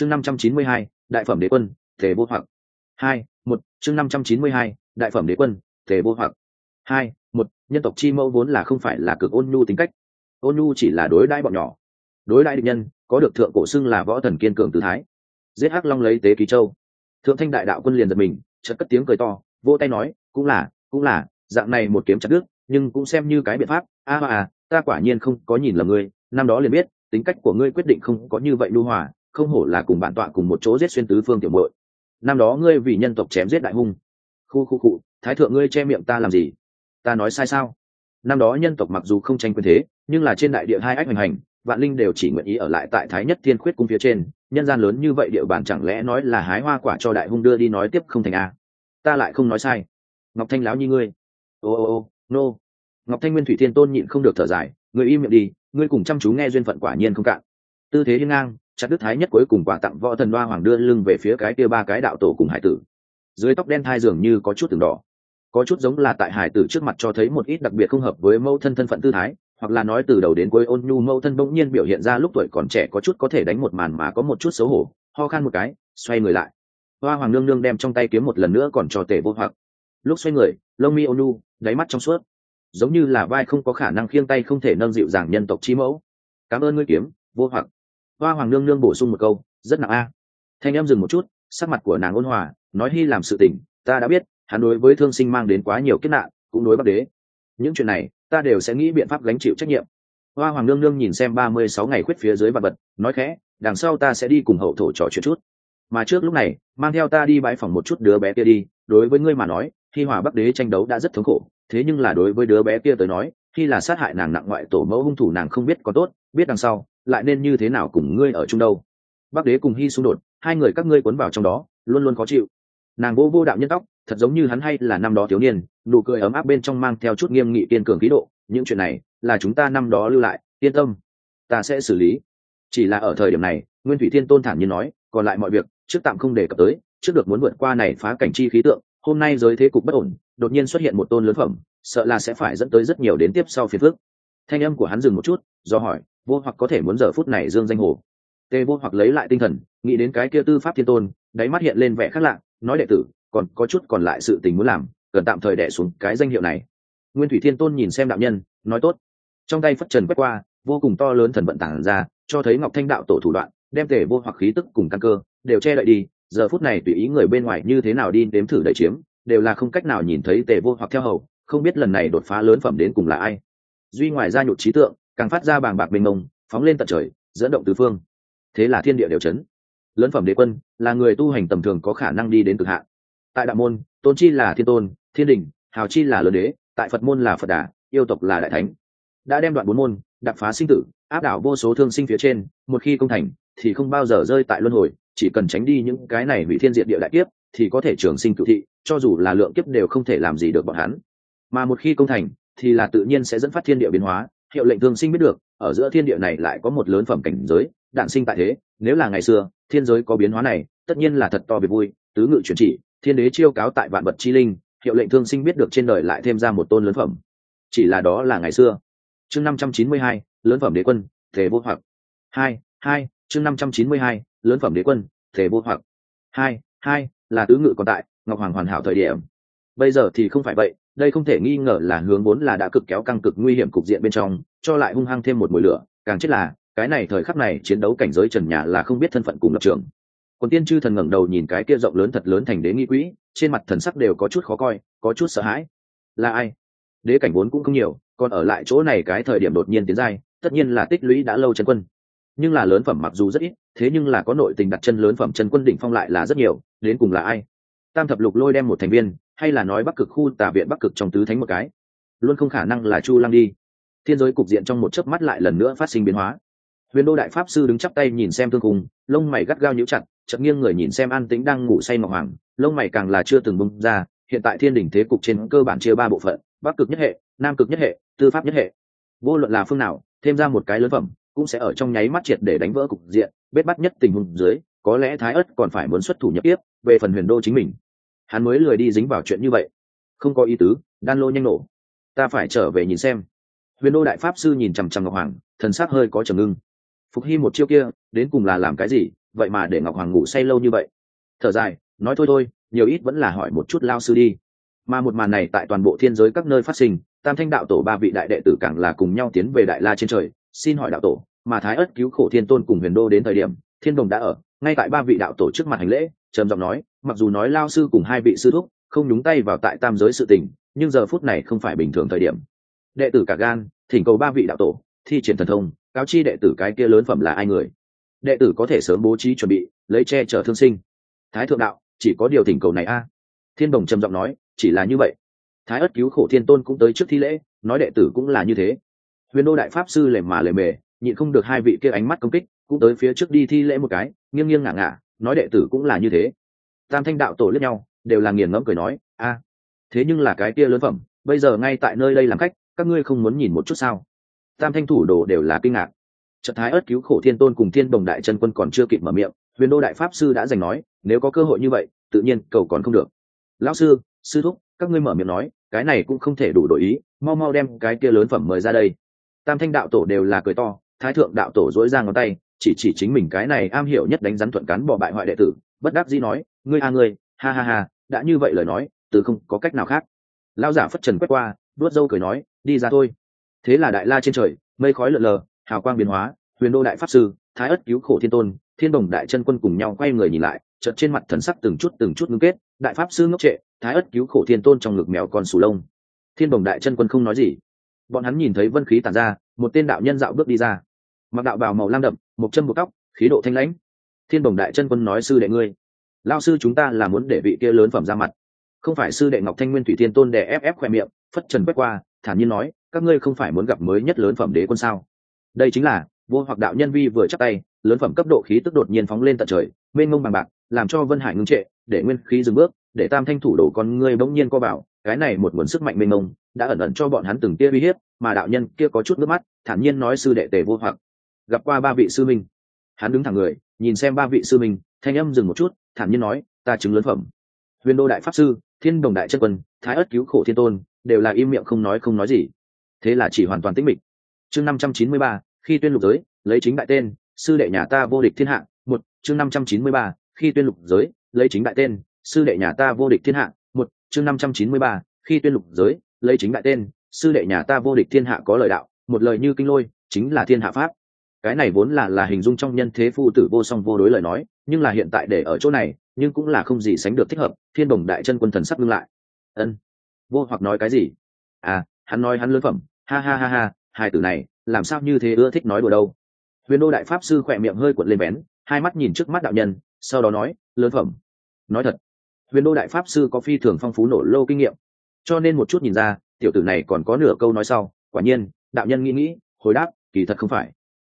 chương năm trăm chín mươi hai đại phẩm đế quân thể vô hoặc. Hai một chương năm trăm chín mươi hai đại phẩm đế quân thể vô hoặc. Hai một nhân tộc chi mẫu vốn là không phải là cực ôn nhu tính cách. Ôn nhu chỉ là đối đãi bọn nhỏ. Đối đãi địch nhân có được thượng cổ xưng là võ thần kiên cường tự thái. Giết hắc long lấy tế ký châu. Thượng thanh đại đạo quân liền giật mình chợt cất tiếng cười to vỗ tay nói cũng là cũng là dạng này một kiếm chặt đứt nhưng cũng xem như cái biện pháp. A à, à ta quả nhiên không có nhìn lầm ngươi năm đó liền biết tính cách của ngươi quyết định không có như vậy lưu hòa không hổ là cùng bản tọa cùng một chỗ giết xuyên tứ phương tiểu muội. Năm đó ngươi vì nhân tộc chém giết đại hung. Khu khu cụ thái thượng ngươi che miệng ta làm gì? Ta nói sai sao? Năm đó nhân tộc mặc dù không tranh quyền thế, nhưng là trên đại địa hai ách hoành hành, vạn linh đều chỉ nguyện ý ở lại tại thái nhất thiên khuyết cung phía trên. Nhân gian lớn như vậy địa bàn chẳng lẽ nói là hái hoa quả cho đại hung đưa đi nói tiếp không thành a ta lại không nói sai. Ngọc thanh láo như ngươi. Ô ô ô, nô. Ngọc thanh nguyên thủy thiên tôn nhịn không được thở dài. Người im miệng đi, ngươi cùng chăm chú nghe duyên phận quả nhiên không cạn. Tư thế hiên ngang chặt đứt thái nhất cuối cùng quả tặng võ thần đoa hoàng đưa lưng về phía cái kia ba cái đạo tổ cùng hải tử. Dưới tóc đen thai dường như có chút từng đỏ. Có chút giống là tại hải tử trước mặt cho thấy một ít đặc biệt không hợp với mẫu thân thân phận tư thái, hoặc là nói từ đầu đến cuối ôn nhu mẫu thân bỗng nhiên biểu hiện ra lúc tuổi còn trẻ có chút có thể đánh một màn mà có một chút xấu hổ, ho khan một cái, xoay người lại. Hoa hoàng nương nương đem trong tay kiếm một lần nữa còn cho tể vô hoặc. Lúc xoay người, lông mi ôn nhu, đáy mắt trong suốt. Giống như là vai không có khả năng khiêng tay không thể nâng dịu dàng nhân tộc chi mẫu. Cảm ơn ngươi kiếm, vô hoặc hoa hoàng nương nương bổ sung một câu, rất nặng a. Thanh em dừng một chút, sắc mặt của nàng ôn hòa, nói hy làm sự tình, ta đã biết, hắn đối với thương sinh mang đến quá nhiều kết nạn, cũng đối bắc đế. Những chuyện này, ta đều sẽ nghĩ biện pháp gánh chịu trách nhiệm. Hoa hoàng nương nương nhìn xem ba mươi sáu ngày khuyết phía dưới vật vật, nói khẽ, đằng sau ta sẽ đi cùng hậu thổ trò chuyện chút. Mà trước lúc này, mang theo ta đi bãi phòng một chút đứa bé kia đi, đối với ngươi mà nói, khi hòa bắc đế tranh đấu đã rất thống khổ, thế nhưng là đối với đứa bé kia tới nói, khi là sát hại nàng nặng ngoại tổ mẫu hung thủ nàng không biết có tốt, biết đằng sau lại nên như thế nào cùng ngươi ở chung đâu? Bắc đế cùng hy xung đột, hai người các ngươi cuốn vào trong đó, luôn luôn khó chịu. Nàng vô vô đạo nhân tóc, thật giống như hắn hay là năm đó thiếu niên, nụ cười ấm áp bên trong mang theo chút nghiêm nghị kiên cường khí độ. Những chuyện này, là chúng ta năm đó lưu lại, yên tâm, ta sẽ xử lý. Chỉ là ở thời điểm này, nguyên thủy thiên tôn thản nhiên nói, còn lại mọi việc, trước tạm không đề cập tới, trước được muốn vượt qua này phá cảnh chi khí tượng, hôm nay giới thế cục bất ổn, đột nhiên xuất hiện một tôn lớn phẩm, sợ là sẽ phải dẫn tới rất nhiều đến tiếp sau phiền phức thanh âm của hắn dừng một chút, do hỏi, vô hoặc có thể muốn giờ phút này dương danh hồ? Tê vô hoặc lấy lại tinh thần, nghĩ đến cái kia tư pháp thiên tôn, đáy mắt hiện lên vẻ khác lạ, nói đệ tử, còn có chút còn lại sự tình muốn làm, cần tạm thời đẻ xuống cái danh hiệu này. Nguyên thủy thiên tôn nhìn xem đạo nhân, nói tốt. Trong tay phất trần quét qua, vô cùng to lớn thần vận tản ra, cho thấy ngọc thanh đạo tổ thủ đoạn, đem tề vô hoặc khí tức cùng căn cơ, đều che đậy đi, giờ phút này tùy ý người bên ngoài như thế nào đi đếm thử đẩy chiếm, đều là không cách nào nhìn thấy tề vô hoặc theo hầu, không biết lần này đột phá lớn phẩm đến cùng là ai duy ngoài ra nhụt trí tượng, càng phát ra bàng bạc mênh mông, phóng lên tận trời, dẫn động tứ phương. Thế là thiên địa đều chấn. Lớn phẩm đế quân là người tu hành tầm thường có khả năng đi đến cực hạn. Tại đạo môn, tôn chi là thiên tôn, thiên đình, hào chi là lớn đế, tại phật môn là phật đà, yêu tộc là đại thánh. Đã đem đoạn bốn môn đập phá sinh tử, áp đảo vô số thương sinh phía trên, một khi công thành, thì không bao giờ rơi tại luân hồi, chỉ cần tránh đi những cái này hủy thiên diệt địa đại kiếp, thì có thể trường sinh cựu thị, cho dù là lượng kiếp đều không thể làm gì được bọn hắn. Mà một khi công thành thì là tự nhiên sẽ dẫn phát thiên địa biến hóa. Hiệu lệnh thương sinh biết được, ở giữa thiên địa này lại có một lớn phẩm cảnh giới đạn sinh tại thế. Nếu là ngày xưa, thiên giới có biến hóa này, tất nhiên là thật to về vui. Tứ ngự chuyển chỉ, thiên đế chiêu cáo tại vạn vật chi linh, hiệu lệnh thương sinh biết được trên đời lại thêm ra một tôn lớn phẩm. Chỉ là đó là ngày xưa. Chương năm trăm chín mươi hai, lớn phẩm đế quân thể vô hoặc. Hai hai, chương năm trăm chín mươi hai, lớn phẩm đế quân thể vô hoặc. Hai hai, là tứ ngự còn tại, ngọc hoàng hoàn hảo thời điểm bây giờ thì không phải vậy, đây không thể nghi ngờ là hướng vốn là đã cực kéo căng cực nguy hiểm cục diện bên trong, cho lại hung hăng thêm một mùi lửa, càng chết là, cái này thời khắc này chiến đấu cảnh giới trần nhà là không biết thân phận cùng lập trường. Còn tiên chư thần ngẩng đầu nhìn cái kia rộng lớn thật lớn thành đế nghi quỹ, trên mặt thần sắc đều có chút khó coi, có chút sợ hãi. Là ai? Đế cảnh vốn cũng không nhiều, còn ở lại chỗ này cái thời điểm đột nhiên tiến giai, tất nhiên là tích lũy đã lâu chân quân. Nhưng là lớn phẩm mặc dù rất ít, thế nhưng là có nội tình đặt chân lớn phẩm chân quân đỉnh phong lại là rất nhiều, đến cùng là ai? Tam thập lục lôi đem một thành viên, hay là nói bắc cực khu tà viện bắc cực trong tứ thánh một cái. Luôn không khả năng là chu lăng đi. Thiên giới cục diện trong một chớp mắt lại lần nữa phát sinh biến hóa. Huyền đô đại pháp sư đứng chắp tay nhìn xem thương cùng lông mày gắt gao nhíu chặt chậm nghiêng người nhìn xem an tĩnh đang ngủ say ngọc hoàng, lông mày càng là chưa từng bung ra, hiện tại thiên đỉnh thế cục trên cơ bản chia ba bộ phận, bắc cực nhất hệ, nam cực nhất hệ, tư pháp nhất hệ. Vô luận là phương nào, thêm ra một cái lớn phẩm, cũng sẽ ở trong nháy mắt triệt để đánh vỡ cục diện, bết bắt nhất tình huống dưới, có lẽ thái ất còn phải muốn xuất thủ nhập tiếp, về phần huyền đô chính mình hắn mới lười đi dính vào chuyện như vậy. Không có ý tứ, đan lô nhanh nổ. Ta phải trở về nhìn xem. Huyền đô đại pháp sư nhìn chằm chằm ngọc hoàng, thần sắc hơi có trầm ngưng. Phục hy một chiêu kia, đến cùng là làm cái gì, vậy mà để ngọc hoàng ngủ say lâu như vậy. Thở dài, nói thôi thôi, nhiều ít vẫn là hỏi một chút lao sư đi. Mà một màn này tại toàn bộ thiên giới các nơi phát sinh, tam thanh đạo tổ ba vị đại đệ tử càng là cùng nhau tiến về đại la trên trời, xin hỏi đạo tổ, mà thái ất cứu khổ thiên tôn cùng huyền đô đến thời điểm, thiên đồng đã ở, ngay tại ba vị đạo tổ trước mặt hành lễ trầm giọng nói, mặc dù nói lao sư cùng hai vị sư thúc không nhúng tay vào tại tam giới sự tình, nhưng giờ phút này không phải bình thường thời điểm. Đệ tử cả gan, thỉnh cầu ba vị đạo tổ, thi triển thần thông, cáo chi đệ tử cái kia lớn phẩm là ai người. Đệ tử có thể sớm bố trí chuẩn bị, lấy che chở thương sinh. Thái thượng đạo, chỉ có điều thỉnh cầu này a. Thiên đồng trầm giọng nói, chỉ là như vậy. Thái ất cứu khổ thiên tôn cũng tới trước thi lễ, nói đệ tử cũng là như thế. Huyền đô đại pháp sư lề mà lề mề, nhịn không được hai vị kia ánh mắt công kích, cũng tới phía trước đi thi lễ một cái, nghiêng nghiêng ngả ngả nói đệ tử cũng là như thế. Tam thanh đạo tổ lẫn nhau, đều là nghiền ngẫm cười nói, a, thế nhưng là cái kia lớn phẩm, bây giờ ngay tại nơi đây làm khách, các ngươi không muốn nhìn một chút sao? Tam thanh thủ đồ đều là kinh ngạc. Trận thái ớt cứu khổ thiên tôn cùng thiên đồng đại chân quân còn chưa kịp mở miệng, huyền đô đại pháp sư đã giành nói, nếu có cơ hội như vậy, tự nhiên cầu còn không được. Lão sư sư thúc, các ngươi mở miệng nói, cái này cũng không thể đủ đổi ý, mau mau đem cái kia lớn phẩm mời ra đây. Tam thanh đạo tổ đều là cười to, thái thượng đạo tổ dối ra ngón tay chỉ chỉ chính mình cái này am hiểu nhất đánh rắn thuận cán bỏ bại hoại đệ tử, bất đắc dĩ nói, ngươi a ngươi, ha ha ha, đã như vậy lời nói, từ không có cách nào khác. Lao giả phất trần quét qua đuốt dâu cười nói, đi ra thôi. Thế là đại la trên trời, mây khói lợn lờ, hào quang biến hóa, huyền đô đại pháp sư, thái ất cứu khổ thiên tôn, thiên đồng đại chân quân cùng nhau quay người nhìn lại, chợt trên mặt thần sắc từng chút từng chút ngưng kết, đại pháp sư ngốc trệ, thái ất cứu khổ thiên tôn trong ngực mèo con sù lông. Thiên đồng đại chân quân không nói gì. Bọn hắn nhìn thấy vân khí tản ra, một tên đạo nhân dạo bước đi ra mặc đạo bào màu lam đậm, một chân một tóc, khí độ thanh lãnh. Thiên đồng đại chân quân nói, sư đệ ngươi lao sư chúng ta là muốn để vị kia lớn phẩm ra mặt. Không phải sư đệ ngọc thanh nguyên thủy thiên tôn đè ép ép khoe miệng, phất trần quét qua, thản nhiên nói, các ngươi không phải muốn gặp mới nhất lớn phẩm đế quân sao? Đây chính là vô hoặc đạo nhân vi vừa chắc tay, lớn phẩm cấp độ khí tức đột nhiên phóng lên tận trời, mênh mông bằng bạc, làm cho vân hải ngưng trệ, để nguyên khí dừng bước, để tam thanh thủ đổ con ngươi bỗng nhiên co bảo cái này một nguồn sức mạnh mênh mông, đã ẩn ẩn cho bọn hắn từng tia uy hiếp, mà đạo nhân kia có chút nước mắt, thản nhiên nói, sư đệ tề vô hoặc gặp qua ba vị sư minh. Hắn đứng thẳng người, nhìn xem ba vị sư minh, thanh âm dừng một chút, thản nhiên nói, ta chứng lớn phẩm. Huyền đô đại pháp sư, thiên đồng đại Chất quân, thái ất cứu khổ thiên tôn, đều là im miệng không nói không nói gì. Thế là chỉ hoàn toàn tĩnh mịch. Chương năm trăm chín mươi ba, khi tuyên lục giới, lấy chính đại tên, sư đệ nhà ta vô địch thiên hạ, một, chương năm trăm chín mươi ba, khi tuyên lục giới, lấy chính đại tên, sư đệ nhà ta vô địch thiên hạ, một, chương năm trăm chín mươi ba, khi tuyên lục giới, lấy chính đại tên, sư đệ nhà ta vô địch thiên hạ có lời đạo, một lời như kinh lôi, chính là thiên hạ pháp cái này vốn là là hình dung trong nhân thế phu tử vô song vô đối lời nói, nhưng là hiện tại để ở chỗ này, nhưng cũng là không gì sánh được thích hợp, thiên đồng đại chân quân thần sắp ngưng lại. Ân, vô hoặc nói cái gì? À hắn nói hắn lớn phẩm, ha ha ha ha, hai từ này, làm sao như thế ưa thích nói đùa đâu? Huyền đô đại pháp sư khỏe miệng hơi cuộn lên bén, hai mắt nhìn trước mắt đạo nhân, sau đó nói, lớn phẩm. Nói thật, huyền đô đại pháp sư có phi thường phong phú nổ lô kinh nghiệm. Cho nên một chút nhìn ra, tiểu tử này còn có nửa câu nói sau, quả nhiên, đạo nhân nghĩ nghĩ, hồi đáp, kỳ thật không phải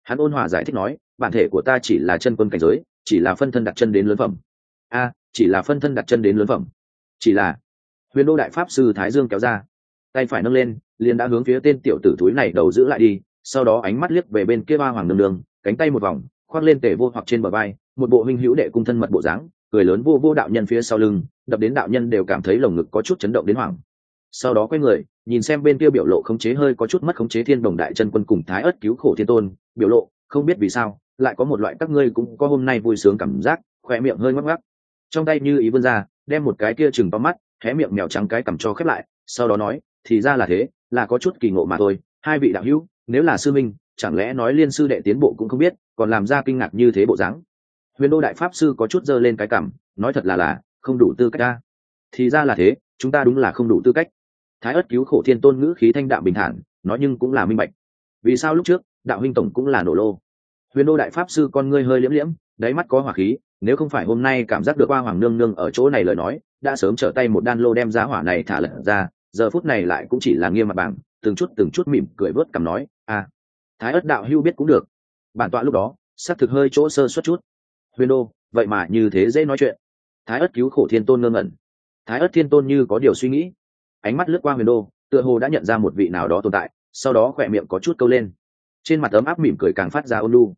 hắn ôn hòa giải thích nói, bản thể của ta chỉ là chân quân cảnh giới, chỉ là phân thân đặt chân đến lớn phẩm. A, chỉ là phân thân đặt chân đến lớn phẩm. Chỉ là, huyền đô đại pháp sư thái dương kéo ra, tay phải nâng lên, liền đã hướng phía tên tiểu tử túi này đầu giữ lại đi, sau đó ánh mắt liếc về bên kia ba hoàng đường đường, cánh tay một vòng, khoác lên tể vô hoặc trên bờ vai, một bộ huynh hữu đệ cung thân mật bộ dáng, cười lớn vô vô đạo nhân phía sau lưng, đập đến đạo nhân đều cảm thấy lồng ngực có chút chấn động đến hoảng. Sau đó quay người nhìn xem bên kia biểu lộ khống chế hơi có chút mất khống chế thiên đồng đại chân quân cùng thái ớt cứu khổ thiên tôn, biểu lộ, không biết vì sao, lại có một loại các ngươi cũng có hôm nay vui sướng cảm giác, khỏe miệng hơi ngắc ngắc trong tay như ý vươn ra, đem một cái kia chừng to mắt, hé miệng mèo trắng cái cầm cho khép lại, sau đó nói, thì ra là thế, là có chút kỳ ngộ mà thôi, hai vị đạo hữu, nếu là sư minh, chẳng lẽ nói liên sư đệ tiến bộ cũng không biết, còn làm ra kinh ngạc như thế bộ dáng? Huyền đô đại pháp sư có chút giơ lên cái cảm nói thật là là, không đủ tư cách ta. Thì ra là thế, chúng ta đúng là không đủ tư cách thái ất cứu khổ thiên tôn ngữ khí thanh đạm bình thản, nói nhưng cũng là minh bạch. Vì sao lúc trước, đạo huynh tổng cũng là nổ lô? Huyền đô đại pháp sư con ngươi hơi liễm liễm, đáy mắt có hỏa khí, nếu không phải hôm nay cảm giác được qua hoàng nương nương ở chỗ này lời nói, đã sớm trở tay một đan lô đem giá hỏa này thả lật ra, giờ phút này lại cũng chỉ là nghiêm mặt bảng, từng chút từng chút mỉm cười vớt cầm nói à thái ất đạo hưu biết cũng được. Bản tọa lúc đó, xác thực hơi chỗ sơ suất chút. Huyền đô, vậy mà như thế dễ nói chuyện. Thái ất cứu khổ thiên tôn ngơ ngẩn. Thái ất thiên tôn như có điều suy nghĩ ánh mắt lướt qua huyền đô, tựa hồ đã nhận ra một vị nào đó tồn tại, sau đó khỏe miệng có chút câu lên. Trên mặt ấm áp mỉm cười càng phát ra ôn lu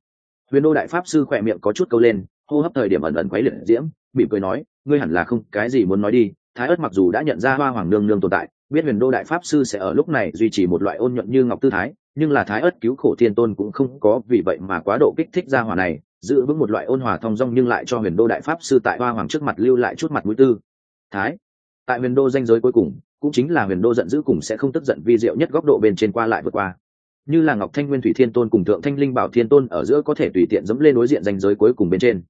huyền đô đại pháp sư khỏe miệng có chút câu lên, hô hấp thời điểm ẩn ẩn quấy liệt diễm, mỉm cười nói, ngươi hẳn là không cái gì muốn nói đi, thái ớt mặc dù đã nhận ra hoa hoàng nương nương tồn tại, biết huyền đô đại pháp sư sẽ ở lúc này duy trì một loại ôn nhuận như ngọc tư thái, nhưng là thái ớt cứu khổ thiên tôn cũng không có vì vậy mà quá độ kích thích ra hỏa này, giữ vững một loại ôn hòa thong dong nhưng lại cho huyền đô đại pháp sư tại hoa hoàng trước mặt lưu lại chút mặt mũi tư. Thái, tại huyền đô danh giới cuối cùng cũng chính là huyền đô giận dữ cùng sẽ không tức giận vi diệu nhất góc độ bên trên qua lại vượt qua. Như là ngọc thanh nguyên thủy thiên tôn cùng thượng thanh linh bảo thiên tôn ở giữa có thể tùy tiện dẫm lên đối diện danh giới cuối cùng bên trên.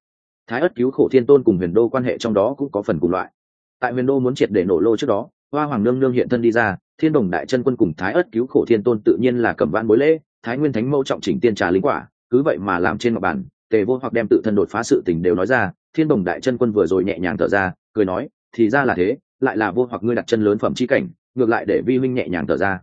Thái ất cứu khổ thiên tôn cùng huyền đô quan hệ trong đó cũng có phần cùng loại. Tại huyền đô muốn triệt để nổ lô trước đó, hoa hoàng nương nương hiện thân đi ra, thiên đồng đại chân quân cùng thái ất cứu khổ thiên tôn tự nhiên là cầm vãn bối lễ, thái nguyên thánh mẫu trọng chỉnh tiên trà lính quả, cứ vậy mà làm trên mặt bàn tề vô hoặc đem tự thân đột phá sự tình đều nói ra, thiên đồng đại chân quân vừa rồi nhẹ nhàng thở ra, cười nói, thì ra là thế lại là vô hoặc ngươi đặt chân lớn phẩm chi cảnh, ngược lại để vi huynh nhẹ nhàng thở ra.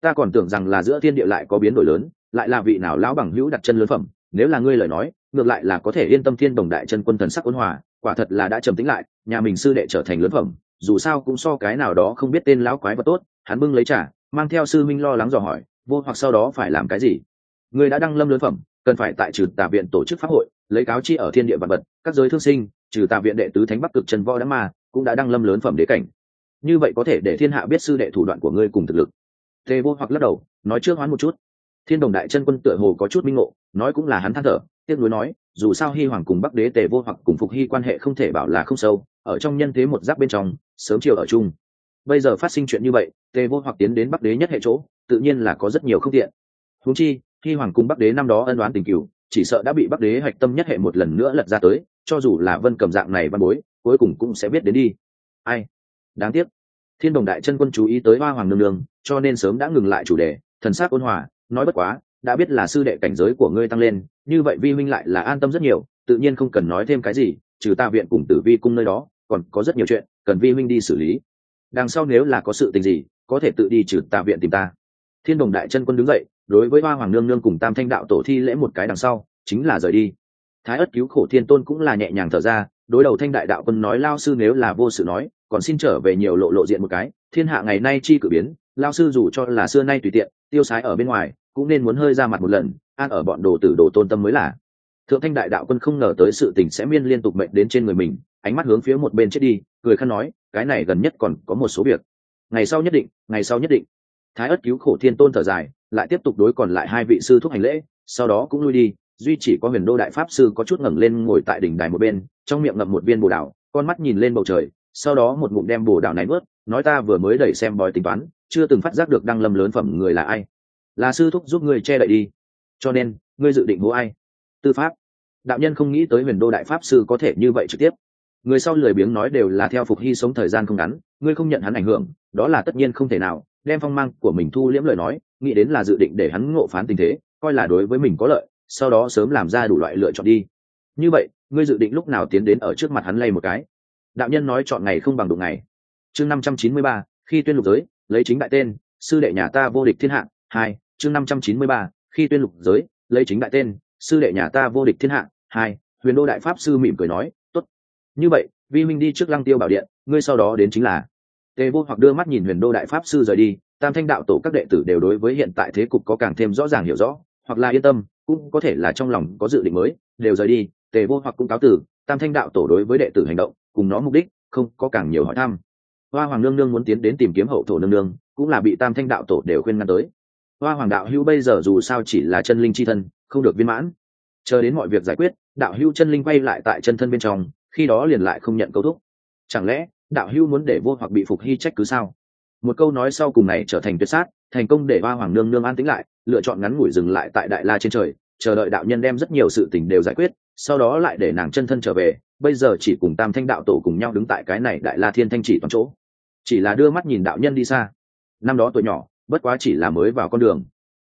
Ta còn tưởng rằng là giữa thiên địa lại có biến đổi lớn, lại là vị nào lão bằng hữu đặt chân lớn phẩm, nếu là ngươi lời nói, ngược lại là có thể yên tâm thiên đồng đại chân quân thần sắc ôn hòa, quả thật là đã trầm tĩnh lại, nhà mình sư đệ trở thành lớn phẩm, dù sao cũng so cái nào đó không biết tên lão quái vật tốt, hắn bưng lấy trả mang theo sư minh lo lắng dò hỏi, vô hoặc sau đó phải làm cái gì? Người đã đăng lâm lớn phẩm, cần phải tại trừ tà viện tổ chức pháp hội, lấy cáo chi ở thiên địa vật vật, các giới thương sinh, trừ tà viện đệ tứ thánh bắc cực trần võ đã mà cũng đã đăng lâm lớn phẩm đế cảnh. Như vậy có thể để thiên hạ biết sư đệ thủ đoạn của ngươi cùng thực lực. Tề vô hoặc lắc đầu, nói trước hoán một chút. Thiên đồng đại chân quân tựa hồ có chút minh ngộ, nói cũng là hắn than thở, tiếc nuối nói, dù sao hy hoàng cùng bắc đế tề vô hoặc cùng phục hy quan hệ không thể bảo là không sâu, ở trong nhân thế một giáp bên trong, sớm chiều ở chung. Bây giờ phát sinh chuyện như vậy, tề vô hoặc tiến đến bắc đế nhất hệ chỗ, tự nhiên là có rất nhiều không tiện. Húng chi hy hoàng cùng bắc đế năm đó ân đoán tình cựu chỉ sợ đã bị bắc đế hạch tâm nhất hệ một lần nữa lật ra tới, cho dù là vân cầm dạng này văn bối cuối cùng cũng sẽ biết đến đi. Ai? Đáng tiếc. Thiên đồng đại chân quân chú ý tới hoa hoàng nương nương, cho nên sớm đã ngừng lại chủ đề, thần sát ôn hòa, nói bất quá, đã biết là sư đệ cảnh giới của ngươi tăng lên, như vậy vi minh lại là an tâm rất nhiều, tự nhiên không cần nói thêm cái gì, trừ ta viện cùng tử vi cung nơi đó, còn có rất nhiều chuyện, cần vi minh đi xử lý. Đằng sau nếu là có sự tình gì, có thể tự đi trừ ta viện tìm ta. Thiên đồng đại chân quân đứng dậy, đối với hoa hoàng nương nương cùng tam thanh đạo tổ thi lễ một cái đằng sau, chính là rời đi. Thái ất cứu khổ thiên tôn cũng là nhẹ nhàng thở ra đối đầu thanh đại đạo quân nói, lao sư nếu là vô sự nói, còn xin trở về nhiều lộ lộ diện một cái, thiên hạ ngày nay chi cử biến, lao sư dù cho là xưa nay tùy tiện, tiêu sái ở bên ngoài, cũng nên muốn hơi ra mặt một lần, an ở bọn đồ tử đồ tôn tâm mới là. Thượng thanh đại đạo quân không ngờ tới sự tình sẽ miên liên tục mệnh đến trên người mình, ánh mắt hướng phía một bên chết đi, cười khăn nói, cái này gần nhất còn có một số việc. Ngày sau nhất định, ngày sau nhất định. Thái ất cứu khổ thiên tôn thở dài, lại tiếp tục đối còn lại hai vị sư thúc hành lễ, sau đó cũng lui đi duy chỉ có huyền đô đại pháp sư có chút ngẩng lên ngồi tại đỉnh đài một bên, trong miệng ngậm một viên bồ đảo con mắt nhìn lên bầu trời, sau đó một ngụm đem bồ đảo này nuốt, nói ta vừa mới đẩy xem bói tính toán, chưa từng phát giác được đăng lâm lớn phẩm người là ai. Là sư thúc giúp ngươi che đậy đi. Cho nên, ngươi dự định hố ai? Tư pháp. Đạo nhân không nghĩ tới huyền đô đại pháp sư có thể như vậy trực tiếp. Người sau lười biếng nói đều là theo phục hy sống thời gian không ngắn, ngươi không nhận hắn ảnh hưởng, đó là tất nhiên không thể nào, đem phong mang của mình thu liễm lời nói, nghĩ đến là dự định để hắn ngộ phán tình thế, coi là đối với mình có lợi sau đó sớm làm ra đủ loại lựa chọn đi. Như vậy, ngươi dự định lúc nào tiến đến ở trước mặt hắn lay một cái? Đạo nhân nói chọn ngày không bằng đụng ngày. Chương năm trăm chín mươi ba, khi tuyên lục giới, lấy chính đại tên, sư đệ nhà ta vô địch thiên hạ, hai, chương năm trăm chín mươi ba, khi tuyên lục giới, lấy chính đại tên, sư đệ nhà ta vô địch thiên hạ, hai, huyền đô đại pháp sư mỉm cười nói, tốt. Như vậy, vi minh đi trước lăng tiêu bảo điện, ngươi sau đó đến chính là. Tề vô hoặc đưa mắt nhìn huyền đô đại pháp sư rời đi, tam thanh đạo tổ các đệ tử đều đối với hiện tại thế cục có càng thêm rõ ràng hiểu rõ, hoặc là yên tâm cũng có thể là trong lòng có dự định mới, đều rời đi, tề vô hoặc cũng cáo tử tam thanh đạo tổ đối với đệ tử hành động, cùng nó mục đích, không có càng nhiều hỏi thăm. Hoa hoàng nương nương muốn tiến đến tìm kiếm hậu thổ nương nương, cũng là bị tam thanh đạo tổ đều khuyên ngăn tới. Hoa hoàng đạo hữu bây giờ dù sao chỉ là chân linh c h i thân, không được viên mãn. Chờ đến mọi việc giải quyết, đạo hữu chân linh quay lại tại chân thân bên trong, khi đó liền lại không nhận câu thúc chẳng lẽ, đạo hữu muốn để vô hoặc bị phục hy trách cứ sao? Một câu nói sau cùng này trở thành tuyệt sát thành công để ba hoàng nương nương an tĩnh lại, lựa chọn ngắn ngủi dừng lại tại đại la trên trời, chờ đợi đạo nhân đem rất nhiều sự tình đều giải quyết, sau đó lại để nàng chân thân trở về, bây giờ chỉ cùng tam thanh đạo tổ cùng nhau đứng tại cái này đại la thiên thanh chỉ toàn chỗ. Chỉ là đưa mắt nhìn đạo nhân đi xa. Năm đó tuổi nhỏ, bất quá chỉ là mới vào con đường.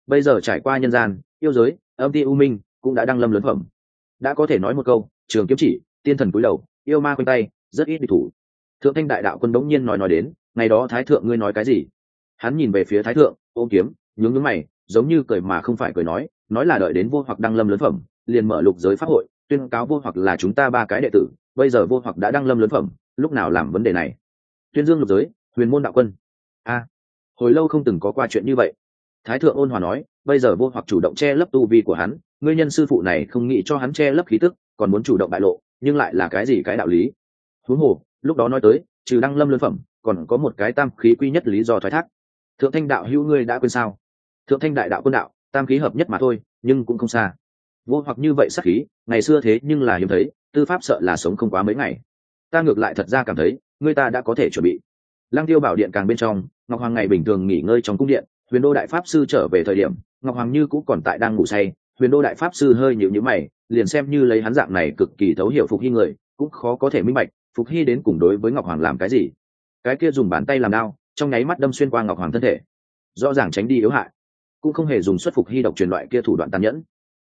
Bây giờ trải qua nhân gian, yêu giới, âm ti u minh, cũng đã đăng lâm lớn phẩm. Đã có thể nói một câu, trường kiếm chỉ, tiên thần cúi đầu, yêu ma quanh tay, rất ít địch thủ. Thượng thanh đại đạo quân đống nhiên nói nói đến, ngày đó thái thượng ngươi nói cái gì? Hắn nhìn về phía thái thượng, ôm kiếm, nhướng nhướng mày, giống như cười mà không phải cười nói nói là đợi đến vô hoặc đăng lâm lớn phẩm, liền mở lục giới pháp hội, tuyên cáo vô hoặc là chúng ta ba cái đệ tử, bây giờ vô hoặc đã đăng lâm lớn phẩm, lúc nào làm vấn đề này? Tuyên dương lục giới, huyền môn đạo quân. A, hồi lâu không từng có qua chuyện như vậy. Thái thượng ôn hòa nói, bây giờ vô hoặc chủ động che lấp tu vi của hắn, ngươi nhân sư phụ này không nghĩ cho hắn che lấp khí tức, còn muốn chủ động bại lộ, nhưng lại là cái gì cái đạo lý? Huống hồ, lúc đó nói tới, trừ đăng lâm lân phẩm, còn có một cái tam khí quy nhất lý do thoái thác thượng thanh đạo hữu ngươi đã quên sao? Thượng thanh đại đạo quân đạo, tam khí hợp nhất mà thôi, nhưng cũng không xa. Vô hoặc như vậy sắc khí, ngày xưa thế nhưng là hiếm thấy, tư pháp sợ là sống không quá mấy ngày. Ta ngược lại thật ra cảm thấy người ta đã có thể chuẩn bị. Lăng tiêu bảo điện càng bên trong, ngọc hoàng ngày bình thường nghỉ ngơi trong cung điện, huyền đô đại pháp sư trở về thời điểm, ngọc hoàng như cũng còn tại đang ngủ say, huyền đô đại pháp sư hơi nhịu nhữ mày, liền xem như lấy hắn dạng này cực kỳ thấu hiểu phục hy người, cũng khó có thể minh bạch, phục hy đến cùng đối với ngọc hoàng làm cái gì. Cái kia dùng bàn tay làm đao trong nháy mắt đâm xuyên qua ngọc hoàng thân thể. Rõ ràng tránh đi yếu hại. Cũng không hề dùng xuất phục hy độc truyền loại kia thủ đoạn tàn nhẫn.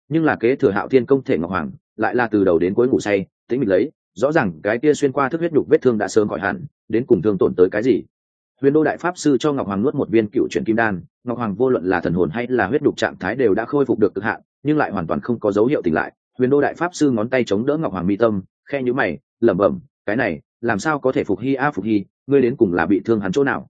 Nhưng là kế thừa hạo thiên công thể ngọc hoàng, lại là từ đầu đến cuối ngủ say tính mình lấy, rõ ràng cái kia xuyên qua thức huyết nhục vết thương đã sớm khỏi hẳn, đến cùng thương tổn tới cái gì? Huyền đô đại pháp sư cho ngọc hoàng nuốt một viên cựu truyền kim đan, ngọc hoàng vô luận là thần hồn hay là huyết nhục trạng thái đều đã khôi phục được cực hạn, nhưng lại hoàn toàn không có dấu hiệu tỉnh lại. Huyền đô đại pháp sư ngón tay chống đỡ ngọc hoàng mi tâm khe nhữ mày, lẩm bẩm, cái này, làm sao có thể phục hy a phục hy? Ngươi đến cùng là bị thương hắn chỗ nào?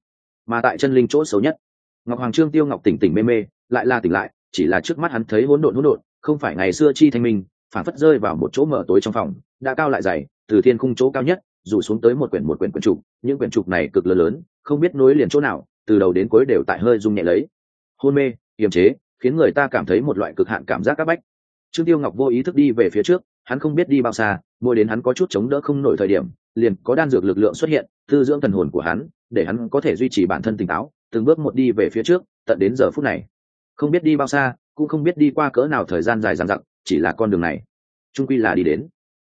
Mà tại chân linh chỗ xấu nhất. Ngọc hoàng trương tiêu ngọc tỉnh tỉnh mê mê, lại là tỉnh lại, chỉ là trước mắt hắn thấy hỗn độn hỗn độn, không phải ngày xưa chi thanh minh phản phất rơi vào một chỗ mở tối trong phòng, đã cao lại dày, từ thiên khung chỗ cao nhất, rủ xuống tới một quyển một quyển quyển trục, những quyển trục này cực lớn lớn, không biết nối liền chỗ nào, từ đầu đến cuối đều tại hơi rung nhẹ lấy. Hôn mê, kiềm chế, khiến người ta cảm thấy một loại cực hạn cảm giác các bách. Trương tiêu ngọc vô ý thức đi về phía trước, hắn không biết đi bao xa, mỗi đến hắn có chút chống đỡ không nổi thời điểm, liền có đan dược lực lượng xuất hiện, tư dưỡng thần hồn của hắn để hắn có thể duy trì bản thân tỉnh táo, từng bước một đi về phía trước, tận đến giờ phút này. Không biết đi bao xa, cũng không biết đi qua cỡ nào thời gian dài dằng dặc, chỉ là con đường này. Trung quy là đi đến.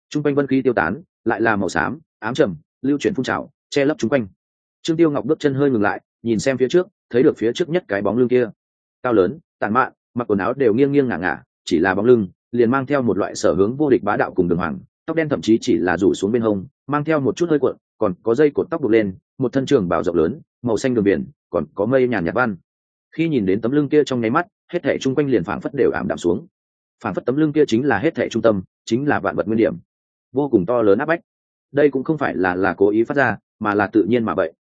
Trung quanh vân khí tiêu tán, lại là màu xám, ám trầm, lưu chuyển phun trào, che lấp chung quanh. Trương tiêu ngọc bước chân hơi ngừng lại, nhìn xem phía trước, thấy được phía trước nhất cái bóng lưng kia. Cao lớn, tàn mạn, mặc quần áo đều nghiêng nghiêng ngả ngả, chỉ là bóng lưng, liền mang theo một loại sở hướng vô địch bá đạo cùng đường hoàng, tóc đen thậm chí chỉ là rủ xuống bên hông, mang theo một chút hơi cuộn còn có dây cột tóc buộc lên, một thân trường bảo rộng lớn, màu xanh đường biển, còn có mây nhàn nhạt văn khi nhìn đến tấm lưng kia trong nháy mắt, hết thảy chung quanh liền phảng phất đều ảm đạm xuống. Phảng phất tấm lưng kia chính là hết thảy trung tâm, chính là vạn vật nguyên điểm. Vô cùng to lớn áp bách. Đây cũng không phải là là cố ý phát ra, mà là tự nhiên mà vậy.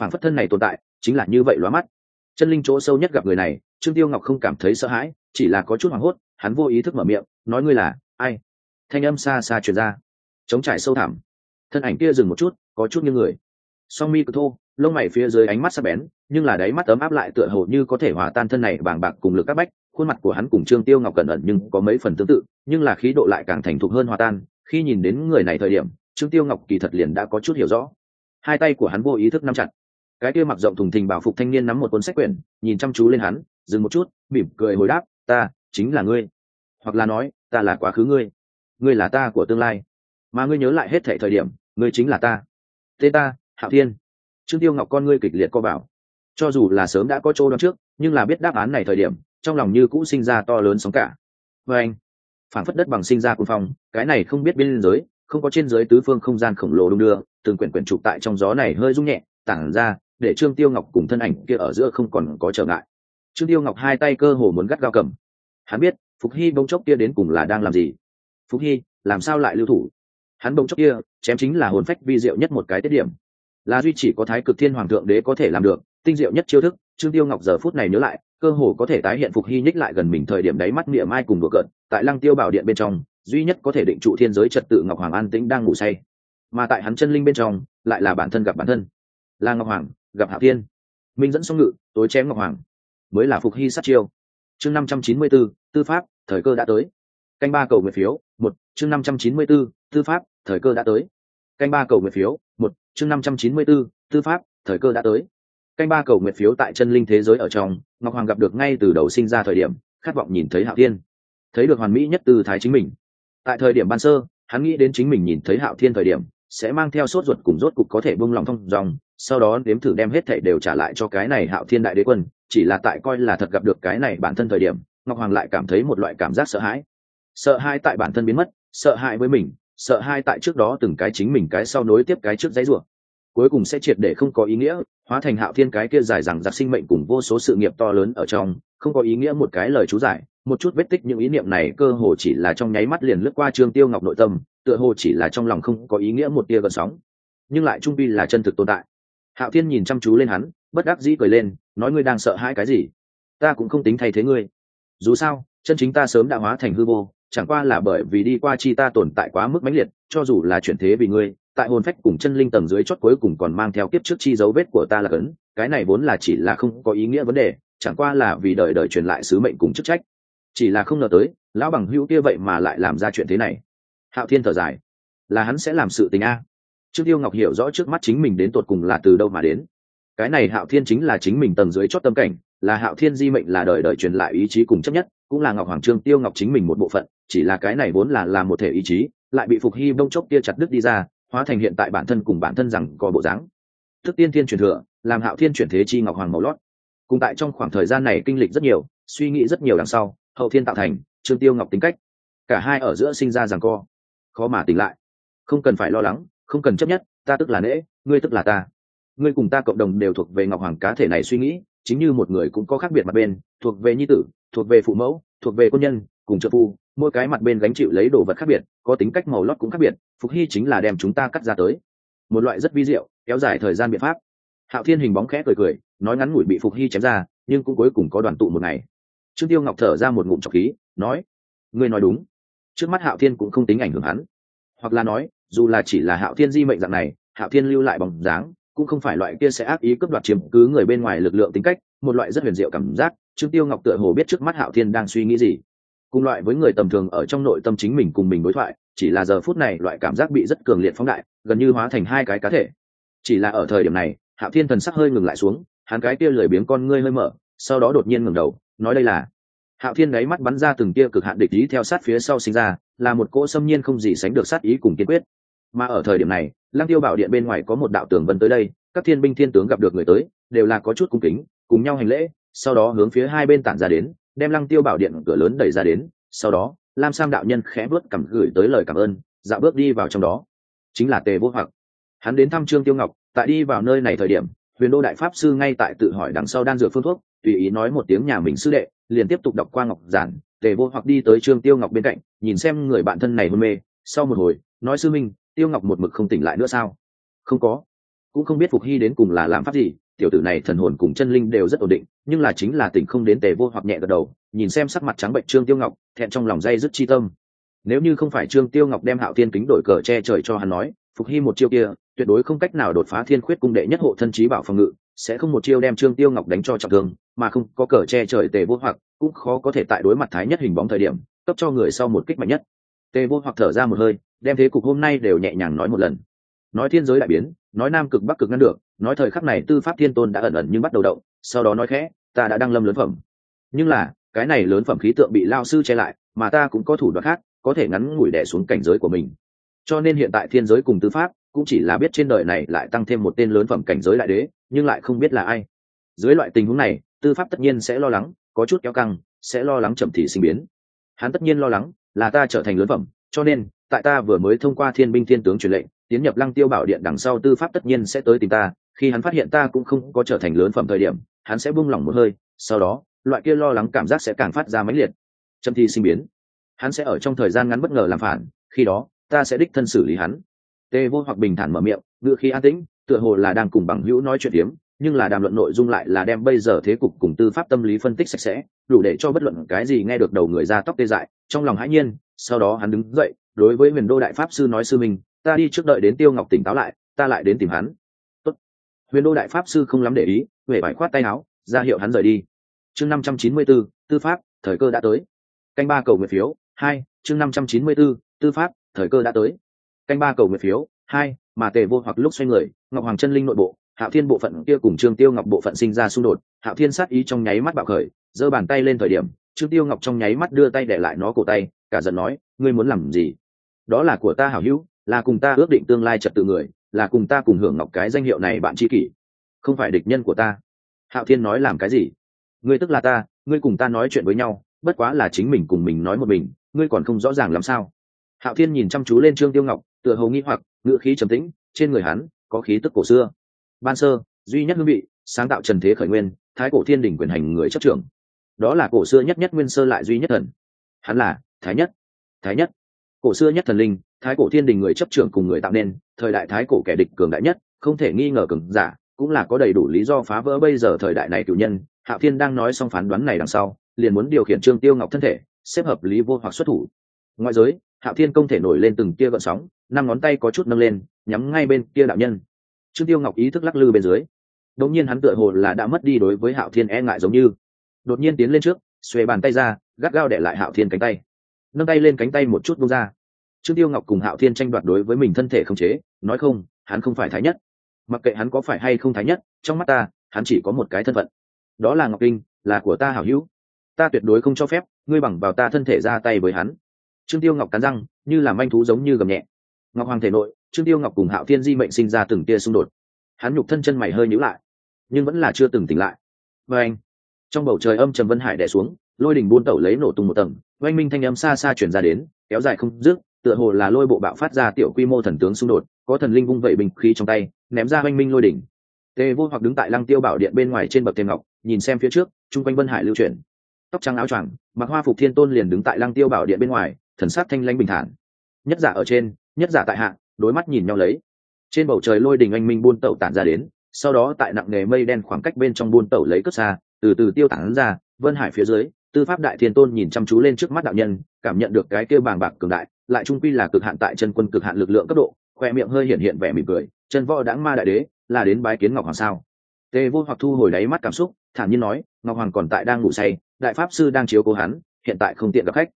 Phảng phất thân này tồn tại, chính là như vậy lóa mắt. Chân linh chỗ sâu nhất gặp người này, trương tiêu ngọc không cảm thấy sợ hãi, chỉ là có chút hoảng hốt, hắn vô ý thức mở miệng, nói ngươi là ai? Thanh âm xa xa truyền ra. Chống trải sâu thẳm thân ảnh kia dừng một chút, có chút như người. Song mi cực thô, lông mày phía dưới ánh mắt sắc bén, nhưng là đáy mắt ấm áp lại tựa hồ như có thể hòa tan thân này bàng bạc cùng lực các bách, khuôn mặt của hắn cùng trương tiêu ngọc cẩn ẩn nhưng có mấy phần tương tự, nhưng là khí độ lại càng thành thục hơn hòa tan. Khi nhìn đến người này thời điểm, trương tiêu ngọc kỳ thật liền đã có chút hiểu rõ. Hai tay của hắn vô ý thức nắm chặt. Cái kia mặc rộng thùng thình bảo phục thanh niên nắm một cuốn sách quyển, nhìn chăm chú lên hắn, dừng một chút, mỉm cười hồi đáp, ta, chính là ngươi. Hoặc là nói, ta là quá khứ ngươi. Ngươi là ta của tương lai. Mà ngươi nhớ lại hết thảy thời điểm ngươi chính là ta. Tên ta, hạo thiên. Trương tiêu ngọc con ngươi kịch liệt co bảo cho dù là sớm đã có chỗ đoán trước, nhưng là biết đáp án này thời điểm, trong lòng như cũ sinh ra to lớn sóng cả. Vê anh, phản phất đất bằng sinh ra cuồng phong, cái này không biết biên giới không có trên giới tứ phương không gian khổng lồ đung đưa, từng quyển quyển trục tại trong gió này hơi rung nhẹ, tản ra, để trương tiêu ngọc cùng thân ảnh kia ở giữa không còn có trở ngại. Trương tiêu ngọc hai tay cơ hồ muốn gắt gao cầm. Hắn biết, phục hy bỗng chốc kia đến cùng là đang làm gì. Phục hy, làm sao lại lưu thủ? Hắn bỗng chốc kia chém chính là hồn phách vi diệu nhất một cái tiết điểm. Là duy chỉ có thái cực thiên hoàng thượng đế có thể làm được tinh diệu nhất chiêu thức trương tiêu ngọc giờ phút này nhớ lại cơ hồ có thể tái hiện phục hy nhích lại gần mình thời điểm đáy mắt miệng mai cùng đùa cợt tại lăng tiêu bảo điện bên trong duy nhất có thể định trụ thiên giới trật tự ngọc hoàng an tĩnh đang ngủ say. Mà tại hắn chân linh bên trong lại là bản thân gặp bản thân. Là ngọc hoàng gặp hạ thiên. Minh dẫn song ngự tối chém ngọc hoàng. Mới là phục hy sát chiêu. Chương năm trăm chín mươi bốn, tư pháp thời cơ đã tới canh ba cầu nguyện phiếu một chương năm trăm chín mươi 594, tư pháp thời cơ đã tới. Canh ba cầu nguyện phiếu một chương năm trăm chín mươi 594, tư pháp thời cơ đã tới. Canh ba cầu nguyện phiếu tại chân linh thế giới ở trong ngọc hoàng gặp được ngay từ đầu sinh ra thời điểm khát vọng nhìn thấy hạo thiên. Thấy được hoàn mỹ nhất từ thái chính mình. Tại thời điểm ban sơ hắn nghĩ đến chính mình nhìn thấy hạo thiên thời điểm sẽ mang theo sốt ruột cùng rốt cục có thể bung lòng thông dòng sau đó nếm thử đem hết thảy đều trả lại cho cái này hạo thiên đại đế quân chỉ là tại coi là thật gặp được cái này bản thân thời điểm ngọc hoàng lại cảm thấy một loại cảm giác sợ hãi sợ hãi tại bản thân biến mất, sợ hãi với mình, sợ hãi tại trước đó từng cái chính mình cái sau nối tiếp cái trước giấy rủa. Cuối cùng sẽ triệt để không có ý nghĩa, hóa thành hạo thiên cái kia dài rằng giặc sinh mệnh cùng vô số sự nghiệp to lớn ở trong, không có ý nghĩa một cái lời chú giải. Một chút vết tích những ý niệm này cơ hồ chỉ là trong nháy mắt liền lướt qua trương tiêu ngọc nội tâm, tựa hồ chỉ là trong lòng không có ý nghĩa một tia gần sóng. Nhưng lại trung vi là chân thực tồn tại. Hạo thiên nhìn chăm chú lên hắn, bất đắc dĩ cười lên, nói ngươi đang sợ hãi cái gì? Ta cũng không tính thay thế ngươi. Dù sao, chân chính ta sớm đã hóa thành hư vô chẳng qua là bởi vì đi qua chi ta tồn tại quá mức mãnh liệt, cho dù là chuyển thế vì ngươi, tại hồn phách cùng chân linh tầng dưới chót cuối cùng còn mang theo kiếp trước chi dấu vết của ta là cấn, cái này vốn là chỉ là không có ý nghĩa vấn đề, chẳng qua là vì đợi đợi truyền lại sứ mệnh cùng chức trách. Chỉ là không ngờ tới, lão bằng hữu kia vậy mà lại làm ra chuyện thế này. Hạo thiên thở dài. Là hắn sẽ làm sự tình a. Trương tiêu ngọc hiểu rõ trước mắt chính mình đến tột cùng là từ đâu mà đến. Cái này hạo thiên chính là chính mình tầng dưới chót tâm cảnh, là hạo thiên di mệnh là đời đời truyền lại ý chí cùng chấp nhất, cũng là ngọc hoàng trương tiêu ngọc chính mình một bộ phận chỉ là cái này vốn là là một thể ý chí, lại bị phục hy bông chốc kia chặt đứt đi ra, hóa thành hiện tại bản thân cùng bản thân rằng có bộ dáng. Thức tiên thiên truyền thừa, làm hạo thiên chuyển thế chi ngọc hoàng màu lót. Cùng tại trong khoảng thời gian này kinh lịch rất nhiều, suy nghĩ rất nhiều đằng sau, hậu thiên tạo thành, trương tiêu ngọc tính cách. Cả hai ở giữa sinh ra rằng co. Khó mà tỉnh lại. Không cần phải lo lắng, không cần chấp nhất, ta tức là nễ ngươi tức là ta. Ngươi cùng ta cộng đồng đều thuộc về ngọc hoàng cá thể này suy nghĩ, chính như một người cũng có khác biệt mặt bên, thuộc về nhi tử, thuộc về phụ mẫu, thuộc về quân nhân cùng trợ phu, mỗi cái mặt bên gánh chịu lấy đồ vật khác biệt, có tính cách màu lót cũng khác biệt, phục hy chính là đem chúng ta cắt ra tới. Một loại rất vi diệu, kéo dài thời gian biện pháp. Hạo thiên hình bóng khẽ cười cười, nói ngắn ngủi bị phục hy chém ra, nhưng cũng cuối cùng có đoàn tụ một ngày. Trương tiêu ngọc thở ra một ngụm trọc khí, nói, ngươi nói đúng. Trước mắt hạo thiên cũng không tính ảnh hưởng hắn. Hoặc là nói, dù là chỉ là hạo thiên di mệnh dạng này, hạo thiên lưu lại bằng dáng, cũng không phải loại kia sẽ ác ý cướp đoạt chiếm cứ người bên ngoài lực lượng tính cách, một loại rất huyền diệu cảm giác. Trương tiêu ngọc tựa hồ biết trước mắt hạo thiên đang suy nghĩ gì cùng loại với người tầm thường ở trong nội tâm chính mình cùng mình đối thoại, chỉ là giờ phút này loại cảm giác bị rất cường liệt phóng đại, gần như hóa thành hai cái cá thể. Chỉ là ở thời điểm này, hạo thiên thần sắc hơi ngừng lại xuống, hắn cái kia lười biếng con ngươi hơi mở, sau đó đột nhiên ngừng đầu, nói đây là. Hạo thiên đáy mắt bắn ra từng tia cực hạn địch ý theo sát phía sau sinh ra, là một cỗ xâm nhiên không gì sánh được sát ý cùng kiên quyết. Mà ở thời điểm này, lăng tiêu bảo điện bên ngoài có một đạo tường vân tới đây, các thiên binh thiên tướng gặp được người tới, đều là có chút cung kính, cùng nhau hành lễ, sau đó hướng phía hai bên tản ra đến đem lăng tiêu bảo điện cửa lớn đẩy ra đến, sau đó, lam sam đạo nhân khẽ bước cảm gửi tới lời cảm ơn dạo bước đi vào trong đó. Chính là tề vô hoặc. Hắn đến thăm trương tiêu ngọc, tại đi vào nơi này thời điểm, huyền đô đại pháp sư ngay tại tự hỏi đằng sau đan dược phương thuốc, tùy ý nói một tiếng nhà mình sư đệ, liền tiếp tục đọc qua ngọc giản. Tề vô hoặc đi tới trương tiêu ngọc bên cạnh, nhìn xem người bạn thân này hôn mê, sau một hồi, nói sư minh, tiêu ngọc một mực không tỉnh lại nữa sao? Không có. Cũng không biết phục hy đến cùng là làm pháp gì tiểu tử này thần hồn cùng chân linh đều rất ổn định, nhưng là chính là tỉnh không đến tề vô hoặc nhẹ gật đầu, nhìn xem sắc mặt trắng bệnh trương tiêu ngọc, thẹn trong lòng dây dứt chi tâm. Nếu như không phải trương tiêu ngọc đem hạo tiên kính đổi cờ che trời cho hắn nói, phục hy một chiêu kia, tuyệt đối không cách nào đột phá thiên khuyết cung đệ nhất hộ thân trí bảo phòng ngự, sẽ không một chiêu đem trương tiêu ngọc đánh cho trọng thương, mà không có cờ che trời tề vô hoặc, cũng khó có thể tại đối mặt thái nhất hình bóng thời điểm, cấp cho người sau một kích mạnh nhất. Tề vô hoặc thở ra một hơi, đem thế cục hôm nay đều nhẹ nhàng nói một lần. Nói thiên giới đại biến nói nam cực bắc cực ngăn được, nói thời khắc này tư pháp thiên tôn đã ẩn ẩn nhưng bắt đầu động, sau đó nói khẽ, ta đã đăng lâm lớn phẩm. Nhưng là, cái này lớn phẩm khí tượng bị lao sư che lại, mà ta cũng có thủ đoạn khác, có thể ngắn ngủi đẻ xuống cảnh giới của mình. Cho nên hiện tại thiên giới cùng tư pháp, cũng chỉ là biết trên đời này lại tăng thêm một tên lớn phẩm cảnh giới đại đế, nhưng lại không biết là ai. Dưới loại tình huống này, tư pháp tất nhiên sẽ lo lắng, có chút kéo căng, sẽ lo lắng chậm thì sinh biến. Hắn tất nhiên lo lắng là ta trở thành lớn phẩm, cho nên, tại ta vừa mới thông qua thiên binh thiên tướng truyền lệnh tiến nhập lăng tiêu bảo điện đằng sau tư pháp tất nhiên sẽ tới tìm ta, khi hắn phát hiện ta cũng không có trở thành lớn phẩm thời điểm, hắn sẽ buông lỏng một hơi, sau đó, loại kia lo lắng cảm giác sẽ càng phát ra mãnh liệt. Châm thi sinh biến. Hắn sẽ ở trong thời gian ngắn bất ngờ làm phản, khi đó, ta sẽ đích thân xử lý hắn. Tê vô hoặc bình thản mở miệng ngự khi an tĩnh, tựa hồ là đang cùng bằng hữu nói chuyện hiếm, nhưng là đàm luận nội dung lại là đem bây giờ thế cục cùng tư pháp tâm lý phân tích sạch sẽ, đủ để cho bất luận cái gì nghe được đầu người ra tóc tê dại, trong lòng hãi nhiên, sau đó hắn đứng dậy, đối với huyền đô đại pháp sư nói sư mình ta đi trước đợi đến tiêu ngọc tỉnh táo lại ta lại đến tìm hắn. Tốt. huyền đô đại pháp sư không lắm để ý huệ phải khoát tay áo ra hiệu hắn rời đi. Chương năm trăm chín mươi 594, tư pháp thời cơ đã tới. Canh ba cầu nguyện phiếu hai chương năm trăm chín mươi 594, tư pháp thời cơ đã tới. Canh ba cầu nguyện phiếu hai mà tề vô hoặc lúc xoay người ngọc hoàng chân linh nội bộ hạo thiên bộ phận kia cùng trương tiêu ngọc bộ phận sinh ra xung đột hạo thiên sát ý trong nháy mắt bạo khởi giơ bàn tay lên thời điểm trương tiêu ngọc trong nháy mắt đưa tay để lại nó cổ tay cả giận nói ngươi muốn làm gì? Đó là của ta hảo hữu là cùng ta ước định tương lai trật tự người, là cùng ta cùng hưởng ngọc cái danh hiệu này bạn tri kỷ. Không phải địch nhân của ta. Hạo thiên nói làm cái gì? Ngươi tức là ta, ngươi cùng ta nói chuyện với nhau, bất quá là chính mình cùng mình nói một mình, ngươi còn không rõ ràng làm sao? Hạo thiên nhìn chăm chú lên trương tiêu ngọc, tựa hầu nghĩ hoặc ngựa khí trầm tĩnh, trên người hắn có khí tức cổ xưa. Ban sơ, duy nhất hương vị, sáng tạo trần thế khởi nguyên, thái cổ thiên đình quyền hành người chấp trưởng. Đó là cổ xưa nhất nhất nguyên sơ lại duy nhất thần. Hắn là thái nhất. Thái nhất. Cổ xưa nhất thần linh thái cổ thiên đình người chấp trưởng cùng người tạo nên, thời đại thái cổ kẻ địch cường đại nhất, không thể nghi ngờ cường giả, cũng là có đầy đủ lý do phá vỡ bây giờ thời đại này cử nhân. Hạo thiên đang nói xong phán đoán này đằng sau, liền muốn điều khiển trương tiêu ngọc thân thể, xếp hợp lý vô hoặc xuất thủ. Ngoại giới hạo thiên công thể nổi lên từng kia gợn sóng, năm ngón tay có chút nâng lên, nhắm ngay bên kia đạo nhân. Trương tiêu ngọc ý thức lắc lư bên dưới. Đột nhiên hắn tựa hồ là đã mất đi đối với hạo thiên e ngại giống như. Đột nhiên tiến lên trước, xuề bàn tay ra, gắt gao để lại hạo thiên cánh tay. Nâng tay lên cánh tay một chút bung ra trương tiêu ngọc cùng hạo thiên tranh đoạt đối với mình thân thể không chế, nói không, hắn không phải thái nhất. Mặc kệ hắn có phải hay không thái nhất, trong mắt ta, hắn chỉ có một cái thân phận. Đó là ngọc kinh, là của ta hảo hữu. Ta tuyệt đối không cho phép, ngươi bằng vào ta thân thể ra tay với hắn. Trương tiêu ngọc cắn răng, như làm manh thú giống như gầm nhẹ. Ngọc hoàng thể nội, trương tiêu ngọc cùng hạo thiên di mệnh sinh ra từng tia xung đột. Hắn nhục thân chân mày hơi nhữ lại, nhưng vẫn là chưa từng tỉnh lại. Và anh, trong bầu trời âm trầm vân hải đẻ xuống, lôi đỉnh buôn tẩu lấy nổ tung một tầng, oanh minh thanh âm xa xa chuyển ra đến, kéo dài không dứt tựa hồ là lôi bộ bạo phát ra tiểu quy mô thần tướng xung đột, có thần linh vung vẩy bình khí trong tay, ném ra oanh minh lôi đỉnh. Tề vô hoặc đứng tại lăng tiêu bảo điện bên ngoài trên bậc thềm ngọc, nhìn xem phía trước, chung quanh vân hải lưu chuyển. Tóc trắng áo choàng, mặc hoa phục thiên tôn liền đứng tại lăng tiêu bảo điện bên ngoài, thần sát thanh lãnh bình thản. Nhất giả ở trên, nhất giả tại hạ, đối mắt nhìn nhau lấy. Trên bầu trời lôi đình anh minh buôn tẩu tản ra đến, sau đó tại nặng nghề mây đen khoảng cách bên trong buôn tẩu lấy cất xa, từ từ tiêu tản ra, vân hải phía dưới tư pháp đại thiên tôn nhìn chăm chú lên trước mắt đạo nhân, cảm nhận được cái kêu bàng bạc cường đại, lại trung quy là cực hạn tại chân quân cực hạn lực lượng cấp độ, khoe miệng hơi hiện hiện vẻ mỉm cười, chân võ đáng ma đại đế, là đến bái kiến ngọc hoàng sao? Tề vô hoặc thu hồi đáy mắt cảm xúc, thản nhiên nói, ngọc hoàng còn tại đang ngủ say, đại pháp sư đang chiếu cố hắn, hiện tại không tiện gặp khách.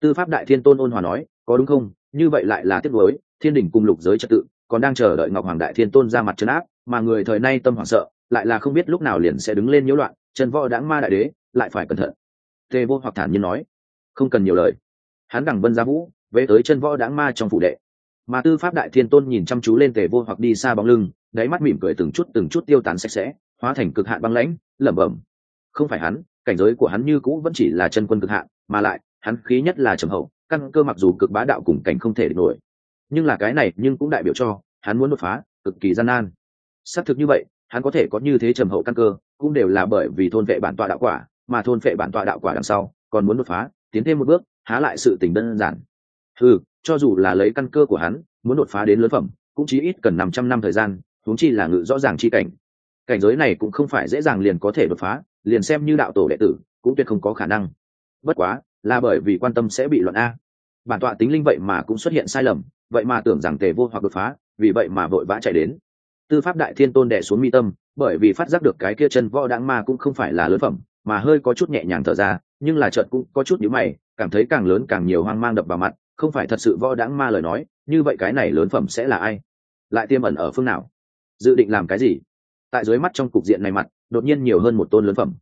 Tư pháp đại thiên tôn ôn hòa nói, có đúng không? Như vậy lại là tiếc nuối, thiên đình cùng lục giới trật tự, còn đang chờ đợi ngọc hoàng đại thiên tôn ra mặt trấn áp, mà người thời nay tâm hoảng sợ, lại là không biết lúc nào liền sẽ đứng lên nhiễu loạn, chân võ đáng ma đại đế, lại phải cẩn thận tề vô hoặc thản nhiên nói, không cần nhiều lời. Hắn đằng vân ra vũ về tới chân võ đáng ma trong phủ đệ. Mà tư pháp đại thiên tôn nhìn chăm chú lên tề vô hoặc đi xa bóng lưng, đáy mắt mỉm cười từng chút từng chút tiêu tán sạch sẽ, hóa thành cực hạn băng lãnh, lẩm bẩm. Không phải hắn, cảnh giới của hắn như cũ vẫn chỉ là chân quân cực hạn, mà lại, hắn khí nhất là trầm hậu, căn cơ mặc dù cực bá đạo cùng cảnh không thể địch nổi. Nhưng là cái này nhưng cũng đại biểu cho, hắn muốn đột phá, cực kỳ gian nan. Xác thực như vậy, hắn có thể có như thế trầm hậu căn cơ, cũng đều là bởi vì thôn vệ bản tọa đạo quả mà thôn phệ bản tọa đạo quả đằng sau, còn muốn đột phá, tiến thêm một bước, há lại sự tình đơn giản. Ừ cho dù là lấy căn cơ của hắn, muốn đột phá đến lớn phẩm, cũng chỉ ít cần năm trăm năm thời gian, huống chi là ngự rõ ràng chi cảnh. Cảnh giới này cũng không phải dễ dàng liền có thể đột phá, liền xem như đạo tổ đệ tử, cũng tuyệt không có khả năng. Bất quá, là bởi vì quan tâm sẽ bị luận a. Bản tọa tính linh vậy mà cũng xuất hiện sai lầm, vậy mà tưởng rằng tề vô hoặc đột phá, vì vậy mà vội vã chạy đến. Tư pháp đại thiên tôn đẻ xuống mi tâm, bởi vì phát giác được cái kia chân võ đáng ma cũng không phải là lớn phẩm mà hơi có chút nhẹ nhàng thở ra, nhưng là trợt cũng có chút nhíu mày, cảm thấy càng lớn càng nhiều hoang mang đập vào mặt, không phải thật sự võ đãng ma lời nói, như vậy cái này lớn phẩm sẽ là ai? Lại tiêm ẩn ở phương nào? Dự định làm cái gì? Tại dưới mắt trong cục diện này mặt, đột nhiên nhiều hơn một tôn lớn phẩm.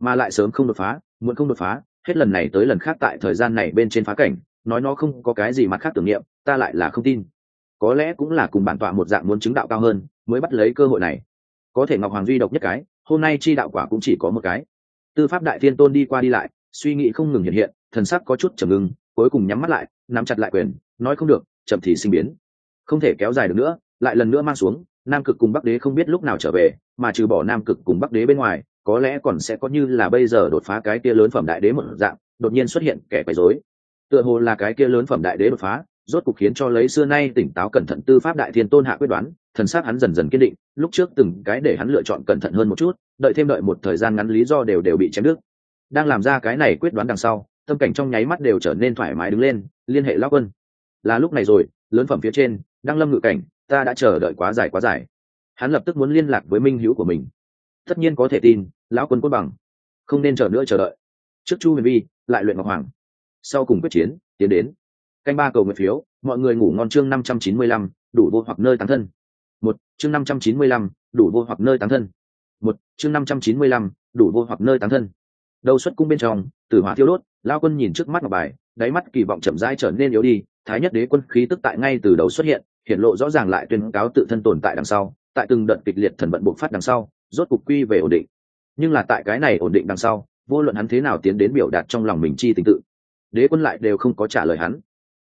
Mà lại sớm không đột phá, muộn không đột phá, hết lần này tới lần khác tại thời gian này bên trên phá cảnh, nói nó không có cái gì mặt khác tưởng niệm, ta lại là không tin. Có lẽ cũng là cùng bản tọa một dạng muốn chứng đạo cao hơn, mới bắt lấy cơ hội này. Có thể ngọc hoàng duy độc nhất cái, hôm nay chi đạo quả cũng chỉ có một cái tư pháp đại thiên tôn đi qua đi lại, suy nghĩ không ngừng hiện hiện, thần sắc có chút trầm ngưng, cuối cùng nhắm mắt lại, nắm chặt lại quyền, nói không được, chậm thì sinh biến. Không thể kéo dài được nữa, lại lần nữa mang xuống, nam cực cùng bắc đế không biết lúc nào trở về, mà trừ bỏ nam cực cùng bắc đế bên ngoài, có lẽ còn sẽ có như là bây giờ đột phá cái kia lớn phẩm đại đế một dạng, đột nhiên xuất hiện kẻ quấy rối. Tựa hồ là cái kia lớn phẩm đại đế đột phá, rốt cục khiến cho lấy xưa nay tỉnh táo cẩn thận tư pháp đại thiên tôn hạ quyết đoán thần sát hắn dần dần kiên định, lúc trước từng cái để hắn lựa chọn cẩn thận hơn một chút, đợi thêm đợi một thời gian ngắn lý do đều đều bị chém đứt. Đang làm ra cái này quyết đoán đằng sau, tâm cảnh trong nháy mắt đều trở nên thoải mái đứng lên, liên hệ lão quân. Là lúc này rồi, lớn phẩm phía trên, đang lâm ngự cảnh, ta đã chờ đợi quá dài quá dài. Hắn lập tức muốn liên lạc với minh hữu của mình. Tất nhiên có thể tin, lão quân quân bằng. Không nên chờ nữa chờ đợi. Trước chu huyền vi, lại luyện ngọc hoàng. Sau cùng quyết chiến, tiến đến. Canh ba cầu nguyện phiếu, mọi người ngủ ngon chương năm trăm chín mươi lăm, đủ vô hoặc nơi tăng thân một, chương năm trăm chín mươi lăm, đủ vô hoặc nơi tán thân. Một, chương năm trăm chín mươi lăm, đủ vô hoặc nơi tán thân. Đầu xuất cung bên trong, tử hỏa thiêu đốt, lao quân nhìn trước mắt ngọc bài, đáy mắt kỳ vọng chậm rãi trở nên yếu đi, thái nhất đế quân khí tức tại ngay từ đầu xuất hiện hiện lộ rõ ràng lại tuyên cáo tự thân tồn tại đằng sau, tại từng đợt kịch liệt thần vận bộc phát đằng sau, rốt cục quy về ổn định. Nhưng là tại cái này ổn định đằng sau, vô luận hắn thế nào tiến đến biểu đạt trong lòng mình chi tình tự, đế quân lại đều không có trả lời hắn.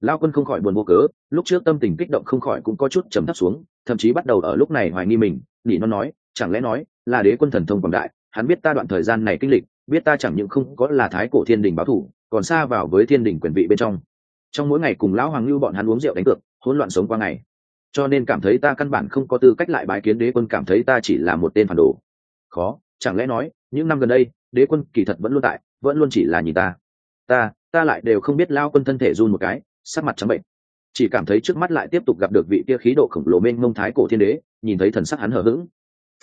Lao quân không khỏi buồn vô cớ, lúc trước tâm tình kích động không khỏi cũng có chút trầm thấp xuống thậm chí bắt đầu ở lúc này hoài nghi mình nhỉ nó nói, chẳng lẽ nói là đế quân thần thông quảng đại, hắn biết ta đoạn thời gian này kinh lịch, biết ta chẳng những không có là thái cổ thiên đình báo thủ, còn xa vào với thiên đình quyền vị bên trong. Trong mỗi ngày cùng lão hoàng lưu bọn hắn uống rượu đánh cược, hỗn loạn sống qua ngày. Cho nên cảm thấy ta căn bản không có tư cách lại bái kiến đế quân, cảm thấy ta chỉ là một tên phản đồ. Khó, chẳng lẽ nói, những năm gần đây, đế quân kỳ thật vẫn luôn tại, vẫn luôn chỉ là nhìn ta. Ta ta lại đều không biết lao quân thân thể run một cái, sắc mặt trắng bệnh chỉ cảm thấy trước mắt lại tiếp tục gặp được vị kia khí độ khổng lồ mênh mông thái cổ thiên đế, nhìn thấy thần sắc hắn hờ hững.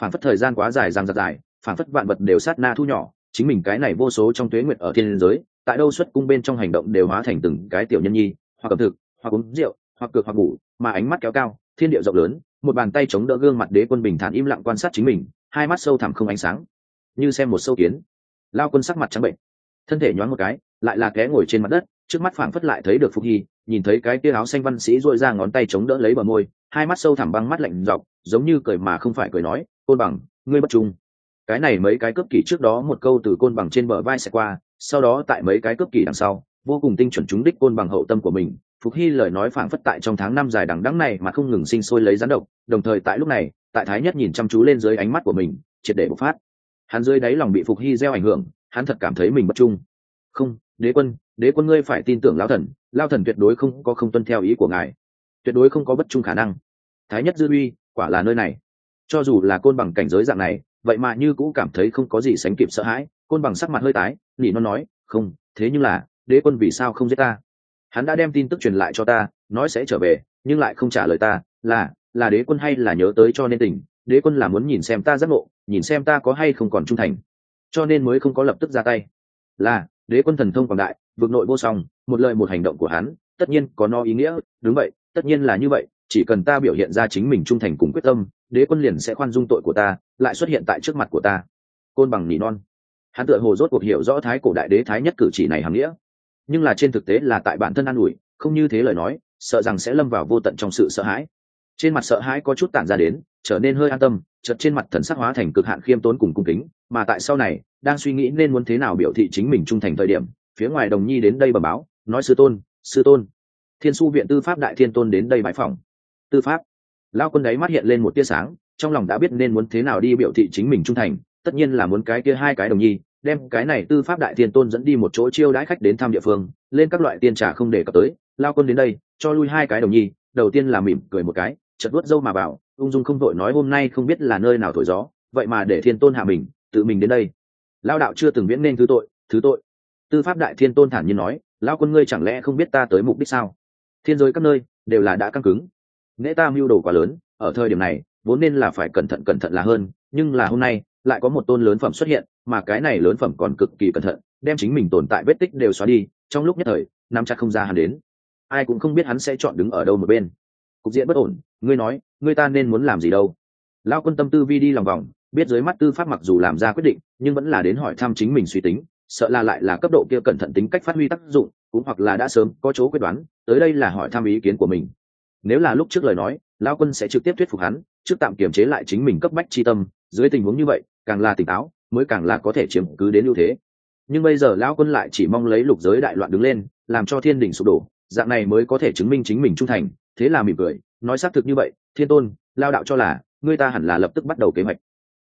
Phản phất thời gian quá dài ràng giặc dài phản phất vạn vật đều sát na thu nhỏ, chính mình cái này vô số trong tuế nguyệt ở thiên giới, tại đâu xuất cung bên trong hành động đều hóa thành từng cái tiểu nhân nhi, hoặc ẩm thực, hoặc uống rượu, hoặc cược hoặc ngủ, mà ánh mắt kéo cao, thiên điệu rộng lớn, một bàn tay chống đỡ gương mặt đế quân bình thản im lặng quan sát chính mình, hai mắt sâu thẳm không ánh sáng. Như xem một sâu kiến. Lao quân sắc mặt trắng bệnh. Thân thể nhoáng một cái, lại là ké ngồi trên mặt đất, trước mắt phảng phất lại thấy được phục hy nhìn thấy cái tia áo xanh văn sĩ dội ra ngón tay chống đỡ lấy bờ môi, hai mắt sâu thẳm băng mắt lạnh dọc, giống như cười mà không phải cười nói, côn bằng, ngươi bất trung. Cái này mấy cái cướp kỷ trước đó một câu từ côn bằng trên bờ vai sẽ qua, sau đó tại mấy cái cướp kỷ đằng sau, vô cùng tinh chuẩn chúng đích côn bằng hậu tâm của mình, phục hy lời nói phảng phất tại trong tháng năm dài đằng đẵng này mà không ngừng sinh sôi lấy rắn độc, đồng thời tại lúc này, tại thái nhất nhìn chăm chú lên dưới ánh mắt của mình, triệt để bộc phát. Hắn dưới đáy lòng bị phục hy gieo ảnh hưởng, hắn thật cảm thấy mình bất trung. Không, đế quân đế quân ngươi phải tin tưởng lao thần lao thần tuyệt đối không có không tuân theo ý của ngài, tuyệt đối không có bất trung khả năng. Thái nhất dư uy, quả là nơi này. Cho dù là côn bằng cảnh giới dạng này, vậy mà như cũ cảm thấy không có gì sánh kịp sợ hãi, côn bằng sắc mặt hơi tái, nỉ nó nói, không, thế nhưng là, đế quân vì sao không giết ta? Hắn đã đem tin tức truyền lại cho ta, nói sẽ trở về, nhưng lại không trả lời ta, là là đế quân hay là nhớ tới cho nên tình, đế quân là muốn nhìn xem ta giác ngộ, nhìn xem ta có hay không còn trung thành. Cho nên mới không có lập tức ra tay. Là, đế quân thần thông quảng đại vực nội vô song, một lời một hành động của hắn, tất nhiên có no ý nghĩa, đúng vậy, tất nhiên là như vậy, chỉ cần ta biểu hiện ra chính mình trung thành cùng quyết tâm, đế quân liền sẽ khoan dung tội của ta, lại xuất hiện tại trước mặt của ta. Côn bằng nỉ non. Hắn tựa hồ rốt cuộc hiểu rõ thái cổ đại đế thái nhất cử chỉ này hàm nghĩa. Nhưng là trên thực tế là tại bản thân an ủi, không như thế lời nói, sợ rằng sẽ lâm vào vô tận trong sự sợ hãi. Trên mặt sợ hãi có chút tản ra đến, trở nên hơi an tâm, chợt trên mặt thần sắc hóa thành cực hạn khiêm tốn cùng cung kính, mà tại sau này, đang suy nghĩ nên muốn thế nào biểu thị chính mình trung thành thời điểm phía ngoài đồng nhi đến đây bẩm báo, nói sư tôn sư tôn. Thiên su viện tư pháp đại thiên tôn đến đây bãi phòng tư pháp. Lao quân đấy mắt hiện lên một tia sáng, trong lòng đã biết nên muốn thế nào đi biểu thị chính mình trung thành, tất nhiên là muốn cái kia hai cái đồng nhi, đem cái này tư pháp đại thiên tôn dẫn đi một chỗ chiêu đãi khách đến thăm địa phương, lên các loại tiên trà không để cập tới. Lao quân đến đây, cho lui hai cái đồng nhi, đầu tiên là mỉm cười một cái chật vuốt dâu mà bảo, ung dung không vội nói hôm nay không biết là nơi nào thổi gió, vậy mà để thiên tôn hạ mình, tự mình đến đây. Lao đạo chưa từng viễn nên thứ tội thứ tội tư pháp đại thiên tôn thản nhiên nói lao quân ngươi chẳng lẽ không biết ta tới mục đích sao? Thiên giới các nơi đều là đã căng cứng. Nễ ta mưu đồ quá lớn, ở thời điểm này, vốn nên là phải cẩn thận cẩn thận là hơn, nhưng là hôm nay, lại có một tôn lớn phẩm xuất hiện, mà cái này lớn phẩm còn cực kỳ cẩn thận, đem chính mình tồn tại vết tích đều xóa đi, trong lúc nhất thời nam chắc không ra hắn đến. Ai cũng không biết hắn sẽ chọn đứng ở đâu một bên. Cục diện bất ổn, ngươi nói, ngươi ta nên muốn làm gì đâu? Lao quân tâm tư vi đi lòng vòng, biết dưới mắt tư pháp mặc dù làm ra quyết định, nhưng vẫn là đến hỏi thăm chính mình suy tính sợ là lại là cấp độ kia cẩn thận tính cách phát huy tác dụng, cũng hoặc là đã sớm có chỗ quyết đoán, tới đây là hỏi thăm ý kiến của mình. Nếu là lúc trước lời nói lao quân sẽ trực tiếp thuyết phục hắn, trước tạm kiềm chế lại chính mình cấp bách chi tâm, dưới tình huống như vậy, càng là tỉnh táo, mới càng là có thể chiếm cứ đến ưu thế. Nhưng bây giờ lao quân lại chỉ mong lấy lục giới đại loạn đứng lên, làm cho thiên đình sụp đổ, dạng này mới có thể chứng minh chính mình trung thành, thế là mỉm cười, nói xác thực như vậy, thiên tôn, lao đạo cho là, ngươi ta hẳn là lập tức bắt đầu kế hoạch.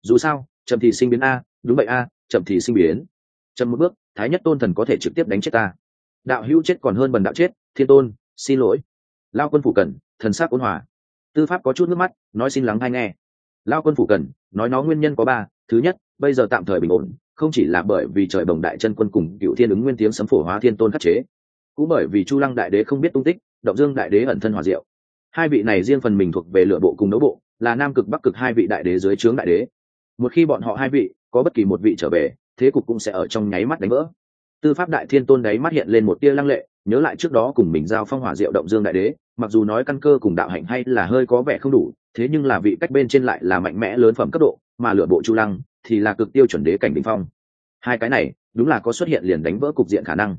Dù sao, chậm thì sinh biến a, đúng vậy a, chậm thì sinh biến chậm một bước, thái nhất tôn thần có thể trực tiếp đánh chết ta. Đạo hữu chết còn hơn bần đạo chết, thiên tôn, xin lỗi. Lao quân phủ cần thần sắc ôn hòa. Tư pháp có chút nước mắt, nói xin lắng hay nghe. Lao quân phủ cần nói nó nguyên nhân có ba, thứ nhất, bây giờ tạm thời bình ổn, không chỉ là bởi vì trời bồng đại chân quân cùng cựu thiên ứng nguyên tiếng sấm phổ hóa thiên tôn khắc chế, cũng bởi vì chu lăng đại đế không biết tung tích, động dương đại đế ẩn thân hòa diệu. Hai vị này riêng phần mình thuộc về lựa bộ cùng đấu bộ, là nam cực bắc cực hai vị đại đế dưới trướng đại đế. Một khi bọn họ hai vị, có bất kỳ một vị trở về thế cục cũng sẽ ở trong nháy mắt đánh vỡ. Tư pháp đại thiên tôn đấy mắt hiện lên một tia lăng lệ, nhớ lại trước đó cùng mình giao phong hỏa diệu động dương đại đế, mặc dù nói căn cơ cùng đạo hạnh hay là hơi có vẻ không đủ, thế nhưng là vị cách bên trên lại là mạnh mẽ lớn phẩm cấp độ, mà lựa bộ chu lăng thì là cực tiêu chuẩn đế cảnh đình phong. Hai cái này, đúng là có xuất hiện liền đánh vỡ cục diện khả năng.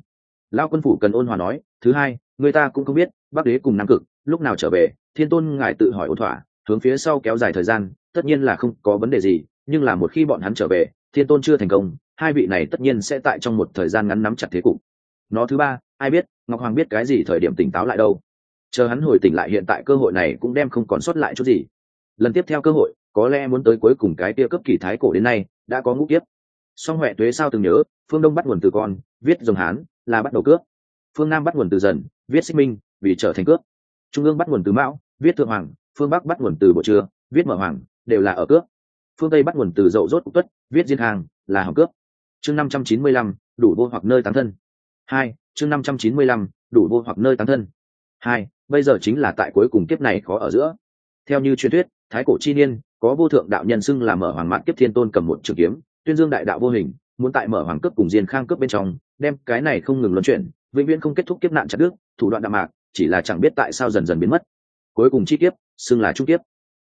Lao quân phủ cần ôn hòa nói, thứ hai, người ta cũng không biết, bắc đế cùng nam cực, lúc nào trở về, thiên tôn ngài tự hỏi ôn thỏa, hướng phía sau kéo dài thời gian, tất nhiên là không có vấn đề gì, nhưng là một khi bọn hắn trở về, thiên tôn chưa thành công hai vị này tất nhiên sẽ tại trong một thời gian ngắn nắm chặt thế cục. Nó thứ ba, ai biết, ngọc hoàng biết cái gì thời điểm tỉnh táo lại đâu. Chờ hắn hồi tỉnh lại hiện tại cơ hội này cũng đem không còn sót lại chút gì. Lần tiếp theo cơ hội, có lẽ muốn tới cuối cùng cái tia cấp kỳ thái cổ đến nay, đã có ngũ kiếp. Song huệ tuế sao từng nhớ, phương đông bắt nguồn từ con, viết dòng hán, là bắt đầu cướp. Phương nam bắt nguồn từ dần, viết xích minh, vì trở thành cướp. Trung ương bắt nguồn từ mão, viết thượng hoàng, phương bắc bắt nguồn từ bộ trưa viết mở hoàng, đều là ở cướp. Phương tây bắt nguồn từ dậu rốt cục tuất, viết diên hàng, là hỏng cướp chương năm trăm chín mươi lăm, đủ vô hoặc nơi tán thân. Hai, chương năm trăm chín mươi lăm, đủ vô hoặc nơi tán thân. Hai, bây giờ chính là tại cuối cùng kiếp này khó ở giữa. Theo như truyền thuyết, thái cổ chi niên, có vô thượng đạo nhân xưng làm mở hoàng mạn kiếp thiên tôn cầm một trường kiếm, tuyên dương đại đạo vô hình, muốn tại mở hoàng cấp cùng diên khang cấp bên trong, đem cái này không ngừng luân chuyển, vĩnh viễn không kết thúc kiếp nạn chặt đứt, thủ đoạn đạm mạc, chỉ là chẳng biết tại sao dần dần biến mất. Cuối cùng chi kiếp, xưng là trung kiếp.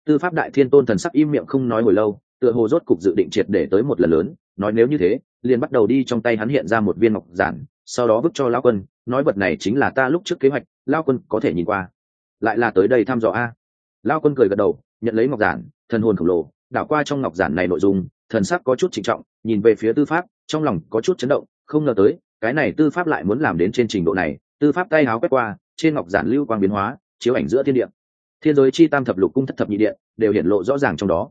Tư pháp đại thiên tôn thần sắc im miệng không nói hồi lâu, tựa hồ rốt cục dự định triệt để tới một lần lớn, nói nếu như thế liền bắt đầu đi trong tay hắn hiện ra một viên ngọc giản, sau đó vứt cho lão quân, nói vật này chính là ta lúc trước kế hoạch lao quân có thể nhìn qua. Lại là tới đây thăm dò a. Lao quân cười gật đầu, nhận lấy ngọc giản, thần hồn khổng lồ, đảo qua trong ngọc giản này nội dung, thần sắc có chút trịnh trọng, nhìn về phía tư pháp, trong lòng có chút chấn động, không ngờ tới, cái này tư pháp lại muốn làm đến trên trình độ này, tư pháp tay háo quét qua, trên ngọc giản lưu quang biến hóa, chiếu ảnh giữa thiên địa. Thiên giới chi tam thập lục cung thất thập nhị điện, đều hiện lộ rõ ràng trong đó.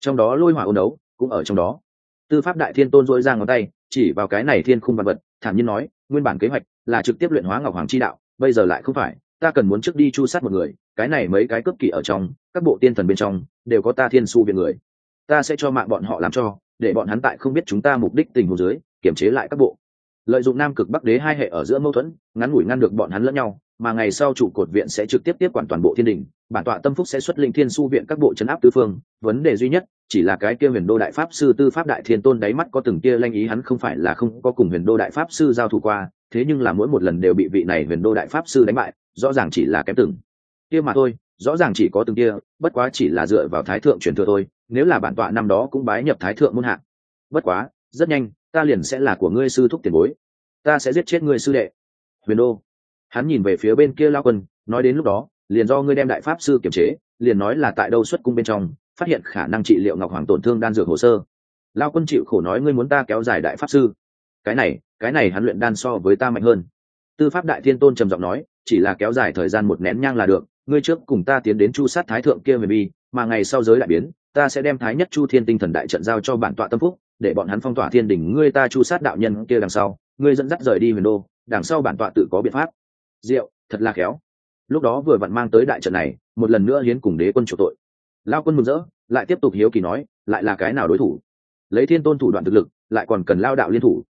Trong đó lôi hỏa ôn đấu cũng ở trong đó tư pháp đại thiên tôn dỗi ra ngón tay, chỉ vào cái này thiên khung văn vật, thản nhiên nói, nguyên bản kế hoạch là trực tiếp luyện hóa ngọc hoàng chi đạo, bây giờ lại không phải, ta cần muốn trước đi chu sát một người, cái này mấy cái cướp kỵ ở trong, các bộ tiên thần bên trong, đều có ta thiên su viện người. Ta sẽ cho mạng bọn họ làm cho, để bọn hắn tại không biết chúng ta mục đích tình hồ dưới kiểm chế lại các bộ. Lợi dụng nam cực bắc đế hai hệ ở giữa mâu thuẫn, ngắn ngủi ngăn được bọn hắn lẫn nhau, mà ngày sau trụ cột viện sẽ trực tiếp tiếp quản toàn bộ thiên đình, bản tọa tâm phúc sẽ xuất linh thiên su viện các bộ chấn áp tư phương, vấn đề duy nhất chỉ là cái kia huyền đô đại pháp sư, tư pháp đại thiên tôn đáy mắt có từng kia lanh ý, hắn không phải là không có cùng huyền đô đại pháp sư giao thủ qua, thế nhưng là mỗi một lần đều bị vị này huyền đô đại pháp sư đánh bại, rõ ràng chỉ là kém từng kia mà thôi, rõ ràng chỉ có từng kia bất quá chỉ là dựa vào thái thượng truyền thừa thôi, nếu là bản tọa năm đó cũng bái nhập thái thượng môn hạ. Bất quá, rất nhanh, ta liền sẽ là của ngươi sư thúc tiền bối. Ta sẽ giết chết ngươi sư đệ. Huyền đô. Hắn nhìn về phía bên kia lao quân, nói đến lúc đó, liền do ngươi đem đại pháp sư kiểm chế, liền nói là tại đâu xuất cung bên trong phát hiện khả năng trị liệu ngọc hoàng tổn thương đan dược hồ sơ. Lao quân chịu khổ nói, ngươi muốn ta kéo dài đại pháp sư? Cái này cái này hắn luyện đan so với ta mạnh hơn. Tư pháp đại thiên tôn trầm giọng nói, chỉ là kéo dài thời gian một nén nhang là được, ngươi trước cùng ta tiến đến chu sát thái thượng kia về bi mà ngày sau giới đại biến, ta sẽ đem thái nhất chu thiên tinh thần đại trận giao cho bản tọa tâm phúc, để bọn hắn phong tỏa thiên đỉnh ngươi ta chu sát đạo nhân kia đằng sau, ngươi dẫn dắt rời đi huyền đô, đằng sau bản tọa tự có biện pháp. Diệu, thật là khéo. Lúc đó vừa vặn mang tới đại trận này, một lần nữa hiến cùng đế quân chủ tội lao quân mừng rỡ, lại tiếp tục hiếu kỳ nói, lại là cái nào đối thủ? Lấy thiên tôn thủ đoạn thực lực, lại còn cần lao đạo liên thủ?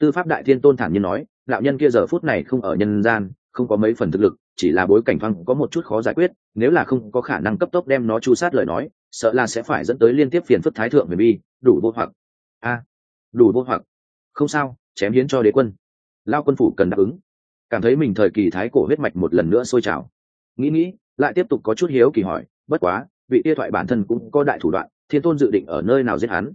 Tư pháp đại thiên tôn thản nhiên nói, đạo nhân kia giờ phút này không ở nhân gian, không có mấy phần thực lực, chỉ là bối cảnh phăng có một chút khó giải quyết, nếu là không có khả năng cấp tốc đem nó chu sát lời nói, sợ là sẽ phải dẫn tới liên tiếp phiền phức thái thượng về bi, đủ vô hoặc. A, đủ vô hoặc. Không sao, chém hiến cho đế quân. Lao quân phủ cần đáp ứng. Cảm thấy mình thời kỳ thái cổ huyết mạch một lần nữa sôi trào. Nghĩ nghĩ, lại tiếp tục có chút hiếu kỳ hỏi, bất quá vị tia thoại bản thân cũng có đại thủ đoạn, thiên tôn dự định ở nơi nào giết hắn.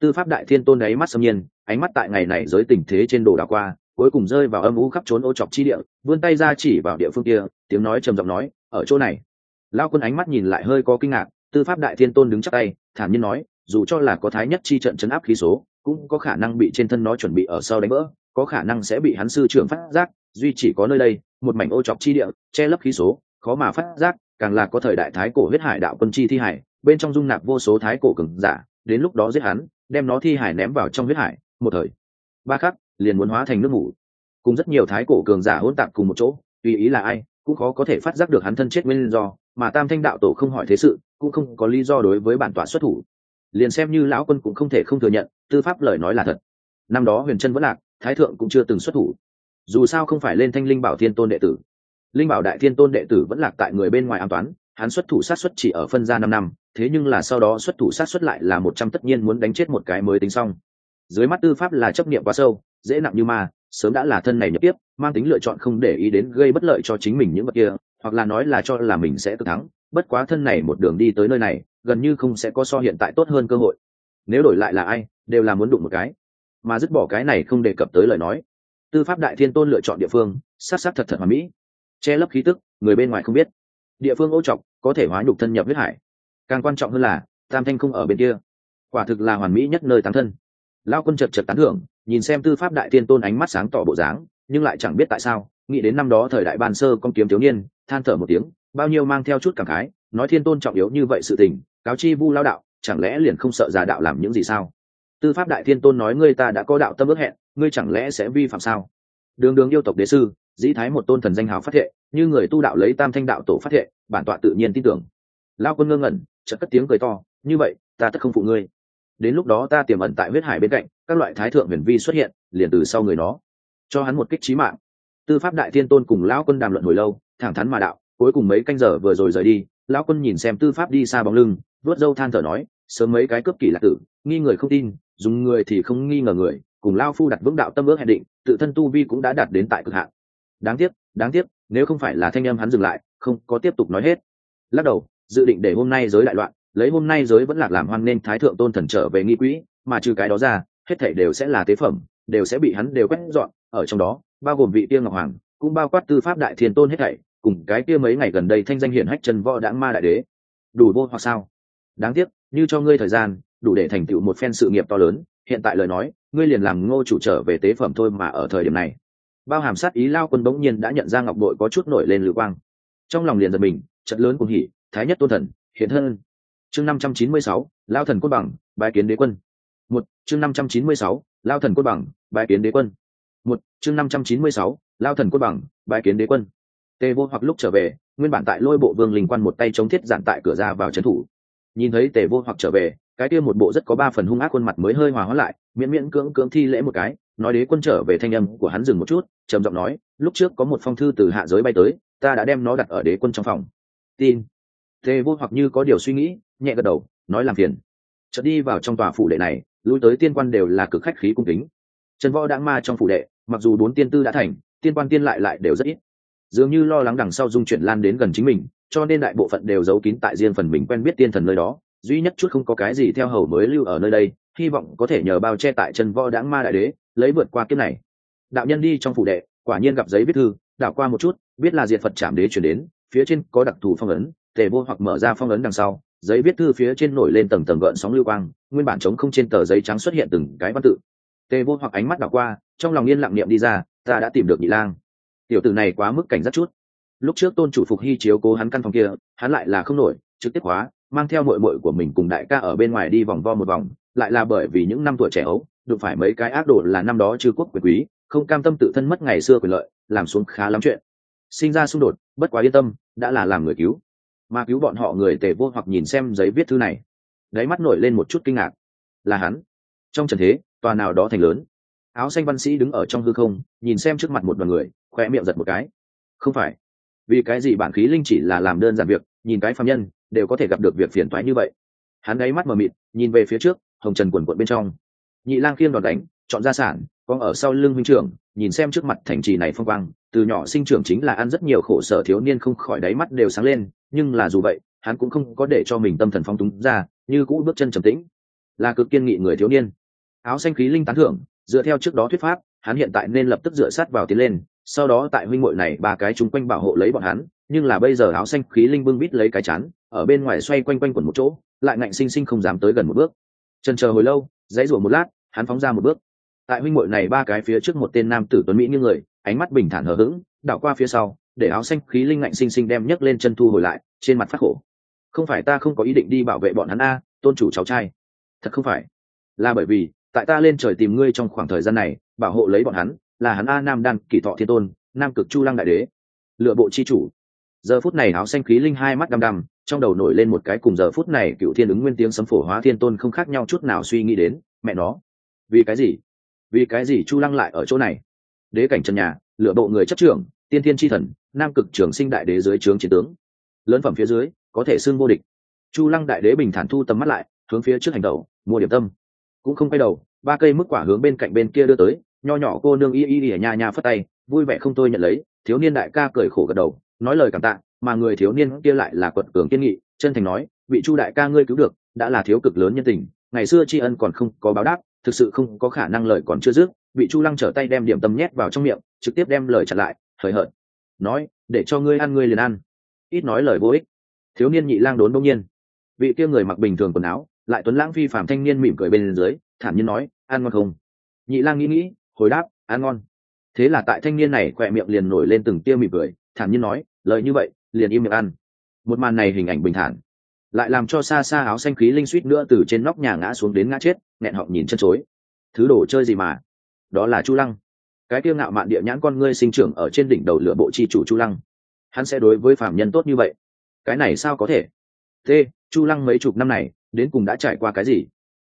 Tư pháp đại thiên tôn ấy mắt xâm nhiên, ánh mắt tại ngày này giới tình thế trên đồ đảo qua, cuối cùng rơi vào âm u khắp trốn ô chọc chi địa, vươn tay ra chỉ vào địa phương kia, tiếng nói trầm giọng nói, ở chỗ này. Lao quân ánh mắt nhìn lại hơi có kinh ngạc, tư pháp đại thiên tôn đứng chắc tay, thản nhiên nói, dù cho là có thái nhất chi trận chấn áp khí số, cũng có khả năng bị trên thân nó chuẩn bị ở sau đánh vỡ, có khả năng sẽ bị hắn sư trưởng phát giác, duy chỉ có nơi đây, một mảnh ô chọc chi địa, che lấp khí số, khó mà phát giác càng là có thời đại thái cổ huyết hải đạo quân chi thi hải, bên trong dung nạp vô số thái cổ cường giả, đến lúc đó giết hắn, đem nó thi hải ném vào trong huyết hải, một thời. Ba khắc, liền muốn hóa thành nước ngủ cùng rất nhiều thái cổ cường giả hỗn tạp cùng một chỗ, tùy ý là ai, cũng khó có thể phát giác được hắn thân chết nguyên do, mà tam thanh đạo tổ không hỏi thế sự, cũng không có lý do đối với bản tọa xuất thủ. Liền xem như lão quân cũng không thể không thừa nhận, tư pháp lời nói là thật. Năm đó huyền trân vẫn lạc, thái thượng cũng chưa từng xuất thủ. Dù sao không phải lên thanh linh bảo thiên tôn đệ tử linh bảo đại thiên tôn đệ tử vẫn lạc tại người bên ngoài an toán hắn xuất thủ sát xuất chỉ ở phân ra năm năm, thế nhưng là sau đó xuất thủ sát xuất lại là một trăm tất nhiên muốn đánh chết một cái mới tính xong. Dưới mắt tư pháp là chấp niệm quá sâu, dễ nặng như ma, sớm đã là thân này nhập tiếp mang tính lựa chọn không để ý đến gây bất lợi cho chính mình những vật kia, hoặc là nói là cho là mình sẽ tự thắng, bất quá thân này một đường đi tới nơi này, gần như không sẽ có so hiện tại tốt hơn cơ hội. Nếu đổi lại là ai, đều là muốn đụng một cái. Mà dứt bỏ cái này không đề cập tới lời nói. Tư pháp đại thiên tôn lựa chọn địa phương, sát sát thật thật mà mỹ che lấp khí tức, người bên ngoài không biết. Địa phương ô trọc, có thể hóa nhục thân nhập huyết hải. Càng quan trọng hơn là, tam thanh không ở bên kia. Quả thực là hoàn mỹ nhất nơi tán thân. Lao quân chật chật tán thưởng, nhìn xem tư pháp đại thiên tôn ánh mắt sáng tỏ bộ dáng, nhưng lại chẳng biết tại sao, nghĩ đến năm đó thời đại ban sơ con kiếm thiếu niên, than thở một tiếng, bao nhiêu mang theo chút cảm khái, nói thiên tôn trọng yếu như vậy sự tình, cáo chi vu lao đạo, chẳng lẽ liền không sợ già đạo làm những gì sao? Tư pháp đại thiên tôn nói ngươi ta đã có đạo tâm ước hẹn, ngươi chẳng lẽ sẽ vi phạm sao? Đường đường yêu tộc đế sư dĩ thái một tôn thần danh hào phát thệ, như người tu đạo lấy tam thanh đạo tổ phát thệ, bản tọa tự nhiên tin tưởng. Lao quân ngơ ngẩn, chợt cất tiếng cười to, như vậy, ta tất không phụ ngươi. Đến lúc đó ta tiềm ẩn tại huyết hải bên cạnh, các loại thái thượng huyền vi xuất hiện, liền từ sau người nó. Cho hắn một kích trí mạng. Tư pháp đại thiên tôn cùng lão quân đàm luận hồi lâu, thẳng thắn mà đạo, cuối cùng mấy canh giờ vừa rồi rời đi, lão quân nhìn xem tư pháp đi xa bóng lưng vớt dâu than thở nói, sớm mấy cái cướp kỷ lạc tử, nghi người không tin, dùng người thì không nghi ngờ người, cùng lao phu đặt vững đạo tâm ước hẹn định, tự thân tu vi cũng đã đạt đến tại cực hạn đáng tiếc đáng tiếc, nếu không phải là thanh âm hắn dừng lại, không có tiếp tục nói hết. Lắc đầu, dự định để hôm nay giới đại loạn, lấy hôm nay giới vẫn lạc làm hoan nên thái thượng tôn thần trở về nghi quỹ, mà trừ cái đó ra, hết thảy đều sẽ là tế phẩm, đều sẽ bị hắn đều quét dọn, ở trong đó, bao gồm vị tiên ngọc hoàng, cũng bao quát tư pháp đại thiên tôn hết thảy, cùng cái kia mấy ngày gần đây thanh danh hiển hách trần võ đãng ma đại đế. Đủ vô hoặc sao? Đáng tiếc, như cho ngươi thời gian, đủ để thành tựu một phen sự nghiệp to lớn, hiện tại lời nói, ngươi liền làm ngô chủ trở về tế phẩm thôi mà ở thời điểm này bao hàm sát ý lao quân bỗng nhiên đã nhận ra ngọc bội có chút nổi lên lưu quang. Trong lòng liền giật mình, trận lớn cùng hỉ, thái nhất tôn thần, hiện thân. Chương năm trăm chín mươi sáu, lao thần cốt bằng bài kiến đế quân. Một, chương năm trăm chín mươi sáu, lao thần cốt bằng bài kiến đế quân. Một, chương năm trăm chín mươi sáu, lao thần cốt bằng bài kiến đế quân. Tề vô hoặc lúc trở về, nguyên bản tại lôi bộ vương linh quan một tay chống thiết giản tại cửa ra vào trấn thủ. Nhìn thấy tề vô hoặc trở về, cái kia một bộ rất có ba phần hung ác khuôn mặt mới hơi hòa hóa lại, miễn miễn cưỡng cưỡng thi lễ một cái nói đế quân trở về thanh âm của hắn dừng một chút, trầm giọng nói, lúc trước có một phong thư từ hạ giới bay tới, ta đã đem nó đặt ở đế quân trong phòng. Tin. Tê vô hoặc như có điều suy nghĩ, nhẹ gật đầu, nói làm phiền. Chợt đi vào trong tòa phủ đệ này, lui tới tiên quan đều là cực khách khí cung kính. Trần võ đã ma trong phủ đệ, mặc dù bốn tiên tư đã thành, tiên quan tiên lại lại đều rất ít. Dường như lo lắng đằng sau dung chuyển lan đến gần chính mình, cho nên đại bộ phận đều giấu kín tại riêng phần mình quen biết tiên thần nơi đó, duy nhất chút không có cái gì theo hầu mới lưu ở nơi đây, hy vọng có thể nhờ bao che tại chân võ đãng ma đại đế lấy vượt qua kiếp này. Đạo nhân đi trong phủ đệ, quả nhiên gặp giấy viết thư, đảo qua một chút, biết là diệt phật trảm đế chuyển đến, phía trên có đặc thù phong ấn, tề vô hoặc mở ra phong ấn đằng sau, giấy viết thư phía trên nổi lên tầng tầng gợn sóng lưu quang, nguyên bản trống không trên tờ giấy trắng xuất hiện từng cái văn tự. Tề vô hoặc ánh mắt đảo qua, trong lòng yên lặng niệm đi ra, ta đã tìm được nhị lang. Tiểu tử này quá mức cảnh giác chút. Lúc trước tôn chủ phục hy chiếu cố hắn căn phòng kia, hắn lại là không nổi, trực tiếp hóa, mang theo mội mội của mình cùng đại ca ở bên ngoài đi vòng vo một vòng, lại là bởi vì những năm tuổi trẻ ấu đụng phải mấy cái ác đồ là năm đó trừ quốc quyền quý, không cam tâm tự thân mất ngày xưa quyền lợi, làm xuống khá lắm chuyện. Sinh ra xung đột, bất quá yên tâm, đã là làm người cứu. Mà cứu bọn họ người tề vô hoặc nhìn xem giấy viết thư này. Đáy mắt nổi lên một chút kinh ngạc. Là hắn. Trong trần thế, tòa nào đó thành lớn. Áo xanh văn sĩ đứng ở trong hư không, nhìn xem trước mặt một đoàn người khoe miệng giật một cái. Không phải. Vì cái gì bản khí linh chỉ là làm đơn giản việc, nhìn cái phạm nhân, đều có thể gặp được việc phiền toái như vậy. Hắn đáy mắt mờ mịt, nhìn về phía trước, hồng trần quần quận bên trong nhị lang khiêng đòn đánh, chọn gia sản còn ở sau lưng huynh trưởng, nhìn xem trước mặt thành trì này phong quang, từ nhỏ sinh trưởng chính là ăn rất nhiều khổ sở thiếu niên không khỏi đáy mắt đều sáng lên, nhưng là dù vậy, hắn cũng không có để cho mình tâm thần phong túng ra, như cũ bước chân trầm tĩnh. Là cực kiên nghị người thiếu niên. Áo xanh khí linh tán thưởng, dựa theo trước đó thuyết pháp, hắn hiện tại nên lập tức dựa sát vào tiến lên, sau đó tại huynh muội này ba cái chung quanh bảo hộ lấy bọn hắn, nhưng là bây giờ áo xanh khí linh bưng bít lấy cái chán, ở bên ngoài xoay quanh quanh quẩn một chỗ, lại ngạnh sinh sinh không dám tới gần một bước. Trần chờ hồi lâu dãy rủa một lát, hắn phóng ra một bước. Tại huynh muội này ba cái phía trước một tên nam tử tuấn mỹ như người, ánh mắt bình thản hờ hững, đảo qua phía sau, để áo xanh khí linh lạnh sinh sinh đem nhấc lên chân thu hồi lại, trên mặt phát khổ. Không phải ta không có ý định đi bảo vệ bọn hắn a, tôn chủ cháu trai. Thật không phải. Là bởi vì, tại ta lên trời tìm ngươi trong khoảng thời gian này, bảo hộ lấy bọn hắn, là hắn a nam đan, kỳ thọ thiên tôn, nam cực chu lăng đại đế. Lựa bộ chi chủ. Giờ phút này áo xanh khí linh hai mắt đăm đăm trong đầu nổi lên một cái cùng giờ phút này cựu thiên ứng nguyên tiếng sấm phổ hóa thiên tôn không khác nhau chút nào suy nghĩ đến, mẹ nó. Vì cái gì? Vì cái gì chu lăng lại ở chỗ này? Đế cảnh trần nhà, lựa bộ người chấp trưởng, tiên thiên tri thần, nam cực trường sinh đại đế dưới trướng chiến tướng. Lớn phẩm phía dưới, có thể xưng vô địch. Chu lăng đại đế bình thản thu tầm mắt lại, hướng phía trước hành đầu mua điểm tâm. Cũng không quay đầu, ba cây mức quả hướng bên cạnh bên kia đưa tới, nho nhỏ cô nương y y y ở nhà nhà phất tay, vui vẻ không tôi nhận lấy, thiếu niên đại ca cười khổ gật đầu, nói lời cảm tạ mà người thiếu niên kia lại là quật cường kiên nghị, chân thành nói, vị chu đại ca ngươi cứu được, đã là thiếu cực lớn nhân tình, ngày xưa tri ân còn không có báo đáp, thực sự không có khả năng lời còn chưa dứt. Vị chu lăng trở tay đem điểm tâm nhét vào trong miệng, trực tiếp đem lời chặt lại, hời hợt, nói, để cho ngươi ăn ngươi liền ăn. Ít nói lời vô ích. Thiếu niên nhị lang đốn đông nhiên. Vị kia người mặc bình thường quần áo, lại tuấn lãng phi phạm thanh niên mỉm cười bên dưới, thản nhiên nói, ăn ngon không? Nhị lang nghĩ nghĩ, hồi đáp, ăn ngon. Thế là tại thanh niên này khỏe miệng liền nổi lên từng tia mỉm cười, thản nhiên nói, lời như vậy liền im miệng ăn. Một màn này hình ảnh bình thản, lại làm cho xa xa áo xanh khí linh suýt nữa từ trên nóc nhà ngã xuống đến ngã chết, nghẹn họng nhìn chân chối. Thứ đồ chơi gì mà? Đó là chu lăng. Cái tiêu ngạo mạn địa nhãn con ngươi sinh trưởng ở trên đỉnh đầu lửa bộ chi chủ chu lăng. Hắn sẽ đối với phạm nhân tốt như vậy? Cái này sao có thể? T, chu lăng mấy chục năm này, đến cùng đã trải qua cái gì?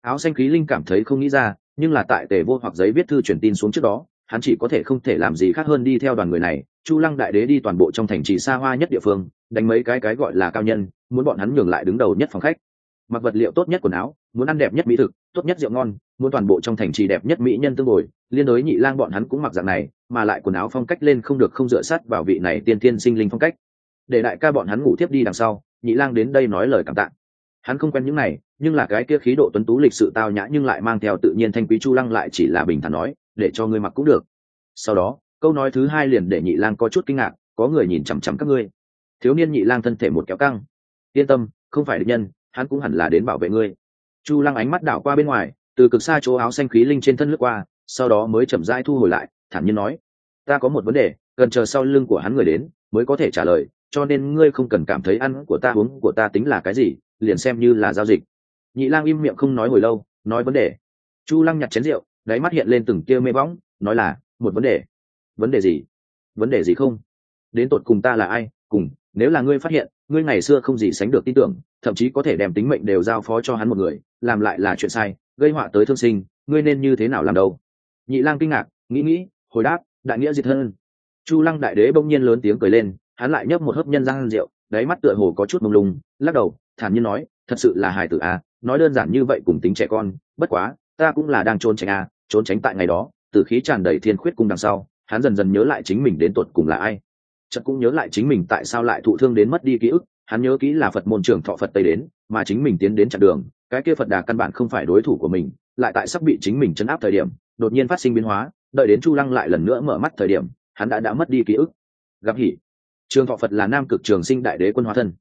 Áo xanh khí linh cảm thấy không nghĩ ra, nhưng là tại tề vô hoặc giấy viết thư truyền tin xuống trước đó, hắn chỉ có thể không thể làm gì khác hơn đi theo đoàn người này chu lăng đại đế đi toàn bộ trong thành trì xa hoa nhất địa phương, đánh mấy cái cái gọi là cao nhân, muốn bọn hắn nhường lại đứng đầu nhất phòng khách. Mặc vật liệu tốt nhất quần áo, muốn ăn đẹp nhất mỹ thực, tốt nhất rượu ngon, muốn toàn bộ trong thành trì đẹp nhất mỹ nhân tương bồi, liên đối nhị lang bọn hắn cũng mặc dạng này, mà lại quần áo phong cách lên không được không dựa sát vào vị này tiên tiên sinh linh phong cách. Để đại ca bọn hắn ngủ tiếp đi đằng sau, nhị lang đến đây nói lời cảm tạ. Hắn không quen những này, nhưng là cái kia khí độ tuấn tú lịch sự tao nhã nhưng lại mang theo tự nhiên thanh quý chu lăng lại chỉ là bình thản nói, để cho ngươi mặc cũng được. Sau đó câu nói thứ hai liền để nhị lang có chút kinh ngạc, có người nhìn chằm chằm các ngươi. Thiếu niên nhị lang thân thể một kéo căng. Yên tâm, không phải địch nhân, hắn cũng hẳn là đến bảo vệ ngươi. Chu lăng ánh mắt đảo qua bên ngoài, từ cực xa chỗ áo xanh khí linh trên thân lướt qua, sau đó mới chậm rãi thu hồi lại, thản nhiên nói, ta có một vấn đề, cần chờ sau lưng của hắn người đến, mới có thể trả lời, cho nên ngươi không cần cảm thấy ăn của ta, uống của ta tính là cái gì, liền xem như là giao dịch. Nhị lang im miệng không nói hồi lâu, nói vấn đề. Chu lăng nhặt chén rượu, đáy mắt hiện lên từng kia mê bóng, nói là, một vấn đề vấn đề gì? Vấn đề gì không? Đến tột cùng ta là ai? Cùng, nếu là ngươi phát hiện, ngươi ngày xưa không gì sánh được tin tưởng, thậm chí có thể đem tính mệnh đều giao phó cho hắn một người, làm lại là chuyện sai, gây họa tới thương sinh, ngươi nên như thế nào làm đâu? Nhị lang kinh ngạc, nghĩ nghĩ, hồi đáp, đại nghĩa diệt hơn chu lăng đại đế bỗng nhiên lớn tiếng cười lên, hắn lại nhấp một hớp nhân răng rượu, đáy mắt tựa hồ có chút mông lung, lắc đầu, thản nhiên nói, thật sự là hài tử à nói đơn giản như vậy cùng tính trẻ con, bất quá, ta cũng là đang trốn tránh à trốn tránh tại ngày đó từ khí tràn đầy thiên khuyết cung đằng sau hắn dần dần nhớ lại chính mình đến tuột cùng là ai. Chợt cũng nhớ lại chính mình tại sao lại thụ thương đến mất đi ký ức, hắn nhớ kỹ là phật môn trưởng thọ phật tây đến, mà chính mình tiến đến chặn đường, cái kia phật đà căn bản không phải đối thủ của mình, lại tại sắp bị chính mình chấn áp thời điểm, đột nhiên phát sinh biến hóa, đợi đến chu lăng lại lần nữa mở mắt thời điểm, hắn đã đã mất đi ký ức. Gặp hỉ. Trường thọ phật là nam cực trường sinh đại đế quân hóa thân.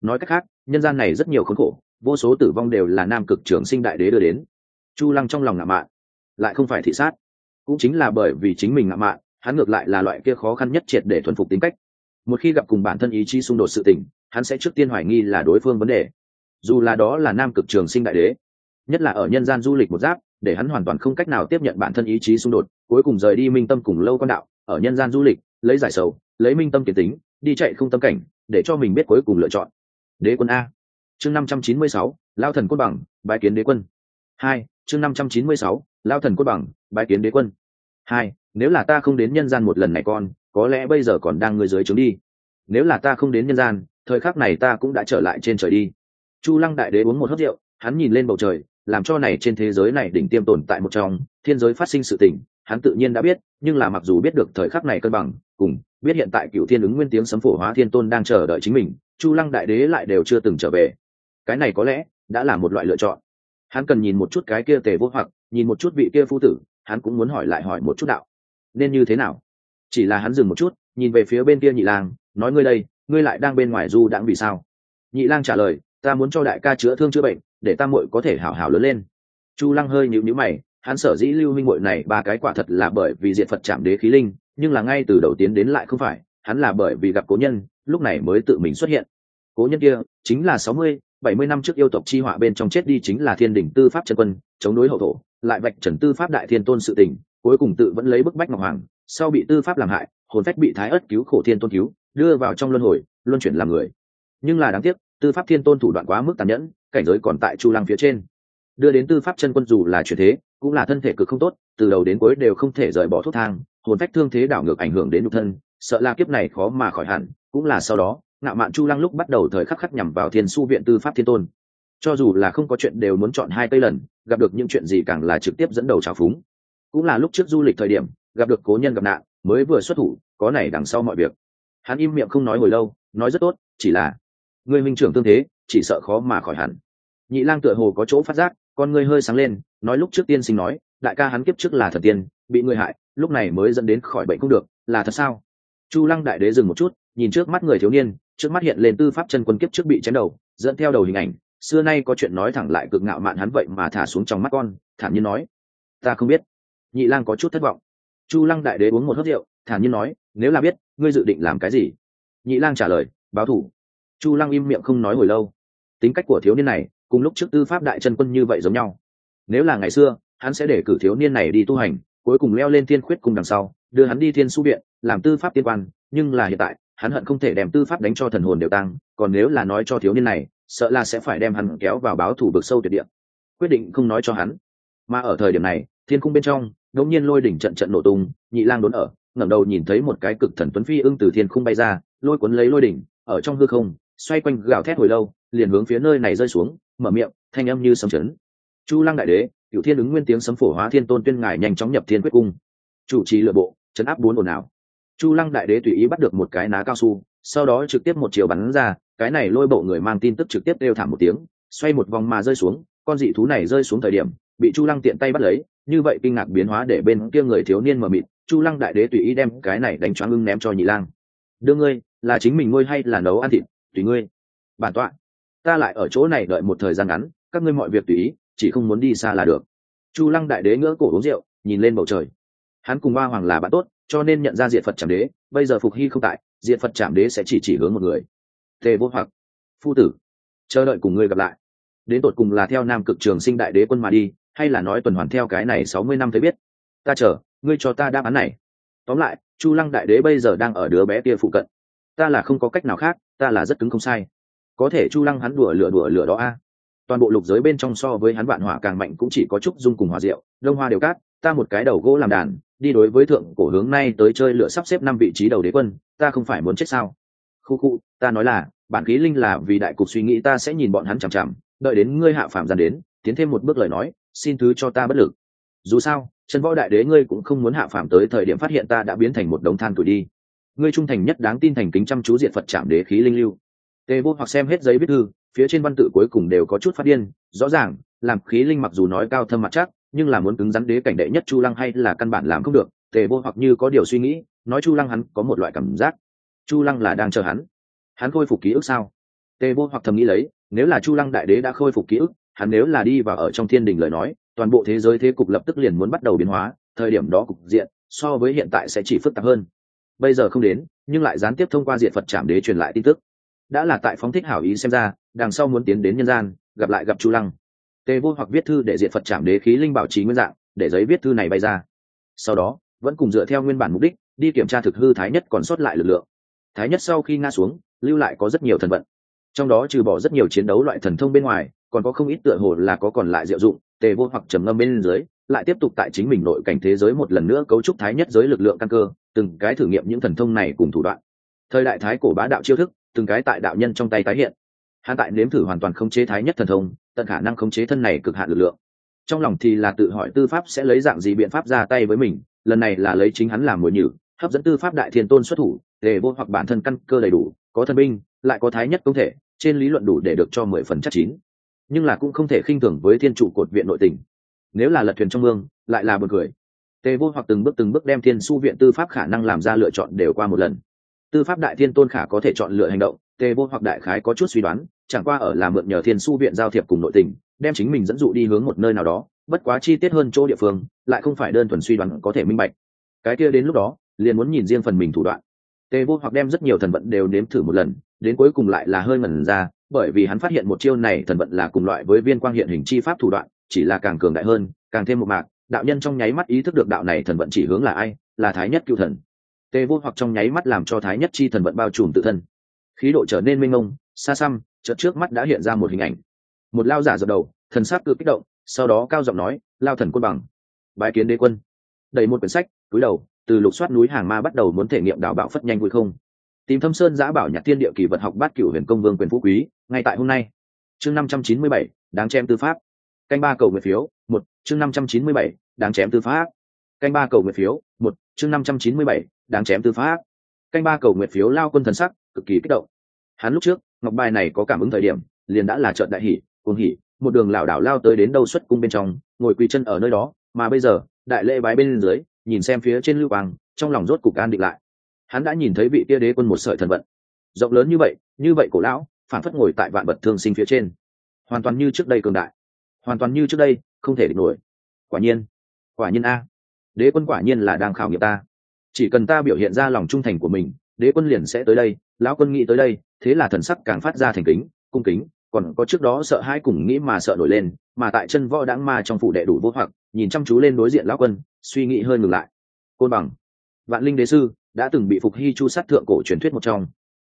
Nói cách khác, nhân gian này rất nhiều khốn khổ, vô số tử vong đều là nam cực trường sinh đại đế đưa đến. Chu lăng trong lòng ngạo mạn, lại không phải thị sát. Cũng chính là bởi vì chính mình ngạo mạn hắn ngược lại là loại kia khó khăn nhất triệt để thuần phục tính cách. Một khi gặp cùng bản thân ý chí xung đột sự tình, hắn sẽ trước tiên hoài nghi là đối phương vấn đề. Dù là đó là nam cực trường sinh đại đế, nhất là ở nhân gian du lịch một giáp, để hắn hoàn toàn không cách nào tiếp nhận bản thân ý chí xung đột, cuối cùng rời đi minh tâm cùng lâu con đạo, ở nhân gian du lịch, lấy giải sầu, lấy minh tâm kiến tính, đi chạy không tâm cảnh, để cho mình biết cuối cùng lựa chọn. Đế quân a. Chương năm trăm chín mươi sáu, lao thần cốt bằng, bái kiến đế quân. Hai, chương năm trăm chín mươi sáu, lao thần cốt bằng, bái kiến đế quân hai, nếu là ta không đến nhân gian một lần này con, có lẽ bây giờ còn đang người dưới trướng đi. Nếu là ta không đến nhân gian, thời khắc này ta cũng đã trở lại trên trời đi. Chu lăng đại đế uống một hớt rượu, hắn nhìn lên bầu trời, làm cho này trên thế giới này đỉnh tiêm tồn tại một trong, thiên giới phát sinh sự tình, hắn tự nhiên đã biết, nhưng là mặc dù biết được thời khắc này cân bằng, cùng biết hiện tại cựu thiên ứng nguyên tiếng sấm phổ hóa thiên tôn đang chờ đợi chính mình, chu lăng đại đế lại đều chưa từng trở về. Cái này có lẽ đã là một loại lựa chọn. Hắn cần nhìn một chút cái kia tề vô hoặc, nhìn một chút vị kia phu tử hắn cũng muốn hỏi lại hỏi một chút đạo. Nên như thế nào? Chỉ là hắn dừng một chút, nhìn về phía bên kia nhị lang, nói ngươi đây, ngươi lại đang bên ngoài du đãng vì sao? Nhị lang trả lời, ta muốn cho đại ca chữa thương chữa bệnh, để ta muội có thể hảo hảo lớn lên. Chu lăng hơi nhịu nhữ mày, hắn sở dĩ lưu minh muội này, ba cái quả thật là bởi vì diện phật chạm đế khí linh, nhưng là ngay từ đầu tiến đến lại không phải, hắn là bởi vì gặp cố nhân, lúc này mới tự mình xuất hiện. Cố nhân kia, chính là sáu mươi, bảy mươi năm trước yêu tộc chi họa bên trong chết đi chính là thiên đỉnh tư pháp chân quân, chống đối hậu thổ lại vạch trần tư pháp đại thiên tôn sự tình, cuối cùng tự vẫn lấy bức bách ngọc hoàng, sau bị tư pháp làm hại, hồn phách bị thái ất cứu khổ thiên tôn cứu, đưa vào trong luân hồi, luân chuyển làm người. Nhưng là đáng tiếc, tư pháp thiên tôn thủ đoạn quá mức tàn nhẫn, cảnh giới còn tại chu lăng phía trên. Đưa đến tư pháp chân quân dù là chuyển thế, cũng là thân thể cực không tốt, từ đầu đến cuối đều không thể rời bỏ thuốc thang, hồn phách thương thế đảo ngược ảnh hưởng đến nhục thân, sợ la kiếp này khó mà khỏi hẳn, cũng là sau đó, ngạo mạn chu lăng lúc bắt đầu thời khắc khắc nhằm vào thiên su viện tư pháp thiên tôn cho dù là không có chuyện đều muốn chọn hai cây lần, gặp được những chuyện gì càng là trực tiếp dẫn đầu trào phúng. Cũng là lúc trước du lịch thời điểm, gặp được cố nhân gặp nạn, mới vừa xuất thủ, có này đằng sau mọi việc. Hắn im miệng không nói hồi lâu, nói rất tốt, chỉ là người minh trưởng tương thế, chỉ sợ khó mà khỏi hẳn. Nhị lang tựa hồ có chỗ phát giác, con ngươi hơi sáng lên, nói lúc trước tiên sinh nói, đại ca hắn kiếp trước là thần tiên, bị người hại, lúc này mới dẫn đến khỏi bệnh không được, là thật sao? Chu lăng đại đế dừng một chút, nhìn trước mắt người thiếu niên, trước mắt hiện lên tư pháp chân quân kiếp trước bị chém đầu, dẫn theo đầu hình ảnh xưa nay có chuyện nói thẳng lại cực ngạo mạn hắn vậy mà thả xuống trong mắt con, thản nhiên nói. Ta không biết. Nhị lang có chút thất vọng. Chu lăng đại đế uống một hớt rượu, thản nhiên nói, nếu là biết, ngươi dự định làm cái gì? Nhị lang trả lời, báo thủ. Chu lăng im miệng không nói hồi lâu. Tính cách của thiếu niên này, cùng lúc trước tư pháp đại chân quân như vậy giống nhau. Nếu là ngày xưa, hắn sẽ để cử thiếu niên này đi tu hành, cuối cùng leo lên thiên khuyết cùng đằng sau, đưa hắn đi thiên su viện, làm tư pháp tiên quan. Nhưng là hiện tại, hắn hận không thể đem tư pháp đánh cho thần hồn đều tăng còn nếu là nói cho thiếu niên này sợ là sẽ phải đem hắn kéo vào báo thủ vực sâu tuyệt địa. Quyết định không nói cho hắn. Mà ở thời điểm này, thiên cung bên trong, đột nhiên lôi đỉnh trận trận nổ tung, nhị lang đốn ở, ngẩng đầu nhìn thấy một cái cực thần tuấn phi ưng từ thiên cung bay ra, lôi cuốn lấy lôi đỉnh, ở trong hư không, xoay quanh gào thét hồi lâu, liền hướng phía nơi này rơi xuống, mở miệng, thanh âm như sấm chấn. Chu lăng đại đế cựu thiên ứng nguyên tiếng sấm phổ hóa thiên tôn tuyên ngài nhanh chóng nhập thiên quyết cung. Chủ trì lựa bộ, chấn áp bốn ồn ào. Chu lăng đại đế tùy ý bắt được một cái ná cao su, sau đó trực tiếp một chiều bắn ra cái này lôi bộ người mang tin tức trực tiếp đeo thảm một tiếng, xoay một vòng mà rơi xuống, con dị thú này rơi xuống thời điểm, bị chu lăng tiện tay bắt lấy, như vậy kinh ngạc biến hóa để bên kia người thiếu niên mờ mịt, chu lăng đại đế tùy ý đem cái này đánh choáng ưng ném cho nhị lang. Đưa ngươi, là chính mình nuôi hay là nấu ăn thịt? Tùy ngươi. Bản tọa, ta lại ở chỗ này đợi một thời gian ngắn, các ngươi mọi việc tùy ý, chỉ không muốn đi xa là được. Chu lăng đại đế ngỡ cổ uống rượu, nhìn lên bầu trời. Hắn cùng ba hoàng là bạn tốt, cho nên nhận ra diện phật trảm đế, bây giờ phục hy không tại diện phật trảm đế sẽ chỉ chỉ hướng một người tề vô hoặc phu tử. Chờ đợi cùng ngươi gặp lại. Đến tột cùng là theo nam cực trường sinh đại đế quân mà đi, hay là nói tuần hoàn theo cái này sáu mươi năm thấy biết? Ta chờ, ngươi cho ta đáp án này. Tóm lại, chu lăng đại đế bây giờ đang ở đứa bé kia phụ cận. Ta là không có cách nào khác, ta là rất cứng không sai. Có thể chu lăng hắn đùa lửa đùa lửa đó a. Toàn bộ lục giới bên trong so với hắn vạn hỏa càng mạnh cũng chỉ có trúc dung cùng hòa diệu, đông hoa đều cát, ta một cái đầu gỗ làm đàn, đi đối với thượng cổ hướng nay tới chơi lửa sắp xếp năm vị trí đầu đế quân, ta không phải muốn chết sao? Khu khu ta nói là, bản khí linh là vì đại cục suy nghĩ ta sẽ nhìn bọn hắn chằm chằm, đợi đến ngươi hạ phạm gian đến, tiến thêm một bước lời nói, xin thứ cho ta bất lực. Dù sao chân võ đại đế ngươi cũng không muốn hạ phạm tới thời điểm phát hiện ta đã biến thành một đống than tuổi đi. Ngươi trung thành nhất đáng tin thành kính chăm chú diện phật chạm đế khí linh lưu. Tề vô hoặc xem hết giấy viết thư, phía trên văn tự cuối cùng đều có chút phát điên, rõ ràng, làm khí linh mặc dù nói cao thâm mặt chắc, nhưng là muốn cứng rắn đế cảnh đệ nhất chu lăng hay là căn bản làm không được. Tề vô hoặc như có điều suy nghĩ, nói chu lăng hắn có một loại cảm giác chu lăng là đang chờ hắn. Hắn khôi phục ký ức sao? Tề vô hoặc thầm nghĩ lấy, nếu là chu lăng đại đế đã khôi phục ký ức, hắn nếu là đi vào ở trong thiên đình lời nói, toàn bộ thế giới thế cục lập tức liền muốn bắt đầu biến hóa, thời điểm đó cục diện, so với hiện tại sẽ chỉ phức tạp hơn. Bây giờ không đến, nhưng lại gián tiếp thông qua diện phật trảm đế truyền lại tin tức. Đã là tại phóng thích hảo ý xem ra, đằng sau muốn tiến đến nhân gian, gặp lại gặp chu lăng. Tề vô hoặc viết thư để diện phật trảm đế khí linh bảo trì nguyên dạng, để giấy viết thư này bay ra. Sau đó, vẫn cùng dựa theo nguyên bản mục đích, đi kiểm tra thực hư thái nhất còn sót lại lực lượng thái nhất sau khi nga xuống, lưu lại có rất nhiều thần vận. Trong đó trừ bỏ rất nhiều chiến đấu loại thần thông bên ngoài, còn có không ít tựa hồ là có còn lại diệu dụng, tề vô hoặc trầm ngâm bên dưới, lại tiếp tục tại chính mình nội cảnh thế giới một lần nữa cấu trúc thái nhất giới lực lượng căn cơ, từng cái thử nghiệm những thần thông này cùng thủ đoạn. Thời đại thái cổ bá đạo chiêu thức, từng cái tại đạo nhân trong tay tái hiện. Hắn tại nếm thử hoàn toàn khống chế thái nhất thần thông, tận khả năng khống chế thân này cực hạn lực lượng. Trong lòng thì là tự hỏi tư pháp sẽ lấy dạng gì biện pháp ra tay với mình, lần này là lấy chính hắn làm mồi nhử hấp dẫn tư pháp đại thiên tôn xuất thủ để vô hoặc bản thân căn cơ đầy đủ, có thần binh, lại có thái nhất công thể, trên lý luận đủ để được cho mười phần chắc chín. Nhưng là cũng không thể khinh thường với thiên trụ cột viện nội tình. Nếu là lật thuyền trong mương, lại là b u ồ n cười. Tề vô hoặc từng bước từng bước đem thiên su viện tư pháp khả năng làm ra lựa chọn đều qua một lần. Tư pháp đại thiên tôn khả có thể chọn lựa hành động, tề vô hoặc đại khái có chút suy đoán, chẳng qua ở là mượn nhờ thiên su viện giao thiệp cùng nội tình, đem chính mình dẫn dụ đi hướng một nơi nào đó, bất quá chi tiết hơn chỗ địa phương, lại không phải đơn thuần suy đoán có thể minh bạch. Cái kia đến lúc đó liền muốn nhìn riêng phần mình thủ đoạn. Tề vô hoặc đem rất nhiều thần vận đều nếm thử một lần, đến cuối cùng lại là hơi ngẩn ra, bởi vì hắn phát hiện một chiêu này thần vận là cùng loại với viên quang hiện hình chi pháp thủ đoạn, chỉ là càng cường đại hơn, càng thêm một mạc. Đạo nhân trong nháy mắt ý thức được đạo này thần vận chỉ hướng là ai, là thái nhất cựu thần. Tề vô hoặc trong nháy mắt làm cho thái nhất chi thần vận bao trùm tự thân. Khí độ trở nên mênh mông, xa xăm, chợt trước mắt đã hiện ra một hình ảnh. Một lao giả dập đầu, thần sát cự kích động, sau đó cao giọng nói, lao thần quân bằng, bái kiến đế quân. Đầy một quyển sách túi đầu từ lục soát núi hàng ma bắt đầu muốn thể nghiệm đào bạo phất nhanh vui không. Tìm thâm sơn giã bảo nhạc tiên địa kỳ vật học bát cửu huyền công vương quyền phú quý, ngay tại hôm nay. Chương năm trăm chín mươi bảy, đáng chém tư pháp. Canh ba cầu nguyện phiếu, một, chương năm trăm chín mươi bảy, đáng chém tư pháp. Canh ba cầu nguyện phiếu, một, chương năm trăm chín mươi bảy, đáng chém tư pháp. Canh ba cầu nguyện phiếu lao quân thần sắc, cực kỳ kích động. Hắn lúc trước, ngọc bài này có cảm ứng thời điểm, liền đã là trận đại hỷ cuồng hỷ một đường lảo đảo lao tới đến đâu xuất cung bên trong, ngồi quỳ chân ở nơi đó, mà bây giờ, đại lễ bái bên dưới nhìn xem phía trên lưu quang, trong lòng rốt cục an định lại. Hắn đã nhìn thấy vị tia đế quân một sợi thần vận. Rộng lớn như vậy như vậy cổ lão phản phất ngồi tại vạn vật thương sinh phía trên. Hoàn toàn như trước đây cường đại. Hoàn toàn như trước đây, không thể địch nổi. Quả nhiên quả nhiên a. Đế quân quả nhiên là đang khảo nghiệm ta. Chỉ cần ta biểu hiện ra lòng trung thành của mình, đế quân liền sẽ tới đây, lão quân nghĩ tới đây, thế là thần sắc càng phát ra thành kính, cung kính còn có trước đó sợ hai cùng nghĩ mà sợ nổi lên, mà tại chân võ đãng ma trong phủ đệ đủ vô hoặc, nhìn chăm chú lên đối diện lão quân, suy nghĩ hơi ngừng lại. Côn bằng. Vạn linh đế sư đã từng bị phục hy chu sát thượng cổ truyền thuyết một trong.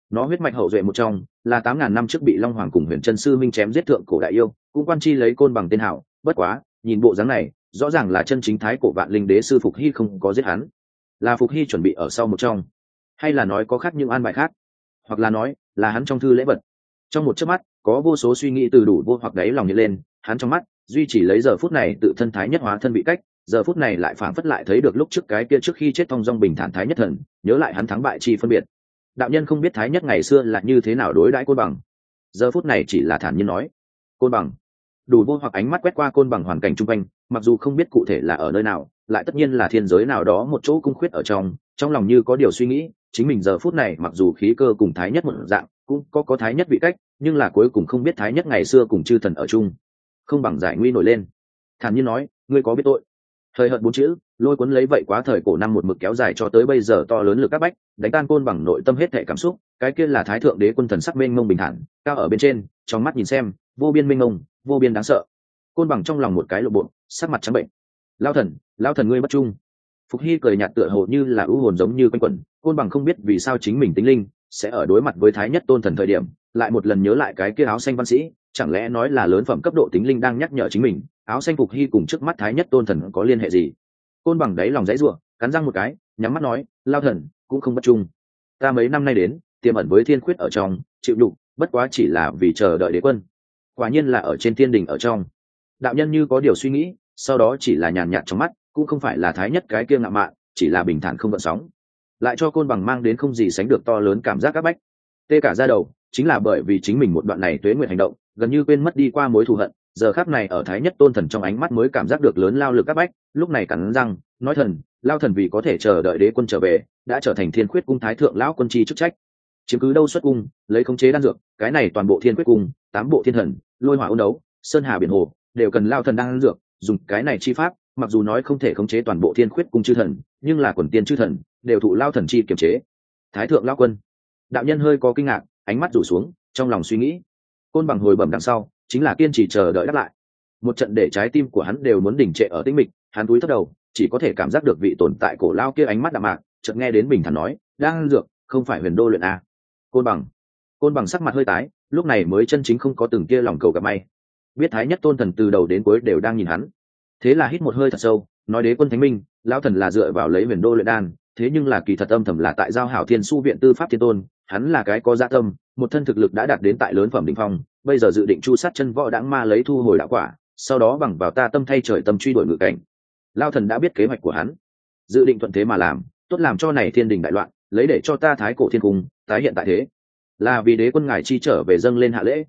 Nó huyết mạch hậu duệ một trong, là tám ngàn năm trước bị long hoàng cùng huyền chân sư minh chém giết thượng cổ đại yêu, cũng quan chi lấy côn bằng tên hảo, bất quá, nhìn bộ dáng này, rõ ràng là chân chính thái cổ vạn linh đế sư phục hy không có giết hắn. Là phục hy chuẩn bị ở sau một trong. Hay là nói có khác những an bài khác? Hoặc là nói, là hắn trong thư lễ vật. Trong một chớp mắt có vô số suy nghĩ từ đủ vô hoặc đáy lòng nhện lên, hắn trong mắt duy chỉ lấy giờ phút này tự thân thái nhất hóa thân bị cách, giờ phút này lại phảng phất lại thấy được lúc trước cái kia trước khi chết thong dong bình thản thái nhất thần, nhớ lại hắn thắng bại chi phân biệt. Đạo nhân không biết thái nhất ngày xưa là như thế nào đối đãi côn bằng. Giờ phút này chỉ là thản nhiên nói, côn bằng. Đủ vô hoặc ánh mắt quét qua côn bằng hoàn cảnh chung quanh, mặc dù không biết cụ thể là ở nơi nào, lại tất nhiên là thiên giới nào đó một chỗ cung khuyết ở trong trong lòng như có điều suy nghĩ, chính mình giờ phút này mặc dù khí cơ cùng thái nhất một dạng, cũng có có thái nhất vị cách nhưng là cuối cùng không biết thái nhất ngày xưa cùng chư thần ở chung, không bằng giải nguy nổi lên. Thản nhiên nói, ngươi có biết tội? Thời hợt bốn chữ, lôi cuốn lấy vậy quá thời cổ năm một mực kéo dài cho tới bây giờ to lớn lực các bách, đánh tan côn bằng nội tâm hết thệ cảm xúc, cái kia là thái thượng đế quân thần sắc mênh mông bình thản, cao ở bên trên, trong mắt nhìn xem, vô biên mênh mông, vô biên đáng sợ. Côn bằng trong lòng một cái lộ bộ, sắc mặt trắng bệnh. Lao thần lao thần ngươi bất trung. Phục hy cười nhạt tựa hồ như là ưu hồn giống như quanh quẩn, côn bằng không biết vì sao chính mình tính linh, sẽ ở đối mặt với thái nhất tôn thần thời điểm lại một lần nhớ lại cái kia áo xanh văn sĩ, chẳng lẽ nói là lớn phẩm cấp độ tính linh đang nhắc nhở chính mình, áo xanh phục hy cùng trước mắt thái nhất tôn thần có liên hệ gì? Côn bằng đáy lòng dãy ruộng cắn răng một cái, nhắm mắt nói, lao thần, cũng không bất trung. Ta mấy năm nay đến, tiềm ẩn với thiên khuyết ở trong, chịu đục, bất quá chỉ là vì chờ đợi đế quân. Quả nhiên là ở trên thiên đình ở trong. Đạo nhân như có điều suy nghĩ, sau đó chỉ là nhàn nhạt trong mắt, cũng không phải là thái nhất cái kia ngạo mạn, chỉ là bình thản không gợn sóng. Lại cho côn bằng mang đến không gì sánh được to lớn cảm giác áp bách. Tê cả ra đầu chính là bởi vì chính mình một đoạn này tuế nguyện hành động, gần như quên mất đi qua mối thù hận, giờ khắc này ở thái nhất tôn thần trong ánh mắt mới cảm giác được lớn lao lực các bách, lúc này cắn răng, nói thần, lao thần vì có thể chờ đợi đế quân trở về, đã trở thành thiên khuyết cung thái thượng lão quân chi chức trách. Chiếm cứ đâu xuất cung, lấy khống chế đan dược, cái này toàn bộ thiên quyết cung, tám bộ thiên thần, lôi hỏa ôn đấu, sơn hà biển hồ, đều cần lao thần đan dược, dùng cái này chi pháp, mặc dù nói không thể khống chế toàn bộ thiên khuyết cung chư thần, nhưng là quần tiên chư thần, đều thụ lao thần chi kiềm chế. Thái thượng lao quân, đạo nhân hơi có kinh ngạc ánh mắt rủ xuống, trong lòng suy nghĩ. Côn bằng hồi bẩm đằng sau, chính là kiên trì chờ đợi đáp lại. Một trận để trái tim của hắn đều muốn đỉnh trệ ở tĩnh mịch, hắn túi thất đầu, chỉ có thể cảm giác được vị tồn tại cổ lao kia ánh mắt đạm mạc, chợt nghe đến bình thản nói, đang dược, không phải huyền đô luyện a. Côn bằng. Côn bằng sắc mặt hơi tái, lúc này mới chân chính không có từng kia lòng cầu gặp may. Biết thái nhất tôn thần từ đầu đến cuối đều đang nhìn hắn. Thế là hít một hơi thật sâu, nói đế quân thánh minh, lão thần là dựa vào lấy huyền đô luyện đan, thế nhưng là kỳ thật âm thầm là tại giao hảo thiên su viện tư pháp thiên tôn hắn là cái có dạ tâm, một thân thực lực đã đạt đến tại lớn phẩm đ phong, bây giờ dự định chu sát chân võ đãng ma lấy thu hồi đạo quả, sau đó bằng vào ta tâm thay trời tâm truy đuổi ngự cảnh. Lao thần đã biết kế hoạch của hắn. Dự định thuận thế mà làm, tốt làm cho này thiên đình đại loạn, lấy để cho ta thái cổ thiên cung, tái hiện tại thế. Là vì đế quân ngài chi trở về dâng lên hạ lễ.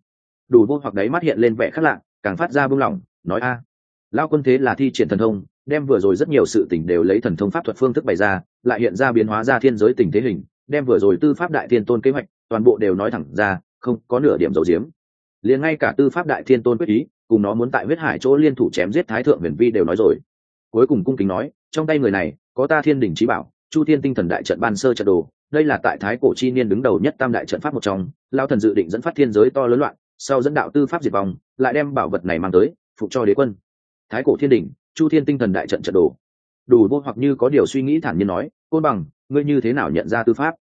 Đủ vô hoặc đấy mắt hiện lên vẻ khác lạ, càng phát ra buông lỏng nói a. Lao quân thế là thi triển thần thông, đem vừa rồi rất nhiều sự tình đều lấy thần thông pháp thuật phương thức bày ra, lại hiện ra biến hóa ra thiên giới tình thế hình đem vừa rồi tư pháp đại thiên tôn kế hoạch toàn bộ đều nói thẳng ra, không có nửa điểm dầu diếm. Liền ngay cả tư pháp đại thiên tôn quyết ý, cùng nó muốn tại huyết hải chỗ liên thủ chém giết thái thượng huyền vi đều nói rồi. Cuối cùng cung kính nói, trong tay người này, có ta thiên đình trí bảo, chu thiên tinh thần đại trận ban sơ trận đồ, đây là tại thái cổ chi niên đứng đầu nhất tam đại trận pháp một trong lao thần dự định dẫn phát thiên giới to lớn loạn, sau dẫn đạo tư pháp diệt vong, lại đem bảo vật này mang tới, phục cho đế quân. Thái cổ thiên đình, chu thiên tinh thần đại trận trận đồ. Đủ vô hoặc như có điều suy nghĩ thản nhiên nói, côn bằng, ngươi như thế nào nhận ra tư pháp?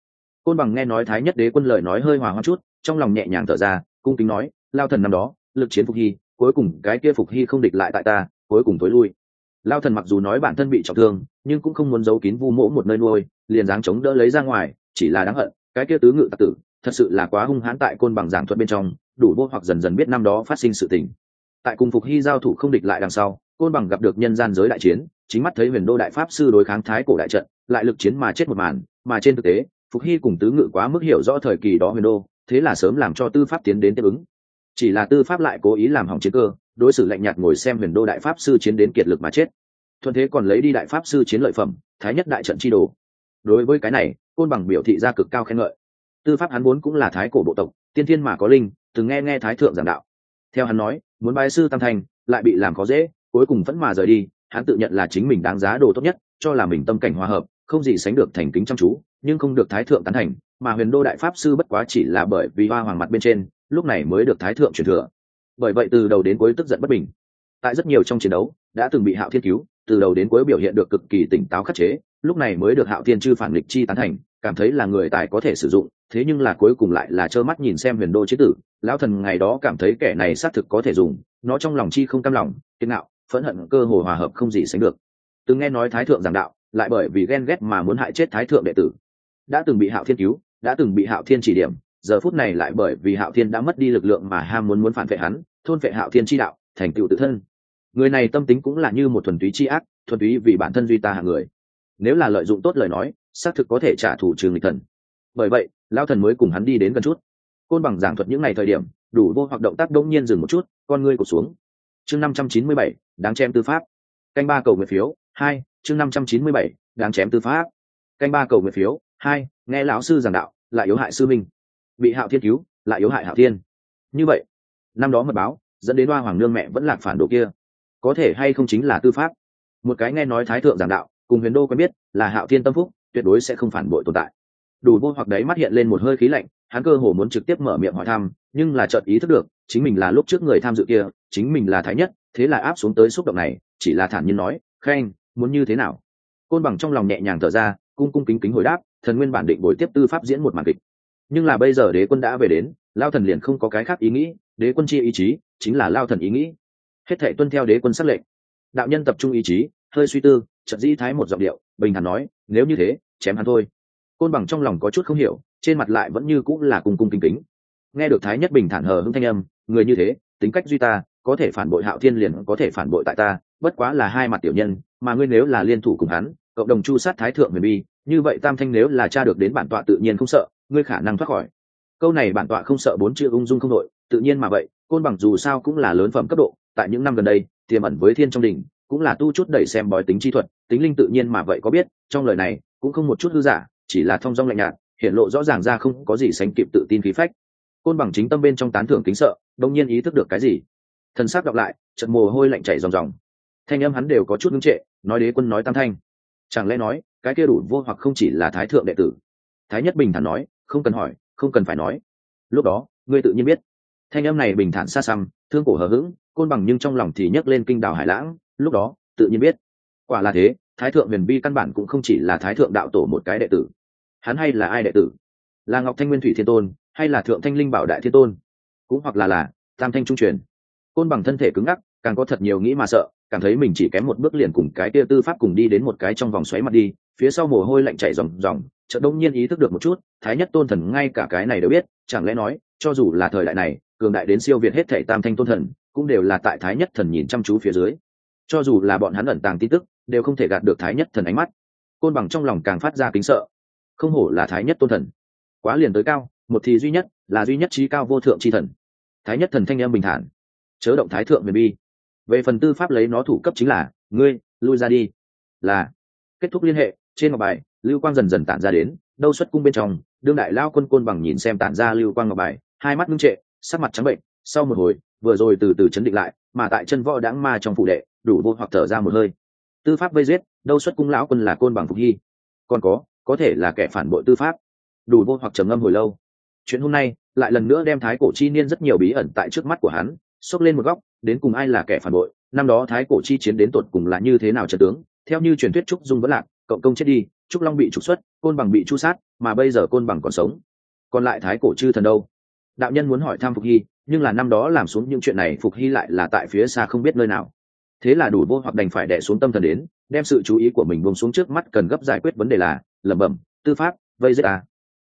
Côn bằng nghe nói thái nhất đế quân lời nói hơi hòa hoa chút, trong lòng nhẹ nhàng thở ra, cung kính nói, lao thần năm đó, lực chiến phục hy, cuối cùng cái kia phục hy không địch lại tại ta, cuối cùng tối lui. Lao thần mặc dù nói bản thân bị trọng thương, nhưng cũng không muốn giấu kín vu mỗ một nơi nuôi, liền dáng chống đỡ lấy ra ngoài, chỉ là đáng hận, cái kia tứ ngự tạc tử, thật sự là quá hung hãn tại côn bằng giảng thuật bên trong, đủ vô hoặc dần dần biết năm đó phát sinh sự tình. Tại cùng phục hy giao thủ không địch lại đằng sau, côn bằng gặp được nhân gian giới đại chiến, chính mắt thấy huyền đô đại pháp sư đối kháng thái cổ đại trận, lại lực chiến mà chết một màn, mà trên thực tế phục hy cùng tứ ngự quá mức hiểu rõ thời kỳ đó huyền đô, thế là sớm làm cho tư pháp tiến đến tiếp ứng. Chỉ là tư pháp lại cố ý làm hỏng chiến cơ, đối xử lạnh nhạt ngồi xem huyền đô đại pháp sư chiến đến kiệt lực mà chết. Thuận thế còn lấy đi đại pháp sư chiến lợi phẩm, thái nhất đại trận chi đồ. Đối với cái này, côn bằng biểu thị ra cực cao khen ngợi. Tư pháp hắn vốn cũng là thái cổ bộ tộc, tiên thiên mà có linh, từng nghe nghe thái thượng giảng đạo. Theo hắn nói, muốn bài sư tam thành, lại bị làm khó dễ, cuối cùng vẫn mà rời đi, hắn tự nhận là chính mình đáng giá đồ tốt nhất, cho là mình tâm cảnh hòa hợp, không gì sánh được thành kính chăm chú nhưng không được thái thượng tán thành, mà huyền đô đại pháp sư bất quá chỉ là bởi vì hoa hoàng mặt bên trên, lúc này mới được thái thượng truyền thừa. Bởi vậy từ đầu đến cuối tức giận bất bình. Tại rất nhiều trong chiến đấu, đã từng bị hạo thiên cứu, từ đầu đến cuối biểu hiện được cực kỳ tỉnh táo khắc chế, lúc này mới được hạo thiên chư phản nghịch chi tán thành, cảm thấy là người tài có thể sử dụng, thế nhưng là cuối cùng lại là trơ mắt nhìn xem huyền đô chế tử. Lão thần ngày đó cảm thấy kẻ này xác thực có thể dùng, nó trong lòng chi không cam lòng, kiên nạo phẫn hận cơ hồ hòa hợp không gì sánh được. Từng nghe nói thái thượng giảng đạo, lại bởi vì ghen ghét mà muốn hại chết thái thượng đệ tử đã từng bị hạo thiên cứu, đã từng bị hạo thiên chỉ điểm, giờ phút này lại bởi vì hạo thiên đã mất đi lực lượng mà ham muốn muốn phản vệ hắn, thôn vệ hạo thiên chi đạo, thành tựu tự thân. Người này tâm tính cũng là như một thuần túy chi ác, thuần túy vì bản thân duy ta hạng người. Nếu là lợi dụng tốt lời nói, xác thực có thể trả thù trừ nghịch thần. Bởi vậy lao thần mới cùng hắn đi đến gần chút. Côn bằng giảng thuật những ngày thời điểm, đủ vô hoặc động tác đông nhiên dừng một chút, con ngươi cụt xuống. Chương năm trăm chín mươi bảy, đáng chém tư pháp. Canh ba cầu nguyện phiếu, hai, chương năm trăm chín mươi bảy, đáng chém tư pháp. Canh ba cầu nguyện phiếu hai, nghe lão sư giảng đạo, lại yếu hại sư minh. Bị hạo thiên cứu, lại yếu hại hạo thiên. Như vậy, năm đó mật báo, dẫn đến hoa hoàng nương mẹ vẫn lạc phản đồ kia. Có thể hay không chính là tư pháp? Một cái nghe nói thái thượng giảng đạo, cùng huyền đô quen biết, là hạo thiên tâm phúc, tuyệt đối sẽ không phản bội tồn tại. Đủ vô hoặc đấy mắt hiện lên một hơi khí lạnh, hắn cơ hồ muốn trực tiếp mở miệng hỏi thăm, nhưng là chợt ý thức được, chính mình là lúc trước người tham dự kia, chính mình là thái nhất, thế là áp xuống tới xúc động này, chỉ là thản nhiên nói, khen, muốn như thế nào? Côn bằng trong lòng nhẹ nhàng thở ra, cung cung kính kính hồi đáp thần nguyên bản định buổi tiếp tư pháp diễn một màn kịch. Nhưng là bây giờ đế quân đã về đến, lao thần liền không có cái khác ý nghĩ, đế quân chia ý chí chính là lao thần ý nghĩ. Hết thể tuân theo đế quân s lệnh. Đạo nhân tập trung ý chí, hơi suy tư, chợt dĩ thái một giọng điệu, bình thản nói, nếu như thế, chém hắn thôi. Côn bằng trong lòng có chút không hiểu, trên mặt lại vẫn như cũng là cung cung kính kính. Nghe được thái nhất bình thản hờ hững thanh âm, người như thế, tính cách duy ta, có thể phản bội hạo thiên liền có thể phản bội tại ta, bất quá là hai mặt tiểu nhân, mà ngươi nếu là liên thủ cùng hắn cộng đồng chu sát thái thượng huyền bi, như vậy tam thanh nếu là cha được đến bản tọa tự nhiên không sợ, ngươi khả năng thoát khỏi. Câu này bản tọa không sợ bốn chữ ung dung không đội, tự nhiên mà vậy, côn bằng dù sao cũng là lớn phẩm cấp độ, tại những năm gần đây, tiềm ẩn với thiên trong đỉnh, cũng là tu chút đẩy xem bói tính chi thuật, tính linh tự nhiên mà vậy có biết, trong lời này, cũng không một chút hư giả, chỉ là thong dong lạnh nhạt, hiện lộ rõ ràng ra không có gì sánh kịp tự tin khí phách. Côn bằng chính tâm bên trong tán thưởng kính sợ, đông nhiên ý thức được cái gì? Thần sắc đọc lại trận mồ hôi lạnh chảy ròng ròng. Thanh âm hắn đều có chút ngưng trệ, nói đế quân nói tam thanh chẳng lẽ nói, cái kia đủ vô hoặc không chỉ là thái thượng đệ tử? Thái nhất bình thản nói, không cần hỏi, không cần phải nói. Lúc đó, ngươi tự nhiên biết. Thanh em này bình thản xa xăm, thương cổ hờ hững, côn bằng nhưng trong lòng thì nhấc lên kinh đào hải lãng, lúc đó, tự nhiên biết. Quả là thế, thái thượng huyền bi căn bản cũng không chỉ là thái thượng đạo tổ một cái đệ tử. Hắn hay là ai đệ tử? Là ngọc thanh nguyên thủy thiên tôn, hay là thượng thanh linh bảo đại thiên tôn? Cũng hoặc là là, tam thanh trung truyền. Côn bằng thân thể cứng ngắc, càng có thật nhiều nghĩ mà sợ cảm thấy mình chỉ kém một bước liền cùng cái tia tư pháp cùng đi đến một cái trong vòng xoáy mặt đi, phía sau mồ hôi lạnh chảy ròng ròng, chợt đông nhiên ý thức được một chút, thái nhất tôn thần ngay cả cái này đều biết, chẳng lẽ nói, cho dù là thời đại này, cường đại đến siêu việt hết thể tam thanh tôn thần, cũng đều là tại thái nhất thần nhìn chăm chú phía dưới. Cho dù là bọn hắn ẩn tàng tin tức, đều không thể gạt được thái nhất thần ánh mắt. Côn bằng trong lòng càng phát ra kính sợ. Không hổ là thái nhất tôn thần. Quá liền tới cao, một thì duy nhất, là duy nhất trí cao vô thượng c h i thần. Thái nhất thần thanh em bình thản. Chớ động thái thượng về bi về phần tư pháp lấy nó thủ cấp chính là, ngươi, lui ra đi. Là, kết thúc liên hệ, trên ngọc bài, lưu quang dần dần tản ra đến, đâu xuất cung bên trong, đương đại lao quân côn bằng nhìn xem tản ra lưu quang ngọc bài, hai mắt ngưng trệ, sắc mặt trắng bệnh, sau một hồi, vừa rồi từ từ chấn định lại, mà tại chân võ đáng ma trong phụ đệ, đủ vô hoặc thở ra một hơi. Tư pháp vây giết, đâu xuất cung lão quân là côn bằng phục hy. Còn có có thể là kẻ phản bội tư pháp. Đủ vô hoặc trầm ngâm hồi lâu. Chuyện hôm nay, lại lần nữa đem thái cổ chi niên rất nhiều bí ẩn tại trước mắt của hắn, xốc lên một góc đến cùng ai là kẻ phản bội, năm đó thái cổ chi chiến đến tột cùng là như thế nào trận tướng, theo như truyền thuyết trúc dung vẫn lạc, cộng công chết đi, trúc long bị trục xuất, côn bằng bị chu sát, mà bây giờ côn bằng còn sống. Còn lại thái cổ chư thần đâu? Đạo nhân muốn hỏi thăm phục hy, nhưng là năm đó làm xuống những chuyện này phục hy lại là tại phía xa không biết nơi nào. Thế là đủ vô hoặc đành phải đẻ xuống tâm thần đến, đem sự chú ý của mình buông xuống trước mắt cần gấp giải quyết vấn đề là, lẩm bẩm, tư pháp, vây giết à.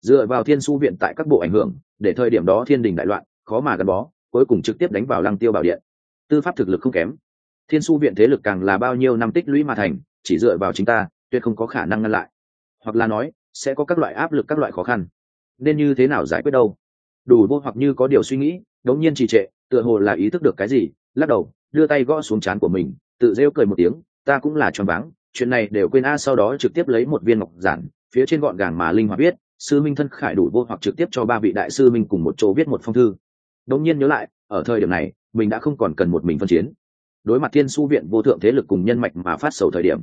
dựa vào thiên su viện tại các bộ ảnh hưởng, để thời điểm đó thiên đình đại loạn, khó mà gắn bó, cuối cùng trực tiếp đánh vào lăng tiêu bảo điện tư pháp thực lực không kém. Thiên su viện thế lực càng là bao nhiêu năm tích lũy mà thành, chỉ dựa vào chính ta, tuyệt không có khả năng ngăn lại. Hoặc là nói, sẽ có các loại áp lực, các loại khó khăn. Nên như thế nào giải quyết đâu? Đủ vô hoặc như có điều suy nghĩ, đống nhiên trì trệ, tựa hồ là ý thức được cái gì, lắc đầu, đưa tay gõ xuống trán của mình, tự rêu cười một tiếng, ta cũng là choáng váng, chuyện này đều quên a, sau đó trực tiếp lấy một viên ngọc giản, phía trên gọn gàng mà linh hoạt viết, sư minh thân khải đủ vô hoặc trực tiếp cho ba vị đại sư minh cùng một chỗ viết một phong thư đống nhiên nhớ lại, ở thời điểm này, mình đã không còn cần một mình phân chiến. Đối mặt thiên su viện vô thượng thế lực cùng nhân mạch mà phát sầu thời điểm,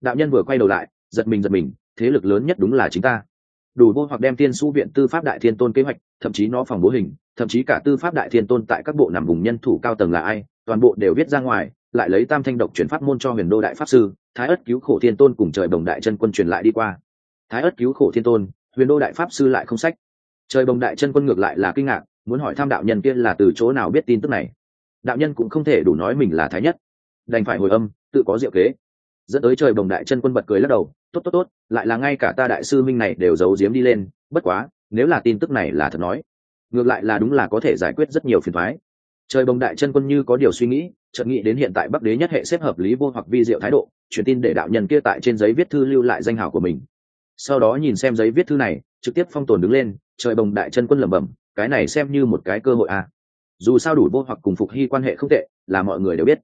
đạo nhân vừa quay đầu lại, giật mình giật mình, thế lực lớn nhất đúng là chính ta. Đủ vô hoặc đem thiên su viện tư pháp đại thiên tôn kế hoạch, thậm chí nó phòng bố hình, thậm chí cả tư pháp đại thiên tôn tại các bộ nằm vùng nhân thủ cao tầng là ai, toàn bộ đều viết ra ngoài, lại lấy tam thanh độc chuyển pháp môn cho huyền đô đại pháp sư, thái ất cứu khổ thiên tôn cùng trời bồng đại chân quân truyền lại đi qua. Thái ất cứu khổ thiên tôn, huyền đô đại pháp sư lại không sách. Trời bồng đại chân quân ngược lại là kinh ngạc muốn hỏi tham đạo nhân kia là từ chỗ nào biết tin tức này? Đạo nhân cũng không thể đủ nói mình là thái nhất. Đành phải hồi âm, tự có diệu kế. Dẫn tới trời bồng đại chân quân bật cười lắc đầu, tốt tốt tốt, lại là ngay cả ta đại sư minh này đều giấu giếm đi lên, bất quá, nếu là tin tức này là thật nói, ngược lại là đúng là có thể giải quyết rất nhiều phiền thoái trời bồng đại chân quân như có điều suy nghĩ, chợt nghĩ đến hiện tại bắc đế nhất hệ xếp hợp lý vô hoặc vi diệu thái độ, truyền tin để đạo nhân kia tại trên giấy viết thư lưu lại danh hào của mình. Sau đó nhìn xem giấy viết thư này, trực tiếp phong tồn đứng lên, trời bồng đại chân quân lẩm bẩm cái này xem như một cái cơ hội à. dù sao đủ vô hoặc cùng phục hy quan hệ không tệ, là mọi người đều biết.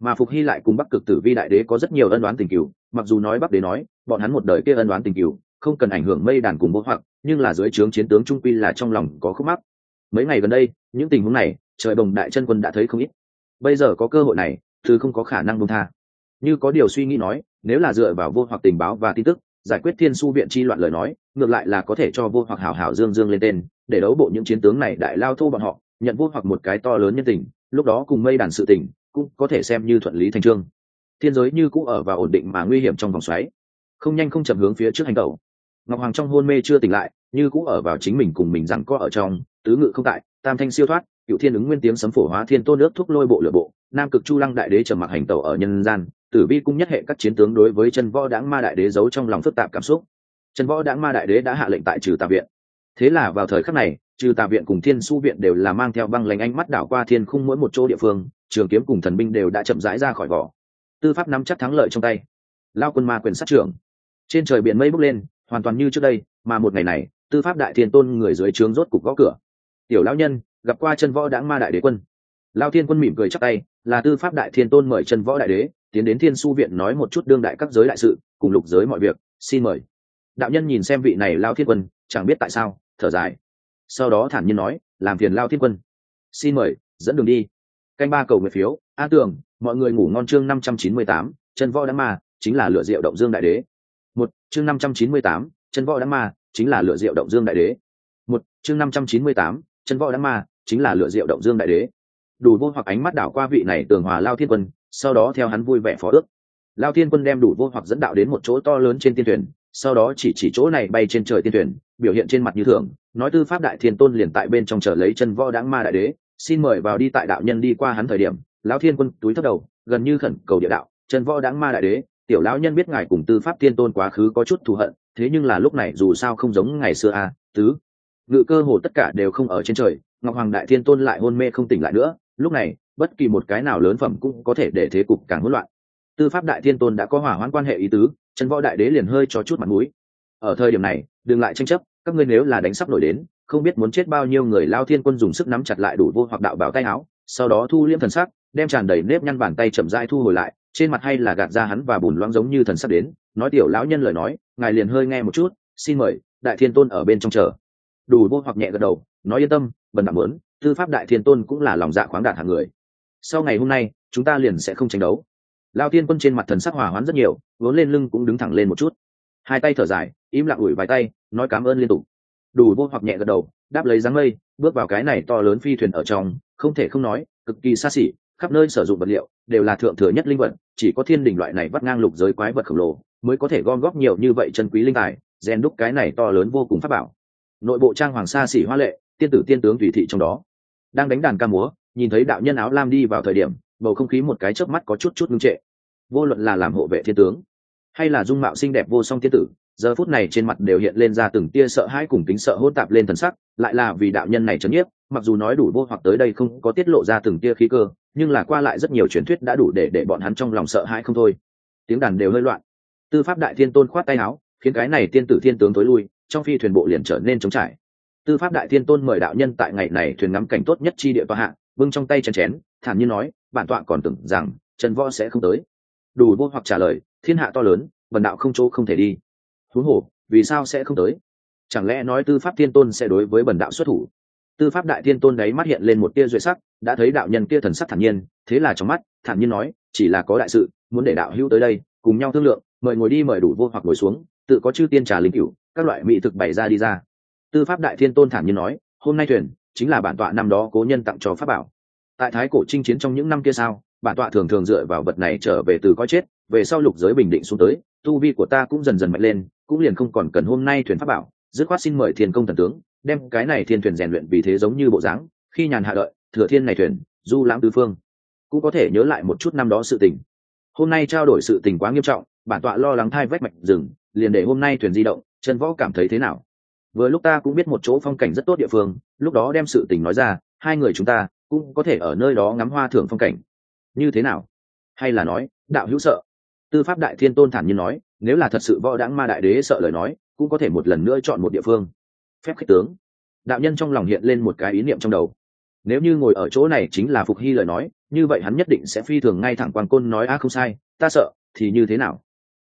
Mà phục hy lại cùng bắc cực tử vi đại đế có rất nhiều ân đoán tình cựu mặc dù nói bắc đế nói, bọn hắn một đời kia ân đoán tình cựu không cần ảnh hưởng mây đàn cùng vô hoặc, nhưng là dưới trướng chiến tướng trung quy là trong lòng có khúc mắc. Mấy ngày gần đây, những tình huống này, trời bồng đại chân quân đã thấy không ít. Bây giờ có cơ hội này, thứ không có khả năng bông tha. Như có điều suy nghĩ nói, nếu là dựa vào vô hoặc tình báo và tin tức giải quyết thiên su viện chi loạn lời nói, ngược lại là có thể cho vô hoặc hảo hảo dương dương lên tên, để đấu bộ những chiến tướng này đại lao thô bọn họ, nhận vô hoặc một cái to lớn nhân tình, lúc đó cùng mây đàn sự tình, cũng có thể xem như thuận lý thành trương. Thiên giới như cũng ở và ổn định mà nguy hiểm trong vòng xoáy, không nhanh không chậm hướng phía trước hành tẩu. Ngọc hoàng trong hôn mê chưa tỉnh lại, như cũng ở vào chính mình cùng mình rằng có ở trong, tứ ngự không tại, tam thanh siêu thoát, cựu thiên ứng nguyên tiếng sấm phổ hóa thiên tôn nước thúc lôi bộ lửa bộ, nam cực chu lăng đại đế trầm mặc hành tẩu ở nhân gian tử vi cung nhất hệ các chiến tướng đối với chân võ đáng ma đại đế giấu trong lòng phức tạp cảm xúc. Chân võ đáng ma đại đế đã hạ lệnh tại trừ tà viện. Thế là vào thời khắc này, trừ tà viện cùng thiên su viện đều là mang theo băng lành ánh mắt đảo qua thiên khung mỗi một chỗ địa phương, trường kiếm cùng thần binh đều đã chậm rãi ra khỏi vỏ. Tư pháp nắm chắc thắng lợi trong tay. Lao quân ma quyền sát trưởng. Trên trời biển mây bốc lên, hoàn toàn như trước đây, mà một ngày này, tư pháp đại thiên tôn người dưới trướng rốt cục gõ cửa. Tiểu lão nhân, gặp qua chân võ đáng ma đại đế quân. Lao thiên quân mỉm cười chắc tay, là tư pháp đại thiên tôn mời chân võ đại đế tiến đến thiên su viện nói một chút đương đại các giới đại sự, cùng lục giới mọi việc, xin mời. Đạo nhân nhìn xem vị này lao thiên quân, chẳng biết tại sao, thở dài. Sau đó thản nhiên nói, làm phiền lao thiên quân. Xin mời, dẫn đường đi. Canh ba cầu nguyện phiếu, a tường, mọi người ngủ ngon chương năm trăm chín mươi tám, chân võ đáng ma, chính là lựa diệu động dương đại đế. Một, chương năm trăm chín mươi tám, chân võ đáng ma, chính là lựa diệu động dương đại đế. Một, chương năm trăm chín mươi tám, chân võ đáng ma, chính là lựa diệu động dương đại đế. Đủ vô hoặc ánh mắt đảo qua vị này tường hòa lao thiên quân sau đó theo hắn vui vẻ phó ước. Lao thiên quân đem đủ vô hoặc dẫn đạo đến một chỗ to lớn trên tiên thuyền sau đó chỉ chỉ chỗ này bay trên trời tiên thuyền biểu hiện trên mặt như thường nói tư pháp đại thiên tôn liền tại bên trong chờ lấy chân võ đáng ma đại đế xin mời vào đi tại đạo nhân đi qua hắn thời điểm lão thiên quân túi thấp đầu gần như khẩn cầu địa đạo chân võ đáng ma đại đế tiểu lão nhân biết ngài cùng tư pháp thiên tôn quá khứ có chút thù hận thế nhưng là lúc này dù sao không giống ngày xưa a à, tứ. Ngự cơ hồ tất cả đều không ở trên trời ngọc hoàng đại thiên tôn lại hôn mê không tỉnh lại nữa lúc này bất kỳ một cái nào lớn phẩm cũng có thể để thế cục càng hỗn loạn. Tư pháp đại thiên tôn đã có hỏa hoãn quan hệ ý tứ, chân võ đại đế liền hơi cho chút mặt mũi. Ở thời điểm này, đừng lại tranh chấp, các ngươi nếu là đánh sắp nổi đến, không biết muốn chết bao nhiêu người lao thiên quân dùng sức nắm chặt lại đủ vô hoặc đạo bảo tay áo, sau đó thu liêm thần sắc, đem tràn đầy nếp nhăn bàn tay chậm rãi thu hồi lại, trên mặt hay là gạt ra hắn và bùn loãng giống như thần sắc đến, nói tiểu lão nhân lời nói, ngài liền hơi nghe một chút, xin mời, đại thiên tôn ở bên trong chờ. Đủ vô hoặc nhẹ gật đầu, nói yên tâm, bần đạo muốn, tư pháp đại thiên tôn cũng là lòng dạ khoáng đạt hàng người sau ngày hôm nay, chúng ta liền sẽ không tranh đấu. Lao thiên quân trên mặt thần sắc hỏa hoán rất nhiều, vốn lên lưng cũng đứng thẳng lên một chút. Hai tay thở dài, im lặng ủi vài tay, nói cảm ơn liên tục. Đủ vô hoặc nhẹ gật đầu, đáp lấy dáng mây, bước vào cái này to lớn phi thuyền ở trong, không thể không nói, cực kỳ xa xỉ, khắp nơi sử dụng vật liệu, đều là thượng thừa nhất linh vật, chỉ có thiên đình loại này vắt ngang lục giới quái vật khổng lồ, mới có thể gom góp nhiều như vậy chân quý linh tài, rèn đúc cái này to lớn vô cùng pháp bảo. Nội bộ trang hoàng sa xỉ hoa lệ, tiên tử tiên tướng tùy thị trong đó. Đang đánh đàn ca múa nhìn thấy đạo nhân áo lam đi vào thời điểm, bầu không khí một cái chớp mắt có chút chút ngưng trệ. Vô luận là làm hộ vệ thiên tướng, hay là dung mạo xinh đẹp vô song thiên tử, giờ phút này trên mặt đều hiện lên ra từng tia sợ hãi cùng kính sợ hôn tạp lên thần sắc, lại là vì đạo nhân này chấn nhiếp, mặc dù nói đủ vô hoặc tới đây không có tiết lộ ra từng tia khí cơ, nhưng là qua lại rất nhiều truyền thuyết đã đủ để để bọn hắn trong lòng sợ hãi không thôi. Tiếng đàn đều hơi loạn. Tư pháp đại thiên tôn khoát tay áo, khiến cái này tiên tử thiên tướng tối lui, trong phi thuyền bộ liền trở nên trống trải. Tư pháp đại thiên tôn mời đạo nhân tại ngày này thuyền ngắm cảnh tốt nhất chi địa tòa hạ bưng trong tay chén chén, thản nhiên nói, bản tọa còn tưởng rằng trần võ sẽ không tới. Đủ vô hoặc trả lời, thiên hạ to lớn, vần đạo không chỗ không thể đi. Huống hồ, vì sao sẽ không tới? Chẳng lẽ nói tư pháp thiên tôn sẽ đối với bần đạo xuất thủ? Tư pháp đại thiên tôn đấy mắt hiện lên một tia duệ sắc, đã thấy đạo nhân kia thần sắc thản nhiên, thế là trong mắt, thản nhiên nói, chỉ là có đại sự, muốn để đạo hữu tới đây, cùng nhau thương lượng, mời ngồi đi mời đủ vô hoặc ngồi xuống, tự có chư tiên trà linh cửu, các loại mỹ thực bày ra đi ra. Tư pháp đại thiên tôn thản nhiên nói, hôm nay thuyền chính là bản tọa năm đó cố nhân tặng cho pháp bảo. Tại thái cổ chinh chiến trong những năm kia sao, bản tọa thường thường dựa vào vật này trở về từ coi chết, về sau lục giới bình định xuống tới, tu vi của ta cũng dần dần mạnh lên, cũng liền không còn cần hôm nay thuyền pháp bảo, dứt khoát xin mời thiên công thần tướng, đem cái này thiên thuyền rèn luyện vì thế giống như bộ dáng, khi nhàn hạ đợi, thừa thiên này thuyền, du lãng tứ phương. Cũng có thể nhớ lại một chút năm đó sự tình. Hôm nay trao đổi sự tình quá nghiêm trọng, bản tọa lo lắng thai vách mạch rừng, liền để hôm nay thuyền di động, chân võ cảm thấy thế nào? Vừa lúc ta cũng biết một chỗ phong cảnh rất tốt địa phương, lúc đó đem sự tình nói ra, hai người chúng ta cũng có thể ở nơi đó ngắm hoa thưởng phong cảnh. Như thế nào? Hay là nói, đạo hữu sợ? Tư pháp đại thiên tôn thản nhiên nói, nếu là thật sự võ đãng ma đại đế sợ lời nói, cũng có thể một lần nữa chọn một địa phương. Phép khích tướng. Đạo nhân trong lòng hiện lên một cái ý niệm trong đầu. Nếu như ngồi ở chỗ này chính là phục hy lời nói, như vậy hắn nhất định sẽ phi thường ngay thẳng quan côn nói, a, không sai, ta sợ, thì như thế nào?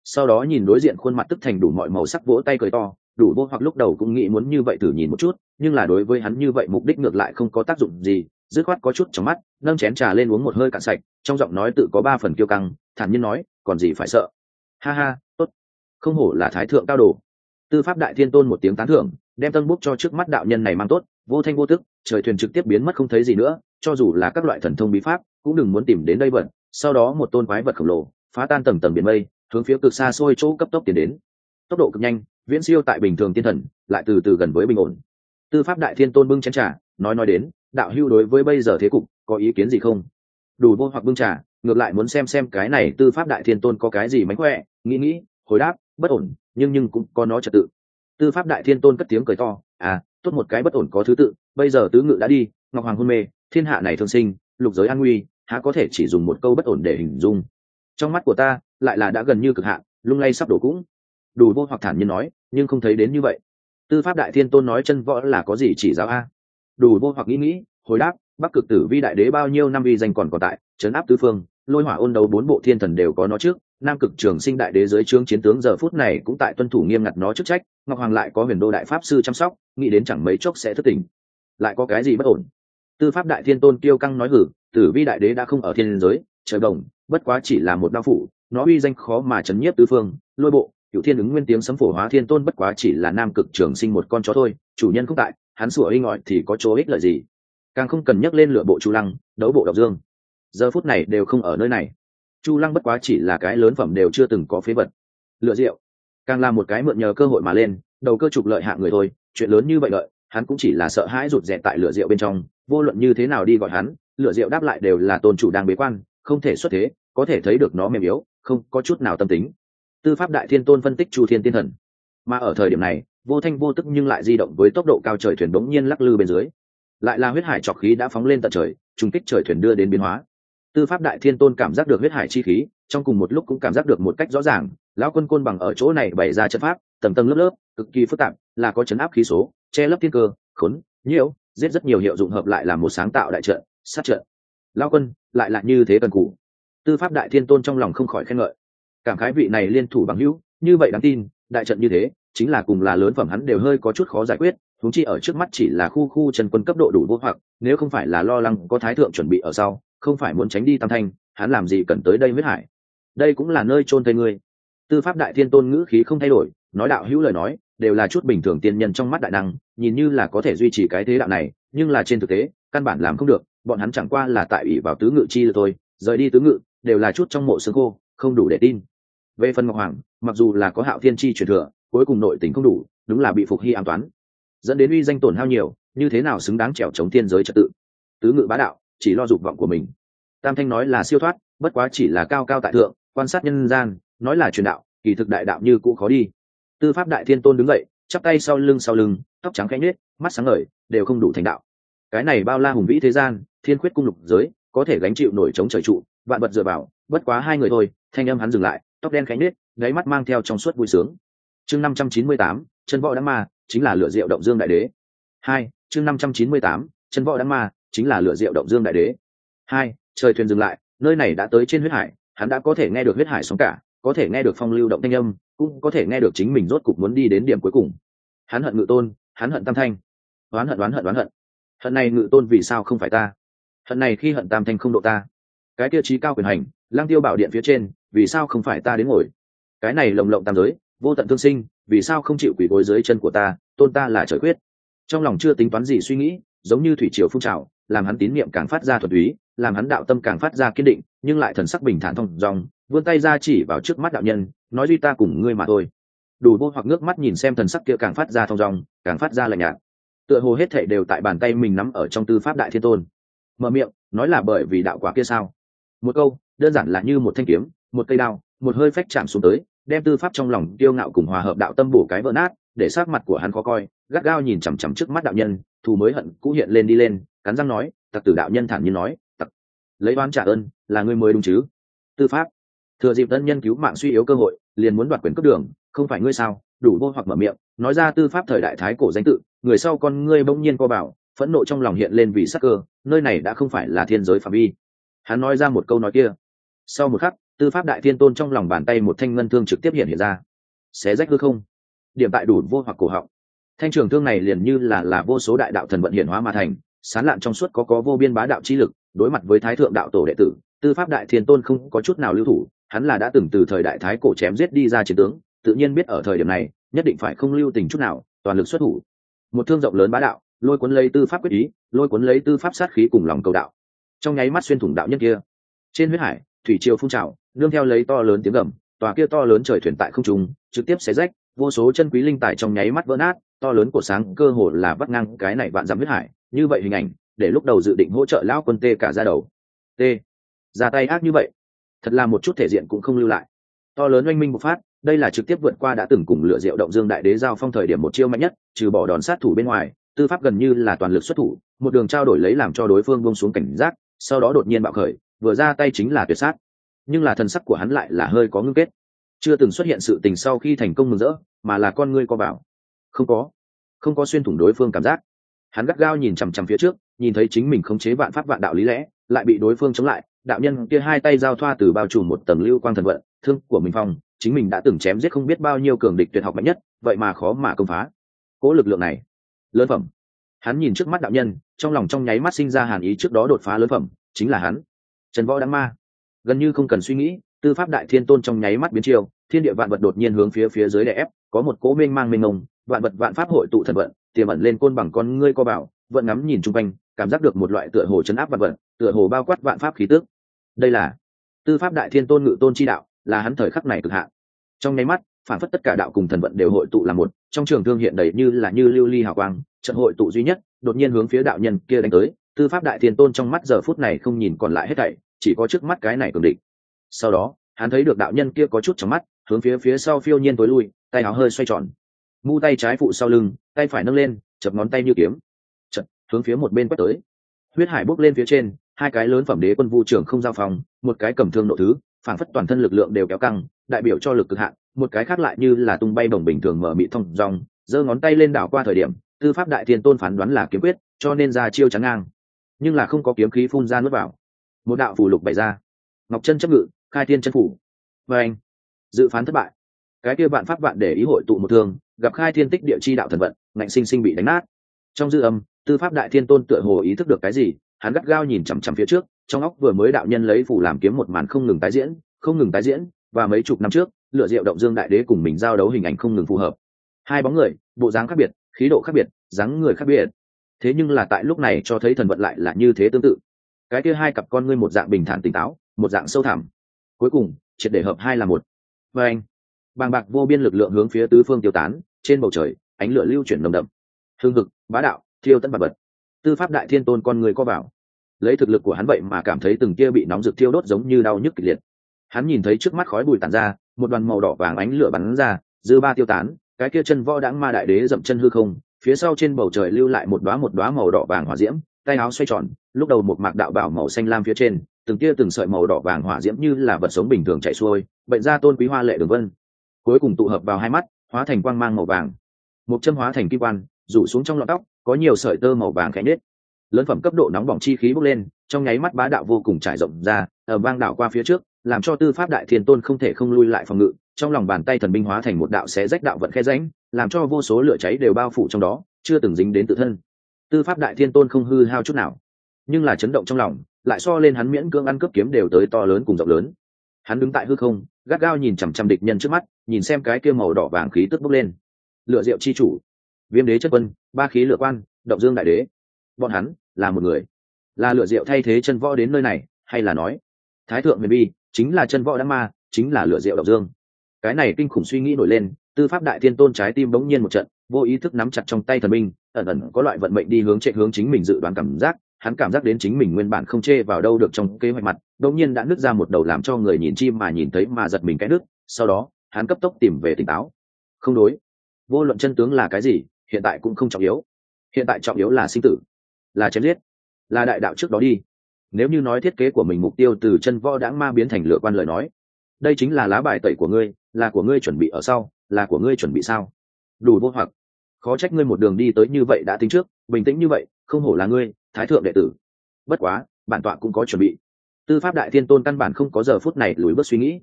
Sau đó nhìn đối diện khuôn mặt tức thành đủ mọi màu sắc vỗ tay cười to đủ vô hoặc lúc đầu cũng nghĩ muốn như vậy thử nhìn một chút, nhưng là đối với hắn như vậy mục đích ngược lại không có tác dụng gì, dứt khoát có chút trong mắt, nâng chén trà lên uống một hơi cạn sạch, trong giọng nói tự có ba phần kiêu căng, thản nhiên nói, còn gì phải sợ? Ha ha, tốt. Không hổ là thái thượng cao đồ. Tư pháp đại thiên tôn một tiếng tán thưởng, đem tân bút cho trước mắt đạo nhân này mang tốt, vô thanh vô tức, trời thuyền trực tiếp biến mất không thấy gì nữa, cho dù là các loại thần thông bí pháp, cũng đừng muốn tìm đến đây bận sau đó một tôn quái vật khổng lồ, phá tan tầng tầng biển mây, hướng phía cực xa xôi chỗ cấp tốc tiến đến. Tốc độ cực nhanh viễn siêu tại bình thường tiên thần, lại từ từ gần với bình ổn. Tư pháp đại thiên tôn bưng chén trà, nói nói đến, đạo hưu đối với bây giờ thế cục, có ý kiến gì không? Đủ vô hoặc bưng trà, ngược lại muốn xem xem cái này tư pháp đại thiên tôn có cái gì mánh khỏe, nghĩ nghĩ, hồi đáp, bất ổn, nhưng nhưng cũng có nó trật tự. Tư pháp đại thiên tôn cất tiếng cười to à tốt một cái bất ổn có thứ tự, bây giờ tứ ngự đã đi, ngọc hoàng hôn mê, thiên hạ này thương sinh, lục giới an nguy, há có thể chỉ dùng một câu bất ổn để hình dung. Trong mắt của ta, lại là đã gần như cực hạn, lung lay sắp đổ cũng đủ vô hoặc thản nhiên nói, nhưng không thấy đến như vậy. Tư pháp đại thiên tôn nói chân võ là có gì chỉ giáo a? Đủ vô hoặc nghĩ nghĩ, hồi đáp, bắc cực tử vi đại đế bao nhiêu năm vi danh còn còn tại, trấn áp tứ phương, lôi hỏa ôn đấu bốn bộ thiên thần đều có nó trước, nam cực trường sinh đại đế dưới trướng chiến tướng giờ phút này cũng tại tuân thủ nghiêm ngặt nó chức trách, ngọc hoàng lại có huyền đô đại pháp sư chăm sóc, nghĩ đến chẳng mấy chốc sẽ thất tình. Lại có cái gì bất ổn? Tư pháp đại thiên tôn kiêu căng nói hử, tử vi đại đế đã không ở thiên giới, trời đồng bất quá chỉ là một đao phủ, nó uy danh khó mà chấn nhiếp tứ phương, lôi bộ cựu thiên ứng nguyên tiếng sấm phổ hóa thiên tôn bất quá chỉ là nam cực trường sinh một con chó thôi, chủ nhân không tại, hắn sủa inh ngọi thì có chỗ ích lợi gì? Càng không cần nhắc lên lựa bộ chu lăng, đấu bộ độc dương. Giờ phút này đều không ở nơi này. Chu lăng bất quá chỉ là cái lớn phẩm đều chưa từng có phế vật. Lựa rượu. Càng là một cái mượn nhờ cơ hội mà lên, đầu cơ trục lợi hạ người thôi, chuyện lớn như vậy lợi hắn cũng chỉ là sợ hãi rụt rè tại lựa rượu bên trong, vô luận như thế nào đi gọi hắn, lựa rượu đáp lại đều là tôn chủ đang bế quan, không thể xuất thế, có thể thấy được nó mềm yếu, không có chút nào tâm tính tư pháp đại thiên tôn phân tích chu thiên tiên thần. Mà ở thời điểm này, vô thanh vô tức nhưng lại di động với tốc độ cao trời thuyền bỗng nhiên lắc lư bên dưới. Lại là huyết hải trọc khí đã phóng lên tận trời, trùng kích trời thuyền đưa đến biến hóa. Tư pháp đại thiên tôn cảm giác được huyết hải chi khí, trong cùng một lúc cũng cảm giác được một cách rõ ràng, lão quân côn bằng ở chỗ này bày ra chất pháp, tầng tầng lớp lớp, cực kỳ phức tạp, là có chấn áp khí số, che lấp thiên cơ, khốn, nhiễu, giết rất nhiều hiệu dụng hợp lại là một sáng tạo đại trận, sát trận. Lão quân, lại là như thế cần cũ tư pháp đại thiên tôn trong lòng không khỏi khen ngợi cảm khái vị này liên thủ bằng hữu, như vậy đáng tin, đại trận như thế, chính là cùng là lớn phẩm hắn đều hơi có chút khó giải quyết thúng chi ở trước mắt chỉ là khu khu trần quân cấp độ đủ vô hoặc, nếu không phải là lo lắng có thái thượng chuẩn bị ở sau, không phải muốn tránh đi tam thanh, hắn làm gì cần tới đây huyết hải. Đây cũng là nơi chôn thây ngươi. Tư pháp đại thiên tôn ngữ khí không thay đổi, nói đạo hữu lời nói, đều là chút bình thường tiên nhân trong mắt đại năng, nhìn như là có thể duy trì cái thế đạo này, nhưng là trên thực tế, căn bản làm không được, bọn hắn chẳng qua là tại ủy vào tứ ngự chi thôi, rời đi tứ ngự, đều là chút trong mộ xương khô, không đủ để tin về phần ngọc hoàng, mặc dù là có hạo thiên chi truyền thừa, cuối cùng nội tình không đủ, đúng là bị phục hy an toán. Dẫn đến uy danh tổn hao nhiều, như thế nào xứng đáng trèo chống thiên giới trật tự? Tứ ngự bá đạo, chỉ lo dục vọng của mình. Tam thanh nói là siêu thoát, bất quá chỉ là cao cao tại thượng, quan sát nhân gian, nói là truyền đạo, kỳ thực đại đạo như cũ khó đi. Tư pháp đại thiên tôn đứng dậy, chắp tay sau lưng sau lưng, tóc trắng khẽ nhết mắt sáng ngời, đều không đủ thành đạo. Cái này bao la hùng vĩ thế gian, thiên khuyết cung lục giới, có thể gánh chịu nổi chống trời trụ, vạn vật dựa vào, bất quá hai người thôi, thanh âm hắn dừng lại tóc đen khẽ nết, gáy mắt mang theo trong suốt vui sướng. Chương năm trăm chín mươi tám chân võ đã ma chính là lửa diệu động dương đại đế. Hai chương năm trăm chín mươi tám chân võ đã ma chính là lửa diệu động dương đại đế. Hai trời thuyền dừng lại nơi này đã tới trên huyết hải hắn đã có thể nghe được huyết hải sóng cả có thể nghe được phong lưu động thanh âm cũng có thể nghe được chính mình rốt cục muốn đi đến điểm cuối cùng. Hắn hận ngự tôn hắn hận tam thanh. Oán hận oán hận oán hận. Hận này ngự tôn vì sao không phải ta? Hận này khi hận tam thanh không độ ta. Cái tiêu chí cao quyền hành lang tiêu bảo điện phía trên vì sao không phải ta đến ngồi? Cái này lồng lộng tam giới, vô tận thương sinh, vì sao không chịu quỷ gối dưới chân của ta, tôn ta là trời quyết? Trong lòng chưa tính toán gì suy nghĩ, giống như thủy triều phun trào, làm hắn tín niệm càng phát ra thuật ý làm hắn đạo tâm càng phát ra kiên định, nhưng lại thần sắc bình thản thông dòng vươn tay ra chỉ vào trước mắt đạo nhân, nói duy ta cùng ngươi mà thôi. Đủ vô hoặc nước mắt nhìn xem thần sắc kia càng phát ra thông dòng càng phát ra lạnh nhạt. Tựa hồ hết thệ đều tại bàn tay mình nắm ở trong tư pháp đại thiên tôn. Mở miệng, nói là bởi vì đạo quả kia sao? Một câu, đơn giản là như một thanh kiếm một cây đao, một hơi phách chạm xuống tới, đem tư pháp trong lòng tiêu ngạo cùng hòa hợp đạo tâm bổ cái vỡ nát, để sắc mặt của hắn khó coi, gắt gao nhìn chằm chằm trước mắt đạo nhân, thù mới hận cũ hiện lên đi lên, cắn răng nói, tặc tử đạo nhân thản nhiên nói, tặc, lấy oán trả ơn, là ngươi mới đúng chứ? Tư pháp, thừa dịp tân nhân cứu mạng suy yếu cơ hội, liền muốn đoạt quyền cấp đường, không phải ngươi sao? Đủ vô hoặc mở miệng, nói ra tư pháp thời đại thái cổ danh tự, người sau con ngươi bỗng nhiên co bảo, phẫn nộ trong lòng hiện lên vì sắc cơ, nơi này đã không phải là thiên giới phạm vi. Hắn nói ra một câu nói kia. Sau một khắc tư pháp đại thiên tôn trong lòng bàn tay một thanh ngân thương trực tiếp hiện hiện ra. Xé rách hư không. Điểm tại đủ vô hoặc cổ họng. Thanh trường thương này liền như là là vô số đại đạo thần vận hiển hóa mà thành, sán lạn trong suốt có có vô biên bá đạo chi lực, đối mặt với thái thượng đạo tổ đệ tử, tư pháp đại thiên tôn không có chút nào lưu thủ, hắn là đã từng từ thời đại thái cổ chém giết đi ra chiến tướng, tự nhiên biết ở thời điểm này, nhất định phải không lưu tình chút nào, toàn lực xuất thủ. Một thương rộng lớn bá đạo, lôi cuốn lấy tư pháp quyết ý, lôi cuốn lấy tư pháp sát khí cùng lòng cầu đạo. Trong nháy mắt xuyên thủng đạo nhất kia, trên huyết hải thủy triều phun trào, nương theo lấy to lớn tiếng gầm, tòa kia to lớn trời thuyền tại không trung, trực tiếp xé rách, vô số chân quý linh tài trong nháy mắt vỡ nát, to lớn của sáng cơ hồ là vắt ngang cái này vạn dặm huyết hải, như vậy hình ảnh, để lúc đầu dự định hỗ trợ lão quân tê cả ra đầu. T, ra tay ác như vậy, thật là một chút thể diện cũng không lưu lại. To lớn oanh minh bộc phát, đây là trực tiếp vượt qua đã từng cùng lựa diệu động dương đại đế giao phong thời điểm một chiêu mạnh nhất, trừ bỏ đòn sát thủ bên ngoài, tư pháp gần như là toàn lực xuất thủ, một đường trao đổi lấy làm cho đối phương bông xuống cảnh giác, sau đó đột nhiên bạo khởi vừa ra tay chính là tuyệt sát. Nhưng là thần sắc của hắn lại là hơi có ngưng kết. Chưa từng xuất hiện sự tình sau khi thành công mừng rỡ, mà là con ngươi co bảo. Không có. Không có xuyên thủng đối phương cảm giác. Hắn gắt gao nhìn chằm chằm phía trước, nhìn thấy chính mình khống chế vạn pháp vạn đạo lý lẽ, lại bị đối phương chống lại. Đạo nhân kia hai tay giao thoa từ bao trùm một tầng lưu quang thần vận, thương của mình phong, chính mình đã từng chém giết không biết bao nhiêu cường địch tuyệt học mạnh nhất, vậy mà khó mà công phá. Cố lực lượng này, lớn phẩm. Hắn nhìn trước mắt đạo nhân, trong lòng trong nháy mắt sinh ra hàn ý trước đó đột phá lớn phẩm, chính là hắn trần võ đáng ma. Gần như không cần suy nghĩ, tư pháp đại thiên tôn trong nháy mắt biến chiều thiên địa vạn vật đột nhiên hướng phía phía dưới đè ép, có một cố mênh mang mênh mông, vạn vật vạn pháp hội tụ thần vận, tiềm ẩn lên côn bằng con ngươi co bảo vận ngắm nhìn chung quanh, cảm giác được một loại tựa hồ chấn áp vạn vật, tựa hồ bao quát vạn pháp khí tước đây là tư pháp đại thiên tôn ngự tôn chi đạo, là hắn thời khắc này cực hạn. Trong nháy mắt, phản phất tất cả đạo cùng thần vận đều hội tụ là một, trong trường thương hiện đầy như là như lưu ly hào quang, trận hội tụ duy nhất, đột nhiên hướng phía đạo nhân kia đánh tới tư pháp đại thiên tôn trong mắt giờ phút này không nhìn còn lại hết thảy, chỉ có trước mắt cái này cường định sau đó, hắn thấy được đạo nhân kia có chút trong mắt, hướng phía phía sau phiêu nhiên tối lui, tay áo hơi xoay tròn. Mu tay trái phụ sau lưng, tay phải nâng lên, chập ngón tay như kiếm. Chật, hướng phía một bên quét tới. Huyết hải bốc lên phía trên, hai cái lớn phẩm đế quân vu trưởng không giao phòng, một cái cầm thương nội thứ, phản phất toàn thân lực lượng đều kéo căng, đại biểu cho lực cực hạn, một cái khác lại như là tung bay đồng bình thường mở mị thông dòng, giơ ngón tay lên đảo qua thời điểm, tư pháp đại thiên tôn phán đoán là kiếm quyết, cho nên ra chiêu trắng ngang nhưng là không có kiếm khí phun ra nuốt vào. Một đạo phù lục bày ra. Ngọc chân chấp ngự, khai thiên chân phủ. Và anh, dự phán thất bại. Cái kia bạn pháp bạn để ý hội tụ một thương, gặp khai thiên tích địa chi đạo thần vận, ngạnh sinh sinh bị đánh nát. Trong dư âm, tư pháp đại thiên tôn tựa hồ ý thức được cái gì, hắn gắt gao nhìn chằm chằm phía trước, trong óc vừa mới đạo nhân lấy phủ làm kiếm một màn không ngừng tái diễn, không ngừng tái diễn, và mấy chục năm trước, lựa diệu động dương đại đế cùng mình giao đấu hình ảnh không ngừng phù hợp. Hai bóng người, bộ dáng khác biệt, khí độ khác biệt, dáng người khác biệt thế nhưng là tại lúc này cho thấy thần vận lại là như thế tương tự. Cái kia hai cặp con ngươi một dạng bình thản tỉnh táo, một dạng sâu thẳm. Cuối cùng, triệt để hợp hai là một. Và anh, bàng bạc vô biên lực lượng hướng phía tứ phương tiêu tán, trên bầu trời, ánh lửa lưu chuyển nồng đậm. Hương thực bá đạo, thiêu tân bật bật tư pháp đại thiên tôn con người co vào. Lấy thực lực của hắn vậy mà cảm thấy từng kia bị nóng rực thiêu đốt giống như đau nhức kịch liệt. Hắn nhìn thấy trước mắt khói bụi tàn ra, một đoàn màu đỏ vàng ánh lửa bắn ra, dư ba tiêu tán, cái kia chân võ đãng ma đại đế dậm chân hư không phía sau trên bầu trời lưu lại một đoá một đoá màu đỏ vàng hỏa diễm, tay áo xoay tròn, lúc đầu một mạc đạo bảo màu xanh lam phía trên, từng tia từng sợi màu đỏ vàng hỏa diễm như là vật sống bình thường chạy xuôi, bệnh ra tôn quý hoa lệ đường vân. Cuối cùng tụ hợp vào hai mắt, hóa thành quang mang màu vàng. Một châm hóa thành kim quan, rủ xuống trong lọn tóc, có nhiều sợi tơ màu vàng khẽ nết lớn phẩm cấp độ nóng bỏng chi khí bốc lên, trong nháy mắt bá đạo vô cùng trải rộng ra, ở vang đảo qua phía trước, làm cho tư pháp đại thiên tôn không thể không lui lại phòng ngự, trong lòng bàn tay thần binh hóa thành một đạo xé rách đạo vận khe ránh làm cho vô số lửa cháy đều bao phủ trong đó, chưa từng dính đến tự thân. Tư pháp đại thiên tôn không hư hao chút nào, nhưng là chấn động trong lòng, lại so lên hắn miễn cưỡng ăn cướp kiếm đều tới to lớn cùng rộng lớn. Hắn đứng tại hư không, gắt gao nhìn chằm chằm địch nhân trước mắt, nhìn xem cái kia màu đỏ vàng khí tức bốc lên. Lựa diệu chi chủ, viêm đế chất quân, ba khí lựa quan, động dương đại đế. Bọn hắn là một người. Là lựa diệu thay thế chân võ đến nơi này, hay là nói, thái thượng huyền bi chính là chân võ đã ma, chính là lựa diệu động dương. Cái này kinh khủng suy nghĩ nổi lên tư pháp đại thiên tôn trái tim bỗng nhiên một trận, vô ý thức nắm chặt trong tay thần minh ẩn ẩn có loại vận mệnh đi hướng chạy hướng chính mình dự đoán cảm giác, hắn cảm giác đến chính mình nguyên bản không chê vào đâu được trong kế hoạch mặt đột nhiên đã nứt ra một đầu làm cho người nhìn chim mà nhìn thấy mà giật mình cái nước sau đó, hắn cấp tốc tìm về tỉnh táo. Không đối. Vô luận chân tướng là cái gì, hiện tại cũng không trọng yếu. Hiện tại trọng yếu là sinh tử, là chém giết, là đại đạo trước đó đi. Nếu như nói thiết kế của mình mục tiêu từ chân võ đãng ma biến thành lựa quan lời nói, đây chính là lá bài tẩy của ngươi, là của ngươi chuẩn bị ở sau là của ngươi chuẩn bị sao? Đủ vô hoặc. Khó trách ngươi một đường đi tới như vậy đã tính trước, bình tĩnh như vậy, không hổ là ngươi, thái thượng đệ tử. Bất quá, bản tọa cũng có chuẩn bị. Tư pháp đại thiên tôn căn bản không có giờ phút này lùi bước suy nghĩ.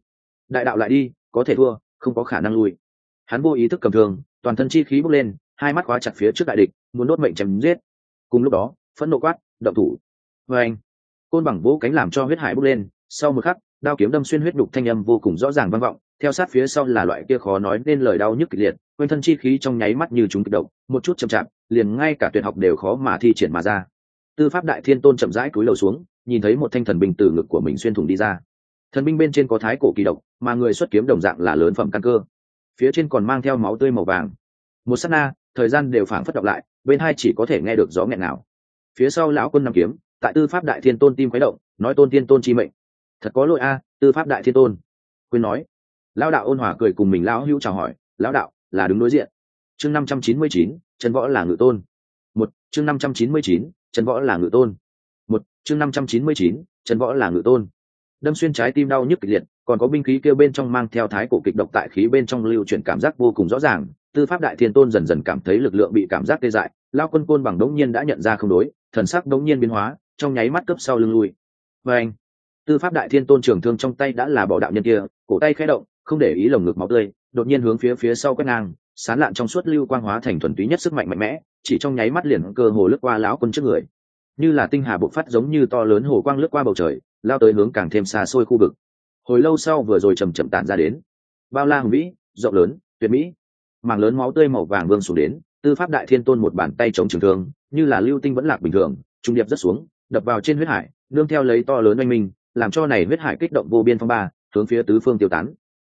Đại đạo lại đi, có thể thua, không có khả năng lui. Hắn vô ý thức cầm thường toàn thân chi khí bốc lên, hai mắt khóa chặt phía trước đại địch, muốn đốt mệnh chém giết. Cùng lúc đó, phẫn nộ quát, động thủ. Vê anh, côn bằng vỗ cánh làm cho huyết hải bốc lên, sau một khắc đao kiếm đâm xuyên huyết đục thanh âm vô cùng rõ ràng vang vọng, theo sát phía sau là loại kia khó nói nên lời đau nhức kịch liệt, quanh thân chi khí trong nháy mắt như chúng kịch động, một chút chậm chạp, liền ngay cả tuyệt học đều khó mà thi triển mà ra. Tư pháp đại thiên tôn chậm rãi cúi đầu xuống, nhìn thấy một thanh thần binh từ ngực của mình xuyên thủng đi ra. Thần binh bên trên có thái cổ kỳ độc, mà người xuất kiếm đồng dạng là lớn phẩm căn cơ. Phía trên còn mang theo máu tươi màu vàng. Một s á t na, thời gian đều phảng phất đọc lại, bên hai chỉ có thể nghe được gió nghẹn nào phía sau lão quân nằm kiếm, tại tư pháp đại thiên tôn tim khuấy động, nói tôn tiên tôn chi mệnh thật có lỗi a, tư pháp đại thiên tôn. Quyên nói. Lão đạo ôn hòa cười cùng mình lão hữu chào hỏi. Lão đạo, là đứng đối diện. Chương năm trăm chín mươi chín trần võ là ngự tôn. Một, chương năm trăm chín mươi chín trần võ là ngự tôn. Một, chương năm trăm chín mươi chín trần võ là ngự tôn. Đâm xuyên trái tim đau nhức kịch liệt, còn có binh khí kêu bên trong mang theo thái cổ kịch độc tại khí bên trong lưu chuyển cảm giác vô cùng rõ ràng. Tư pháp đại thiên tôn dần dần cảm thấy lực lượng bị cảm giác tê dại lao quân côn bằng đống nhiên đã nhận ra không đối, thần sắc đống nhiên biến hóa, trong nháy mắt cấp sau lưng lui. Và anh tư pháp đại thiên tôn trường thương trong tay đã là bỏ đạo nhân kia, cổ tay khẽ động, không để ý lồng ngực máu tươi, đột nhiên hướng phía phía sau quét ngang, sán lạn trong suốt lưu quang hóa thành thuần túy nhất sức mạnh mạnh mẽ, chỉ trong nháy mắt liền cơ hồ lướt qua lão quân trước người. Như là tinh hà bộc phát giống như to lớn hồ quang lướt qua bầu trời, lao tới hướng càng thêm xa xôi khu vực. Hồi lâu sau vừa rồi chầm chậm tản ra đến. Bao la hùng vĩ, rộng lớn, tuyệt mỹ. Mảng lớn máu tươi màu vàng vương xuống đến, tư pháp đại thiên tôn một bàn tay chống trường thương, như là lưu tinh vẫn lạc bình thường, trung điệp rất xuống, đập vào trên huyết hải, nương theo lấy to lớn oanh minh làm cho này huyết hải kích động vô biên phong ba, hướng phía tứ phương tiêu tán.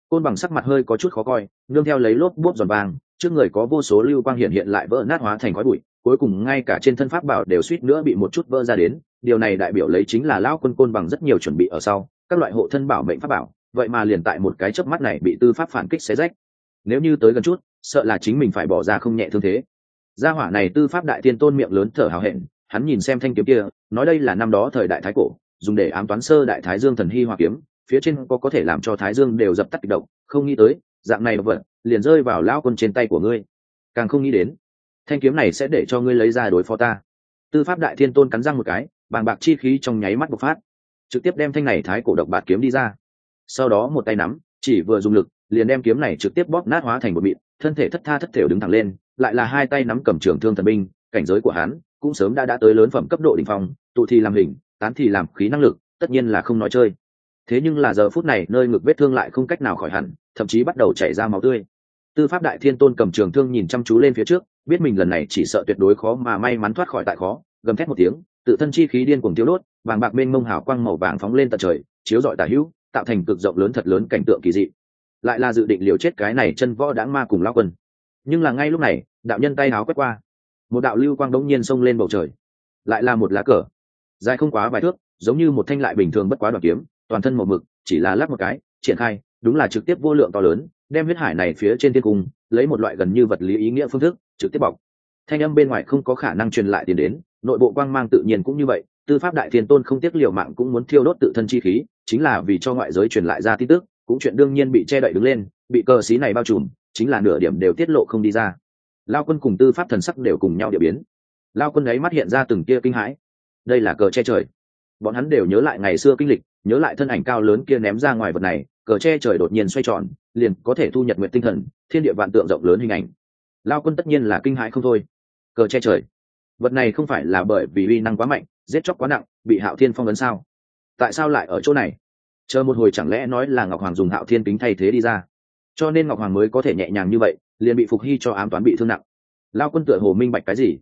Côn bằng sắc mặt hơi có chút khó coi, nương theo lấy lốp bốp giòn vàng, trước người có vô số lưu quang hiện hiện lại vỡ nát hóa thành khói bụi, cuối cùng ngay cả trên thân pháp bảo đều suýt nữa bị một chút vỡ ra đến. Điều này đại biểu lấy chính là lão quân côn bằng rất nhiều chuẩn bị ở sau, các loại hộ thân bảo mệnh pháp bảo, vậy mà liền tại một cái chớp mắt này bị tư pháp phản kích xé rách. Nếu như tới gần chút, sợ là chính mình phải bỏ ra không nhẹ thương thế. Gia hỏa này tư pháp đại tiên tôn miệng lớn thở hào hẹn, hắn nhìn xem thanh kiếm kia, nói đây là năm đó thời đại thái cổ dùng để ám toán sơ đại thái dương thần hy hoa kiếm, phía trên có có thể làm cho thái dương đều dập tắt kịch động không nghĩ tới, dạng này vật liền rơi vào lao quân trên tay của ngươi. Càng không nghĩ đến, thanh kiếm này sẽ để cho ngươi lấy ra đối phó ta. Tư pháp đại thiên tôn cắn răng một cái, bàng bạc chi khí trong nháy mắt bộc phát, trực tiếp đem thanh này thái cổ độc bạt kiếm đi ra. Sau đó một tay nắm, chỉ vừa dùng lực, liền đem kiếm này trực tiếp bóp nát hóa thành một mịn, thân thể thất tha thất thểu đứng thẳng lên, lại là hai tay nắm cầm trường thương thần binh, cảnh giới của hắn cũng sớm đã đã tới lớn phẩm cấp độ đỉnh phong, tụ thi làm hình tán thì làm khí năng lực, tất nhiên là không nói chơi. Thế nhưng là giờ phút này, nơi ngực vết thương lại không cách nào khỏi hẳn, thậm chí bắt đầu chảy ra máu tươi. Tư pháp đại thiên tôn cầm trường thương nhìn chăm chú lên phía trước, biết mình lần này chỉ sợ tuyệt đối khó mà may mắn thoát khỏi tại khó, gầm thét một tiếng, tự thân chi khí điên cuồng tiêu đốt, vàng bạc bên mông hào quang màu vàng phóng lên tận trời, chiếu rọi tả hữu, tạo thành cực rộng lớn thật lớn cảnh tượng kỳ dị. Lại là dự định liều chết cái này chân võ đáng ma cùng lao quân. Nhưng là ngay lúc này, đạo nhân tay háo quét qua. Một đạo lưu quang đống nhiên xông lên bầu trời. Lại là một lá cờ dài không quá vài thước, giống như một thanh lại bình thường bất quá đoàn kiếm, toàn thân một mực, chỉ là lắp một cái, triển khai, đúng là trực tiếp vô lượng to lớn, đem huyết hải này phía trên thiên cung, lấy một loại gần như vật lý ý nghĩa phương thức, trực tiếp bọc. Thanh âm bên ngoài không có khả năng truyền lại tiền đến, nội bộ quang mang tự nhiên cũng như vậy, tư pháp đại thiên tôn không tiếc liều mạng cũng muốn thiêu đốt tự thân chi khí, chính là vì cho ngoại giới truyền lại ra tin tức, cũng chuyện đương nhiên bị che đậy đứng lên, bị cờ xí này bao trùm, chính là nửa điểm đều tiết lộ không đi ra. Lao quân cùng tư pháp thần sắc đều cùng nhau địa biến. Lao quân ấy mắt hiện ra từng tia kinh hãi đây là cờ che trời. Bọn hắn đều nhớ lại ngày xưa kinh lịch, nhớ lại thân ảnh cao lớn kia ném ra ngoài vật này, cờ che trời đột nhiên xoay tròn, liền có thể thu nhật nguyện tinh thần, thiên địa vạn tượng rộng lớn hình ảnh. Lao quân tất nhiên là kinh hãi không thôi. Cờ che trời. Vật này không phải là bởi vì uy năng quá mạnh, giết chóc quá nặng, bị hạo thiên phong vấn sao? Tại sao lại ở chỗ này? Chờ một hồi chẳng lẽ nói là ngọc hoàng dùng hạo thiên kính thay thế đi ra? Cho nên ngọc hoàng mới có thể nhẹ nhàng như vậy, liền bị phục hy cho ám toán bị thương nặng. Lao quân tựa hồ minh bạch cái gì?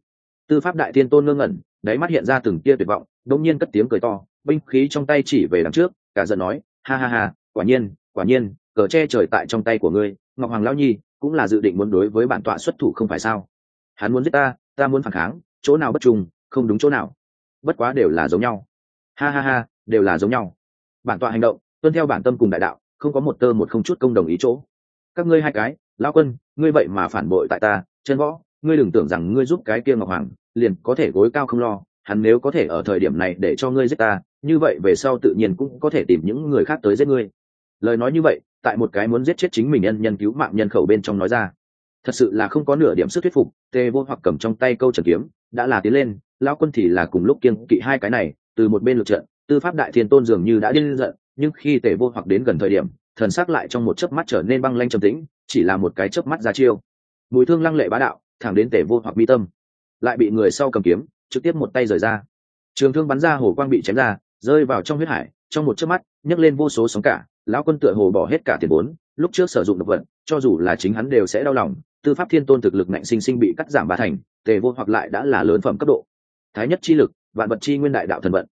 Tư pháp đại tiên tôn ngơ ngẩn đáy mắt hiện ra từng tia tuyệt vọng đống nhiên cất tiếng cười to, binh khí trong tay chỉ về đằng trước, cả giận nói, ha ha ha, quả nhiên quả nhiên, cờ che trời tại trong tay của ngươi, ngọc hoàng lão nhi cũng là dự định muốn đối với bản tọa xuất thủ không phải sao? Hắn muốn giết ta ta muốn phản kháng, chỗ nào bất trùng, không đúng chỗ nào. Bất quá đều là giống nhau. Ha ha ha, đều là giống nhau. Bản tọa hành động, tuân theo bản tâm cùng đại đạo, không có một tơ một không chút công đồng ý chỗ. Các ngươi hai cái, lão quân, ngươi vậy mà phản bội tại ta, chân võ, ngươi đừng tưởng rằng ngươi giúp cái kia ngọc hoàng liền có thể gối cao không lo, hắn nếu có thể ở thời điểm này để cho ngươi giết ta, như vậy về sau tự nhiên cũng có thể tìm những người khác tới giết ngươi. Lời nói như vậy, tại một cái muốn giết chết chính mình nhân nhân cứu mạng nhân khẩu bên trong nói ra. Thật sự là không có nửa điểm sức thuyết phục, tê vô hoặc cầm trong tay câu trần kiếm, đã là tiến lên lao quân thì là cùng lúc kiên kỵ hai cái này, từ một bên lượt trận, tư pháp đại thiên tôn dường như đã điên giận, nhưng khi tề vô hoặc đến gần thời điểm, thần sắc lại trong một chớp mắt trở nên băng lanh trầm tĩnh, chỉ là một cái chớp mắt ra chiêu. Mùi thương lăng lệ bá đạo, thẳng đến tề vô hoặc mi tâm lại bị người sau cầm kiếm, trực tiếp một tay rời ra. Trường thương bắn ra, hồ quang bị chém ra, rơi vào trong huyết hải, trong một chớp mắt, nhấc lên vô số sóng cả, lão quân tựa hồ bỏ hết cả tiền vốn, lúc trước sử dụng độc vật, cho dù là chính hắn đều sẽ đau lòng, tư pháp thiên tôn thực lực nạnh sinh sinh bị cắt giảm ba thành, tề vô hoặc lại đã là lớn phẩm cấp độ. Thái nhất chi lực, vạn vật chi nguyên đại đạo thần vận.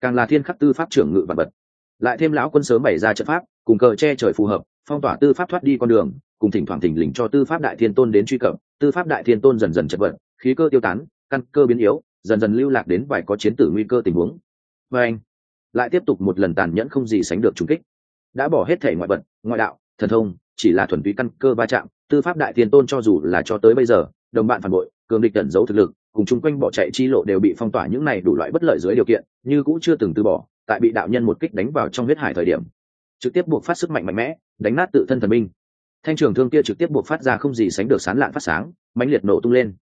Càng là thiên khắc tư pháp trưởng ngự vạn vật. Lại thêm lão quân sớm bày ra trận pháp, cùng cờ che trời phù hợp, phong tỏa tư pháp thoát đi con đường, cùng thỉnh thoảng thỉnh lình cho tư pháp đại thiên tôn đến truy cập, tư pháp đại thiên tôn dần dần chật vật khí cơ tiêu tán, căn cơ biến yếu, dần dần lưu lạc đến vài có chiến tử nguy cơ tình huống. Và anh, lại tiếp tục một lần tàn nhẫn không gì sánh được trung kích. Đã bỏ hết thể ngoại vật, ngoại đạo, thần thông, chỉ là thuần túy căn cơ va chạm, tư pháp đại tiền tôn cho dù là cho tới bây giờ, đồng bạn phản bội, cường địch tẩn giấu thực lực, cùng chung quanh bỏ chạy chi lộ đều bị phong tỏa những này đủ loại bất lợi dưới điều kiện, như cũng chưa từng từ bỏ, tại bị đạo nhân một kích đánh vào trong huyết hải thời điểm. Trực tiếp buộc phát sức mạnh mạnh mẽ, đánh nát tự thân thần minh thanh trường thương kia trực tiếp buộc phát ra không gì sánh được sán lạn phát sáng, mãnh liệt nổ tung lên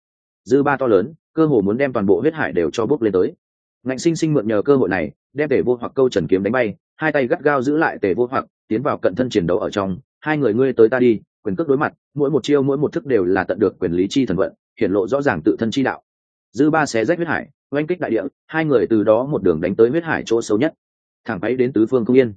dư ba to lớn, cơ hồ muốn đem toàn bộ huyết hải đều cho bước lên tới. Ngạnh sinh sinh mượn nhờ cơ hội này, đem tề vô hoặc câu trần kiếm đánh bay, hai tay gắt gao giữ lại tề vô hoặc, tiến vào cận thân chiến đấu ở trong. Hai người ngươi tới ta đi, quyền cước đối mặt, mỗi một chiêu mỗi một thức đều là tận được quyền lý chi thần vận, hiển lộ rõ ràng tự thân chi đạo. Dư ba xé rách huyết hải, oanh kích đại địa, hai người từ đó một đường đánh tới huyết hải chỗ sâu nhất. Thẳng bay đến tứ phương không yên.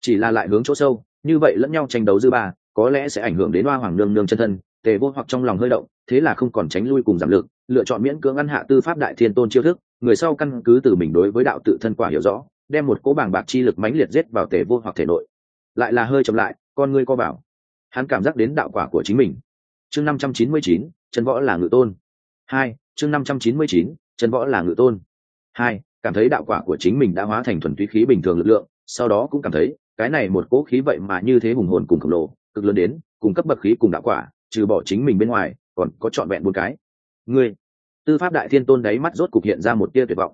Chỉ là lại hướng chỗ sâu, như vậy lẫn nhau tranh đấu dư ba, có lẽ sẽ ảnh hưởng đến hoa hoàng nương nương chân thân tề vô hoặc trong lòng hơi động, thế là không còn tránh lui cùng giảm lực, lựa chọn miễn cưỡng ăn hạ tư pháp đại thiên tôn chiêu thức, người sau căn cứ từ mình đối với đạo tự thân quả hiểu rõ, đem một cỗ bảng bạc chi lực mãnh liệt giết vào tề vô hoặc thể nội. Lại là hơi chậm lại, con ngươi co bảo hắn cảm giác đến đạo quả của chính mình. Chương năm trăm chín mươi chín, chân võ là ngự tôn. Hai, chương năm trăm chín mươi chín, chân võ là ngự tôn. Hai, cảm thấy đạo quả của chính mình đã hóa thành thuần túy khí bình thường lực lượng, sau đó cũng cảm thấy, cái này một cỗ khí vậy mà như thế hùng hồn cùng khổng lồ, cực lớn đến cùng cấp bậc khí cùng đạo quả trừ bỏ chính mình bên ngoài, còn có trọn vẹn bốn cái. Ngươi, tư pháp đại thiên tôn đáy mắt rốt cục hiện ra một tia tuyệt vọng.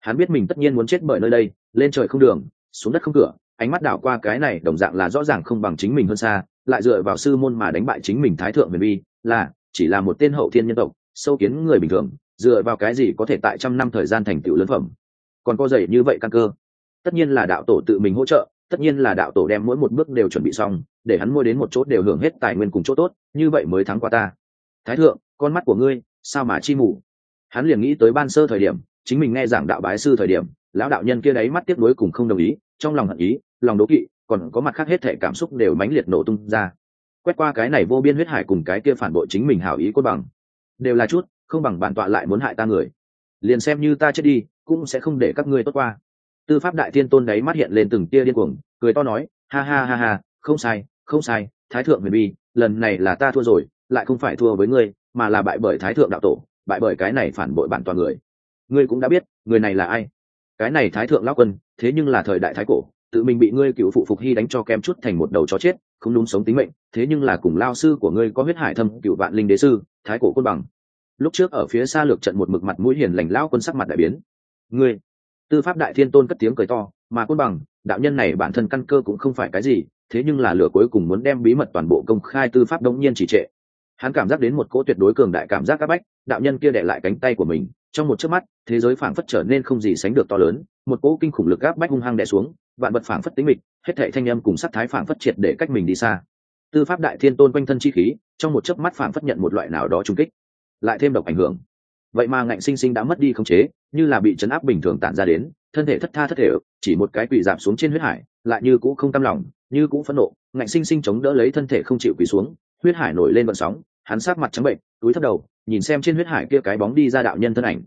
Hắn biết mình tất nhiên muốn chết bởi nơi đây, lên trời không đường, xuống đất không cửa, ánh mắt đảo qua cái này đồng dạng là rõ ràng không bằng chính mình hơn xa, lại dựa vào sư môn mà đánh bại chính mình thái thượng huyền vi là, chỉ là một tên hậu thiên nhân tộc, sâu kiến người bình thường, dựa vào cái gì có thể tại trăm năm thời gian thành tựu lớn phẩm. Còn có dày như vậy căn cơ. Tất nhiên là đạo tổ tự mình hỗ trợ tất nhiên là đạo tổ đem mỗi một bước đều chuẩn bị xong, để hắn mua đến một chỗ đều hưởng hết tài nguyên cùng chỗ tốt, như vậy mới thắng qua ta. Thái thượng, con mắt của ngươi, sao mà chi mù? Hắn liền nghĩ tới ban sơ thời điểm, chính mình nghe giảng đạo bái sư thời điểm, lão đạo nhân kia đấy mắt tiếp nối cùng không đồng ý, trong lòng hận ý, lòng đố kỵ, còn có mặt khác hết thể cảm xúc đều mãnh liệt nổ tung ra. Quét qua cái này vô biên huyết hải cùng cái kia phản bội chính mình hảo ý cốt bằng. Đều là chút, không bằng bản tọa lại muốn hại ta người. Liền xem như ta chết đi, cũng sẽ không để các ngươi tốt qua tư pháp đại thiên tôn đấy mắt hiện lên từng tia điên cuồng, cười to nói, ha ha ha ha, không sai không sai, thái thượng huyền bi, lần này là ta thua rồi, lại không phải thua với ngươi, mà là bại bởi thái thượng đạo tổ, bại bởi cái này phản bội bản toàn người. Ngươi cũng đã biết, người này là ai? Cái này thái thượng lão quân, thế nhưng là thời đại thái cổ, tự mình bị ngươi cựu phụ phục hy đánh cho kem chút thành một đầu chó chết, không đúng sống tính mệnh, thế nhưng là cùng lao sư của ngươi có huyết hải thâm, cựu vạn linh đế sư, thái cổ quân bằng. Lúc trước ở phía xa lược trận một mực mặt mũi hiền lành, lão quân sắc mặt đại biến. Ngươi tư pháp đại thiên tôn cất tiếng cười to, mà côn bằng, đạo nhân này bản thân căn cơ cũng không phải cái gì, thế nhưng là lửa cuối cùng muốn đem bí mật toàn bộ công khai tư pháp đống nhiên chỉ trệ. Hắn cảm giác đến một cỗ tuyệt đối cường đại cảm giác áp bách, đạo nhân kia để lại cánh tay của mình, trong một chớp mắt, thế giới phảng phất trở nên không gì sánh được to lớn, một cỗ kinh khủng lực áp bách hung hăng đè xuống, vạn vật phảng phất tính mịch, hết thảy thanh âm cùng sắc thái phảng phất triệt để cách mình đi xa. Tư pháp đại thiên tôn quanh thân chi khí, trong một chớp mắt phảng phất nhận một loại nào đó trung kích, lại thêm độc ảnh hưởng vậy mà ngạnh sinh sinh đã mất đi khống chế, như là bị chấn áp bình thường tản ra đến, thân thể thất tha thất thể, chỉ một cái quỷ giảm xuống trên huyết hải, lại như cũ không tâm lòng, như cũ phẫn nộ, ngạnh sinh sinh chống đỡ lấy thân thể không chịu quỳ xuống, huyết hải nổi lên vận sóng, hắn sát mặt trắng bệnh, túi thấp đầu, nhìn xem trên huyết hải kia cái bóng đi ra đạo nhân thân ảnh.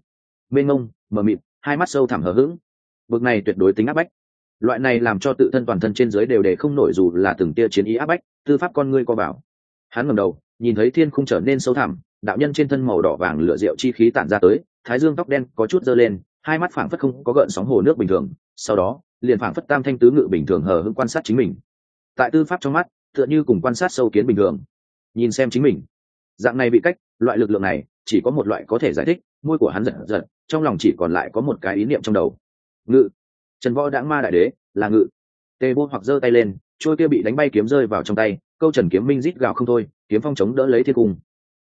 Mênh ngông mờ mịt, hai mắt sâu thẳm hờ hững. Bực này tuyệt đối tính áp bách. Loại này làm cho tự thân toàn thân trên dưới đều để không nổi dù là từng tia chiến ý áp bách, tư pháp con ngươi co bảo hắn ngẩng đầu, nhìn thấy thiên không trở nên sâu thẳm đạo nhân trên thân màu đỏ vàng lửa rượu chi khí tản ra tới, thái dương tóc đen có chút dơ lên, hai mắt phảng phất không có gợn sóng hồ nước bình thường, sau đó, liền phảng phất tam thanh tứ ngự bình thường hờ hững quan sát chính mình. Tại tư pháp trong mắt, tựa như cùng quan sát sâu kiến bình thường. Nhìn xem chính mình. Dạng này bị cách, loại lực lượng này, chỉ có một loại có thể giải thích, môi của hắn giật giật, trong lòng chỉ còn lại có một cái ý niệm trong đầu. Ngự. Trần võ đãng ma đại đế, là ngự. Tê vô hoặc giơ tay lên, trôi kia bị đánh bay kiếm rơi vào trong tay, câu trần kiếm minh rít gào không thôi, kiếm phong chống đỡ lấy thiên cung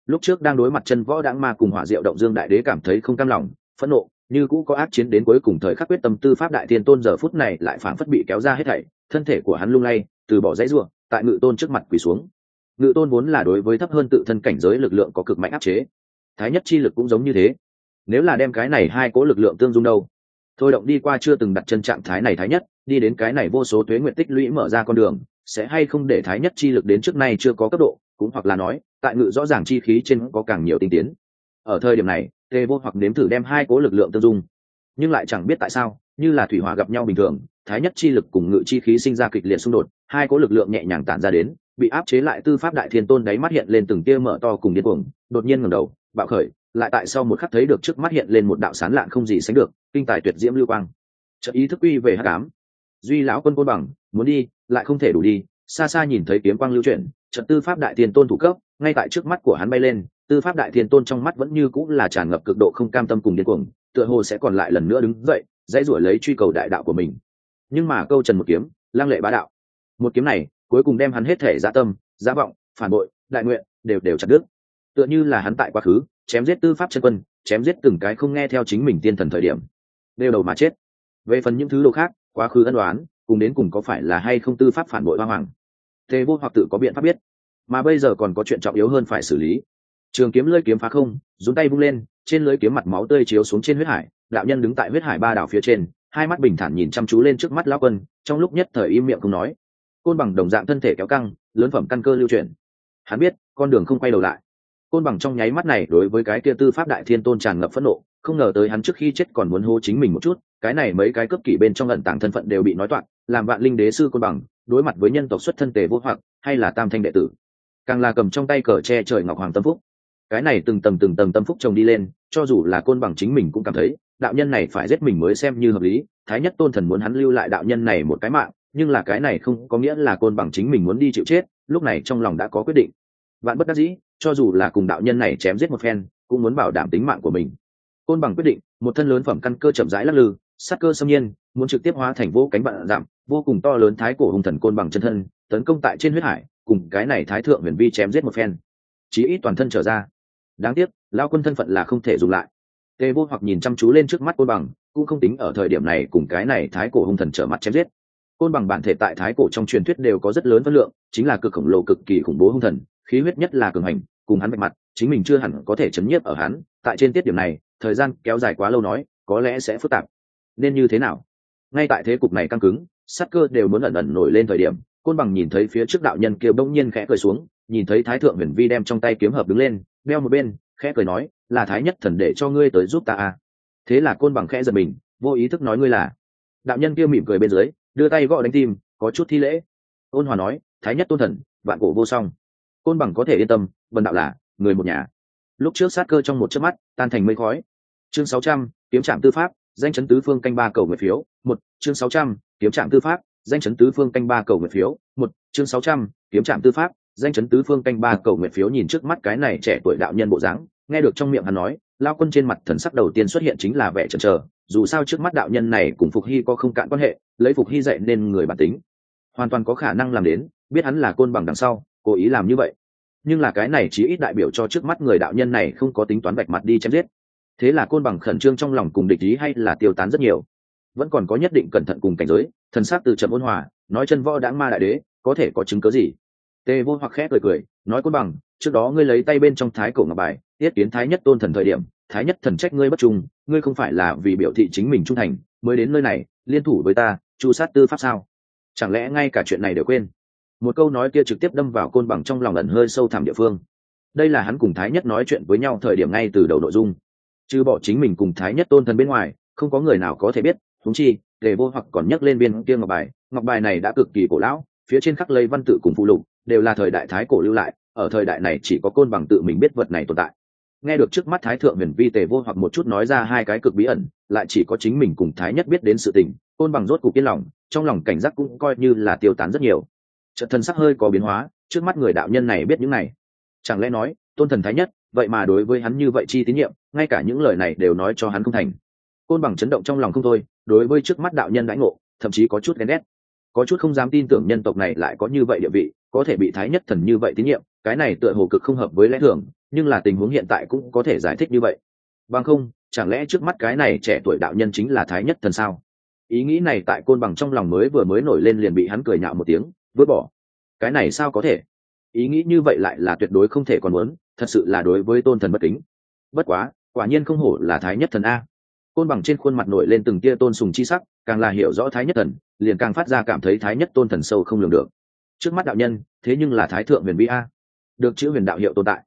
lúc trước đang đối mặt chân võ đãng ma cùng hỏa diệu động dương đại đế cảm thấy không cam lòng, phẫn nộ, như cũ có ác chiến đến cuối cùng thời khắc quyết tâm tư pháp đại thiên tôn giờ phút này lại phản phất bị kéo ra hết thảy, thân thể của hắn lung lay, từ bỏ dãy ruộng tại ngự tôn trước mặt quỳ xuống. Ngự tôn vốn là đối với thấp hơn tự thân cảnh giới lực lượng có cực mạnh áp chế. Thái nhất chi lực cũng giống như thế. Nếu là đem cái này hai cố lực lượng tương dung đâu? Thôi động đi qua chưa từng đặt chân trạng thái này thái nhất, đi đến cái này vô số thuế nguyện tích lũy mở ra con đường, sẽ hay không để thái nhất chi lực đến trước nay chưa có cấp độ? Cũng hoặc là nói, tại ngự rõ ràng chi khí trên có càng nhiều tinh tiến. Ở thời điểm này, tê vô hoặc nếm thử đem hai cố lực lượng tương dung. Nhưng lại chẳng biết tại sao, như là thủy hỏa gặp nhau bình thường, thái nhất chi lực cùng ngự chi khí sinh ra kịch liệt xung đột, hai cố lực lượng nhẹ nhàng tản ra đến, bị áp chế lại tư pháp đại thiên tôn đáy mắt hiện lên từng tia mở to cùng điên cuồng, đột nhiên ngẩng đầu, bạo khởi, lại tại sau một khắc thấy được trước mắt hiện lên một đạo sán lạn không gì sánh được, kinh tài tuyệt diễm lưu quang. Trợ ý thức uy về hát cám duy lão quân côn bằng, muốn đi, lại không thể đủ đi. Xa xa nhìn thấy kiếm quang lưu chuyển trận tư pháp đại thiên tôn thủ cấp, ngay tại trước mắt của hắn bay lên, tư pháp đại thiên tôn trong mắt vẫn như cũng là tràn ngập cực độ không cam tâm cùng điên cuồng, tựa hồ sẽ còn lại lần nữa đứng dậy, dãy ruổi lấy truy cầu đại đạo của mình. Nhưng mà câu trần một kiếm lang lệ bá đạo. Một kiếm này, cuối cùng đem hắn hết thể gia tâm gia vọng, phản bội, đại nguyện, đều đều chặt đứt. Tựa như là hắn tại quá khứ, chém giết tư pháp chân quân, chém giết từng cái không nghe theo chính mình tiên thần thời điểm, đều đầu mà chết. Về phần những thứ đồ khác, quá khứ ân đoán cùng đến cùng có phải là hay không tư pháp phản bội hoa hoàng? Tề vô hoặc tự có biện pháp biết. Mà bây giờ còn có chuyện trọng yếu hơn phải xử lý. Trường kiếm lơi kiếm phá không dùng tay vung lên, trên lưới kiếm mặt máu tươi chiếu xuống trên huyết hải, đạo nhân đứng tại huyết hải ba đảo phía trên, hai mắt bình thản nhìn chăm chú lên trước mắt lão quân, trong lúc nhất thời im miệng không nói. Côn bằng đồng dạng thân thể kéo căng, lớn phẩm căn cơ lưu chuyển. Hắn biết, con đường không quay đầu lại. Côn bằng trong nháy mắt này đối với cái kia tư pháp đại thiên tôn tràn ngập phẫn nộ, không ngờ tới hắn trước khi chết còn muốn hô chính mình một chút, cái này mấy cái cấp kỷ bên trong ẩn tàng thân phận đều bị nói toạc, làm vạn linh đế sư côn bằng đối mặt với nhân tộc xuất thân tề vô hoặc, hay là tam thanh đệ tử. Càng là cầm trong tay cờ che trời ngọc hoàng tâm phúc. Cái này từng tầng từng tầng tâm phúc chồng đi lên, cho dù là côn bằng chính mình cũng cảm thấy, đạo nhân này phải giết mình mới xem như hợp lý, thái nhất tôn thần muốn hắn lưu lại đạo nhân này một cái mạng, nhưng là cái này không có nghĩa là côn bằng chính mình muốn đi chịu chết, lúc này trong lòng đã có quyết định. Bạn bất đắc dĩ, cho dù là cùng đạo nhân này chém giết một phen, cũng muốn bảo đảm tính mạng của mình. Côn bằng quyết định, một thân lớn phẩm căn cơ chậm rãi lắc lư sắc cơ xâm nhiên, muốn trực tiếp hóa thành vô cánh bạn giảm vô cùng to lớn thái cổ hùng thần côn bằng chân thân, tấn công tại trên huyết hải, cùng cái này thái thượng huyền vi chém giết một phen. Chí ít toàn thân trở ra. Đáng tiếc lao quân thân phận là không thể dùng lại. Tề vô hoặc nhìn chăm chú lên trước mắt côn bằng, cũng không tính ở thời điểm này cùng cái này thái cổ hung thần trở mặt chém giết. Côn bằng bản thể tại thái cổ trong truyền thuyết đều có rất lớn phân lượng, chính là cực khổng lồ cực kỳ khủng bố hung thần, khí huyết nhất là cường hành, cùng hắn bạch mặt, chính mình chưa hẳn có thể chấn nhiếp ở hắn. Tại trên tiết điểm này, thời gian kéo dài quá lâu nói, có lẽ sẽ phức tạp nên như thế nào? Ngay tại thế cục này căng cứng sắc cơ đều muốn ẩn ẩn nổi lên thời điểm, côn bằng nhìn thấy phía trước đạo nhân kia bỗng nhiên khẽ cười xuống, nhìn thấy thái thượng huyền vi đem trong tay kiếm hợp đứng lên đeo một bên, khẽ cười nói, là thái nhất thần để cho ngươi tới giúp ta à. thế là côn bằng khẽ giật mình, vô ý thức nói ngươi là. Đạo nhân kia mỉm cười bên dưới, đưa tay gõ đánh tim, có chút thi lễ. Ôn hòa nói, thái nhất tôn thần, vạn cổ vô song. Côn bằng có thể yên tâm vần đạo là, người một nhà. Lúc trước sát cơ trong một chớp mắt, tan thành mây khói. Chương sáu trăm, kiếm trạm tư pháp danh chấn tứ phương canh ba cầu nguyện phiếu, một, chương sáu trăm, kiếm trạm tư pháp. Danh chấn tứ phương canh ba cầu nguyện phiếu, một, chương sáu trăm, kiếm trạm tư pháp. Danh chấn tứ phương canh ba cầu nguyện phiếu nhìn trước mắt cái này trẻ tuổi đạo nhân bộ dáng, nghe được trong miệng hắn nói, lao quân trên mặt thần sắc đầu tiên xuất hiện chính là vẻ chần chờ, dù sao trước mắt đạo nhân này cùng phục hy có không cạn quan hệ, lấy phục hy dạy nên người bản tính, hoàn toàn có khả năng làm đến, biết hắn là côn bằng đằng sau, cố ý làm như vậy. Nhưng là cái này chỉ ít đại biểu cho trước mắt người đạo nhân này không có tính toán bạch mặt đi chém giết thế là côn bằng khẩn trương trong lòng cùng địch ý hay là tiêu tán rất nhiều. Vẫn còn có nhất định cẩn thận cùng cảnh giới, thần sát từ trầm ôn hòa, nói chân võ đãng ma đại đế, có thể có chứng cớ gì? Tê vô hoặc khẽ cười cười, nói côn bằng, trước đó ngươi lấy tay bên trong thái cổ ngọc bài, tiết kiến thái nhất tôn thần thời điểm, thái nhất thần trách ngươi bất trung, ngươi không phải là vì biểu thị chính mình trung thành, mới đến nơi này, liên thủ với ta, chu sát tư pháp sao? Chẳng lẽ ngay cả chuyện này đều quên? Một câu nói kia trực tiếp đâm vào côn bằng trong lòng ẩn hơi sâu thẳm địa phương. Đây là hắn cùng thái nhất nói chuyện với nhau thời điểm ngay từ đầu nội dung chứ bỏ chính mình cùng thái nhất tôn thần bên ngoài, không có người nào có thể biết thúng chi, tề vô hoặc còn nhắc lên viên kia ngọc bài ngọc bài này đã cực kỳ cổ lão, phía trên khắc lây văn tự cùng phụ lục, đều là thời đại thái cổ lưu lại, ở thời đại này chỉ có côn bằng tự mình biết vật này tồn tại. Nghe được trước mắt thái thượng huyền vi tề vô hoặc một chút nói ra hai cái cực bí ẩn, lại chỉ có chính mình cùng thái nhất biết đến sự tình, côn bằng rốt cục yên lòng, trong lòng cảnh giác cũng coi như là tiêu tán rất nhiều. Trận thân sắc hơi có biến hóa, trước mắt người đạo nhân này biết những này. Chẳng lẽ nói tôn thần thái nhất, vậy mà đối với hắn như vậy chi tín nhiệm, ngay cả những lời này đều nói cho hắn không thành. Côn bằng chấn động trong lòng không thôi, đối với trước mắt đạo nhân đãi ngộ, thậm chí có chút ghen ghét. Có chút không dám tin tưởng nhân tộc này lại có như vậy địa vị, có thể bị thái nhất thần như vậy tín nhiệm, cái này tựa hồ cực không hợp với lẽ thường, nhưng là tình huống hiện tại cũng có thể giải thích như vậy. Bằng không, chẳng lẽ trước mắt cái này trẻ tuổi đạo nhân chính là thái nhất thần sao? Ý nghĩ này tại côn bằng trong lòng mới vừa mới nổi lên liền bị hắn cười nhạo một tiếng, vứt bỏ. Cái này sao có thể? Ý nghĩ như vậy lại là tuyệt đối không thể còn muốn, thật sự là đối với tôn thần bất kính. Bất quá, quả nhiên không hổ là thái nhất thần a. Côn bằng trên khuôn mặt nổi lên từng tia tôn sùng chi sắc, càng là hiểu rõ thái nhất thần, liền càng phát ra cảm thấy thái nhất tôn thần sâu không lường được. Trước mắt đạo nhân, thế nhưng là thái thượng huyền vi a. Được chữ huyền đạo hiệu tồn tại.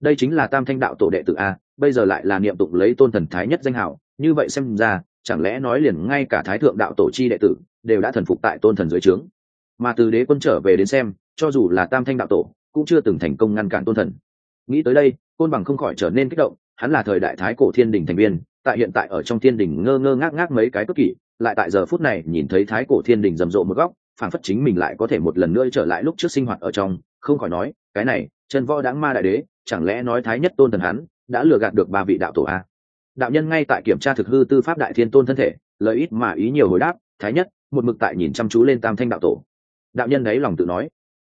Đây chính là tam thanh đạo tổ đệ tử a, bây giờ lại là niệm tụng lấy tôn thần thái nhất danh hảo, như vậy xem ra, chẳng lẽ nói liền ngay cả thái thượng đạo tổ chi đệ tử, đều đã thần phục tại tôn thần dưới trướng? Mà từ đế quân trở về đến xem, cho dù là tam thanh đạo tổ, cũng chưa từng thành công ngăn cản tôn thần. Nghĩ tới đây, côn bằng không khỏi trở nên kích động, hắn là thời đại thái cổ thiên đình thành viên, tại hiện tại ở trong thiên đình ngơ ngơ ngác ngác mấy cái cất kỷ, lại tại giờ phút này nhìn thấy thái cổ thiên đình rầm rộ một góc phản phất chính mình lại có thể một lần nữa trở lại lúc trước sinh hoạt ở trong, không khỏi nói, cái này, chân võ đáng ma đại đế, chẳng lẽ nói thái nhất tôn thần hắn, đã lừa gạt được ba vị đạo tổ a? Đạo nhân ngay tại kiểm tra thực hư tư pháp đại thiên tôn thân thể, lợi ít mà ý nhiều hồi đáp, thái nhất, một mực tại nhìn chăm chú lên tam thanh đạo tổ đạo nhân đấy lòng tự nói,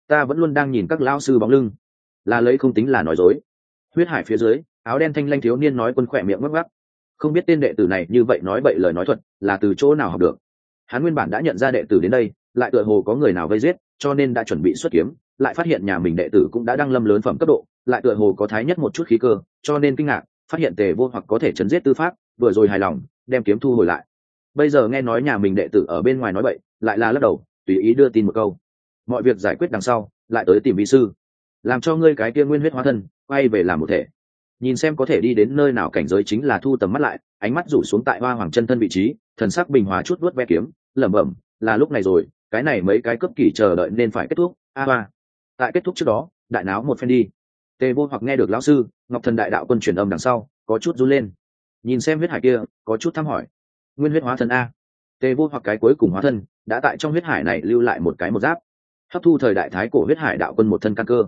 ta vẫn luôn đang nhìn các lao sư bóng lưng. Là lấy không tính là nói dối. Huyết hải phía dưới, áo đen thanh lanh thiếu niên nói quân khỏe miệng ngắc ngắc. Không biết tên đệ tử này như vậy nói bậy lời nói thuật, là từ chỗ nào học được? Hắn nguyên bản đã nhận ra đệ tử đến đây, lại tựa hồ có người nào vây giết, cho nên đã chuẩn bị xuất kiếm, lại phát hiện nhà mình đệ tử cũng đã đăng lâm lớn phẩm cấp độ, lại tựa hồ có thái nhất một chút khí cơ, cho nên kinh ngạc, phát hiện tề vô hoặc có thể chấn giết tư pháp, vừa rồi hài lòng, đem kiếm thu hồi lại. Bây giờ nghe nói nhà mình đệ tử ở bên ngoài nói bậy, lại là lắc đầu tùy ý đưa tin một câu. Mọi việc giải quyết đằng sau, lại tới tìm vi sư. Làm cho ngươi cái kia nguyên huyết hóa thân, quay về làm một thể. Nhìn xem có thể đi đến nơi nào cảnh giới chính là thu tầm mắt lại, ánh mắt rủ xuống tại hoa hoàng chân thân vị trí, thần sắc bình hòa chút vuốt ve kiếm, lẩm bẩm, là lúc này rồi, cái này mấy cái cấp kỷ chờ đợi nên phải kết thúc, a hoa. Tại kết thúc trước đó, đại náo một phen đi. Tề vô hoặc nghe được lão sư, ngọc thần đại đạo quân truyền âm đằng sau, có chút run lên. Nhìn xem huyết hải kia, có chút thăm hỏi. Nguyên huyết hóa thân a tề vô hoặc cái cuối cùng hóa thân, đã tại trong huyết hải này lưu lại một cái một giáp. Hấp thu thời đại thái cổ huyết hải đạo quân một thân căn cơ.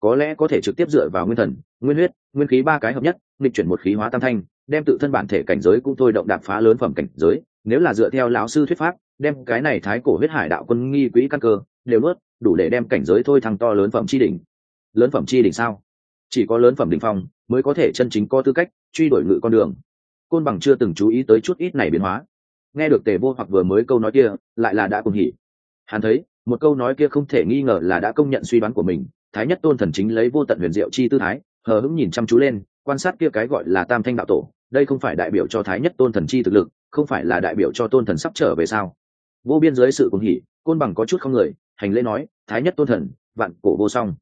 Có lẽ có thể trực tiếp dựa vào nguyên thần, nguyên huyết, nguyên khí ba cái hợp nhất, nghịch chuyển một khí hóa tam thanh, đem tự thân bản thể cảnh giới cũng thôi động đạp phá lớn phẩm cảnh giới, nếu là dựa theo lão sư thuyết pháp, đem cái này thái cổ huyết hải đạo quân nghi quỹ căn cơ, đều nuốt, đủ để đem cảnh giới thôi thăng to lớn phẩm chi đỉnh. Lớn phẩm chi đỉnh sao? Chỉ có lớn phẩm đỉnh phong, mới có thể chân chính có tư cách, truy đuổi ngự con đường. Côn bằng chưa từng chú ý tới chút ít này biến hóa nghe được tề vô hoặc vừa mới câu nói kia lại là đã cùng hỉ. Hắn thấy một câu nói kia không thể nghi ngờ là đã công nhận suy đoán của mình thái nhất tôn thần chính lấy vô tận huyền diệu chi tư thái hờ hững nhìn chăm chú lên quan sát kia cái gọi là tam thanh đạo tổ đây không phải đại biểu cho thái nhất tôn thần chi thực lực không phải là đại biểu cho tôn thần sắp trở về sao? Vô biên giới sự cùng hỉ côn bằng có chút không người hành lễ nói thái nhất tôn thần vạn cổ vô song.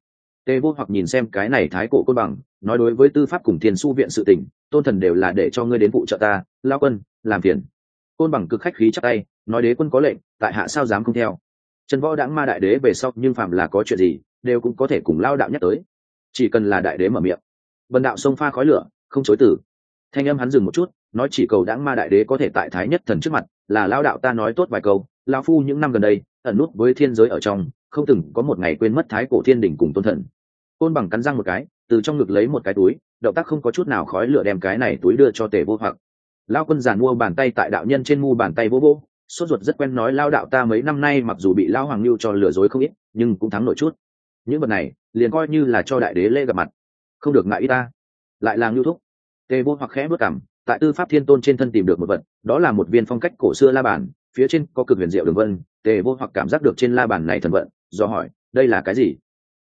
Tề vô hoặc nhìn xem cái này thái cổ côn bằng nói đối với tư pháp cùng thiên su viện sự tình, tôn thần đều là để cho ngươi đến vụ trợ ta lao quân làm phiền côn bằng cực khách khí chắc tay, nói đế quân có lệnh, tại hạ sao dám không theo. Trần võ đãng ma đại đế về sau, nhưng phạm là có chuyện gì, đều cũng có thể cùng lao đạo nhắc tới. Chỉ cần là đại đế mở miệng. Vần đạo sông pha khói lửa, không chối tử thanh âm hắn dừng một chút, nói chỉ cầu đãng ma đại đế có thể tại thái nhất thần trước mặt, là lao đạo ta nói tốt vài câu lao phu những năm gần đây, ẩn nút với thiên giới ở trong, không từng có một ngày quên mất thái cổ thiên đỉnh cùng tôn thần. Côn bằng cắn răng một cái, từ trong ngực lấy một cái túi, động tác không có chút nào khói lửa đem cái này túi đưa cho tề vô hoặc lao quân giàn mua bàn tay tại đạo nhân trên mu bàn tay vô vô sốt ruột rất quen nói lao đạo ta mấy năm nay mặc dù bị lao hoàng lưu cho lừa dối không ít, nhưng cũng thắng nổi chút. Những vật này, liền coi như là cho đại đế lễ gặp mặt. Không được ngại y ta. Lại là ngưu thúc. Tề vô hoặc khẽ bước cảm, tại tư pháp thiên tôn trên thân tìm được một vật, đó là một viên phong cách cổ xưa la bàn, phía trên có cực huyền diệu đường vân. Tề vô hoặc cảm giác được trên la bàn này thần vận, do hỏi, đây là cái gì?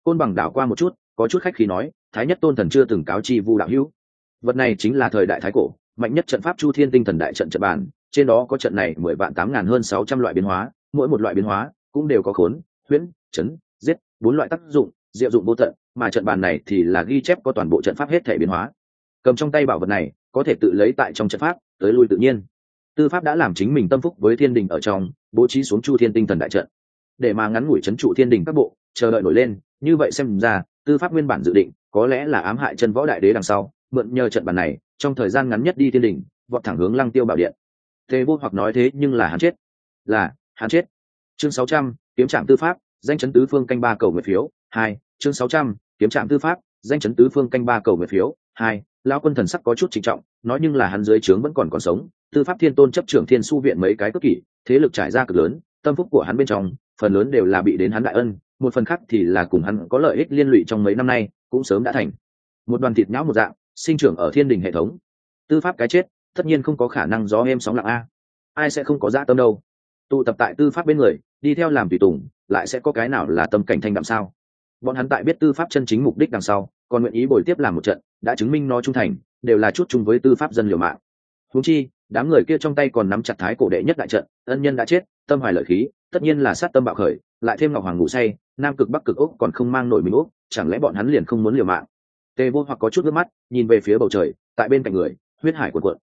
Côn bằng đảo qua một chút, có chút khách khí nói, thái nhất tôn thần chưa từng cáo chi vu đạo hữu. Vật này chính là thời đại thái cổ mạnh nhất trận pháp chu thiên tinh thần đại trận trận bàn, trên đó có trận này mười vạn tám ngàn hơn sáu trăm loại biến hóa, mỗi một loại biến hóa cũng đều có khốn, huyễn, chấn, giết, bốn loại tác dụng, diệu dụng vô tận, mà trận bàn này thì là ghi chép có toàn bộ trận pháp hết thể biến hóa. Cầm trong tay bảo vật này, có thể tự lấy tại trong trận pháp, tới lui tự nhiên. Tư pháp đã làm chính mình tâm phúc với thiên đình ở trong, bố trí xuống chu thiên tinh thần đại trận. Để mà ngắn ngủi c h ấ n trụ thiên đình các bộ, chờ đợi nổi lên, như vậy xem ra, tư pháp nguyên bản dự định, có lẽ là ám hại chân võ đại đế đằng sau mượn nhờ trận bàn này, trong thời gian ngắn nhất đi thiên đình vọt thẳng hướng lăng tiêu bảo điện. Tề vô hoặc nói thế nhưng là hắn chết. Là, hắn chết. Chương sáu trăm, kiếm trạm tư pháp, danh chấn tứ phương canh ba cầu nguyện phiếu, hai, chương sáu trăm, kiếm trạm tư pháp, danh chấn tứ phương canh ba cầu nguyện phiếu, hai, lão quân thần sắc có chút trịnh trọng, nói nhưng là hắn dưới trướng vẫn còn còn sống, tư pháp thiên tôn chấp trưởng thiên su viện mấy cái cực kỷ, thế lực trải ra cực lớn, tâm phúc của hắn bên trong, phần lớn đều là bị đến hắn đại ân, một phần khác thì là cùng hắn có lợi ích liên lụy trong mấy năm nay, cũng sớm đã thành. Một đoàn thịt nhão một dạng sinh trưởng ở thiên đình hệ thống. Tư pháp cái chết, tất nhiên không có khả năng gió em sóng lặng a. Ai sẽ không có dã tâm đâu. Tụ tập tại tư pháp bên người, đi theo làm tùy tùng, lại sẽ có cái nào là tâm cảnh thanh đạm sao? Bọn hắn tại biết tư pháp chân chính mục đích đằng sau, còn nguyện ý bồi tiếp làm một trận, đã chứng minh nó trung thành, đều là chút chung với tư pháp dân liều mạng. Húng chi, đám người kia trong tay còn nắm chặt thái cổ đệ nhất đại trận, ân nhân đã chết, tâm hoài lợi khí, tất nhiên là sát tâm bạo khởi, lại thêm ngọc hoàng ngủ say, nam cực bắc cực úc còn không mang nổi mình úc chẳng lẽ bọn hắn liền không muốn liều mạng? Tề vô hoặc có chút nước mắt, nhìn về phía bầu trời, tại bên cạnh người, huyết hải cuộn cuộn.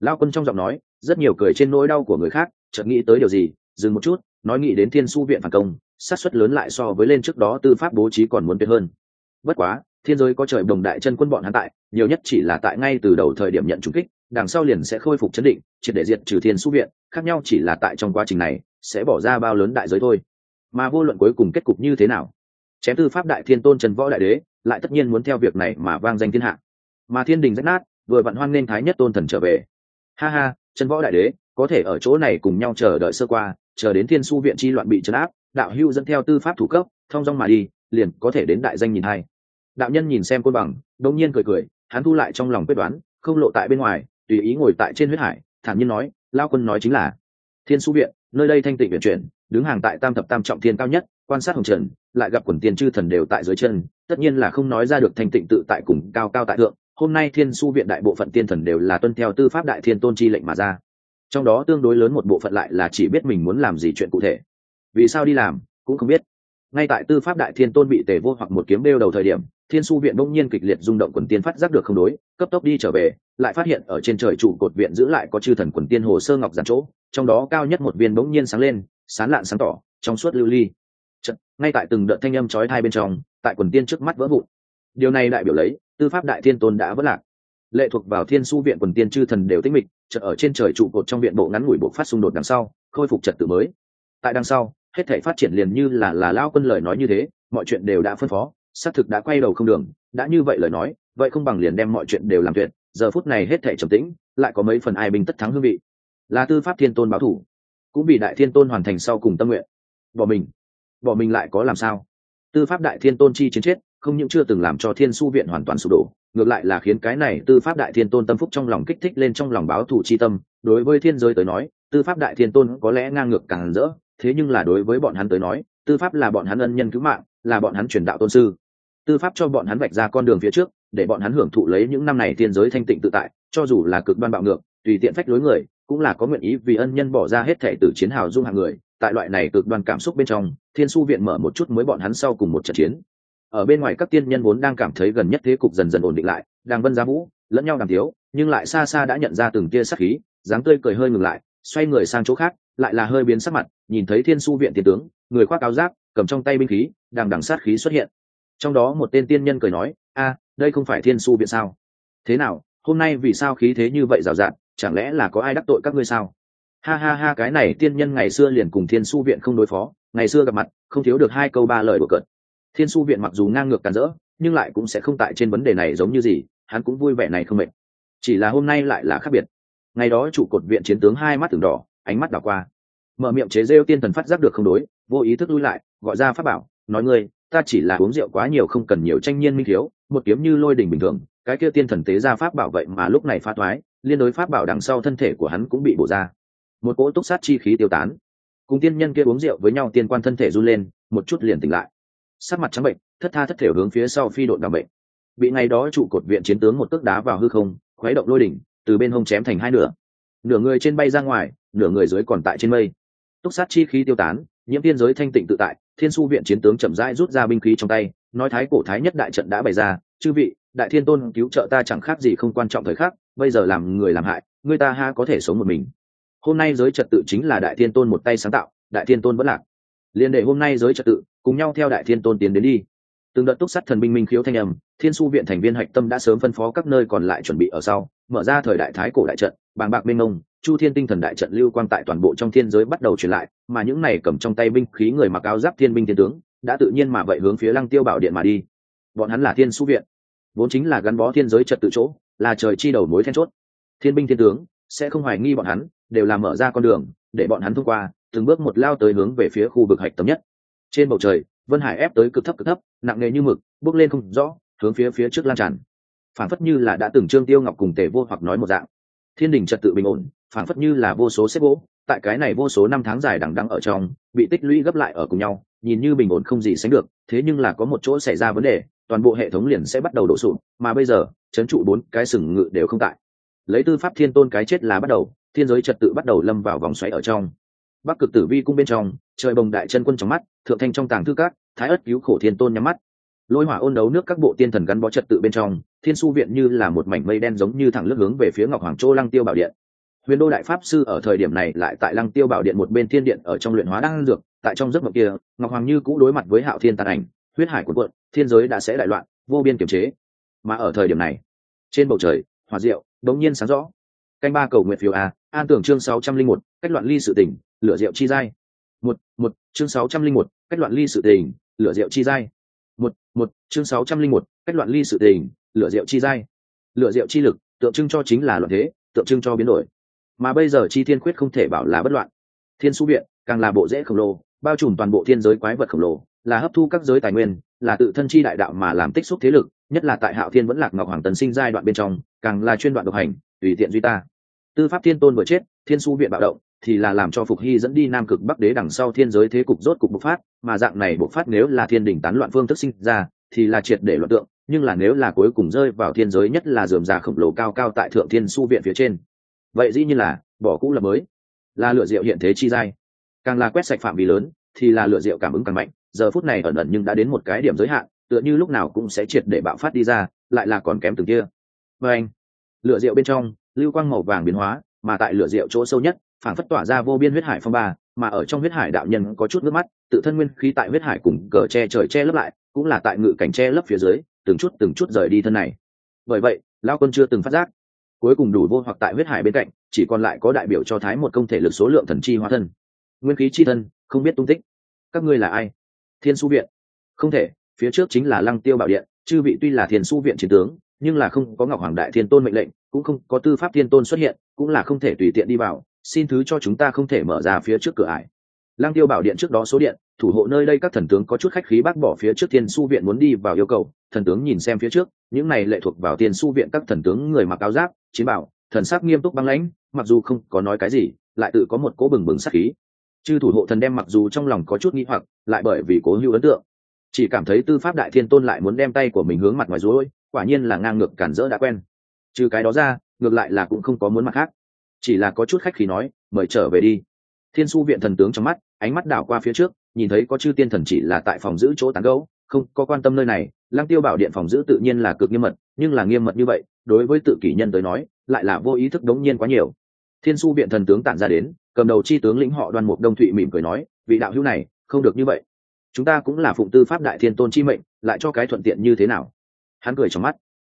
Lao quân trong giọng nói, rất nhiều cười trên nỗi đau của người khác, chợt nghĩ tới điều gì, dừng một chút, nói nghĩ đến thiên su viện phản công sát suất lớn lại so với lên trước đó tư pháp bố trí còn muốn tuyệt hơn. Bất quá, thiên giới có trời đồng đại chân quân bọn hắn tại, nhiều nhất chỉ là tại ngay từ đầu thời điểm nhận trúng kích, đằng sau liền sẽ khôi phục chấn định, triệt để diệt trừ thiên su viện, khác nhau chỉ là tại trong quá trình này, sẽ bỏ ra bao lớn đại giới thôi. Mà vô luận cuối cùng kết cục như thế nào, chém tư pháp đại thiên tôn trần võ đại đế lại tất nhiên muốn theo việc này mà vang danh thiên hạ mà thiên đình rách nát, vừa vặn hoan nên thái nhất tôn thần trở về ha ha, chân võ đại đế, có thể ở chỗ này cùng nhau chờ đợi sơ qua, chờ đến thiên su viện chi loạn bị trấn áp, đạo hưu dẫn theo tư pháp thủ cấp, thông dong mà đi, liền có thể đến đại danh nhìn hay. đạo nhân nhìn xem côn bằng đông nhiên cười cười, hắn thu lại trong lòng quyết đoán, không lộ tại bên ngoài, tùy ý ngồi tại trên huyết hải, thản nhiên nói, lao quân nói chính là, thiên su viện, nơi đây thanh tịnh viện chuyển, đứng hàng tại tam thập tam trọng thiên cao nhất, quan sát hồng trần lại gặp quần tiên chư thần đều tại dưới chân, tất nhiên là không nói ra được thanh tịnh tự tại cùng cao cao tại thượng, hôm nay thiên su viện đại bộ phận tiên thần đều là tuân theo tư pháp đại thiên tôn chi lệnh mà ra. Trong đó tương đối lớn một bộ phận lại là chỉ biết mình muốn làm gì chuyện cụ thể. Vì sao đi làm, cũng không biết. Ngay tại tư pháp đại thiên tôn bị tề vô hoặc một kiếm đeo đầu thời điểm, thiên su viện bỗng nhiên kịch liệt rung động quần tiên phát giác được không đối, cấp tốc đi trở về, lại phát hiện ở trên trời trụ cột viện giữ lại có chư thần quần tiên hồ sơ ngọc giản chỗ, trong đó cao nhất một viên bỗng nhiên sáng lên sán lạn sáng tỏ, trong suốt lưu ly ngay tại từng đợt thanh âm chói tai bên trong, tại quần tiên trước mắt vỡ vụn. Điều này đại biểu lấy, tư pháp đại thiên tôn đã vỡ lạc. Lệ thuộc vào thiên su viện quần tiên chư thần đều tĩnh mịch, chợt ở trên trời trụ cột trong viện bộ ngắn ngủi bộ phát xung đột đằng sau, khôi phục trật tự mới. Tại đằng sau, hết thể phát triển liền như là là lao quân lời nói như thế, mọi chuyện đều đã phân phó, xác thực đã quay đầu không đường, đã như vậy lời nói, vậy không bằng liền đem mọi chuyện đều làm tuyệt, giờ phút này hết thể trầm tĩnh, lại có mấy phần ai binh tất thắng hương vị. Là tư pháp thiên tôn báo thủ, cũng vì đại thiên tôn hoàn thành sau cùng tâm nguyện. Bỏ mình bỏ mình lại có làm sao? Tư pháp đại thiên tôn chi chiến chết, không những chưa từng làm cho thiên su viện hoàn toàn sụp đổ, ngược lại là khiến cái này tư pháp đại thiên tôn tâm phúc trong lòng kích thích lên trong lòng báo thủ chi tâm. Đối với thiên giới tới nói, tư pháp đại thiên tôn có lẽ ngang ngược càng rỡ, thế nhưng là đối với bọn hắn tới nói, tư pháp là bọn hắn ân nhân cứu mạng, là bọn hắn truyền đạo tôn sư. Tư pháp cho bọn hắn vạch ra con đường phía trước, để bọn hắn hưởng thụ lấy những năm này thiên giới thanh tịnh tự tại, cho dù là cực đoan bạo ngược, tùy tiện phách lối người, cũng là có nguyện ý vì ân nhân bỏ ra hết thể từ chiến hào dung hạng người tại loại này cực đoan cảm xúc bên trong, thiên su viện mở một chút mới bọn hắn sau cùng một trận chiến. Ở bên ngoài các tiên nhân vốn đang cảm thấy gần nhất thế cục dần dần ổn định lại, đang vân giá vũ, lẫn nhau đàm thiếu nhưng lại xa xa đã nhận ra từng tia sắc khí, dáng tươi cười hơi ngừng lại, xoay người sang chỗ khác, lại là hơi biến sắc mặt, nhìn thấy thiên su viện tiền tướng, người khoác áo giáp, cầm trong tay binh khí, đằng đằng sát khí xuất hiện. Trong đó một tên tiên nhân cười nói, a, đây không phải thiên su viện sao? Thế nào, hôm nay vì sao khí thế như vậy rào rạt, chẳng lẽ là có ai đắc tội các ngươi sao? Ha ha ha, cái này tiên nhân ngày xưa liền cùng thiên su viện không đối phó, ngày xưa gặp mặt, không thiếu được hai câu ba lời của cợt. Thiên su viện mặc dù ngang ngược càn rỡ, nhưng lại cũng sẽ không tại trên vấn đề này giống như gì, hắn cũng vui vẻ này không mệt. Chỉ là hôm nay lại là khác biệt. Ngày đó trụ cột viện chiến tướng hai mắt từng đỏ, ánh mắt đảo qua. Mở miệng chế rêu tiên thần phát giác được không đối, vô ý thức lui lại, gọi ra pháp bảo, nói ngươi, ta chỉ là uống rượu quá nhiều không cần nhiều tranh nhiên minh thiếu, một kiếm như lôi đỉnh bình thường, cái kia tiên thần tế ra pháp bảo vậy mà lúc này phá thoái, liên đối pháp bảo đằng sau thân thể của hắn cũng bị bổ ra một cỗ túc sát chi khí tiêu tán. Cùng tiên nhân kia uống rượu với nhau, tiên quan thân thể run lên, một chút liền tỉnh lại. Sắc mặt trắng bệnh, thất tha thất thể hướng phía sau phi đội đảm bệnh bị ngày đó trụ cột viện chiến tướng một cước đá vào hư không, khuấy động lôi đỉnh, từ bên hông chém thành hai nửa. Nửa người trên bay ra ngoài, nửa người dưới còn tại trên mây. Túc sát chi khí tiêu tán, nhiễm tiên giới thanh tịnh tự tại, thiên su viện chiến tướng chậm rãi rút ra binh khí trong tay, nói thái cổ thái nhất đại trận đã bày ra, chư vị, đại thiên tôn cứu trợ ta chẳng khác gì không quan trọng thời khắc, bây giờ làm người làm hại, người ta ha có thể sống một mình? Hôm nay giới trật tự chính là đại thiên tôn một tay sáng tạo, đại thiên tôn vẫn lạc. Liên đệ hôm nay giới trật tự, cùng nhau theo đại thiên tôn tiến đến đi. Từng đợt túc sắt thần binh minh khiếu thanh âm, thiên su viện thành viên hạch tâm đã sớm phân phó các nơi còn lại chuẩn bị ở sau, mở ra thời đại thái cổ đại trận, bàng bạc minh ông, chu thiên tinh thần đại trận lưu quang tại toàn bộ trong thiên giới bắt đầu truyền lại, mà những này cầm trong tay binh khí người mặc áo giáp thiên binh thiên tướng, đã tự nhiên mà vậy hướng phía lăng tiêu bảo điện mà đi. Bọn hắn là thiên su viện, vốn chính là gắn bó thiên giới trật tự chỗ, là trời chi đầu mối then chốt. Thiên binh thiên tướng sẽ không hoài nghi bọn hắn, đều làm mở ra con đường, để bọn hắn thông qua, từng bước một lao tới hướng về phía khu vực hạch tấm nhất. Trên bầu trời, vân hải ép tới cực thấp cực thấp, nặng nề như mực, bước lên không rõ, hướng phía phía trước lan tràn. Phản phất như là đã từng trương tiêu ngọc cùng tề vô hoặc nói một dạng. Thiên đình trật tự bình ổn phản phất như là vô số xếp gỗ, tại cái này vô số năm tháng dài đằng đắng ở trong, bị tích lũy gấp lại ở cùng nhau, nhìn như bình ổn không gì sánh được, thế nhưng là có một chỗ xảy ra vấn đề, toàn bộ hệ thống liền sẽ bắt đầu đổ sụp, mà bây giờ, chấn trụ bốn cái sừng ngự đều không tại lấy tư pháp thiên tôn cái chết là bắt đầu, thiên giới trật tự bắt đầu lâm vào vòng xoáy ở trong. Bắc cực tử vi cung bên trong, trời bồng đại chân quân trong mắt, thượng thanh trong tàng thư các, thái ất cứu khổ thiên tôn nhắm mắt. Lôi hỏa ôn đấu nước các bộ tiên thần gắn bó trật tự bên trong, thiên su viện như là một mảnh mây đen giống như thẳng lướt hướng về phía ngọc hoàng châu lăng tiêu bảo điện. Huyền đô đại pháp sư ở thời điểm này lại tại lăng tiêu bảo điện một bên thiên điện ở trong luyện hóa đang dược, tại trong giấc mộng kia, ngọc hoàng như cũ đối mặt với hạo thiên tàn ảnh, huyết hải cuộn cuộn, thiên giới đã sẽ đại loạn, vô biên kiềm chế. Mà ở thời điểm này, trên bầu trời hòa diệu đống nhiên sáng rõ. Canh ba cầu nguyện phiếu a, an tưởng chương sáu trăm linh một, cách loạn ly sự tỉnh lửa rượu chi giai. Một một, chương sáu trăm linh một, cách loạn ly sự tình, lửa rượu chi giai. Một một, chương sáu trăm linh một, cách loạn ly sự tình, lửa rượu chi giai. Lửa rượu chi lực, tượng trưng cho chính là loạn thế, tượng trưng cho biến đổi. Mà bây giờ chi thiên khuyết không thể bảo là bất loạn. Thiên su viện, càng là bộ rễ khổng lồ, bao trùm toàn bộ thiên giới quái vật khổng lồ, là hấp thu các giới tài nguyên, là tự thân chi đại đạo mà làm tích xúc thế lực nhất là tại hạo thiên vẫn lạc ngọc hoàng tần sinh giai đoạn bên trong, càng là chuyên đoạn độc hành, tùy tiện duy ta. Tư pháp thiên tôn vừa chết, thiên su viện bạo động, thì là làm cho phục hy dẫn đi nam cực bắc đế đằng sau thiên giới thế cục rốt cục bộc phát, mà dạng này bộc phát nếu là thiên đỉnh tán loạn phương thức sinh ra, thì là triệt để loạn tượng, nhưng là nếu là cuối cùng rơi vào thiên giới nhất là dườm già khổng lồ cao cao tại thượng thiên su viện phía trên. Vậy dĩ nhiên là, bỏ cũ là mới. Là lựa rượu hiện thế chi giai. Càng là quét sạch phạm vi lớn, thì là lựa rượu cảm ứng càng mạnh. Giờ phút này ẩn ẩn nhưng đã đến một cái điểm giới hạn tựa như lúc nào cũng sẽ triệt để bạo phát đi ra, lại là còn kém từng kia. Và anh, lửa rượu bên trong, lưu quang màu vàng biến hóa, mà tại lửa rượu chỗ sâu nhất phản phất tỏa ra vô biên huyết hải phong ba, mà ở trong huyết hải đạo nhân có chút nước mắt, tự thân nguyên khí tại huyết hải cùng cờ che trời che lấp lại, cũng là tại ngự cảnh che lấp phía dưới, từng chút từng chút rời đi thân này. Bởi vậy lao quân chưa từng phát giác, cuối cùng đủ vô hoặc tại huyết hải bên cạnh, chỉ còn lại có đại biểu cho thái một công thể lực số lượng thần chi hóa thân. Nguyên khí chi thân, không biết tung tích. Các ngươi là ai? Thiên su viện. Không thể phía trước chính là lăng tiêu bảo điện, chư vị tuy là thiên su viện chiến tướng, nhưng là không có ngọc hoàng đại thiên tôn mệnh lệnh, cũng không có tư pháp thiên tôn xuất hiện, cũng là không thể tùy tiện đi vào, xin thứ cho chúng ta không thể mở ra phía trước cửa ải. Lăng tiêu bảo điện trước đó số điện, thủ hộ nơi đây các thần tướng có chút khách khí bác bỏ phía trước thiên su viện muốn đi vào yêu cầu, thần tướng nhìn xem phía trước, những này lệ thuộc vào thiên su viện các thần tướng người mặc áo giáp, chiến bảo thần sắc nghiêm túc băng lãnh, mặc dù không có nói cái gì, lại tự có một cỗ bừng bừng sắc khí. Chư thủ hộ thần đem mặc dù trong lòng có chút nghĩ hoặc, lại bởi vì cố hữu ấn tượng chỉ cảm thấy tư pháp đại thiên tôn lại muốn đem tay của mình hướng mặt ngoài rối, quả nhiên là ngang ngược cản rỡ đã quen. Trừ cái đó ra, ngược lại là cũng không có muốn mặt khác. Chỉ là có chút khách khí nói, mời trở về đi. Thiên su viện thần tướng trong mắt, ánh mắt đảo qua phía trước, nhìn thấy có chư tiên thần chỉ là tại phòng giữ chỗ tán gấu không có quan tâm nơi này, lăng tiêu bảo điện phòng giữ tự nhiên là cực nghiêm mật, nhưng là nghiêm mật như vậy, đối với tự kỷ nhân tới nói, lại là vô ý thức đống nhiên quá nhiều. Thiên su viện thần tướng tản ra đến, cầm đầu chi tướng lĩnh họ đoan mục đông thụy mỉm cười nói, vị đạo hữu này, không được như vậy chúng ta cũng là phụng tư pháp đại thiên tôn chi mệnh, lại cho cái thuận tiện như thế nào? Hắn cười trong mắt.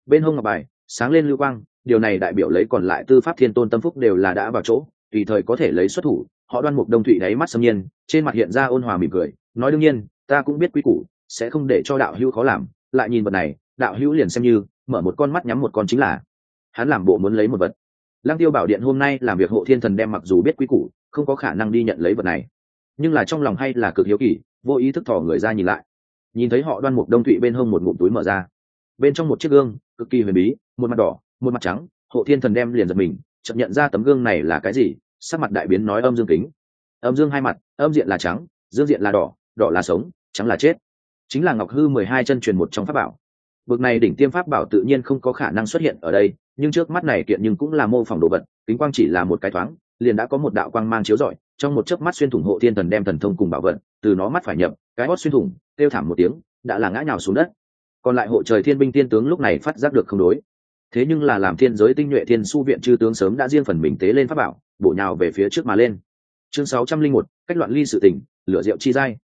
Bên hông ngọc bài, sáng lên lưu quang, điều này đại biểu lấy còn lại tư pháp thiên tôn tâm phúc đều là đã vào chỗ, tùy thời có thể lấy xuất thủ, họ đoan mục đông thụy đáy mắt xâm nhiên, trên mặt hiện ra ôn hòa mỉm cười, nói đương nhiên, ta cũng biết quý củ, sẽ không để cho đạo hữu khó làm, lại nhìn vật này, đạo hữu liền xem như, mở một con mắt nhắm một con chính là. Hắn làm bộ muốn lấy một vật. Lăng tiêu bảo điện hôm nay làm việc hộ thiên thần đem mặc dù biết quý củ, không có khả năng đi nhận lấy vật này. Nhưng là trong lòng hay là cực hiếu kỳ vô ý thức thỏ người ra nhìn lại. Nhìn thấy họ đoan mục đông thụy bên hông một ngụm túi mở ra. Bên trong một chiếc gương, cực kỳ huyền bí, một mặt đỏ, một mặt trắng, hộ thiên thần đem liền giật mình chậm nhận ra tấm gương này là cái gì, sắc mặt đại biến nói âm dương kính. Âm dương hai mặt, âm diện là trắng, dương diện là đỏ đỏ là sống, trắng là chết. Chính là ngọc hư mười hai chân truyền một trong pháp bảo. Bậc này đỉnh tiêm pháp bảo tự nhiên không có khả năng xuất hiện ở đây, nhưng trước mắt này kiện nhưng cũng là mô phỏng đồ vật, kính quang chỉ là một cái thoáng liền đã có một đạo quang mang chiếu rọi, trong một chớp mắt xuyên thủng hộ thiên thần đem thần thông cùng bảo vật, từ nó mắt phải nhập, cái hót xuyên thủng, kêu thảm một tiếng, đã là ngã nhào xuống đất. Còn lại hộ trời thiên binh tiên tướng lúc này phát giác được không đối. Thế nhưng là làm thiên giới tinh nhuệ thiên su viện chư tướng sớm đã riêng phần mình tế lên pháp bảo, bổ nhào về phía trước mà lên. Chương sáu trăm linh một, cách loạn ly sự tình, lửa rượu chi giai.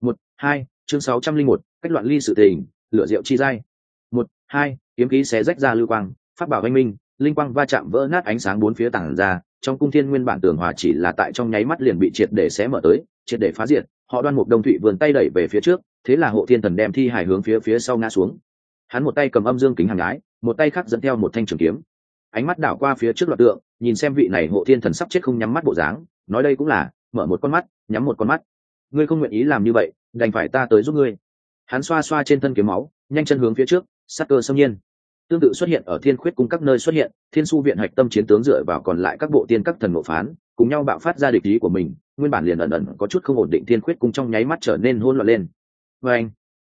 Một, hai, chương sáu trăm linh một, cách loạn ly sự tình, lửa rượu chi giai. Một, hai, kiếm khí xé rách ra lưu quang, pháp bảo anh minh, linh quang va chạm vỡ nát ánh sáng bốn phía tảng ra trong cung thiên nguyên bản tường hòa chỉ là tại trong nháy mắt liền bị triệt để xé mở tới, triệt để phá diệt, họ đoan mục đông thụy vườn tay đẩy về phía trước, thế là hộ thiên thần đem thi hải hướng phía phía sau ngã xuống. Hắn một tay cầm âm dương kính hàng ái, một tay khác dẫn theo một thanh trường kiếm. Ánh mắt đảo qua phía trước loạt tượng, nhìn xem vị này hộ thiên thần sắp chết không nhắm mắt bộ dáng, nói đây cũng là, mở một con mắt, nhắm một con mắt. Ngươi không nguyện ý làm như vậy, đành phải ta tới giúp ngươi. Hắn xoa xoa trên thân kiếm máu, nhanh chân hướng phía trước, sắc cơ xâm nhiên tương tự xuất hiện ở thiên khuyết cung các nơi xuất hiện, thiên su viện hạch tâm chiến tướng dựa vào còn lại các bộ tiên các thần ngộ phán, cùng nhau bạo phát ra địch ý của mình, nguyên bản liền ẩn ẩn có chút không ổn định thiên khuyết cung trong nháy mắt trở nên hôn loạn lên. Vê anh,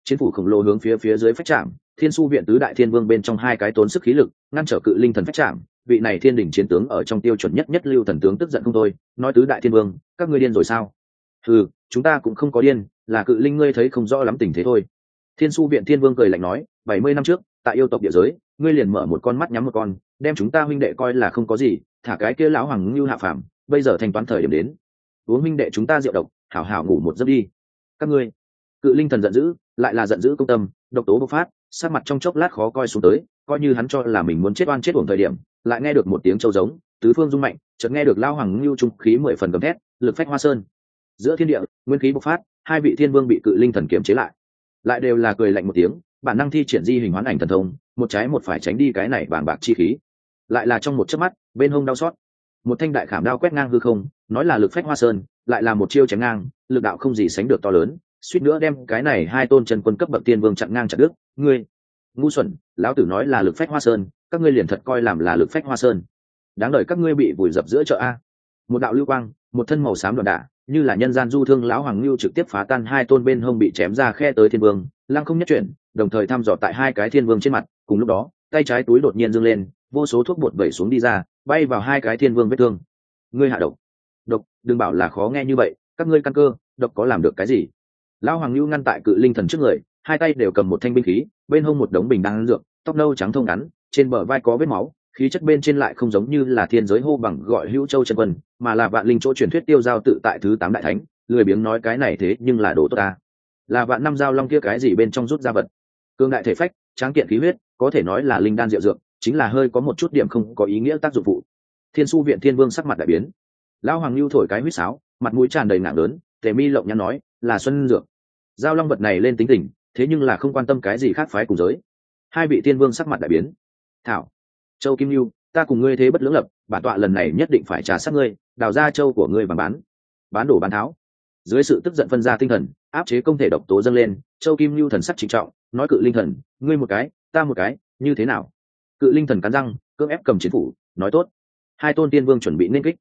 chiến phủ khổng lồ hướng phía phía dưới phách trạm thiên su viện tứ đại thiên vương bên trong hai cái tốn sức khí lực, ngăn trở cự linh thần phách trạm vị này thiên đỉnh chiến tướng ở trong tiêu chuẩn nhất nhất lưu thần tướng tức giận không thôi, nói tứ đại thiên vương, các ngươi điên rồi sao? Ừ chúng ta cũng không có điên, là cự linh ngươi thấy không rõ lắm tình thế thôi. Thiên su viện thiên vương cười lạnh nói, bảy mươi năm trước tại yêu tộc địa giới, ngươi liền mở một con mắt nhắm một con, đem chúng ta huynh đệ coi là không có gì, thả cái kia lão hoàng ngưu hạ phàm, bây giờ thanh toán thời điểm đến. Uống huynh đệ chúng ta rượu độc, hảo hảo ngủ một giấc đi. Các ngươi, cự linh thần giận dữ, lại là giận dữ công tâm, độc tố bộc phát sát mặt trong chốc lát khó coi xuống tới, coi như hắn cho là mình muốn chết oan chết uổng thời điểm, lại nghe được một tiếng trâu giống, tứ phương rung mạnh, chợt nghe được lao hoàng ngưu trung khí mười phần gầm thét, lực phách hoa sơn. Giữa thiên địa, nguyên khí bộc phát, hai vị thiên vương bị cự linh thần kiềm chế lại. Lại đều là cười lạnh một tiếng bản năng thi triển di hình hoán ảnh thần thông, một trái một phải tránh đi cái này bàng bạc chi khí. Lại là trong một chớp mắt, bên hông đau xót. Một thanh đại khảm đao quét ngang hư không, nói là lực phách hoa sơn, lại là một chiêu chém ngang, lực đạo không gì sánh được to lớn, suýt nữa đem cái này hai tôn chân quân cấp bậc tiên vương chặn ngang chặn đứt. Ngươi, ngu xuẩn, lão tử nói là lực phách hoa sơn, các ngươi liền thật coi làm là lực phách hoa sơn. Đáng đời các ngươi bị vùi dập giữa chợ a. Một đạo lưu quang, một thân màu xám đoạn đả như là nhân gian du thương lão hoàng lưu trực tiếp phá tan hai tôn bên hông bị chém ra khe tới thiên vương, lăng không nhất chuyển đồng thời thăm dò tại hai cái thiên vương trên mặt, cùng lúc đó, tay trái túi đột nhiên dâng lên, vô số thuốc bột vẩy xuống đi ra, bay vào hai cái thiên vương vết thương. Ngươi hạ độc. Độc, đừng bảo là khó nghe như vậy, các ngươi căn cơ, độc có làm được cái gì? Lão hoàng lưu ngăn tại cự linh thần trước người, hai tay đều cầm một thanh binh khí, bên hông một đống bình đang dược, tóc nâu trắng thông ngắn, trên bờ vai có vết máu, khí chất bên trên lại không giống như là thiên giới hô bằng gọi hữu châu chân quân, mà là vạn linh chỗ truyền thuyết tiêu giao tự tại thứ tám đại thánh, lười biếng nói cái này thế nhưng là đồ tốt ta. Là vạn năm giao long kia cái gì bên trong rút ra vật? Cương đại thể phách, tráng kiện khí huyết, có thể nói là linh đan diệu dược, chính là hơi có một chút điểm không có ý nghĩa tác dụng phụ. Thiên su viện thiên vương sắc mặt đại biến. Lão hoàng lưu thổi cái huýt sáo, mặt mũi tràn đầy nặng lớn, tề mi lộng nhăn nói, là xuân dược. Giao long vật này lên tính tình, thế nhưng là không quan tâm cái gì khác phái cùng giới. Hai vị tiên vương sắc mặt đại biến. Thảo, châu kim lưu ta cùng ngươi thế bất lưỡng lập, bản tọa lần này nhất định phải trả sát ngươi, đào ra châu của ngươi và bán. Bán đổ bán tháo. Dưới sự tức giận phân ra tinh thần, áp chế công thể độc tố dâng lên, châu kim lưu thần sắc trịnh trọng nói cự linh thần, ngươi một cái, ta một cái, như thế nào? Cự linh thần cắn răng, cưỡng ép cầm chiến phủ, nói tốt. Hai tôn tiên vương chuẩn bị nên kích.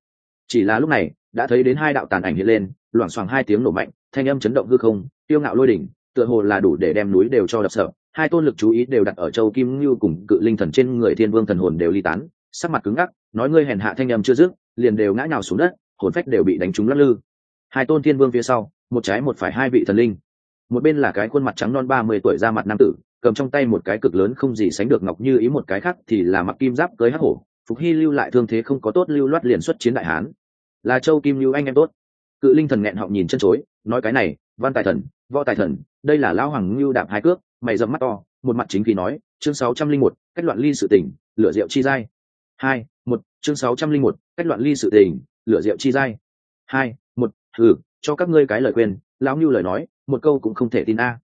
Chỉ là lúc này, đã thấy đến hai đạo tàn ảnh hiện lên, loảng xoảng hai tiếng nổ mạnh, thanh âm chấn động hư không tiêu ngạo lôi đỉnh, tựa hồ là đủ để đem núi đều cho đập sợ. Hai tôn lực chú ý đều đặt ở châu kim như cùng cự linh thần trên người thiên vương thần hồn đều ly tán, sắc mặt cứng ngắc, nói ngươi hèn hạ thanh âm chưa dứt, liền đều ngã nhào xuống đất, hồn phách đều bị đánh trúng lắc lư. Hai tôn thiên vương phía sau, một trái một phải hai vị thần linh một bên là cái khuôn mặt trắng non ba mươi tuổi ra mặt nam tử cầm trong tay một cái cực lớn không gì sánh được ngọc như ý một cái khác thì là mặc kim giáp cưới hắc hổ phục hy lưu lại thương thế không có tốt lưu loát liền xuất chiến đại hán. Là châu kim lưu anh em tốt. Cự linh thần nghẹn họng nhìn chân chối nói cái này văn tài thần võ tài thần đây là lão hoàng lưu đạp hai cước mày dầm mắt to một mặt chính khí nói chương sáu trăm linh một cách loạn ly sự tỉnh lửa rượu chi giai. Hai một chương sáu trăm linh một cách loạn ly sự tình lửa rượu chi giai. Hai một thử cho các ngươi cái lời quyền, lão lưu lời nói một câu cũng không thể tin a.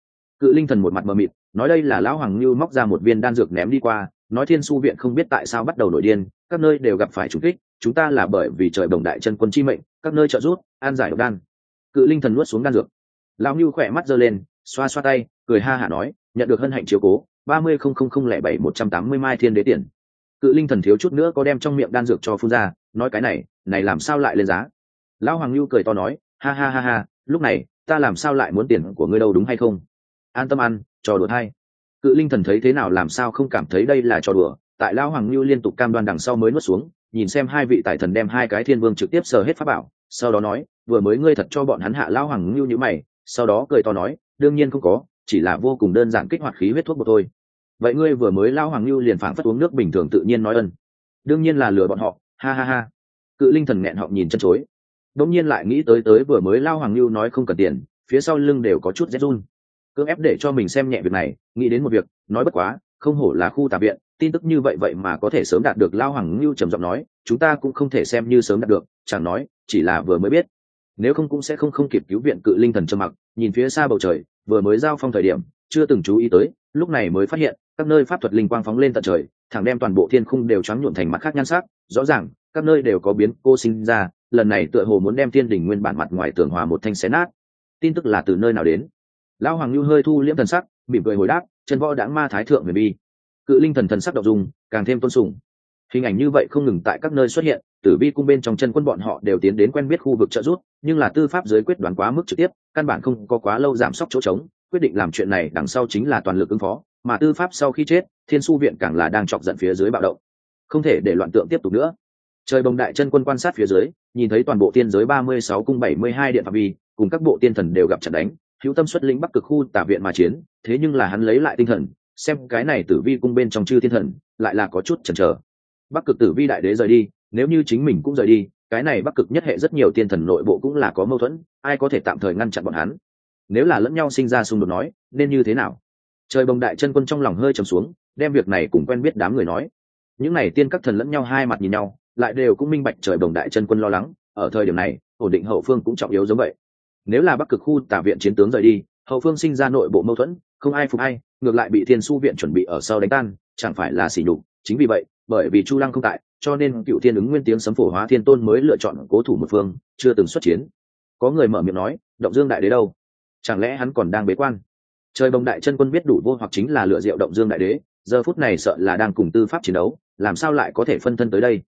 Cự linh thần một mặt mờ mịt, nói đây là lão hoàng như móc ra một viên đan dược ném đi qua, nói thiên su viện không biết tại sao bắt đầu nổi điên, các nơi đều gặp phải trùng kích, chúng ta là bởi vì trời đồng đại chân quân chi mệnh, các nơi trợ rút an giải độc đan. Cự linh thần nuốt xuống đan dược. Lão như khỏe mắt giơ lên, xoa xoa tay, cười ha hả nói, nhận được hân hạnh chiếu cố, ba mươi không không không lẻ bảy một trăm tám mươi mai thiên đế tiền. Cự linh thần thiếu chút nữa có đem trong miệng đan dược cho phun ra, nói cái này này làm sao lại lên giá? Lão hoàng lưu cười to nói, ha ha ha ha lúc này, ta làm sao lại muốn tiền của ngươi đâu đúng hay không? An tâm ăn, trò đùa thay. Cự linh thần thấy thế nào làm sao không cảm thấy đây là trò đùa, tại lão hoàng lưu liên tục cam đoan đằng sau mới nuốt xuống, nhìn xem hai vị tài thần đem hai cái thiên vương trực tiếp sờ hết pháp bảo, sau đó nói, vừa mới ngươi thật cho bọn hắn hạ lão hoàng lưu như mày, sau đó cười to nói, đương nhiên không có, chỉ là vô cùng đơn giản kích hoạt khí huyết thuốc một thôi. Vậy ngươi vừa mới Lão hoàng lưu liền phảng phất uống nước bình thường tự nhiên nói ân. Đương nhiên là lừa bọn họ, ha ha ha. Cự linh thần nghẹn họ nhìn chân chối đống nhiên lại nghĩ tới tới vừa mới lao hoàng lưu nói không cần tiền, phía sau lưng đều có chút rét run. Cưỡng ép để cho mình xem nhẹ việc này, nghĩ đến một việc, nói bất quá, không hổ là khu tạp viện, tin tức như vậy vậy mà có thể sớm đạt được, lao hoàng lưu trầm giọng nói, chúng ta cũng không thể xem như sớm đạt được, chẳng nói, chỉ là vừa mới biết. Nếu không cũng sẽ không không kịp cứu viện cự linh thần trầm mặc, nhìn phía xa bầu trời, vừa mới giao phong thời điểm, chưa từng chú ý tới, lúc này mới phát hiện, các nơi pháp thuật linh quang phóng lên tận trời, thẳng đem toàn bộ thiên khung đều choáng nhuộm thành mặt khác nhan sắc, rõ ràng, các nơi đều có biến cô sinh ra lần này tựa hồ muốn đem thiên đình nguyên bản mặt ngoài tường hòa một thanh xé nát. Tin tức là từ nơi nào đến? Lão hoàng lưu hơi thu liễm thần sắc, mỉm cười hồi đáp, chân võ đãng ma thái thượng huyền bi. Cự linh thần thần sắc đ ộ dùng càng thêm tôn sùng. Hình ảnh như vậy không ngừng tại các nơi xuất hiện, tử vi cung bên trong chân quân bọn họ đều tiến đến quen biết khu vực trợ giúp, nhưng là tư pháp giới quyết đoán quá mức trực tiếp, căn bản không có quá lâu giảm sốc chỗ trống, quyết định làm chuyện này đằng sau chính là toàn lực ứng phó, mà tư pháp sau khi chết, thiên su viện càng là đang chọc giận phía dưới bạo động. Không thể để loạn tượng tiếp tục nữa trời bồng đại chân quân quan sát phía dưới, nhìn thấy toàn bộ tiên giới ba mươi sáu cung bảy mươi hai điện phạm vi, cùng các bộ tiên thần đều gặp trận đánh, hữu tâm xuất lĩnh bắc cực khu tả viện mà chiến, thế nhưng là hắn lấy lại tinh thần, xem cái này tử vi cung bên trong chư thiên thần, lại là có chút chần chờ. Bắc cực tử vi đại đế rời đi, nếu như chính mình cũng rời đi, cái này bắc cực nhất hệ rất nhiều tiên thần nội bộ cũng là có mâu thuẫn, ai có thể tạm thời ngăn chặn bọn hắn? Nếu là lẫn nhau sinh ra xung đột nói, nên như thế nào? Trời bồng đại chân quân trong lòng hơi trầm xuống, đem việc này cùng quen biết đám người nói. Những n à y tiên các thần lẫn nhau hai mặt nhìn nhau lại đều cũng minh bạch trời đồng đại chân quân lo lắng, ở thời điểm này, ổn định hậu phương cũng trọng yếu giống vậy. Nếu là bắc cực khu tả viện chiến tướng rời đi, hậu phương sinh ra nội bộ mâu thuẫn, không ai phục ai, ngược lại bị thiên su viện chuẩn bị ở sau đánh tan, chẳng phải là xỉ nhục. Chính vì vậy, bởi vì chu lăng không tại, cho nên cựu thiên ứng nguyên tiếng sấm phổ hóa thiên tôn mới lựa chọn cố thủ một phương, chưa từng xuất chiến. Có người mở miệng nói, động dương đại đế đâu? Chẳng lẽ hắn còn đang bế quan? Trời bồng đại chân quân biết đủ vô hoặc chính là lựa diệu động dương đại đế, giờ phút này sợ là đang cùng tư pháp chiến đấu, làm sao lại có thể phân thân tới đây?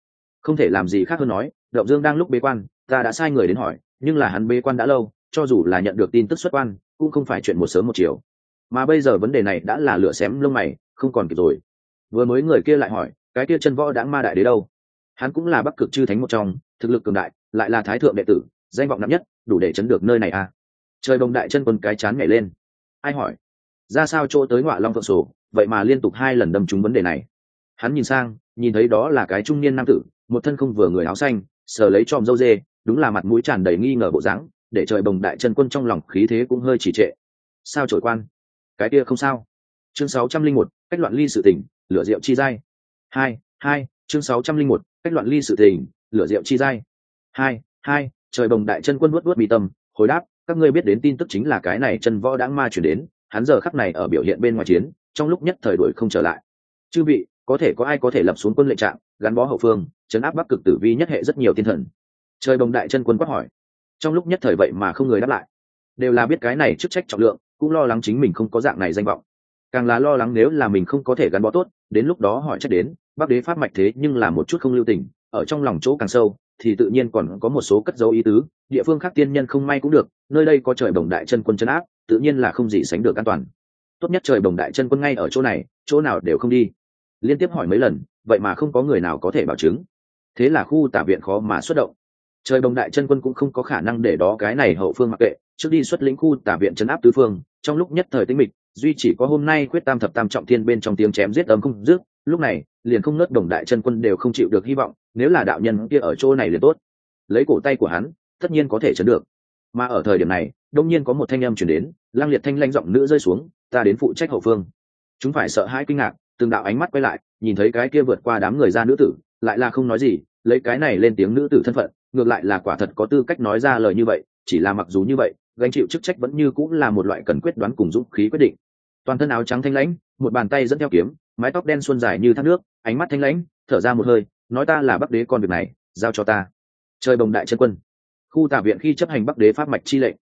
Không thể làm gì khác hơn nói, động dương đang lúc bế quan, ta đã sai người đến hỏi, nhưng là hắn bế quan đã lâu, cho dù là nhận được tin tức xuất quan, cũng không phải chuyện một sớm một chiều. Mà bây giờ vấn đề này đã là lửa xém lông mày, không còn kịp rồi. Vừa mới người kia lại hỏi, cái kia chân võ đã ma đại đế đâu? Hắn cũng là bắc cực chư thánh một trong, thực lực cường đại, lại là thái thượng đệ tử, danh vọng nặng nhất, đủ để chấn được nơi này à? Trời đồng đại chân quân cái chán nhảy lên. Ai hỏi? Ra sao chỗ tới ngọa long phượng sổ, vậy mà liên tục hai lần đâm trúng vấn đề này. Hắn nhìn sang, nhìn thấy đó là cái trung niên nam tử một thân không vừa người áo xanh, sờ lấy tròm dâu dê, đúng là mặt mũi tràn đầy nghi ngờ bộ dáng, để trời bồng đại chân quân trong lòng khí thế cũng hơi chỉ trệ. Sao trổi quan? Cái kia không sao. Chương sáu trăm linh một, cách loạn ly sự tỉnh lửa rượu chi dai. Hai hai, chương sáu trăm linh một, cách loạn ly sự tỉnh lửa rượu chi dai. Hai hai, trời bồng đại chân quân vuốt vuốt bị tâm hồi đáp, các ngươi biết đến tin tức chính là cái này chân võ đáng ma chuyển đến, hắn giờ khắc này ở biểu hiện bên ngoài chiến, trong lúc nhất thời đuổi không trở lại. Chư vị, có thể có ai có thể lập xuống quân lệnh trạng? Gắn bó hậu phương, chấn áp bắc cực tử vi nhất hệ rất nhiều thiên thần. Trời bồng đại chân quân quát hỏi. Trong lúc nhất thời vậy mà không người đáp lại. Đều là biết cái này chức trách trọng lượng, cũng lo lắng chính mình không có dạng này danh vọng. Càng là lo lắng nếu là mình không có thể gắn bó tốt, đến lúc đó hỏi trách đến, bắc đế pháp mạch thế nhưng là một chút không lưu tình, ở trong lòng chỗ càng sâu, thì tự nhiên còn có một số cất dấu ý tứ, địa phương khác tiên nhân không may cũng được, nơi đây có trời bồng đại chân quân chấn áp, tự nhiên là không gì sánh được an toàn. Tốt nhất trời bồng đại chân quân ngay ở chỗ này, chỗ nào đều không đi liên tiếp hỏi mấy lần, vậy mà không có người nào có thể bảo chứng. Thế là khu tả viện khó mà xuất động. Trời đồng đại chân quân cũng không có khả năng để đó cái này hậu phương mặc kệ, trước đi xuất lĩnh khu tả viện chấn áp tứ phương, trong lúc nhất thời tinh mịch, duy chỉ có hôm nay quyết tam thập tam trọng thiên bên trong tiếng chém giết ấm không dứt, lúc này, liền không nớt đồng đại chân quân đều không chịu được hy vọng, nếu là đạo nhân kia ở chỗ này liền tốt. Lấy cổ tay của hắn, tất nhiên có thể chấn được. Mà ở thời điểm này, đông nhiên có một thanh âm chuyển đến, lang liệt thanh lanh giọng nữ rơi xuống, ta đến phụ trách hậu phương. Chúng phải sợ hãi kinh ngạc từng đạo ánh mắt quay lại, nhìn thấy cái kia vượt qua đám người ra nữ tử, lại là không nói gì, lấy cái này lên tiếng nữ tử thân phận, ngược lại là quả thật có tư cách nói ra lời như vậy, chỉ là mặc dù như vậy, gánh chịu chức trách vẫn như cũng là một loại cần quyết đoán cùng dũng khí quyết định. Toàn thân áo trắng thanh lãnh, một bàn tay dẫn theo kiếm, mái tóc đen xuân dài như thác nước, ánh mắt thanh lãnh, thở ra một hơi, nói ta là bắc đế con việc này, giao cho ta. Trời bồng đại chân quân. Khu tả viện khi chấp hành bắc đế pháp mạch chi lệnh.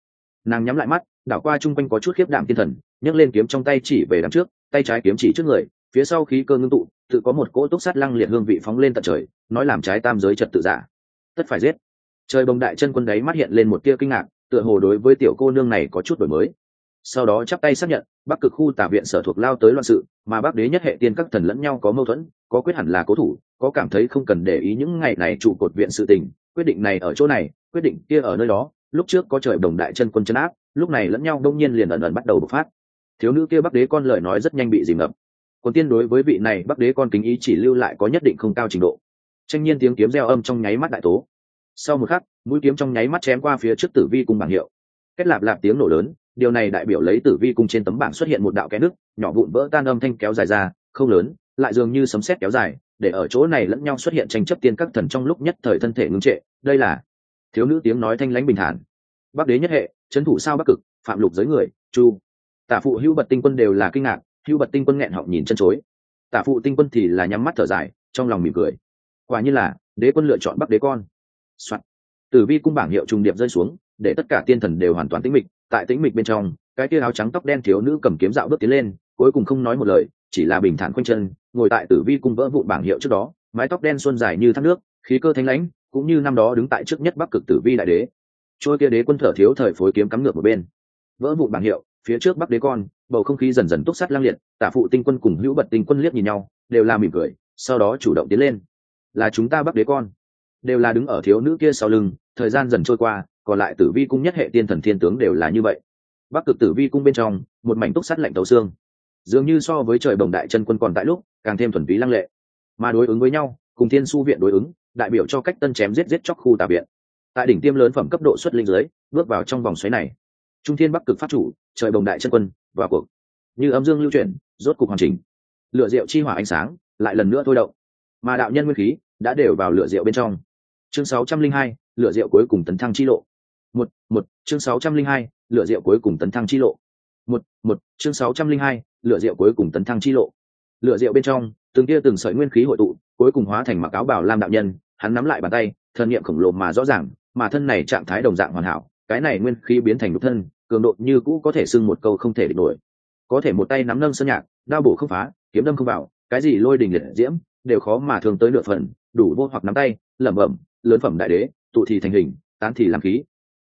Nàng nhắm lại mắt, đảo qua chung quanh có chút khiếp đạm thiên thần, nhấc lên kiếm trong tay chỉ về đằng trước, tay trái kiếm chỉ trước người phía sau khí cơ ngưng tụ, tự có một cỗ túc sát lăng liệt hương vị phóng lên tận trời, nói làm trái tam giới trật tự giả. Tất phải giết. Trời bồng đại chân quân đấy mắt hiện lên một tia kinh ngạc, tựa hồ đối với tiểu cô nương này có chút đổi mới. Sau đó chắp tay xác nhận, bắc cực khu tả viện sở thuộc lao tới loạn sự, mà bắc đế nhất hệ tiên các thần lẫn nhau có mâu thuẫn, có quyết hẳn là cố thủ, có cảm thấy không cần để ý những ngày này trụ cột viện sự tình, quyết định này ở chỗ này, quyết định kia ở nơi đó, lúc trước có trời đồng đại chân quân chân áp, lúc này lẫn nhau đông nhiên liền ẩn ẩn bắt đầu bộc phát. Thiếu nữ kia bắc đế con lời nói rất nhanh bị dìm ngập còn tiên đối với vị này bắc đế con kính ý chỉ lưu lại có nhất định không cao trình độ. Tranh nhiên tiếng kiếm reo âm trong nháy mắt đại tố. Sau một khắc, mũi kiếm trong nháy mắt chém qua phía trước tử vi cùng bảng hiệu. Kết lạp lạp tiếng nổ lớn, điều này đại biểu lấy tử vi cung trên tấm bảng xuất hiện một đạo kẽ nước nhỏ vụn vỡ tan âm thanh kéo dài ra, không lớn, lại dường như sấm sét kéo dài, để ở chỗ này lẫn nhau xuất hiện tranh chấp tiên các thần trong lúc nhất thời thân thể ngưng trệ, đây là thiếu nữ tiếng nói thanh lãnh bình thản. Bắc đế nhất hệ trấn thủ sao bắc cực, phạm lục giới người, chu. Tả phụ hữu bật tinh quân đều là kinh ngạc hưu bật tinh quân nghẹn họng nhìn chân chối. Tả phụ tinh quân thì là nhắm mắt thở dài, trong lòng mỉm cười. Quả như là, đế quân lựa chọn bắc đế con、Soạn. tử vi cung bảng hiệu trùng điệp rơi xuống, để tất cả tiên thần đều hoàn toàn tĩnh mịch. Tại tĩnh mịch bên trong, cái tia áo trắng tóc đen thiếu nữ cầm kiếm dạo bước tiến lên, cuối cùng không nói một lời, chỉ là bình thản quanh chân, ngồi tại tử vi cung vỡ vụn bảng hiệu trước đó, mái tóc đen xuân dài như thác nước, khí cơ thanh lãnh, cũng như năm đó đứng tại trước nhất bắc cực tử vi đại đế. Trôi kia đế quân thở thiếu thời phối kiếm cắm ngược một bên. Vỡ vụn bảng hiệu phía trước bắc đế con, bầu không khí dần dần túc sắt lang liệt, tả phụ tinh quân cùng hữu bật tinh quân liếc nhìn nhau, đều là mỉm cười, sau đó chủ động tiến lên. Là chúng ta bắc đế con. Đều là đứng ở thiếu nữ kia sau lưng, thời gian dần trôi qua, còn lại tử vi cung nhất hệ tiên thần thiên tướng đều là như vậy. Bắc cực tử vi cung bên trong, một mảnh túc sắt lạnh tấu xương. Dường như so với trời bồng đại chân quân còn tại lúc, càng thêm thuần phí lăng lệ. Mà đối ứng với nhau, cùng thiên su viện đối ứng, đại biểu cho cách tân chém giết giết chóc khu tà viện. Tại đỉnh tiêm lớn phẩm cấp độ xuất linh giới, bước vào trong vòng xoáy này trung thiên bắc cực pháp chủ trời bồng đại chân quân vào cuộc. Như âm dương lưu chuyển rốt cục hoàn chỉnh. Lựa rượu chi hỏa ánh sáng lại lần nữa thôi động. Mà đạo nhân nguyên khí đã đều vào lựa rượu bên trong. Chương 602, lựa rượu cuối cùng tấn thăng chi lộ. Một một chương 602, lựa rượu cuối cùng tấn thăng chi lộ. Một một chương 602, lựa rượu cuối cùng tấn thăng chi lộ. Lựa rượu bên trong từng tia từng sợi nguyên khí hội tụ cuối cùng hóa thành mặc áo bảo lam đạo nhân hắn nắm lại bàn tay thân nhiệm khổng lồ mà rõ ràng mà thân này trạng thái đồng dạng hoàn hảo cái này nguyên khí biến thành đục thân cường độ như cũ có thể xưng một câu không thể địch nổi. Có thể một tay nắm nâng sơn nhạc, đao bổ không phá, kiếm đâm không vào, cái gì lôi đình liệt diễm, đều khó mà thường tới nửa phần, đủ vô hoặc nắm tay, lẩm bẩm, lớn phẩm đại đế, tụ thì thành hình, tán thì làm khí.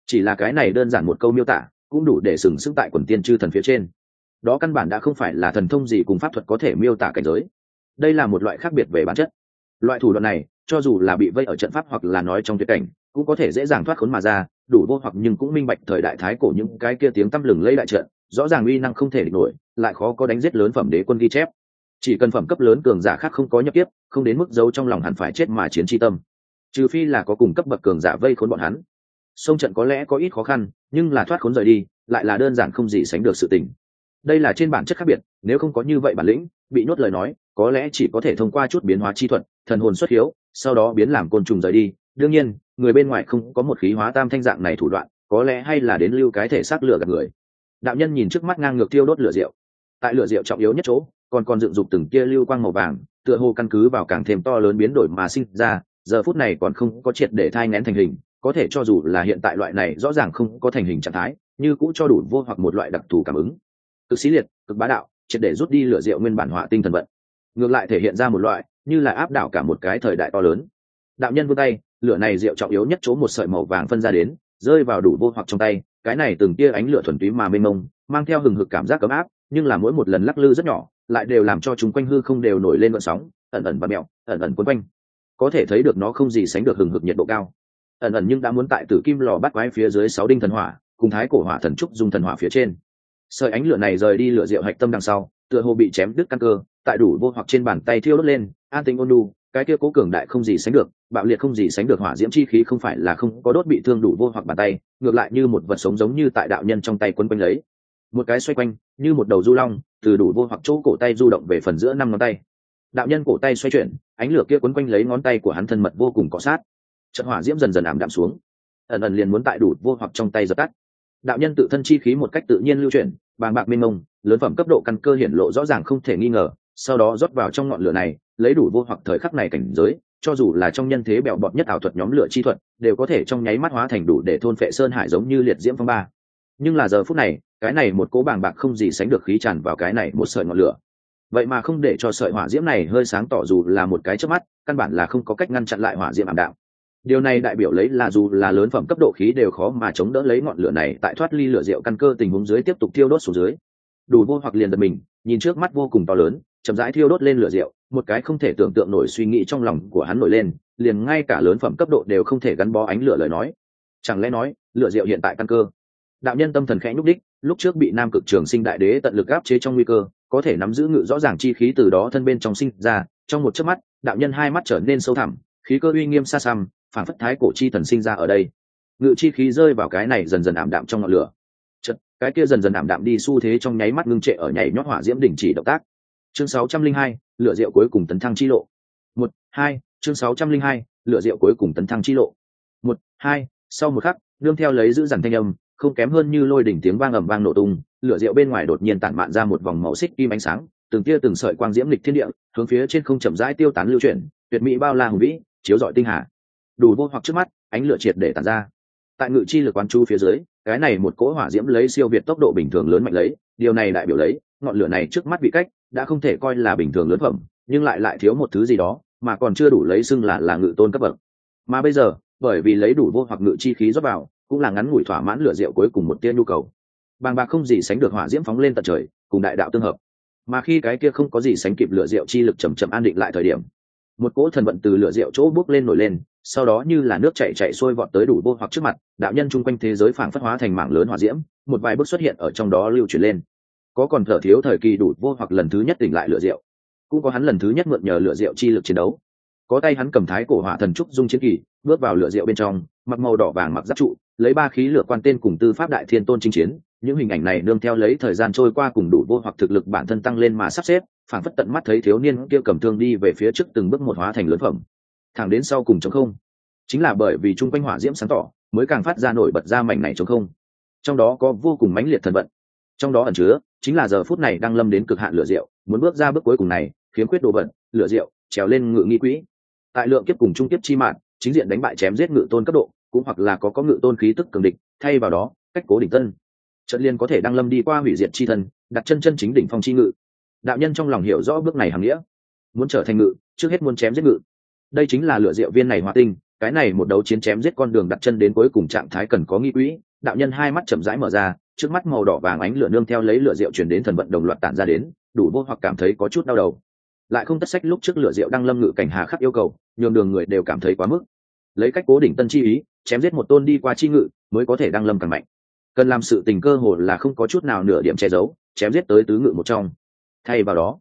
Chỉ là cái này đơn giản một câu miêu tả, cũng đủ để sừng sững tại quần tiên chư thần phía trên. Đó căn bản đã không phải là thần thông gì cùng pháp thuật có thể miêu tả cảnh giới. Đây là một loại khác biệt về bản chất. Loại thủ đoạn này, cho dù là bị vây ở trận pháp hoặc là nói trong tuyệt cảnh, cũng có thể dễ dàng thoát khốn mà ra đủ vô hoặc nhưng cũng minh bạch thời đại thái cổ những cái kia tiếng tăm lừng lấy đại trận, rõ ràng uy năng không thể địch nổi, lại khó có đánh giết lớn phẩm đế quân ghi chép. Chỉ cần phẩm cấp lớn cường giả khác không có nhập tiếp không đến mức giấu trong lòng hẳn phải chết mà chiến tri tâm. Trừ phi là có cùng cấp bậc cường giả vây khốn bọn hắn. Sông trận có lẽ có ít khó khăn, nhưng là thoát khốn rời đi, lại là đơn giản không gì sánh được sự tình. Đây là trên bản chất khác biệt, nếu không có như vậy bản lĩnh, bị nhốt lời nói, có lẽ chỉ có thể thông qua chút biến hóa chi thuật, thần hồn xuất hiếu, sau đó biến làm côn trùng rời đi đương nhiên, người bên ngoài không có một khí hóa tam thanh dạng này thủ đoạn, có lẽ hay là đến lưu cái thể xác lửa gạt người. Đạo nhân nhìn trước mắt ngang ngược tiêu đốt lửa rượu. Tại lửa rượu trọng yếu nhất chỗ, còn còn dựng dục từng kia lưu quang màu vàng, tựa hồ căn cứ vào càng thêm to lớn biến đổi mà sinh ra, giờ phút này còn không có triệt để thai ngén thành hình, có thể cho dù là hiện tại loại này rõ ràng không có thành hình trạng thái, như cũng cho đủ vô hoặc một loại đặc thù cảm ứng. Cực xí liệt, cực bá đạo, triệt để rút đi lửa rượu nguyên bản hỏa tinh thần vận. Ngược lại thể hiện ra một loại, như là áp đảo cả một cái thời đại to lớn. Đạo nhân vươn tay lửa này rượu trọng yếu nhất chỗ một sợi màu vàng phân ra đến, rơi vào đủ vô hoặc trong tay, cái này từng tia ánh lửa thuần túy mà mênh mông, mang theo hừng hực cảm giác ấm áp, nhưng là mỗi một lần lắc lư rất nhỏ, lại đều làm cho chúng quanh hư không đều nổi lên vận sóng, ẩn ẩn và mẹo, ẩn ẩn quấn quanh. Có thể thấy được nó không gì sánh được hừng hực nhiệt độ cao. Ẩn ẩn nhưng đã muốn tại tử kim lò bắt quái phía dưới sáu đinh thần hỏa, cùng thái cổ hỏa thần trúc dùng thần hỏa phía trên. Sợi ánh lửa này rời đi lửa rượu hạch tâm đằng sau, tựa hồ bị chém đứt căn cơ, tại đủ vô hoặc trên bàn tay thiêu đốt lên, an tình ôn đu cái kia cố cường đại không gì sánh được, bạo liệt không gì sánh được hỏa diễm chi khí không phải là không có đốt bị thương đủ vô hoặc bàn tay, ngược lại như một vật sống giống như tại đạo nhân trong tay quấn quanh lấy. Một cái xoay quanh, như một đầu du long, từ đủ vô hoặc chỗ cổ tay du động về phần giữa năm ngón tay. Đạo nhân cổ tay xoay chuyển, ánh lửa kia quấn quanh lấy ngón tay của hắn thân mật vô cùng cọ sát. Trận hỏa diễm dần dần ảm đạm xuống. Ẩn ẩn liền muốn tại đủ vô hoặc trong tay dập tắt. Đạo nhân tự thân chi khí một cách tự nhiên lưu chuyển, bàng bạc mênh mông, lớn phẩm cấp độ căn cơ hiển lộ rõ ràng không thể nghi ngờ sau đó rót vào trong ngọn lửa này, lấy đủ vô hoặc thời khắc này cảnh giới, cho dù là trong nhân thế bẹo bọt nhất ảo thuật nhóm lửa chi thuật, đều có thể trong nháy mắt hóa thành đủ để thôn phệ sơn hải giống như liệt diễm phong ba. Nhưng là giờ phút này, cái này một cố bàng bạc không gì sánh được khí tràn vào cái này một sợi ngọn lửa. Vậy mà không để cho sợi hỏa diễm này hơi sáng tỏ dù là một cái trước mắt, căn bản là không có cách ngăn chặn lại hỏa diễm ảm đạm. Điều này đại biểu lấy là dù là lớn phẩm cấp độ khí đều khó mà chống đỡ lấy ngọn lửa này tại thoát ly lửa rượu căn cơ tình huống dưới tiếp tục thiêu đốt xuống dưới. Đủ vô hoặc liền giật mình, nhìn trước mắt vô cùng to lớn chậm rãi thiêu đốt lên lửa rượu một cái không thể tưởng tượng nổi suy nghĩ trong lòng của hắn nổi lên liền ngay cả lớn phẩm cấp độ đều không thể gắn bó ánh lửa lời nói. Chẳng lẽ nói lửa rượu hiện tại căn cơ? Đạo nhân tâm thần khẽ nhúc đích lúc trước bị nam cực trường sinh đại đế tận lực áp chế trong nguy cơ có thể nắm giữ ngự rõ ràng chi khí từ đó thân bên trong sinh ra trong một chớp mắt đạo nhân hai mắt trở nên sâu thẳm khí cơ uy nghiêm xa xăm phản phất thái cổ chi thần sinh ra ở đây. Ngự chi khí rơi vào cái này dần dần ảm đạm trong ngọn lửa. Chật, cái kia dần dần ảm đạm đi xu thế trong nháy mắt ngưng trệ ở nhảy nhót hỏa diễm đỉnh chỉ động tác chương 602, lửa rượu cuối cùng tấn thăng chi lộ. Một hai chương 602, lửa rượu cuối cùng tấn thăng chi lộ. Một hai sau một khắc nương theo lấy giữ dằn thanh âm không kém hơn như lôi đỉnh tiếng vang ầm vang nổ tung lửa rượu bên ngoài đột nhiên tản mạn ra một vòng màu xích kim ánh sáng từng tia từng sợi quang diễm lịch thiên địa hướng phía trên không chậm rãi tiêu tán lưu chuyển tuyệt mỹ bao la hùng vĩ chiếu rọi tinh hà. Đủ vô hoặc trước mắt ánh lửa triệt để tản ra. Tại ngự chi lực quán chu phía dưới cái này một cỗ hỏa diễm lấy siêu việt tốc độ bình thường lớn mạnh lấy điều này đại biểu lấy ngọn lửa này trước mắt bị cách đã không thể coi là bình thường lớn phẩm, nhưng lại lại thiếu một thứ gì đó, mà còn chưa đủ lấy xưng là là ngự tôn cấp bậc. Mà bây giờ, bởi vì lấy đủ vô hoặc ngự chi khí rót vào, cũng là ngắn ngủi thỏa mãn lửa rượu cuối cùng một tia nhu cầu. Bàng bạc không gì sánh được hỏa diễm phóng lên tận trời, cùng đại đạo tương hợp. Mà khi cái kia không có gì sánh kịp lửa rượu chi lực chầm chậm an định lại thời điểm, một cỗ thần vận từ lửa rượu chỗ bước lên nổi lên, sau đó như là nước chảy chạy xuôi vọt tới đủ vô hoặc trước mặt, đạo nhân chung quanh thế giới phảng phất hóa thành mảng lớn hỏa diễm, một vài bước xuất hiện ở trong đó lưu chuyển lên có còn thở thiếu thời kỳ đủ vô hoặc lần thứ nhất tỉnh lại lửa rượu. Cũng có hắn lần thứ nhất mượn nhờ lửa rượu chi lực chiến đấu. Có tay hắn cầm thái cổ hỏa thần trúc dung chiến kỳ, bước vào lửa rượu bên trong, mặc màu đỏ vàng mặc giáp trụ, lấy ba khí lửa quan tên cùng tư pháp đại thiên tôn chinh chiến. Những hình ảnh này nương theo lấy thời gian trôi qua cùng đủ vô hoặc thực lực bản thân tăng lên mà sắp xếp phảng phất tận mắt thấy thiếu niên kia cầm thương đi về phía trước từng bước một hóa thành lớn phẩm. Thẳng đến sau cùng chống không. Chính là bởi vì chung quanh hỏa diễm sáng tỏ, mới càng phát ra nổi bật ra mảnh này chống không. Trong đó có vô cùng mãnh liệt thần vận trong đó ẩn chứa chính là giờ phút này đang lâm đến cực hạn lửa rượu, muốn bước ra bước cuối cùng này, khiếm khuyết đồ vật, lửa rượu, trèo lên ngự nghi quỹ. Tại lượng kiếp cùng trung kiếp chi mạng chính diện đánh bại chém giết ngự tôn cấp độ, cũng hoặc là có có ngự tôn khí tức cường địch, thay vào đó, cách cố đỉnh tân trận liên có thể đang lâm đi qua hủy diệt chi thân, đặt chân chân chính đỉnh phong chi ngự. Đạo nhân trong lòng hiểu rõ bước này hàng nghĩa. Muốn trở thành ngự, trước hết muốn chém giết ngự. Đây chính là lựa diệu viên này hòa tinh, cái này một đấu chiến chém giết con đường đặt chân đến cuối cùng trạng thái cần có nghi quỹ. Đạo nhân hai mắt chậm rãi mở ra trước mắt màu đỏ vàng ánh lửa nương theo lấy lửa rượu chuyển đến thần vận đồng loạt tản ra đến, đủ vô hoặc cảm thấy có chút đau đầu. Lại không tất sách lúc trước lửa rượu đang lâm ngự cảnh hà khắc yêu cầu, nhường đường người đều cảm thấy quá mức. Lấy cách cố đỉnh tân chi ý, chém giết một tôn đi qua chi ngự, mới có thể đăng lâm càng mạnh. Cần làm sự tình cơ hồ là không có chút nào nửa điểm che giấu, chém giết tới tứ ngự một trong. Thay vào đó,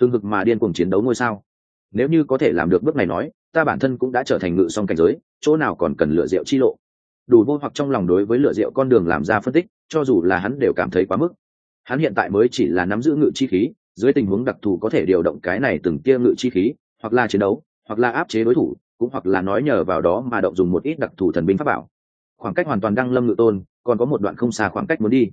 hưng hực mà điên cuồng chiến đấu ngôi sao. Nếu như có thể làm được bước này nói, ta bản thân cũng đã trở thành ngự song cảnh giới, chỗ nào còn cần lựa rượu chi lộ đủ vô hoặc trong lòng đối với lựa rượu con đường làm ra phân tích, cho dù là hắn đều cảm thấy quá mức. Hắn hiện tại mới chỉ là nắm giữ ngự chi khí, dưới tình huống đặc thù có thể điều động cái này từng tia ngự chi khí, hoặc là chiến đấu, hoặc là áp chế đối thủ, cũng hoặc là nói nhờ vào đó mà động dùng một ít đặc thù thần binh pháp bảo. Khoảng cách hoàn toàn đăng lâm ngự tôn, còn có một đoạn không xa khoảng cách muốn đi.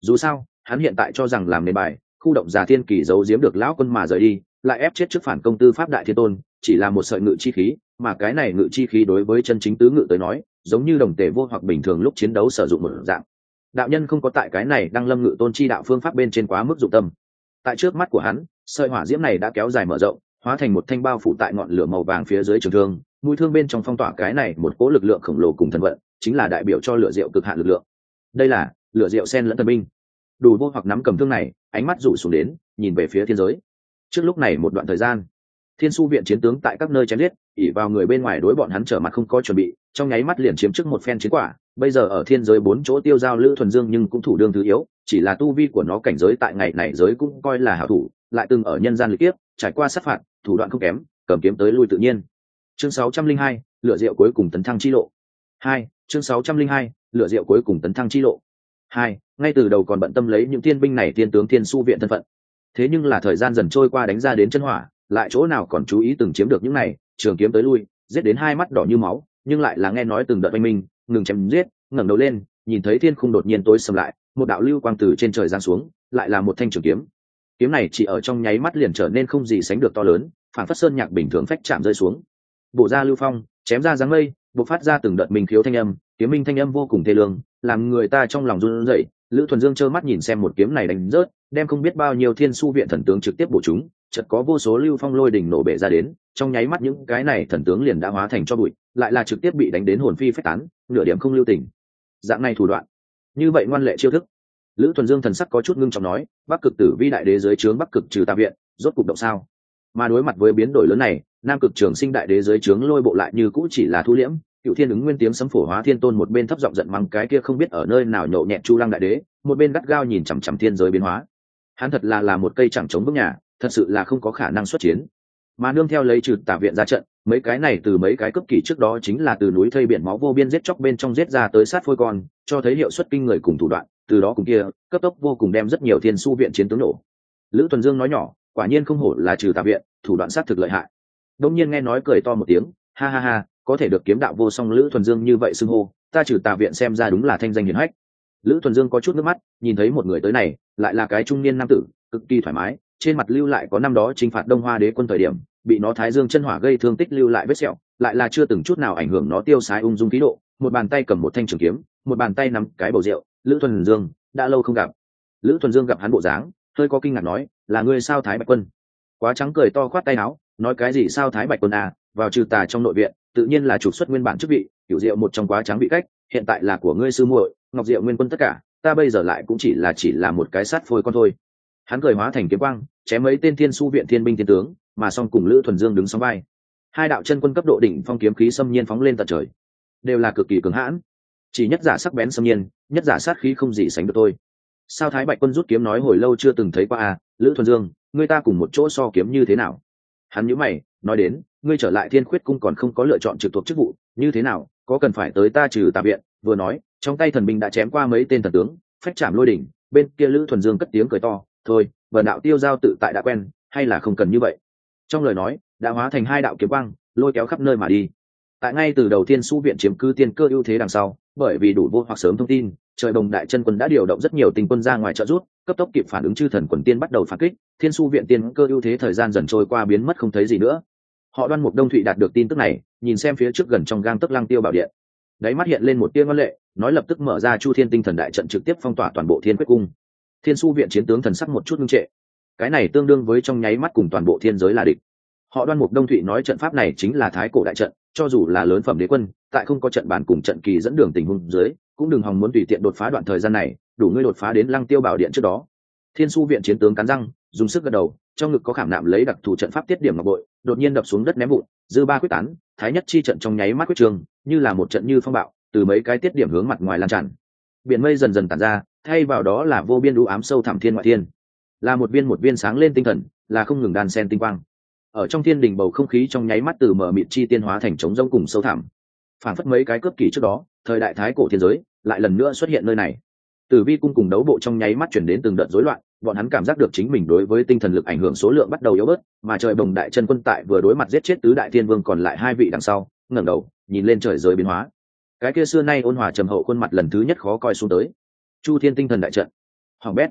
Dù sao, hắn hiện tại cho rằng làm nền bài, khu động già thiên kỳ giấu giếm được lão quân mà rời đi, lại ép chết trước phản công tư pháp đại thiên tôn, chỉ là một sợi ngự chi khí, mà cái này ngự chi khí đối với chân chính tứ ngự tới nói giống như đồng tề vô hoặc bình thường lúc chiến đấu sử dụng một dạng. Đạo nhân không có tại cái này đang lâm ngự tôn chi đạo phương pháp bên trên quá mức dụng tâm. Tại trước mắt của hắn, sợi hỏa diễm này đã kéo dài mở rộng, hóa thành một thanh bao phủ tại ngọn lửa màu vàng phía dưới trường thương, mũi thương bên trong phong tỏa cái này một cỗ lực lượng khổng lồ cùng thần vận, chính là đại biểu cho lửa rượu cực hạn lực lượng. Đây là lửa rượu sen lẫn thần binh. Đủ vô hoặc nắm cầm thương này, ánh mắt rủ xuống đến, nhìn về phía thiên giới. Trước lúc này một đoạn thời gian, thiên su viện chiến tướng tại các nơi chém giết ỉ vào người bên ngoài đối bọn hắn trở mặt không có chuẩn bị trong nháy mắt liền chiếm trước một phen chiến quả. Bây giờ ở thiên giới bốn chỗ tiêu giao lữ thuần dương nhưng cũng thủ đương thứ yếu chỉ là tu vi của nó cảnh giới tại ngày này giới cũng coi là hảo thủ lại từng ở nhân gian lịch tiếp trải qua sát phạt thủ đoạn không kém cầm kiếm tới lui tự nhiên. Chương 602, lựa rượu cuối cùng tấn thăng chi lộ. Hai chương 602, lựa rượu cuối cùng tấn thăng chi lộ. Hai ngay từ đầu còn bận tâm lấy những thiên binh này tiên tướng thiên su viện thân phận. Thế nhưng là thời gian dần trôi qua đánh ra đến chân hỏa lại chỗ nào còn chú ý từng chiếm được những này trường kiếm tới lui, giết đến hai mắt đỏ như máu, nhưng lại là nghe nói từng đợt oanh minh, ngừng chém giết, ngẩng đầu lên, nhìn thấy thiên khung đột nhiên tối sầm lại, một đạo lưu quang từ trên trời giáng xuống, lại là một thanh trường kiếm. Kiếm này chỉ ở trong nháy mắt liền trở nên không gì sánh được to lớn, phản phất sơn nhạc bình thường phách chạm rơi xuống. Bộ ra lưu phong, chém ra dáng mây, bộc phát ra từng đợt mình khiếu thanh âm, kiếm minh thanh âm vô cùng thê lương, làm người ta trong lòng run rẩy. Lữ thuần dương trơ mắt nhìn xem một kiếm này đánh rớt, đem không biết bao nhiêu thiên su viện thần tướng trực tiếp bổ chúng, chợt có vô số lưu phong lôi đỉnh nổ bể ra đến trong nháy mắt những cái này thần tướng liền đã hóa thành cho bụi, lại là trực tiếp bị đánh đến hồn phi phách tán, nửa điểm không lưu tình. Dạng này thủ đoạn. Như vậy ngoan lệ chiêu thức. Lữ thuần dương thần sắc có chút ngưng trọng nói, bắc cực tử vi đại đế dưới trướng bắc cực trừ tạ viện, rốt cục động sao? Mà đối mặt với biến đổi lớn này, nam cực trường sinh đại đế dưới trướng lôi bộ lại như cũ chỉ là thu liễm cựu thiên ứng nguyên tiếng sấm phổ hóa thiên tôn một bên thấp giọng giận mắng cái kia không biết ở nơi nào nhậu nhẹt chu lăng đại đế, một bên gắt gao nhìn chằm chằm thiên giới biến hóa. Hắn thật là là một cây chẳng chống bước nhà, thật sự là không có khả năng xuất chiến mà nương theo lấy trừ tả viện ra trận, mấy cái này từ mấy cái cấp kỳ trước đó chính là từ núi thây biển máu vô biên giết chóc bên trong giết ra tới sát phôi con, cho thấy hiệu suất kinh người cùng thủ đoạn, từ đó cùng kia, cấp tốc vô cùng đem rất nhiều thiên su viện chiến tướng nổ. Lữ tuần dương nói nhỏ, quả nhiên không hổ là trừ tà viện, thủ đoạn sát thực lợi hại. Đông nhiên nghe nói cười to một tiếng, ha ha ha, có thể được kiếm đạo vô song lữ thuần dương như vậy xưng hô, ta trừ tà viện xem ra đúng là thanh danh hiển hách. Lữ thuần dương có chút nước mắt, nhìn thấy một người tới này, lại là cái trung niên nam tử, cực kỳ thoải mái trên mặt lưu lại có năm đó chinh phạt đông hoa đế quân thời điểm, bị nó thái dương chân hỏa gây thương tích lưu lại vết sẹo, lại là chưa từng chút nào ảnh hưởng nó tiêu sái ung dung khí độ, một bàn tay cầm một thanh trường kiếm, một bàn tay nắm cái bầu rượu, lữ thuần dương, đã lâu không gặp. Lữ thuần dương gặp hắn bộ dáng, hơi có kinh ngạc nói, là ngươi sao thái bạch quân? Quá trắng cười to khoát tay áo, nói cái gì sao thái bạch quân à vào trừ tà trong nội viện, tự nhiên là trục xuất nguyên bản chức vị cựu diệu một trong quá trắng bị cách, hiện tại là của ngươi sư muội, ngọc diệu nguyên quân tất cả, ta bây giờ lại cũng chỉ là chỉ là một cái sát phôi con thôi. Hắn cười hóa thành kiếm quang chém mấy tên thiên su viện thiên binh thiên tướng, mà song cùng lữ thuần dương đứng song vai. Hai đạo chân quân cấp độ đỉnh phong kiếm khí xâm nhiên phóng lên tận trời. Đều là cực kỳ cứng hãn. Chỉ nhất giả sắc bén xâm nhiên, nhất giả sát khí không gì sánh được tôi sao thái bạch quân rút kiếm nói hồi lâu chưa từng thấy qua à lữ thuần dương ngươi ta cùng một chỗ so kiếm như thế nào? Hắn nhíu mày, nói đến, ngươi trở lại thiên khuyết cung còn không có lựa chọn trực thuộc chức vụ, như thế nào, có cần phải tới ta trừ tà viện? Vừa nói, trong tay thần binh đã chém qua mấy tên thần tướng, phách chạm lôi đỉnh, bên kia lữ thuần dương cất tiếng cười to thôi vần đạo tiêu giao tự tại đã quen, hay là không cần như vậy? Trong lời nói, đã hóa thành hai đạo kiếm quang, lôi kéo khắp nơi mà đi. Tại ngay từ đầu tiên su viện chiếm cứ tiên cơ ưu thế đằng sau, bởi vì đủ vô hoặc sớm thông tin, trời đồng đại chân quân đã điều động rất nhiều tình quân ra ngoài trợ rút cấp tốc kịp phản ứng chư thần quần tiên bắt đầu phản kích, thiên su viện tiên cơ ưu thế thời gian dần trôi qua biến mất không thấy gì nữa. Họ đoan mục đông thụy đạt được tin tức này, nhìn xem phía trước gần trong gang tức lăng tiêu bảo điện. Đáy mắt hiện lên một tia ngân lệ, nói lập tức mở ra chu thiên tinh thần đại trận trực tiếp phong tỏa toàn bộ thiên quyết cung thiên su viện chiến tướng thần sắc một chút ngưng trệ. Cái này tương đương với trong nháy mắt cùng toàn bộ thiên giới là địch. Họ đoan mục đông thụy nói trận pháp này chính là thái cổ đại trận, cho dù là lớn phẩm đế quân, tại không có trận bàn cùng trận kỳ dẫn đường tình huống dưới, cũng đừng hòng muốn tùy tiện đột phá đoạn thời gian này, đủ ngươi đột phá đến lăng tiêu bảo điện trước đó. Thiên su viện chiến tướng cắn răng, dùng sức gật đầu, trong ngực có khảm nạm lấy đặc thù trận pháp tiết điểm ngọc bội, đột nhiên đập xuống đất ném vụn, dư ba quyết tán, thái nhất chi trận trong nháy mắt quyết trường, như là một trận như phong bạo, từ mấy cái tiết điểm hướng mặt ngoài lan tràn. Biển mây dần dần tản ra thay vào đó là vô biên đũ ám sâu thẳm thiên ngoại thiên. Là một viên một viên sáng lên tinh thần, là không ngừng đan sen tinh quang. Ở trong thiên đình bầu không khí trong nháy mắt từ mở mịt chi tiên hóa thành trống rông cùng sâu thẳm. Phản phất mấy cái cướp kỳ trước đó, thời đại thái cổ thiên giới, lại lần nữa xuất hiện nơi này. Tử vi cung cùng đấu bộ trong nháy mắt chuyển đến từng đợt rối loạn, bọn hắn cảm giác được chính mình đối với tinh thần lực ảnh hưởng số lượng bắt đầu yếu bớt, mà trời bồng đại chân quân tại vừa đối mặt giết chết tứ đại thiên vương còn lại hai vị đằng sau, ngẩng đầu, nhìn lên trời giới biến hóa. Cái kia xưa nay ôn hòa trầm hậu khuôn mặt lần thứ nhất khó coi xuống tới chu thiên tinh thần đại trận. Hoàng bét.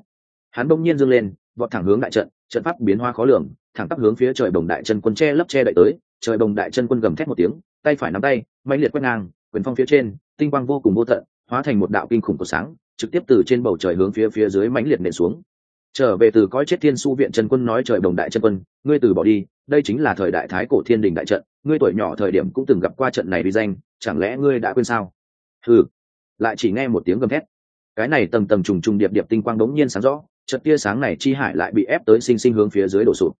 Hắn bỗng nhiên dâng lên, vọt thẳng hướng đại trận trận pháp biến hoa khó lường, thẳng tắp hướng phía trời bồng đại chân quân che lấp che đậy tới, trời bồng đại chân quân gầm thét một tiếng, tay phải nắm tay mạnh liệt quét ngang, quyền phong phía trên, tinh quang vô cùng vô tận, hóa thành một đạo kinh khủng của sáng, trực tiếp từ trên bầu trời hướng phía phía dưới mãnh liệt nện xuống. Trở về từ cõi chết thiên su viện trần quân nói trời đồng đại chân quân, ngươi từ bỏ đi, đây chính là thời đại thái cổ thiên đình đại trận, ngươi tuổi nhỏ thời điểm cũng từng gặp qua trận này vì danh, chẳng lẽ ngươi đã quên sao? Ừ lại chỉ nghe một tiếng gầm thét cái này tầng tầng trùng trùng điệp điệp tinh quang đống nhiên sáng rõ, chợt tia sáng này chi hải lại bị ép tới sinh sinh hướng phía dưới đổ sụp.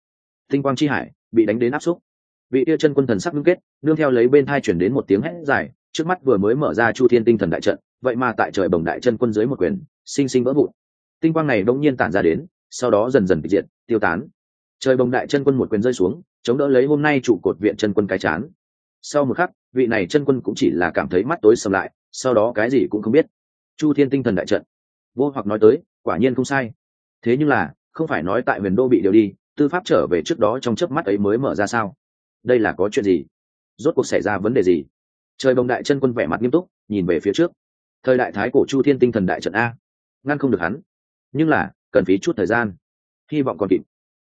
Tinh quang chi hải bị đánh đến áp xúc. Vị tia chân quân thần sắc ngưng kết, nương theo lấy bên thai chuyển đến một tiếng hét dài, trước mắt vừa mới mở ra chu thiên tinh thần đại trận, vậy mà tại trời bồng đại chân quân dưới một quyền, sinh sinh vỡ vụn. Tinh quang này đông nhiên tản ra đến, sau đó dần dần bị diệt, tiêu tán. Trời bồng đại chân quân một quyền rơi xuống, chống đỡ lấy hôm nay trụ cột viện chân quân cái chán. Sau một khắc, vị này chân quân cũng chỉ là cảm thấy mắt tối sầm lại, sau đó cái gì cũng không biết chu thiên tinh thần đại trận. Vô hoặc nói tới, quả nhiên không sai. Thế nhưng là, không phải nói tại huyền đô bị điều đi, tư pháp trở về trước đó trong chớp mắt ấy mới mở ra sao? Đây là có chuyện gì? Rốt cuộc xảy ra vấn đề gì? Trời bồng đại chân quân vẻ mặt nghiêm túc, nhìn về phía trước. Thời đại thái cổ chu thiên tinh thần đại trận a. Ngăn không được hắn. Nhưng là, cần phí chút thời gian. Hy vọng còn kịp.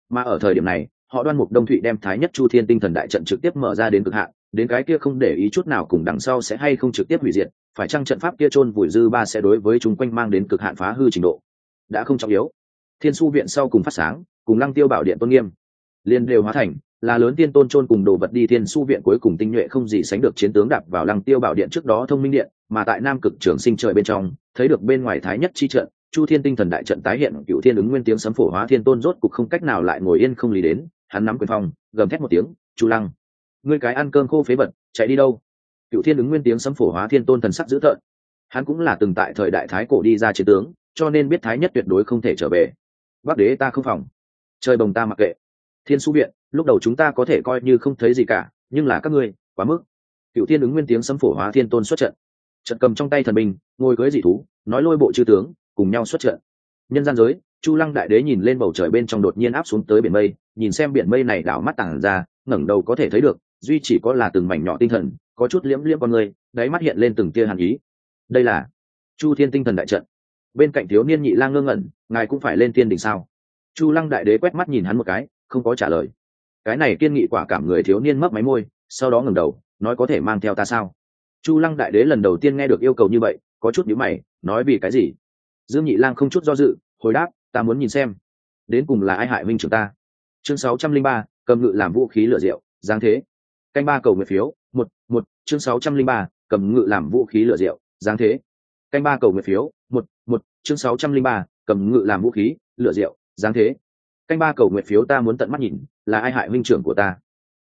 Mà ở thời điểm này, họ đoan mục đông thụy đem thái nhất chu thiên tinh thần đại trận trực tiếp mở ra đến cực hạn đến cái kia không để ý chút nào cùng đằng sau sẽ hay không trực tiếp hủy diệt, phải chăng trận pháp kia chôn vùi dư ba sẽ đối với chúng quanh mang đến cực hạn phá hư trình độ? Đã không trọng yếu. Thiên su viện sau cùng phát sáng, cùng lăng tiêu bảo điện tôn nghiêm. Liên đều hóa thành, là lớn tiên tôn chôn cùng đồ vật đi thiên su viện cuối cùng tinh nhuệ không gì sánh được chiến tướng đạp vào lăng tiêu bảo điện trước đó thông minh điện, mà tại nam cực trường sinh trời bên trong, thấy được bên ngoài thái nhất chi trận, chu thiên tinh thần đại trận tái hiện cựu thiên ứng nguyên tiếng sấm phổ hóa thiên tôn rốt cục không cách nào lại ngồi yên không lý đến, hắn nắm quyền phong, gầm thét một tiếng, chu lăng! Ngươi cái ăn cơm khô phế vật, chạy đi đâu? Cựu thiên ứng nguyên tiếng sấm phổ hóa thiên tôn thần sắc dữ tợn. Hắn cũng là từng tại thời đại thái cổ đi ra chiến tướng, cho nên biết thái nhất tuyệt đối không thể trở về. Bắc đế ta không phòng. Trời bồng ta mặc kệ. Thiên su viện, lúc đầu chúng ta có thể coi như không thấy gì cả, nhưng là các ngươi, quá mức. Cựu thiên ứng nguyên tiếng sấm phổ hóa thiên tôn xuất trận. Trận cầm trong tay thần binh, ngồi cưới dị thú, nói lôi bộ chư tướng, cùng nhau xuất trận. Nhân gian giới, chu lăng đại đế nhìn lên bầu trời bên trong đột nhiên áp xuống tới biển mây, nhìn xem biển mây này đảo mắt tảng ra, ngẩng đầu có thể thấy được duy chỉ có là từng mảnh nhỏ tinh thần, có chút liễm liễm con người, đáy mắt hiện lên từng tia hàn ý. Đây là chu thiên tinh thần đại trận. Bên cạnh thiếu niên nhị lang ngơ ngẩn, ngài cũng phải lên tiên đình sao? Chu lăng đại đế quét mắt nhìn hắn một cái, không có trả lời. Cái này kiên nghị quả cảm người thiếu niên mấp máy môi, sau đó ngẩng đầu, nói có thể mang theo ta sao? Chu lăng đại đế lần đầu tiên nghe được yêu cầu như vậy, có chút nhíu mày, nói vì cái gì? Dương nhị lang không chút do dự, hồi đáp, ta muốn nhìn xem. Đến cùng là ai hại minh trưởng ta? Chương sáu trăm linh ba, cầm ngự làm vũ khí lửa rượu, giáng thế canh ba cầu nguyện phiếu, một một, chương sáu trăm linh ba, cầm ngự làm vũ khí lửa rượu giáng thế. Canh ba cầu nguyện phiếu, một một, chương sáu trăm linh ba, cầm ngự làm vũ khí, lửa rượu giáng thế. Canh ba cầu nguyện phiếu ta muốn tận mắt nhìn, là ai hại huynh trưởng của ta?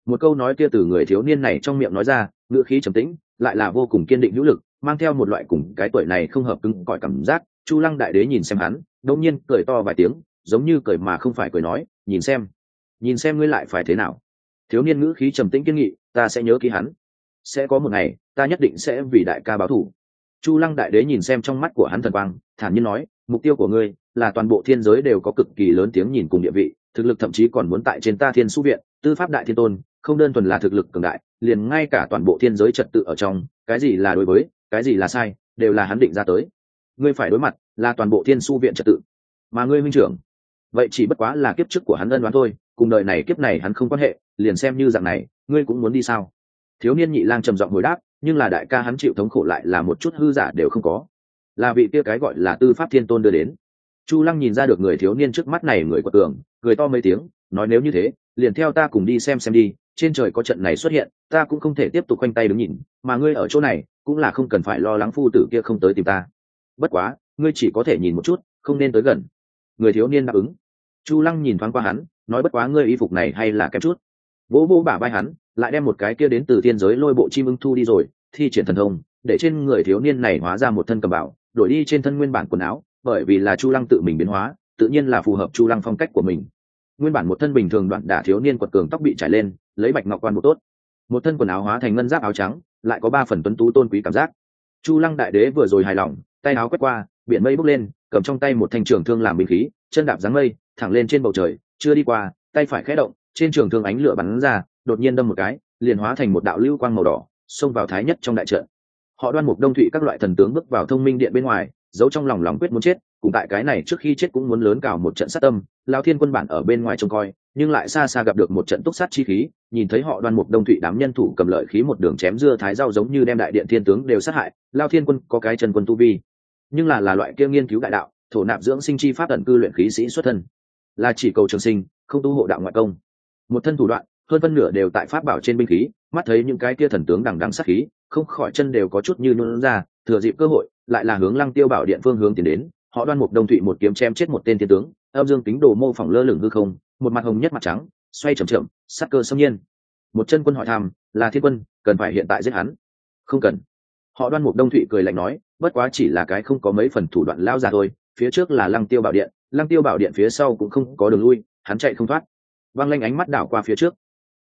Một câu nói kia từ người thiếu niên này trong miệng nói ra ngựa khí trầm tĩnh, lại là vô cùng kiên định hữu lực, mang theo một loại cùng cái tuổi này không hợp cứng cỏi cảm giác. Chu lăng đại đế nhìn xem hắn đông nhiên cười to vài tiếng, giống như cười mà không phải cười nói, nhìn xem nhìn xem ngươi lại phải thế nào? Thiếu niên ngữ khí trầm tĩnh kiên nghị, ta sẽ nhớ ký hắn. Sẽ có một ngày, ta nhất định sẽ vì đại ca báo thủ. Chu lăng đại đế nhìn xem trong mắt của hắn thần quang, thản nhiên nói, mục tiêu của ngươi là toàn bộ thiên giới đều có cực kỳ lớn tiếng nhìn cùng địa vị, thực lực thậm chí còn muốn tại trên ta thiên su viện, tư pháp đại thiên tôn, không đơn thuần là thực lực cường đại, liền ngay cả toàn bộ thiên giới trật tự ở trong, cái gì là đối với, cái gì là sai, đều là hắn định ra tới. Ngươi phải đối mặt là toàn bộ thiên su viện trật tự. Mà ngươi huynh trưởng vậy chỉ bất quá là kiếp trước của hắn ân đoán thôi, cùng đời này kiếp này hắn không quan hệ, liền xem như dạng này, ngươi cũng muốn đi sao? Thiếu niên nhị lang trầm giọng hồi đáp, nhưng là đại ca hắn chịu thống khổ lại là một chút hư giả đều không có. Là vị kia cái gọi là tư pháp thiên tôn đưa đến. Chu lăng nhìn ra được người thiếu niên trước mắt này người quật tường cười to mấy tiếng, nói nếu như thế, liền theo ta cùng đi xem xem đi, trên trời có trận này xuất hiện, ta cũng không thể tiếp tục quanh tay đứng nhìn, mà ngươi ở chỗ này, cũng là không cần phải lo lắng phu tử kia không tới tìm ta. Bất quá, ngươi chỉ có thể nhìn một chút, không nên tới gần người thiếu niên đáp ứng. Chu lăng nhìn thoáng qua hắn, nói bất quá ngươi y phục này hay là kém chút. Vỗ vỗ bả vai hắn, lại đem một cái kia đến từ thiên giới lôi bộ chim ưng thu đi rồi, thi triển thần thông, để trên người thiếu niên này hóa ra một thân cầm bảo đổi đi trên thân nguyên bản quần áo, bởi vì là chu lăng tự mình biến hóa, tự nhiên là phù hợp chu lăng phong cách của mình. Nguyên bản một thân bình thường đoạn đả thiếu niên quật cường tóc bị trải lên, lấy bạch ngọc quan một tốt. Một thân quần áo hóa thành ngân giáp áo trắng, lại có ba phần tuấn tú tôn quý cảm giác. Chu lăng đại đế vừa rồi hài lòng, tay áo quét qua, biển mây bốc lên cầm trong tay một thanh trường thương làm binh khí, chân đạp dáng mây, thẳng lên trên bầu trời, chưa đi qua, tay phải khẽ động, trên trường thương ánh lửa bắn ra, đột nhiên đâm một cái, liền hóa thành một đạo lưu quang màu đỏ, xông vào thái nhất trong đại trận. Họ đoan mục đông thụy các loại thần tướng bước vào thông minh điện bên ngoài, giấu trong lòng lòng quyết muốn chết, cùng tại cái này trước khi chết cũng muốn lớn cào một trận sát tâm lao thiên quân bản ở bên ngoài trông coi, nhưng lại xa xa gặp được một trận túc sát chi khí, nhìn thấy họ đoan mục đông thụy đám nhân thủ cầm lợi khí một đường chém dưa thái rau giống như đem đại điện thiên tướng đều sát hại lao thiên quân có cái chân quân tu vi nhưng là là loại kia nghiên cứu đại đạo, thổ nạp dưỡng sinh chi pháp ẩn cư luyện khí sĩ xuất thân. Là chỉ cầu trường sinh, không tu hộ đạo ngoại công. Một thân thủ đoạn, hơn phân nửa đều tại pháp bảo trên binh khí, mắt thấy những cái kia thần tướng đằng đằng sát khí, không khỏi chân đều có chút như nôn ra, thừa dịp cơ hội, lại là hướng lăng tiêu bảo điện phương hướng tiến đến, họ đoan mục đông thụy một kiếm chém chết một tên thiên tướng, âm dương kính đồ mô phỏng lơ lửng hư không, một mặt hồng nhất mặt trắng, xoay chậm chậm sát cơ xâm nhiên. Một chân quân hỏi thăm, là thiên quân, cần phải hiện tại giết hắn? Không cần họ đoan mục đông thụy cười lạnh nói, bất quá chỉ là cái không có mấy phần thủ đoạn lao ra thôi, phía trước là lăng tiêu bảo điện, lăng tiêu bảo điện phía sau cũng không có đường lui, hắn chạy không thoát. Văng lanh ánh mắt đảo qua phía trước.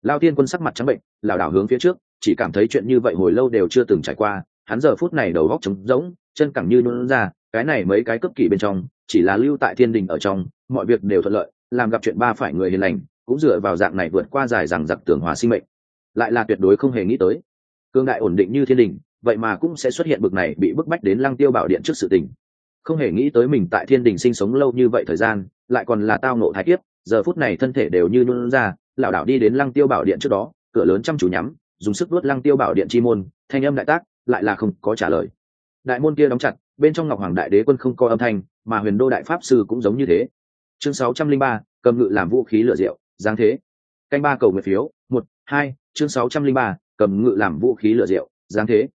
Lao tiên quân sắc mặt trắng bệnh, lảo đảo hướng phía trước, chỉ cảm thấy chuyện như vậy hồi lâu đều chưa từng trải qua, hắn giờ phút này đầu góc trống rỗng, chân cẳng như nôn ra, cái này mấy cái cấp kỷ bên trong, chỉ là lưu tại thiên đình ở trong, mọi việc đều thuận lợi, làm gặp chuyện ba phải người hiền lành, cũng dựa vào dạng này vượt qua dài rằng giặc tưởng hòa sinh mệnh. Lại là tuyệt đối không hề nghĩ tới. Cương đại ổn định như thiên đình vậy mà cũng sẽ xuất hiện bực này bị bức bách đến lăng tiêu bảo điện trước sự tình. Không hề nghĩ tới mình tại thiên đình sinh sống lâu như vậy thời gian, lại còn là tao nộ thái kiếp, giờ phút này thân thể đều như nôn ra, lảo đảo đi đến lăng tiêu bảo điện trước đó, cửa lớn chăm chú nhắm, dùng sức vuốt lăng tiêu bảo điện chi môn, thanh âm đại tác, lại là không có trả lời. Đại môn kia đóng chặt, bên trong ngọc hoàng đại đế quân không có âm thanh, mà huyền đô đại pháp sư cũng giống như thế. Chương sáu trăm linh ba, cầm ngự làm vũ khí lựa rượu, giáng thế. Canh ba cầu nguyện phiếu, một, hai, chương sáu trăm linh ba, cầm ngự làm vũ khí lựa rượu, giáng thế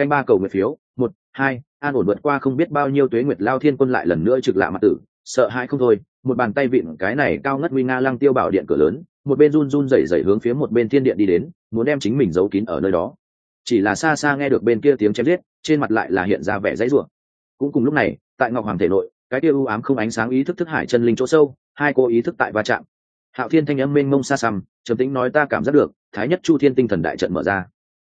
canh ba cầu nguyện phiếu, một, hai, an ổn vượt qua không biết bao nhiêu tuế nguyệt lao thiên quân lại lần nữa trực lạ mặt tử, sợ hãi không thôi, một bàn tay vịn cái này cao ngất nguy nga lăng tiêu bảo điện cửa lớn, một bên run run rẩy rẩy hướng phía một bên thiên điện đi đến, muốn đem chính mình giấu kín ở nơi đó. Chỉ là xa xa nghe được bên kia tiếng chém giết, trên mặt lại là hiện ra vẻ dãy rủa. Cũng cùng lúc này, tại ngọc hoàng thể nội, cái kia u ám không ánh sáng ý thức thức hải chân linh chỗ sâu, hai cô ý thức tại va chạm. Hạo thiên thanh âm mênh mông xa xăm, trầm tĩnh nói ta cảm giác được, thái nhất chu thiên tinh thần đại trận mở ra.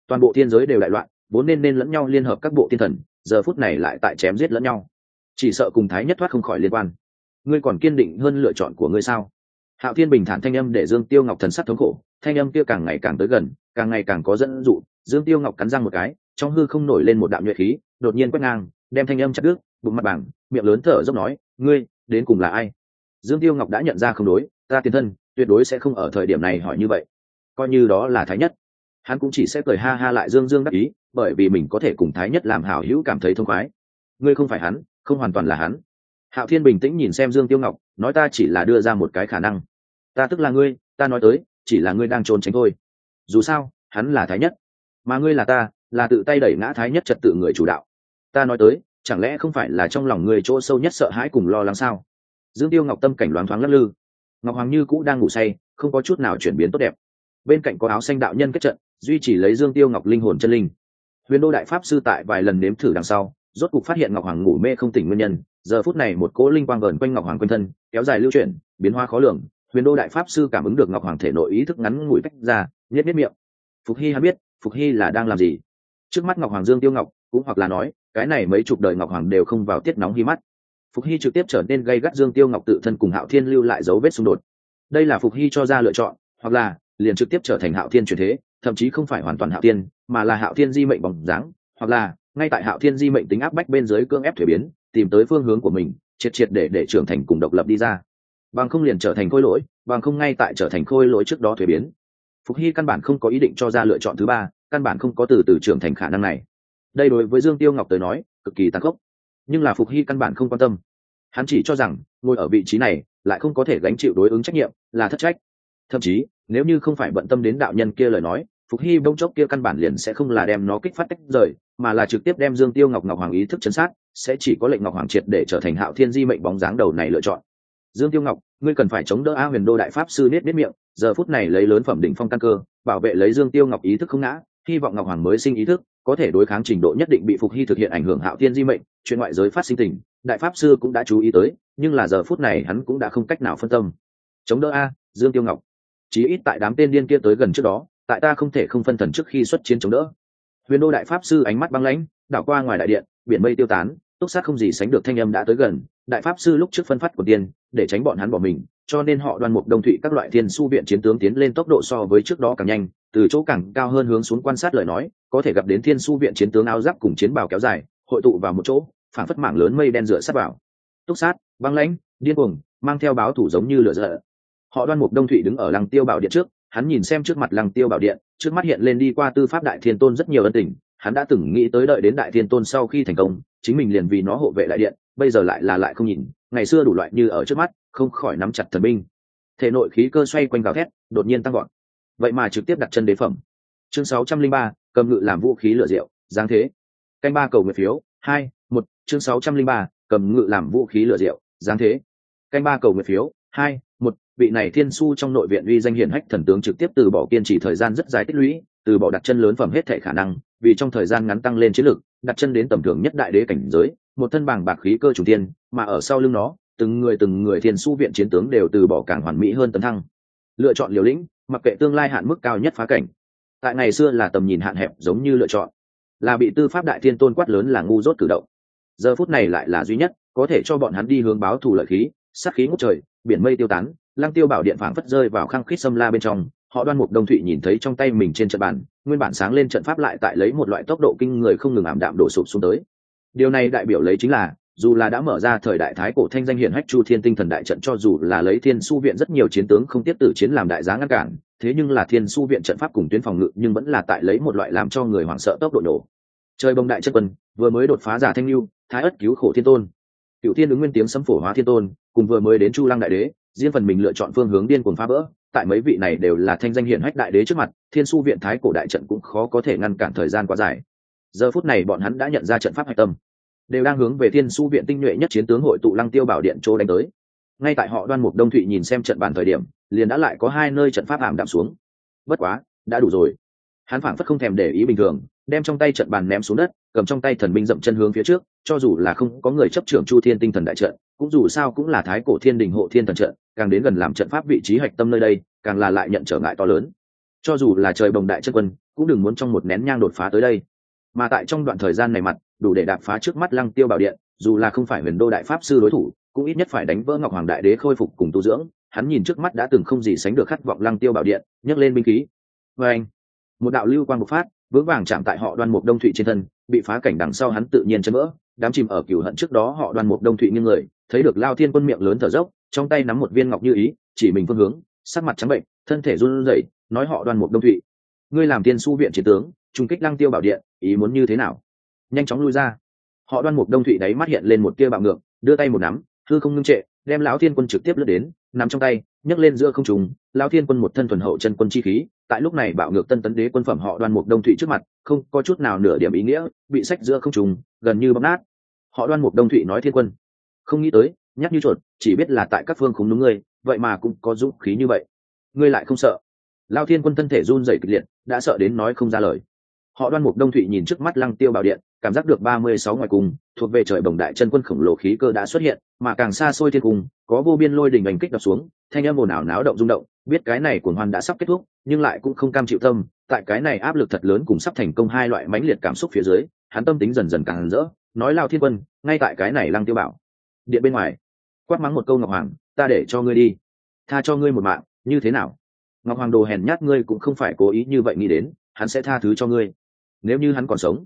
Toàn bộ thiên giới đều đại loạn vốn nên nên lẫn nhau liên hợp các bộ tiên thần, giờ phút này lại tại chém giết lẫn nhau. Chỉ sợ cùng thái nhất thoát không khỏi liên quan. Ngươi còn kiên định hơn lựa chọn của ngươi sao? Hạo thiên bình thản thanh âm để dương tiêu ngọc thần sắc thống khổ, thanh âm kia càng ngày càng tới gần, càng ngày càng có dẫn dụ. Dương tiêu ngọc cắn răng một cái, trong hư không nổi lên một đạo nhuệ khí, đột nhiên quét ngang, đem thanh âm chặt đứt, bụng mặt bảng miệng lớn thở dốc nói, ngươi, đến cùng là ai? Dương tiêu ngọc đã nhận ra không đối, ta tiền thân, tuyệt đối sẽ không ở thời điểm này hỏi như vậy. Coi như đó là thái nhất. Hắn cũng chỉ sẽ cười ha ha lại dương dương đắc ý bởi vì mình có thể cùng thái nhất làm hảo hữu cảm thấy thông khoái. Ngươi không phải hắn, không hoàn toàn là hắn. Hạo thiên bình tĩnh nhìn xem dương tiêu ngọc, nói ta chỉ là đưa ra một cái khả năng. Ta tức là ngươi, ta nói tới, chỉ là ngươi đang trốn tránh thôi. Dù sao, hắn là thái nhất, mà ngươi là ta, là tự tay đẩy ngã thái nhất trật tự người chủ đạo. Ta nói tới, chẳng lẽ không phải là trong lòng người chỗ sâu nhất sợ hãi cùng lo lắng sao? Dương tiêu ngọc tâm cảnh loáng thoáng lắc lư. Ngọc hoàng như cũ đang ngủ say, không có chút nào chuyển biến tốt đẹp. Bên cạnh có áo xanh đạo nhân kết trận, duy chỉ lấy dương tiêu ngọc linh hồn chân linh huyền đô đại pháp sư tại vài lần nếm thử đằng sau, rốt cục phát hiện ngọc hoàng ngủ mê không tỉnh nguyên nhân. Giờ phút này một cỗ linh quang vờn quanh ngọc hoàng quanh thân, kéo dài lưu chuyển, biến hoa khó lường. Huyền đô đại pháp sư cảm ứng được ngọc hoàng thể nội ý thức ngắn ngủi tách ra nhét nhét miệng. Phục hy hắn biết, phục hy là đang làm gì? Trước mắt ngọc hoàng dương tiêu ngọc, cũng hoặc là nói, cái này mấy chục đời ngọc hoàng đều không vào tiết nóng hi mắt. Phục hy trực tiếp trở nên gây gắt dương tiêu ngọc tự thân cùng hạo thiên lưu lại dấu vết xung đột. Đây là phục hy cho ra lựa chọn, hoặc là liền trực tiếp trở thành hạo thiên truyền thế thậm chí không phải hoàn toàn hạo thiên, mà là hạo thiên di mệnh bóng dáng, hoặc là ngay tại hạo thiên di mệnh tính áp bách bên dưới cưỡng ép thuế biến, tìm tới phương hướng của mình, triệt triệt để để trưởng thành cùng độc lập đi ra. Bằng không liền trở thành khôi lỗi, bằng không ngay tại trở thành khôi lỗi trước đó thuế biến. Phục hy căn bản không có ý định cho ra lựa chọn thứ ba, căn bản không có từ từ trưởng thành khả năng này. Đây đối với dương tiêu ngọc tới nói, cực kỳ tăng khốc. Nhưng là phục hy căn bản không quan tâm. Hắn chỉ cho rằng, ngồi ở vị trí này, lại không có thể gánh chịu đối ứng trách nhiệm, là thất trách. Thậm chí nếu như không phải bận tâm đến đạo nhân kia lời nói, phục hy bông chốc kia căn bản liền sẽ không là đem nó kích phát tách rời, mà là trực tiếp đem dương tiêu ngọc ngọc hoàng ý thức chấn sát, sẽ chỉ có lệnh ngọc hoàng triệt để trở thành hạo thiên di mệnh bóng dáng đầu này lựa chọn. Dương tiêu ngọc, ngươi cần phải chống đỡ a huyền đô đại pháp sư nết nết miệng, giờ phút này lấy lớn phẩm đỉnh phong căn cơ, bảo vệ lấy dương tiêu ngọc ý thức không ngã, hy vọng ngọc hoàng mới sinh ý thức, có thể đối kháng trình độ nhất định bị phục hy thực hiện ảnh hưởng hạo thiên di mệnh, chuyện ngoại giới phát sinh tình, đại pháp sư cũng đã chú ý tới, nhưng là giờ phút này hắn cũng đã không cách nào phân tâm. Chống đỡ a, dương tiêu ngọc chí ít tại đám tên điên kia tới gần trước đó, tại ta không thể không phân thần trước khi xuất chiến chống đỡ. Huyền đô đại pháp sư ánh mắt băng lãnh, đảo qua ngoài đại điện, biển mây tiêu tán, túc sát không gì sánh được thanh âm đã tới gần, đại pháp sư lúc trước phân phát của tiên, để tránh bọn hắn bỏ mình, cho nên họ đoan mục đông thụy các loại thiên su viện chiến tướng tiến lên tốc độ so với trước đó càng nhanh, từ chỗ càng cao hơn hướng xuống quan sát lời nói, có thể gặp đến thiên su viện chiến tướng áo giáp cùng chiến bào kéo dài, hội tụ vào một chỗ phản phất mảng lớn mây đen rửa sát vào. Túc sát, băng lãnh, điên cuồng, mang theo báo thủ giống như lửa rợ họ đoan mục đông thụy đứng ở lăng tiêu bảo điện trước hắn nhìn xem trước mặt lăng tiêu bảo điện trước mắt hiện lên đi qua tư pháp đại thiên tôn rất nhiều ân tình hắn đã từng nghĩ tới đợi đến đại thiên tôn sau khi thành công chính mình liền vì nó hộ vệ đại điện bây giờ lại là lại không nhìn ngày xưa đủ loại như ở trước mắt không khỏi nắm chặt thần binh. Thể nội khí cơ xoay quanh gào thét đột nhiên tăng gọn vậy mà trực tiếp đặt chân đế phẩm. Chương 603, cầm ngự làm vũ khí lựa rượu giáng thế. Canh ba cầu nguyện phiếu hai một chương 603, cầm ngự làm vũ khí lựa rượu giáng thế. Canh ba cầu nguyện phiếu hai vị này thiên su trong nội viện uy danh hiển hách thần tướng trực tiếp từ bỏ kiên trì thời gian rất dài tích lũy, từ bỏ đặt chân lớn phẩm hết thể khả năng, vì trong thời gian ngắn tăng lên chiến lược đặt chân đến tầm thường nhất đại đế cảnh giới, một thân bảng bạc khí cơ chủ tiên, mà ở sau lưng nó, từng người từng người thiên su viện chiến tướng đều từ bỏ càng hoàn mỹ hơn tấn thăng. Lựa chọn liều lĩnh, mặc kệ tương lai hạn mức cao nhất phá cảnh. Tại ngày xưa là tầm nhìn hạn hẹp giống như lựa chọn. Là bị tư pháp đại thiên tôn quát lớn là ngu dốt cử động. Giờ phút này lại là duy nhất, có thể cho bọn hắn đi hướng báo thù lợi khí, sát khí ngút trời, biển mây tiêu tán lăng tiêu bảo điện phảng phất rơi vào khăng khít xâm la bên trong, họ đoan mục đông thụy nhìn thấy trong tay mình trên trận bàn, nguyên bản sáng lên trận pháp lại tại lấy một loại tốc độ kinh người không ngừng ảm đạm đổ sụp xuống tới. Điều này đại biểu lấy chính là, dù là đã mở ra thời đại thái cổ thanh danh hiển hách chu thiên tinh thần đại trận cho dù là lấy thiên su viện rất nhiều chiến tướng không tiếp tử chiến làm đại giá ngăn cản, thế nhưng là thiên su viện trận pháp cùng tuyến phòng ngự nhưng vẫn là tại lấy một loại làm cho người hoảng sợ tốc độ nổ. Trời bông đại chất quân, vừa mới đột phá giả thanh lưu, thái ất cứu khổ thiên tôn. Cựu thiên ứng nguyên tiếng sấm phổ hóa thiên tôn, cùng vừa mới đến chu lăng đại đế riêng phần mình lựa chọn phương hướng điên cuồng phá vỡ, tại mấy vị này đều là thanh danh hiển hách đại đế trước mặt, thiên su viện thái cổ đại trận cũng khó có thể ngăn cản thời gian quá dài. Giờ phút này bọn hắn đã nhận ra trận pháp hạch tâm, đều đang hướng về thiên su viện tinh nhuệ nhất chiến tướng hội tụ lăng tiêu bảo điện chỗ đánh tới. Ngay tại họ đoan mục đông thụy nhìn xem trận bàn thời điểm, liền đã lại có hai nơi trận pháp ảm đạm xuống. Bất quá, đã đủ rồi. Hắn phảng phất không thèm để ý bình thường, đem trong tay trận bàn ném xuống đất cầm trong tay thần binh dậm chân hướng phía trước, cho dù là không có người chấp trưởng chu thiên tinh thần đại trận, cũng dù sao cũng là thái cổ thiên đình hộ thiên thần trận, càng đến gần làm trận pháp vị trí hạch tâm nơi đây, càng là lại nhận trở ngại to lớn. Cho dù là trời bồng đại chân quân, cũng đừng muốn trong một nén nhang đột phá tới đây. Mà tại trong đoạn thời gian này mặt, đủ để đạp phá trước mắt lăng tiêu bảo điện, dù là không phải huyền đô đại pháp sư đối thủ, cũng ít nhất phải đánh vỡ ngọc hoàng đại đế khôi phục cùng tu dưỡng. Hắn nhìn trước mắt đã từng không gì sánh được khát vọng lăng tiêu bảo điện, nhấc lên binh khí. Vê anh, một đạo lưu quang bộc phát vững vàng chạm tại họ đoan mục đông thụy trên thân, bị phá cảnh đằng sau hắn tự nhiên chân vỡ. Đám chìm ở cửu hận trước đó họ đoan mục đông thụy như người, thấy được lao thiên quân miệng lớn thở dốc, trong tay nắm một viên ngọc như ý, chỉ mình phương hướng, sắc mặt trắng bệnh, thân thể run rẩy, nói họ đoan mục đông thụy, ngươi làm tiên su viện chiến tướng, trung kích lăng tiêu bảo điện, ý muốn như thế nào? Nhanh chóng lui ra. Họ đoan mục đông thụy đáy mắt hiện lên một tia bạo ngược, đưa tay một nắm thư không ngưng trệ, đem lão thiên quân trực tiếp lướt đến nằm trong tay, nhấc lên giữa không trùng lão thiên quân một thân thuần hậu chân quân chi khí, tại lúc này bạo ngược tân tấn đế quân phẩm họ đoan mục đông thụy trước mặt, không có chút nào nửa điểm ý nghĩa, bị sách giữa không trùng gần như bấm nát. Họ đoan mục đông thụy nói thiên quân, không nghĩ tới, nhắc như chuột, chỉ biết là tại các phương khúng đúng ngươi, vậy mà cũng có dũng khí như vậy. Ngươi lại không sợ? Lao thiên quân thân thể run rẩy kịch liệt, đã sợ đến nói không ra lời. Họ đoan mục đông thụy nhìn trước mắt lăng tiêu bảo điện cảm giác được ba mươi sáu ngoài cùng, thuộc về trời bồng đại chân quân khổng lồ khí cơ đã xuất hiện, mà càng xa xôi thiên cung, có vô biên lôi đỉnh ảnh kích đập xuống, thanh âm ồn ào náo động rung động, biết cái này cuồng hoan đã sắp kết thúc, nhưng lại cũng không cam chịu tâm, tại cái này áp lực thật lớn cùng sắp thành công hai loại mãnh liệt cảm xúc phía dưới, hắn tâm tính dần dần càng rỡ, nói lao thiên quân, ngay tại cái này lăng tiêu bảo. Điện bên ngoài, quát mắng một câu ngọc hoàng, ta để cho ngươi đi, tha cho ngươi một mạng, như thế nào? Ngọc hoàng đồ hèn nhát ngươi cũng không phải cố ý như vậy nghĩ đến, hắn sẽ tha thứ cho ngươi. Nếu như hắn còn sống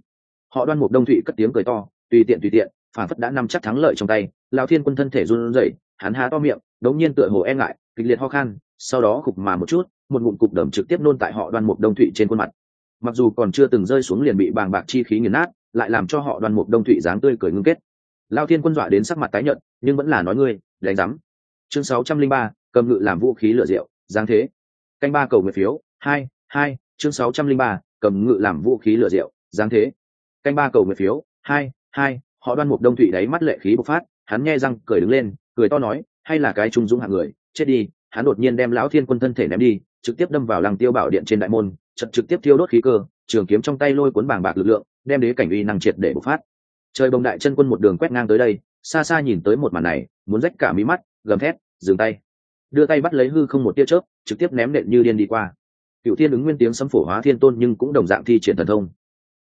họ đoan mục đông thụy cất tiếng cười to, tùy tiện tùy tiện, phản phất đã nắm chắc thắng lợi trong tay. Lao thiên quân thân thể run rẩy, hắn há to miệng, đống nhiên tựa hồ e ngại, kịch liệt ho khan, sau đó khục mà một chút, một ngụm cục đầm trực tiếp nôn tại họ đoan mục đông thụy trên khuôn mặt. Mặc dù còn chưa từng rơi xuống liền bị bàng bạc chi khí nghiền nát, lại làm cho họ đoan mục đông thụy dáng tươi cười ngưng kết. Lao thiên quân dọa đến sắc mặt tái nhợt, nhưng vẫn là nói ngươi, đánh rắm chương sáu trăm linh ba, cầm ngự làm vũ khí lựa rượu, giáng thế. Canh ba cầu nguyện phiếu, hai hai, chương sáu trăm linh ba, cầm ngự làm vũ khí lựa rượu, giáng thế canh ba cầu nguyện phiếu, hai hai, họ đoan mục đông thụy đáy mắt lệ khí bộc phát, hắn nghe răng, cười đứng lên, cười to nói, hay là cái trung dũng hạng người, chết đi. Hắn đột nhiên đem lão thiên quân thân thể ném đi, trực tiếp đâm vào làng tiêu bảo điện trên đại môn chật trực tiếp thiêu đốt khí cơ, trường kiếm trong tay lôi cuốn bảng bạc lực lượng, đem đế cảnh uy năng triệt để bộc phát. Trời bồng đại chân quân một đường quét ngang tới đây, xa xa nhìn tới một màn này, muốn rách cả mí mắt, gầm thét, dừng tay. Đưa tay bắt lấy hư không một tia chớp, trực tiếp ném nện như điên đi qua. Cựu thiên ứng nguyên tiếng sấm phổ hóa thiên tôn nhưng cũng đồng dạng thi triển thần thông.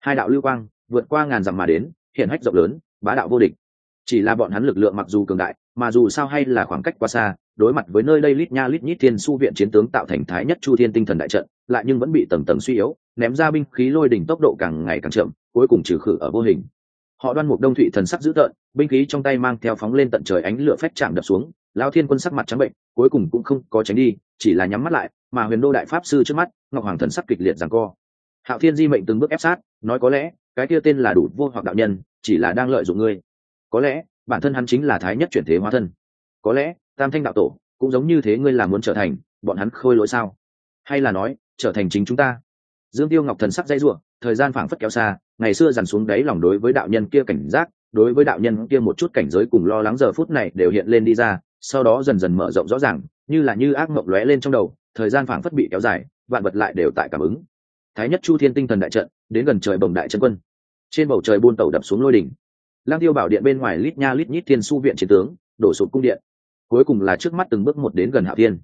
Hai đạo lưu quang vượt qua ngàn dặm mà đến, hiện hách rộng lớn, bá đạo vô địch. Chỉ là bọn hắn lực lượng mặc dù cường đại, mà dù sao hay là khoảng cách quá xa, đối mặt với nơi đây lít nha lít nhít thiên su viện chiến tướng tạo thành thái nhất chu thiên tinh thần đại trận, lại nhưng vẫn bị tầng tầng suy yếu, ném ra binh khí lôi đỉnh tốc độ càng ngày càng chậm, cuối cùng trừ khử ở vô hình. Họ đoan mục đông thụy thần sắc dữ tợn, binh khí trong tay mang theo phóng lên tận trời ánh lửa phách chạm đập xuống lao thiên quân sắc mặt trắng bệnh, cuối cùng cũng không có tránh đi, chỉ là nhắm mắt lại, mà huyền đô đại pháp sư trước mắt, ngọc hoàng thần sắc kịch liệt rằng co hạo thiên di mệnh từng bước ép sát, nói có lẽ, cái kia tên là đủ vô hoặc đạo nhân, chỉ là đang lợi dụng ngươi. Có lẽ, bản thân hắn chính là thái nhất chuyển thế hóa thân. Có lẽ, tam thanh đạo tổ, cũng giống như thế ngươi là muốn trở thành, bọn hắn khôi lỗi sao? Hay là nói, trở thành chính chúng ta? Dương tiêu ngọc thần sắc dây ruộng thời gian phảng phất kéo xa, ngày xưa dằn xuống đáy lòng đối với đạo nhân kia cảnh giác, đối với đạo nhân kia một chút cảnh giới cùng lo lắng giờ phút này đều hiện lên đi ra, sau đó dần dần mở rộng rõ ràng, như là như ác mộng lóe lên trong đầu, thời gian phảng phất bị kéo dài, vạn vật lại đều tại cảm ứng thái nhất chu thiên tinh thần đại trận, đến gần trời bồng đại Trấn quân. Trên bầu trời buôn tàu đập xuống lôi đỉnh. Lang tiêu bảo điện bên ngoài lít nha lít nhít thiên su viện chiến tướng, đổ sụp cung điện. Cuối cùng là trước mắt từng bước một đến gần hạ thiên.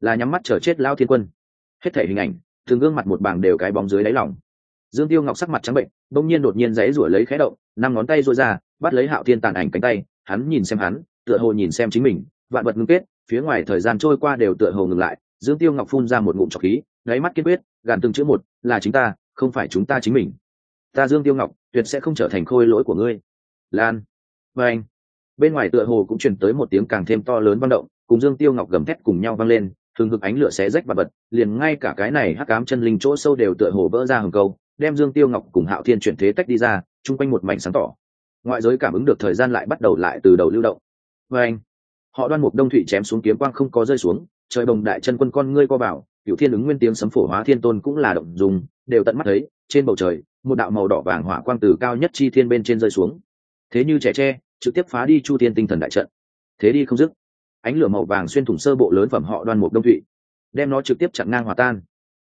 Là nhắm mắt chờ chết lao thiên quân. Hết thể hình ảnh thường gương mặt một bảng đều cái bóng dưới đáy lòng. Dương tiêu ngọc sắc mặt trắng bệnh, bỗng nhiên đột nhiên dãy rủi lấy khẽ động, năm ngón tay rối ra, bắt lấy hạo thiên tàn ảnh cánh tay, hắn nhìn xem hắn, tựa hồ nhìn xem chính mình, vạn vật ngưng kết, phía ngoài thời gian trôi qua đều tựa hồ ngừng lại. Dương tiêu ngọc phun ra một ngụm trọc khí gáy mắt kiên quyết, gàn từng chữ một là chính ta, không phải chúng ta chính mình. Ta dương tiêu ngọc, tuyệt sẽ không trở thành khôi lỗi của ngươi. Lan. Và anh. Bên ngoài tựa hồ cũng truyền tới một tiếng càng thêm to lớn vang động, cùng dương tiêu ngọc gầm thét cùng nhau vang lên thường hực ánh lửa xé rách và bật, liền ngay cả cái này hắc cám chân linh chỗ sâu đều tựa hồ vỡ ra hừng câu, đem dương tiêu ngọc cùng hạo thiên chuyển thế tách đi ra, chung quanh một mảnh sáng tỏ. Ngoại giới cảm ứng được thời gian lại bắt đầu lại từ đầu lưu động. Và anh. Họ đoan mục đông Thủy chém xuống kiếm quang không có rơi xuống, trời bồng đại chân quân con ngươi co bảo cựu thiên ứng nguyên tiếng sấm phổ hóa thiên tôn cũng là động dùng, đều tận mắt thấy, trên bầu trời, một đạo màu đỏ vàng hỏa quang từ cao nhất chi thiên bên trên rơi xuống. Thế như trẻ tre, trực tiếp phá đi chu thiên tinh thần đại trận. Thế đi không dứt. Ánh lửa màu vàng xuyên thủng sơ bộ lớn phẩm họ đoan mục đông thụy, đem nó trực tiếp chặn ngang hòa tan.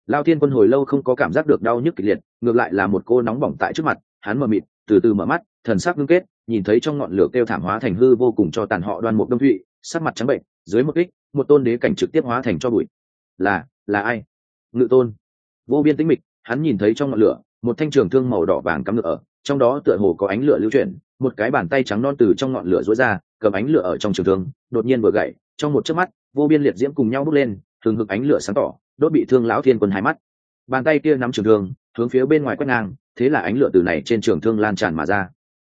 Lao thiên quân hồi lâu không có cảm giác được đau nhức kịch liệt, ngược lại là một cô nóng bỏng tại trước mặt, hắn mờ mịt, từ từ mở mắt, thần sắc ngưng kết, nhìn thấy trong ngọn lửa kêu thảm hóa thành hư vô cùng cho tàn họ đoan mục đông thụy, sắc mặt trắng bệnh, dưới một kích, một tôn đế cảnh trực tiếp hóa thành cho bụi. Là là ai? Ngự tôn. Vô biên tĩnh mịch hắn nhìn thấy trong ngọn lửa một thanh trường thương màu đỏ vàng cắm ngựa ở trong đó tựa hồ có ánh lửa lưu chuyển một cái bàn tay trắng non từ trong ngọn lửa rối ra cầm ánh lửa ở trong trường thương đột nhiên vừa gậy trong một chớp mắt vô biên liệt diễm cùng nhau bước lên thường hực ánh lửa sáng tỏ đốt bị thương lão thiên quân hai mắt. Bàn tay kia nắm trường thương hướng phía bên ngoài quét ngang thế là ánh lửa từ này trên trường thương lan tràn mà ra.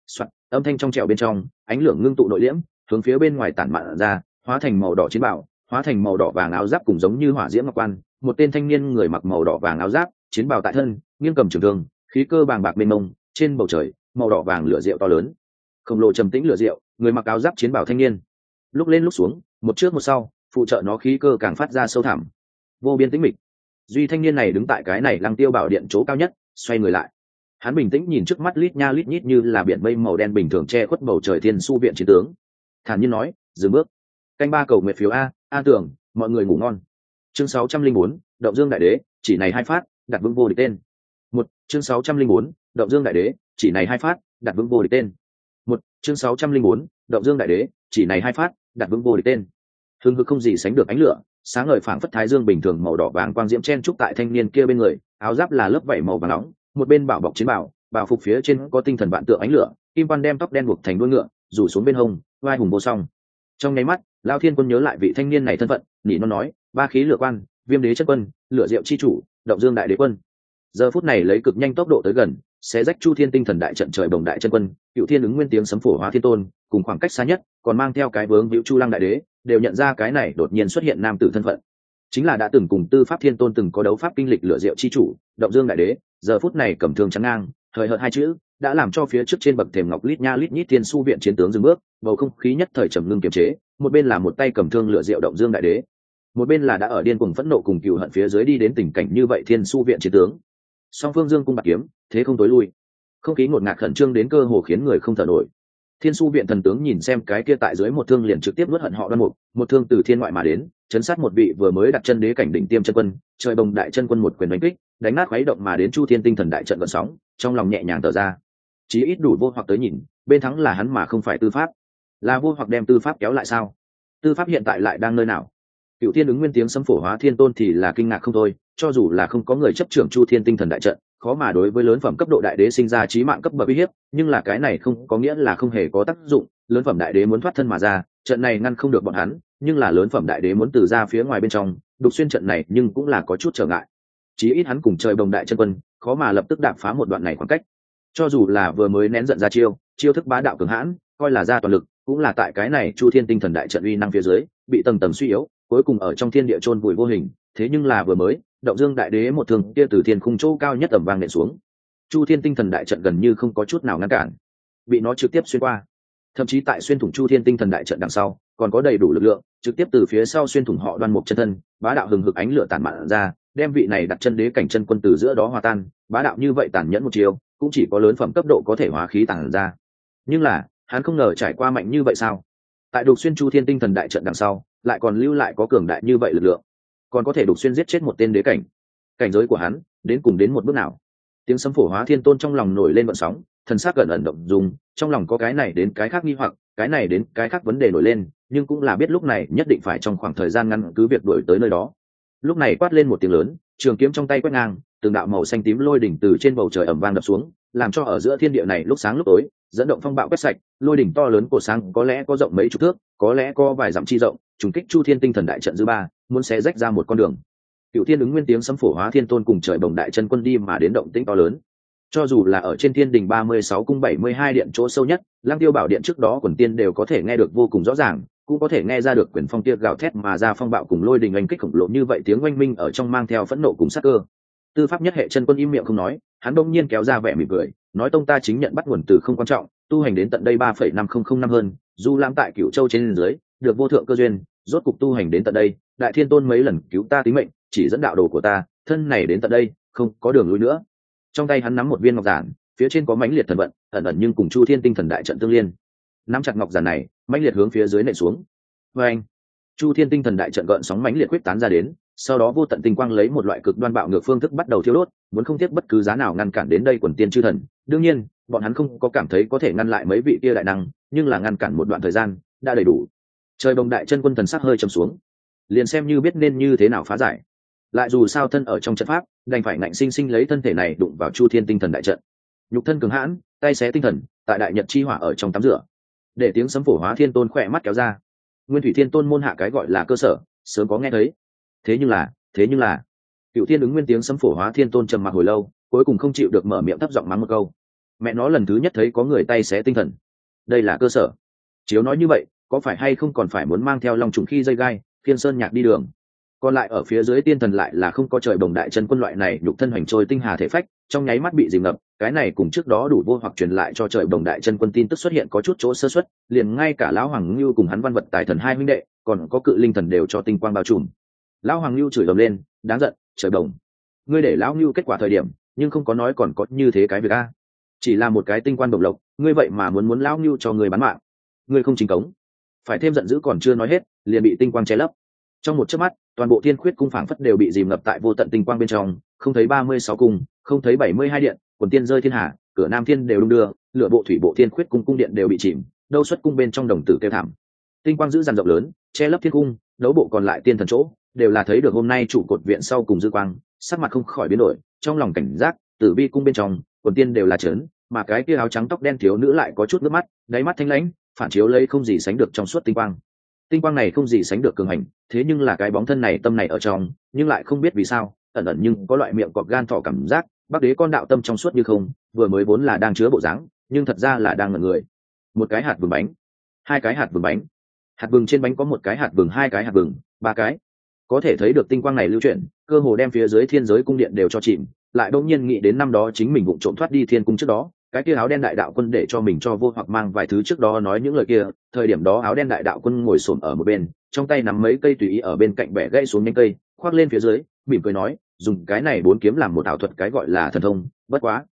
Soạn, âm thanh trong trẻo bên trong ánh lửa ngưng tụ nội liễm hướng phía bên ngoài tản mạn ra hóa thành màu đỏ chiến bảo hóa thành màu đỏ vàng áo giáp cùng giống như hỏa diễm ngọc quan. Một tên thanh niên người mặc màu đỏ vàng áo giáp, chiến bào tại thân, nghiêng cầm trường thương, khí cơ bàng bạc mênh mông, trên bầu trời, màu đỏ vàng lửa rượu to lớn. Khổng lồ trầm tĩnh lửa rượu, người mặc áo giáp chiến bào thanh niên. Lúc lên lúc xuống, một trước một sau, phụ trợ nó khí cơ càng phát ra sâu thẳm. Vô biên tĩnh mịch. Duy thanh niên này đứng tại cái này lăng tiêu bảo điện chỗ cao nhất, xoay người lại. Hắn bình tĩnh nhìn trước mắt lít nha lít nhít như là biển mây màu đen bình thường che khuất bầu trời thiên su viện chiến tướng. Thản nhiên nói, dừng bước. Canh ba cầu nguyện phiếu a a tưởng, mọi người ngủ ngon. Chương sáu trăm linh bốn, động dương đại đế, chỉ này hai phát, đặt vững vô địch tên. Một, chương sáu trăm linh bốn, động dương đại đế, chỉ này hai phát, đặt vững vô địch tên. Một, chương sáu trăm linh bốn, động dương đại đế, chỉ này hai phát, đặt vững vô địch tên. Hương hực không gì sánh được ánh lửa, sáng ngời phảng phất thái dương bình thường màu đỏ vàng quang diễm chen trúc tại thanh niên kia bên người, áo giáp là lớp vảy màu vàng nóng, một bên bảo bọc chiến bảo bảo phục phía trên có tinh thần vạn tượng ánh lửa, kim quan đem tóc đen buộc thành đuôi ngựa, rủ xuống bên hông, vai hùng vô song. Trong nháy mắt lao thiên quân nhớ lại vị thanh niên này thân phận, nhỉ nó nói, ba khí lửa quan, viêm đế chất quân, lửa diệu chi chủ, động dương đại đế quân. Giờ phút này lấy cực nhanh tốc độ tới gần, sẽ rách chu thiên tinh thần đại trận trời bồng đại chân quân cựu thiên ứng nguyên tiếng sấm phổ hóa thiên tôn, cùng khoảng cách xa nhất, còn mang theo cái vướng hữu chu lăng đại đế, đều nhận ra cái này đột nhiên xuất hiện nam tử thân phận. Chính là đã từng cùng tư pháp thiên tôn từng có đấu pháp kinh lịch lửa diệu chi chủ, động dương đại đế, giờ phút này cầm thương trắng ngang, thời hợt hai chữ, đã làm cho phía trước trên bậc thềm ngọc lít nha lít nhít thiên su viện chiến tướng dừng bước, bầu không khí nhất thời trầm ngưng kiềm chế một bên là một tay cầm thương lựa rượu động dương đại đế, một bên là đã ở điên cuồng phẫn nộ cùng cựu hận phía dưới đi đến tình cảnh như vậy thiên su viện chiến tướng. Song phương dương cung bạc kiếm, thế không tối lui. Không khí ngột ngạt khẩn trương đến cơ hồ khiến người không thở nổi. Thiên su viện thần tướng nhìn xem cái kia tại dưới một thương liền trực tiếp nuốt hận họ đoan mục, một thương từ thiên ngoại mà đến, chấn sát một vị vừa mới đặt chân đế cảnh đỉnh tiêm chân quân, trời bồng đại chân quân một quyền đánh kích, đánh nát khuấy động mà đến chu thiên tinh thần đại trận vận sóng, trong lòng nhẹ nhàng thở ra. Chí ít đủ vô hoặc tới nhìn, bên thắng là hắn mà không phải tư pháp là vô hoặc đem tư pháp kéo lại sao? Tư pháp hiện tại lại đang nơi nào? Cựu thiên ứng nguyên tiếng xâm phổ hóa thiên tôn thì là kinh ngạc không thôi, cho dù là không có người chấp trưởng chu thiên tinh thần đại trận, khó mà đối với lớn phẩm cấp độ đại đế sinh ra trí mạng cấp bậc uy hiếp, nhưng là cái này không có nghĩa là không hề có tác dụng, lớn phẩm đại đế muốn thoát thân mà ra, trận này ngăn không được bọn hắn, nhưng là lớn phẩm đại đế muốn từ ra phía ngoài bên trong, đục xuyên trận này nhưng cũng là có chút trở ngại. Chí ít hắn cùng trời bồng đại chân quân, khó mà lập tức đạp phá một đoạn này khoảng cách. Cho dù là vừa mới nén giận ra chiêu chiêu thức bá đạo cường hãn, coi là ra toàn lực cũng là tại cái này chu thiên tinh thần đại trận uy năng phía dưới, bị tầng tầng suy yếu, cuối cùng ở trong thiên địa chôn vùi vô hình, thế nhưng là vừa mới, động dương đại đế một thường kia từ thiên khung chỗ cao nhất tầm vang nện xuống. Chu thiên tinh thần đại trận gần như không có chút nào ngăn cản, bị nó trực tiếp xuyên qua. Thậm chí tại xuyên thủng chu thiên tinh thần đại trận đằng sau, còn có đầy đủ lực lượng, trực tiếp từ phía sau xuyên thủng họ đoan mục chân thân, bá đạo hừng hực ánh lửa tàn mạn ra, đem vị này đặt chân đế cảnh chân quân từ giữa đó hòa tan, bá đạo như vậy tàn nhẫn một chiều, cũng chỉ có lớn phẩm cấp độ có thể hóa khí tàn ra. Nhưng là hắn không ngờ trải qua mạnh như vậy sao? Tại đục xuyên chu thiên tinh thần đại trận đằng sau, lại còn lưu lại có cường đại như vậy lực lượng. Còn có thể đục xuyên giết chết một tên đế cảnh. Cảnh giới của hắn, đến cùng đến một bước nào? Tiếng sấm phổ hóa thiên tôn trong lòng nổi lên vận sóng, thần sắc gần ẩn động dùng, trong lòng có cái này đến cái khác nghi hoặc, cái này đến cái khác vấn đề nổi lên, nhưng cũng là biết lúc này nhất định phải trong khoảng thời gian ngăn cứ việc đuổi tới nơi đó. Lúc này quát lên một tiếng lớn, trường kiếm trong tay quét ngang từng đạo màu xanh tím lôi đỉnh từ trên bầu trời ẩm vang đập xuống, làm cho ở giữa thiên địa này lúc sáng lúc tối, dẫn động phong bạo quét sạch, lôi đỉnh to lớn của sáng có lẽ có rộng mấy chục thước, có lẽ có vài dặm chi rộng, trùng kích chu thiên tinh thần đại trận dư ba, muốn xé rách ra một con đường. Cựu thiên ứng nguyên tiếng sấm phổ hóa thiên tôn cùng trời bồng đại chân quân đi mà đến động tĩnh to lớn. Cho dù là ở trên thiên đình ba mươi sáu cung bảy mươi hai điện chỗ sâu nhất lang tiêu bảo điện trước đó quần tiên đều có thể nghe được vô cùng rõ ràng, cũng có thể nghe ra được quyền phong tia gào thét mà ra phong bạo cùng lôi đình oanh kích khổng lồ như vậy tiếng oanh minh ở trong mang theo phẫn nộ cùng sắc cơ tư pháp nhất hệ chân quân im miệng không nói, hắn đông nhiên kéo ra vẻ mỉm cười, nói tông ta chính nhận bắt nguồn từ không quan trọng, tu hành đến tận đây ba phẩy năm không không năm hơn, du lãm tại cựu châu trên dưới, được vô thượng cơ duyên, rốt cục tu hành đến tận đây, đại thiên tôn mấy lần cứu ta tính mệnh, chỉ dẫn đạo đồ của ta, thân này đến tận đây, không có đường lui nữa. Trong tay hắn nắm một viên ngọc giản, phía trên có mãnh liệt thần vận, ẩn ẩn nhưng cùng chu thiên tinh thần đại trận tương liên. Nắm chặt ngọc giản này, mãnh liệt hướng phía dưới nệ xuống. Vê anh chu thiên tinh thần đại trận gợn sóng mãnh liệt quyết tán ra đến sau đó vô tận tinh quang lấy một loại cực đoan bạo ngược phương thức bắt đầu thiêu đốt, muốn không tiếc bất cứ giá nào ngăn cản đến đây quần tiên chư thần. Đương nhiên, bọn hắn không có cảm thấy có thể ngăn lại mấy vị kia đại năng, nhưng là ngăn cản một đoạn thời gian, đã đầy đủ. Trời bồng đại chân quân thần sắc hơi trầm xuống. Liền xem như biết nên như thế nào phá giải. Lại dù sao thân ở trong trận pháp, đành phải ngạnh sinh sinh lấy thân thể này đụng vào chu thiên tinh thần đại trận. Nhục thân cường hãn, tay xé tinh thần, tại đại nhật chi hỏa ở trong tắm rửa. Để tiếng sấm phổ hóa thiên tôn khỏe mắt kéo ra. Nguyên thủy thiên tôn môn hạ cái gọi là cơ sở, sớm có nghe thấy thế nhưng là, thế nhưng là. Cựu thiên ứng nguyên tiếng sấm phổ hóa thiên tôn trầm mặc hồi lâu, cuối cùng không chịu được mở miệng thấp giọng mắng một câu. Mẹ nó lần thứ nhất thấy có người tay xé tinh thần. Đây là cơ sở. Chiếu nói như vậy, có phải hay không còn phải muốn mang theo lòng trùng khi dây gai, Thiên sơn nhạc đi đường? Còn lại ở phía dưới tiên thần lại là không có trời bồng đại chân quân loại này nhục thân hoành trôi tinh hà thể phách, trong nháy mắt bị dìm ngập, cái này cùng trước đó đủ vô hoặc truyền lại cho trời bồng đại chân quân tin tức xuất hiện có chút chỗ sơ xuất liền ngay cả lão hoàng ngưu cùng hắn văn vật tài thần hai huynh đệ, còn có cự linh thần đều cho tinh quang bao trùm lão hoàng Lưu chửi ầm lên, đáng giận, trời bồng. Ngươi để lão Lưu kết quả thời điểm, nhưng không có nói còn có như thế cái việc a. Chỉ là một cái tinh quan độc lộc, ngươi vậy mà muốn muốn lão Lưu cho người bán mạng. Ngươi không chính cống. Phải thêm giận dữ còn chưa nói hết, liền bị tinh quang che lấp. Trong một chớp mắt, toàn bộ thiên khuyết cung phảng phất đều bị dìm ngập tại vô tận tinh quang bên trong, không thấy ba mươi sáu cung, không thấy bảy mươi hai điện, quần tiên rơi thiên hạ cửa nam thiên đều đung đưa lựa bộ thủy bộ thiên khuyết cung cung điện đều bị chìm, đâu xuất cung bên trong đồng tử kêu thảm. Tinh quang giữ dàn rộng lớn, che lấp thiên cung đấu bộ còn lại tiên thần chỗ, đều là thấy được hôm nay chủ cột viện sau cùng dư quang, sắc mặt không khỏi biến đổi, trong lòng cảnh giác, tử vi cung bên trong, quần tiên đều là trớn, mà cái kia áo trắng tóc đen thiếu nữ lại có chút nước mắt, đáy mắt thanh lãnh, phản chiếu lấy không gì sánh được trong suốt tinh quang. Tinh quang này không gì sánh được cường hành, thế nhưng là cái bóng thân này tâm này ở trong, nhưng lại không biết vì sao, ẩn ẩn nhưng có loại miệng cọp gan thỏ cảm giác bắc đế con đạo tâm trong suốt như không, vừa mới vốn là đang chứa bộ dáng, nhưng thật ra là đang ngẩn người. Một cái hạt vừng bánh. Hai cái hạt vừng bánh hạt bừng trên bánh có một cái hạt bừng, hai cái hạt bừng, ba cái. Có thể thấy được tinh quang này lưu chuyển, cơ hồ đem phía dưới thiên giới cung điện đều cho chìm, lại đông nhiên nghĩ đến năm đó chính mình vụng trộm thoát đi thiên cung trước đó, cái kia áo đen đại đạo quân để cho mình cho vô hoặc mang vài thứ trước đó nói những lời kia, thời điểm đó áo đen đại đạo quân ngồi xổm ở một bên, trong tay nắm mấy cây tùy ý ở bên cạnh bẻ gãy xuống nhanh cây, khoác lên phía dưới, mỉm cười nói, dùng cái này bốn kiếm làm một ảo thuật cái gọi là thần thông, bất quá,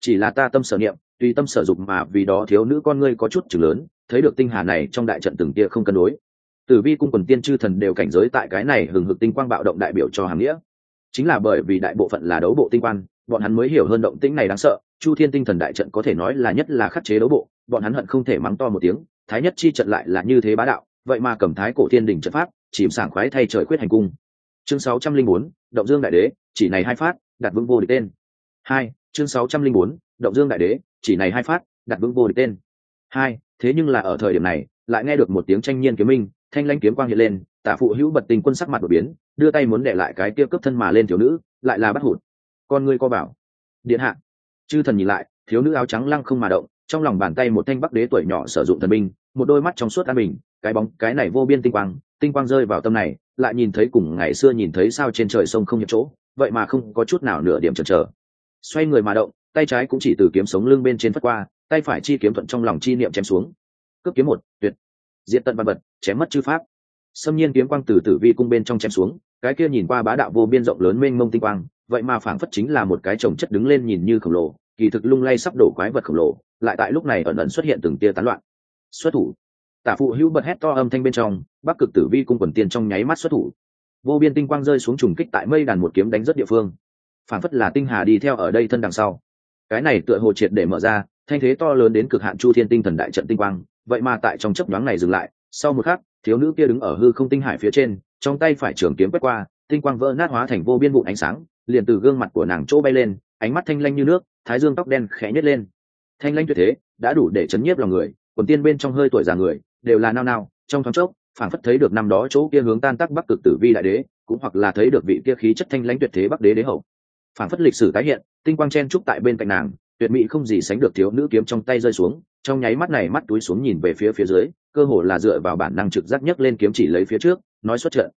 chỉ là ta tâm sở niệm, tùy tâm sở dục mà vì đó thiếu nữ con ngươi có chút chừng lớn thấy được tinh hà này trong đại trận từng kia không cân đối. Tử vi cung quần tiên chư thần đều cảnh giới tại cái này hừng hực tinh quang bạo động đại biểu cho hàng nghĩa. Chính là bởi vì đại bộ phận là đấu bộ tinh quan bọn hắn mới hiểu hơn động tĩnh này đáng sợ chu thiên tinh thần đại trận có thể nói là nhất là khắc chế đấu bộ bọn hắn hận không thể mắng to một tiếng thái nhất chi trận lại là như thế bá đạo vậy mà cầm thái cổ thiên đình trận pháp chìm sảng khoái thay trời quyết hành cung. Chương 604, động dương đại đế chỉ này hai phát đặt vững vô địch tên. Hai chương 604, động dương đại đế chỉ này hai phát đặt vững vô địch tên. Hai thế nhưng là ở thời điểm này, lại nghe được một tiếng tranh nhiên kiếm minh, thanh lanh kiếm quang hiện lên, tả phụ hữu bật tình quân sắc mặt đột biến, đưa tay muốn để lại cái kia cướp thân mà lên thiếu nữ, lại là bắt hụt. Con ngươi co bảo. Điện hạ. Chư thần nhìn lại, thiếu nữ áo trắng lăng không mà động, trong lòng bàn tay một thanh bắc đế tuổi nhỏ sử dụng thần binh, một đôi mắt trong suốt an bình, cái bóng, cái này vô biên tinh quang tinh quang rơi vào tâm này, lại nhìn thấy cùng ngày xưa nhìn thấy sao trên trời sông không nhập chỗ, vậy mà không có chút nào nửa điểm chần chờ. Xoay người mà động, tay trái cũng chỉ từ kiếm sống lưng bên trên phất qua tay phải chi kiếm thuận trong lòng chi niệm chém xuống. Cướp kiếm một, tuyệt. Diện tận văn vật, chém mất chư pháp. Xâm nhiên kiếm quang từ tử vi cung bên trong chém xuống, cái kia nhìn qua bá đạo vô biên rộng lớn mênh mông tinh quang, vậy mà phảng phất chính là một cái chồng chất đứng lên nhìn như khổng lồ, kỳ thực lung lay sắp đổ quái vật khổng lồ, lại tại lúc này ẩn ẩn xuất hiện từng tia tán loạn. Xuất thủ. Tả phụ hữu bật hét to âm thanh bên trong, bắc cực tử vi cung quần tiên trong nháy mắt xuất thủ. Vô biên tinh quang rơi xuống trùng kích tại mây đàn một kiếm đánh rất địa phương. Phảng phất là tinh hà đi theo ở đây thân đằng sau. Cái này tựa hồ triệt để mở ra thanh thế to lớn đến cực hạn chu thiên tinh thần đại trận tinh quang, vậy mà tại trong chấp nhoáng này dừng lại, sau một khắc, thiếu nữ kia đứng ở hư không tinh hải phía trên, trong tay phải trường kiếm quét qua, tinh quang vỡ nát hóa thành vô biên vụ ánh sáng, liền từ gương mặt của nàng chỗ bay lên, ánh mắt thanh lanh như nước, thái dương tóc đen khẽ nhét lên. Thanh lanh tuyệt thế, đã đủ để chấn nhiếp lòng người còn tiên bên trong hơi tuổi già người, đều là nao nao, trong thoáng chốc, phảng phất thấy được năm đó chỗ kia hướng tan tác bắc cực tử vi đại đế, cũng hoặc là thấy được vị kia khí chất thanh lãnh tuyệt thế bắc đế đế hậu. Phảng phất lịch sử tái hiện, tinh quang chen trúc tại bên cạnh nàng tuyệt mỹ không gì sánh được thiếu nữ kiếm trong tay rơi xuống, trong nháy mắt này mắt túi xuống nhìn về phía phía dưới, cơ hồ là dựa vào bản năng trực giác nhấc lên kiếm chỉ lấy phía trước, nói xuất trận.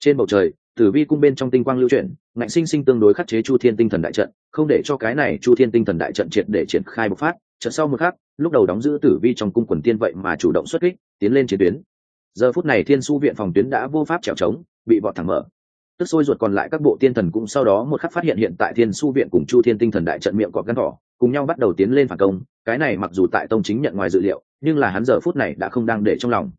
Trên bầu trời, tử vi cung bên trong tinh quang lưu chuyển, ngạnh sinh sinh tương đối khắc chế chu thiên tinh thần đại trận, không để cho cái này chu thiên tinh thần đại trận triệt để triển khai bộc phát, trận sau một khắc, lúc đầu đóng giữ tử vi trong cung quần tiên vậy mà chủ động xuất kích, tiến lên chiến tuyến. Giờ phút này thiên su viện phòng tuyến đã vô pháp trèo trống, bị vọt thẳng mở tức sôi ruột còn lại các bộ tiên thần cũng sau đó một khắc phát hiện hiện tại thiên su viện cùng chu thiên tinh thần đại trận miệng cọp gắn thỏ, cùng nhau bắt đầu tiến lên phản công. Cái này mặc dù tại tông chính nhận ngoài dự liệu, nhưng là hắn giờ phút này đã không đang để trong lòng.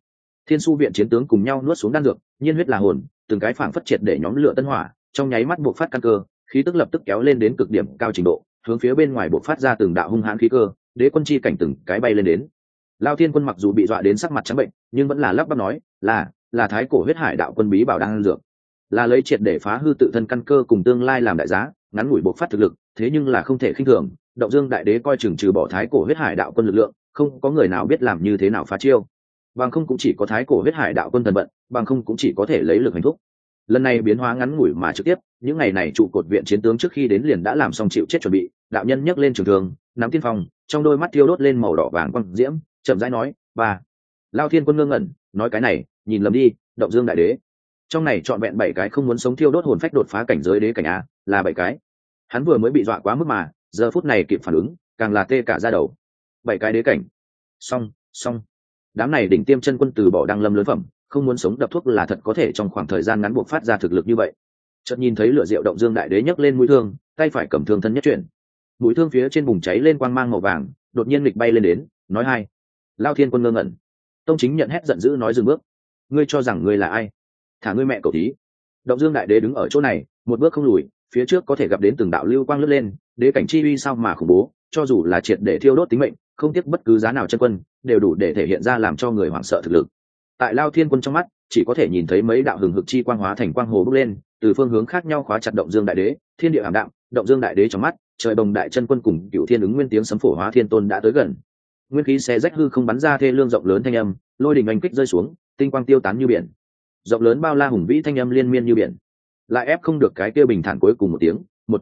Thiên su viện chiến tướng cùng nhau nuốt xuống đan dược, nhiên huyết là hồn, từng cái phảng phất triệt để nhóm lửa tân hỏa, trong nháy mắt buộc phát căn cơ, khí tức lập tức kéo lên đến cực điểm cao trình độ, hướng phía bên ngoài buộc phát ra từng đạo hung hãn khí cơ, đế quân chi cảnh từng cái bay lên đến. Lao thiên quân mặc dù bị dọa đến sắc mặt trắng bệnh, nhưng vẫn là lắp bắp nói, là là thái cổ huyết hải đạo quân bí bảo đang dược là lấy triệt để phá hư tự thân căn cơ cùng tương lai làm đại giá, ngắn ngủi buộc phát thực lực, thế nhưng là không thể khinh thường, động dương đại đế coi chừng trừ bỏ thái cổ huyết hải đạo quân lực lượng, không có người nào biết làm như thế nào phá chiêu. Bằng không cũng chỉ có thái cổ huyết hải đạo quân thần vận, bằng không cũng chỉ có thể lấy lực hành thúc. Lần này biến hóa ngắn ngủi mà trực tiếp, những ngày này trụ cột viện chiến tướng trước khi đến liền đã làm xong chịu chết chuẩn bị, đạo nhân nhấc lên trường thường, nắm tiên phong, trong đôi mắt thiêu đốt lên màu đỏ vàng quang diễm, chậm rãi nói và lao thiên quân ngơ ngẩn, nói cái này, nhìn lầm đi, động dương đại đế trong này chọn vẹn bảy cái không muốn sống thiêu đốt hồn phách đột phá cảnh giới đế cảnh a, là bảy cái. Hắn vừa mới bị dọa quá mức mà, giờ phút này kịp phản ứng, càng là tê cả ra đầu. Bảy cái đế cảnh. Xong xong. Đám này đỉnh tiêm chân quân từ bỏ đăng lâm lớn phẩm, không muốn sống đập thuốc là thật có thể trong khoảng thời gian ngắn buộc phát ra thực lực như vậy. Chợt nhìn thấy lửa rượu động dương đại đế nhấc lên mũi thương, tay phải cầm thương thân nhất chuyển. Mũi thương phía trên bùng cháy lên quang mang màu vàng, đột nhiên lịch bay lên đến, nói hai. Lao thiên quân ngơ ngẩn. Tông chính nhận hét giận dữ nói dừng bước. Ngươi cho rằng ngươi là ai? Thả ngươi mẹ cầu thí. Động dương đại đế đứng ở chỗ này, một bước không lùi, phía trước có thể gặp đến từng đạo lưu quang lướt lên, đế cảnh chi uy sao mà khủng bố, cho dù là triệt để thiêu đốt tính mệnh, không tiếc bất cứ giá nào chân quân, đều đủ để thể hiện ra làm cho người hoảng sợ thực lực. Tại lao thiên quân trong mắt, chỉ có thể nhìn thấy mấy đạo hừng hực chi quang hóa thành quang hồ bước lên, từ phương hướng khác nhau khóa chặt động dương đại đế, thiên địa ảm đạm, động dương đại đế trong mắt, trời bồng đại chân quân cùng cựu thiên ứng nguyên tiếng sấm phổ hóa thiên tôn đã tới gần. Nguyên khí xe rách hư không bắn ra thê lương rộng lớn thanh âm, lôi đỉnh anh kích rơi xuống, tinh quang tiêu tán như biển rộng lớn bao la hùng vĩ thanh âm liên miên như biển, lại ép không được cái kia bình thản cuối cùng một tiếng, một,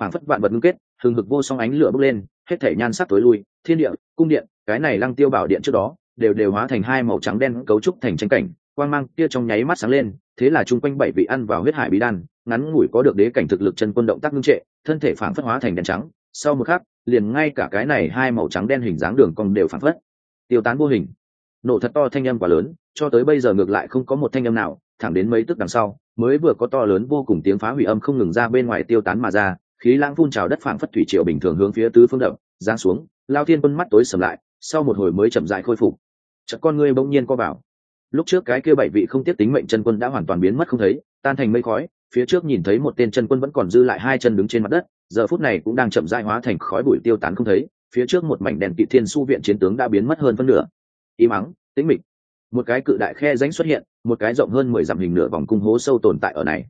phảng phất vạn vật ngưng kết, hừng hực vô song ánh lửa bốc lên, hết thể nhan sắc tối lui, thiên địa, cung điện, cái này lăng tiêu bảo điện trước đó, đều đều hóa thành hai màu trắng đen cấu trúc thành tranh cảnh, quang mang kia trong nháy mắt sáng lên, thế là chung quanh bảy vị ăn vào huyết hải bí đan, ngắn ngủi có được đế cảnh thực lực chân quân động tác ngưng trệ, thân thể phản phất hóa thành đen trắng, sau một khắc, liền ngay cả cái này hai màu trắng đen hình dáng đường cong đều phản phất, tiêu tán vô hình nổ thật to thanh âm quá lớn, cho tới bây giờ ngược lại không có một thanh âm nào, thẳng đến mấy tức đằng sau, mới vừa có to lớn vô cùng tiếng phá hủy âm không ngừng ra bên ngoài tiêu tán mà ra, khí lãng phun trào đất phảng phất thủy triều bình thường hướng phía tứ phương đậm giáng xuống, lao thiên quân mắt tối sầm lại, sau một hồi mới chậm dại khôi phục. Chợt con ngươi bỗng nhiên co bảo lúc trước cái kia bảy vị không tiếp tính mệnh chân quân đã hoàn toàn biến mất không thấy, tan thành mây khói, phía trước nhìn thấy một tên chân quân vẫn còn dư lại hai chân đứng trên mặt đất, giờ phút này cũng đang chậm dại hóa thành khói bụi tiêu tán không thấy, phía trước một mảnh đèn kỵ thiên su viện chiến tướng đã biến mất hơn phân nửa y mắng, tĩnh mịch. Một cái cự đại khe danh xuất hiện, một cái rộng hơn mười dặm hình nửa vòng cung hố sâu tồn tại ở này.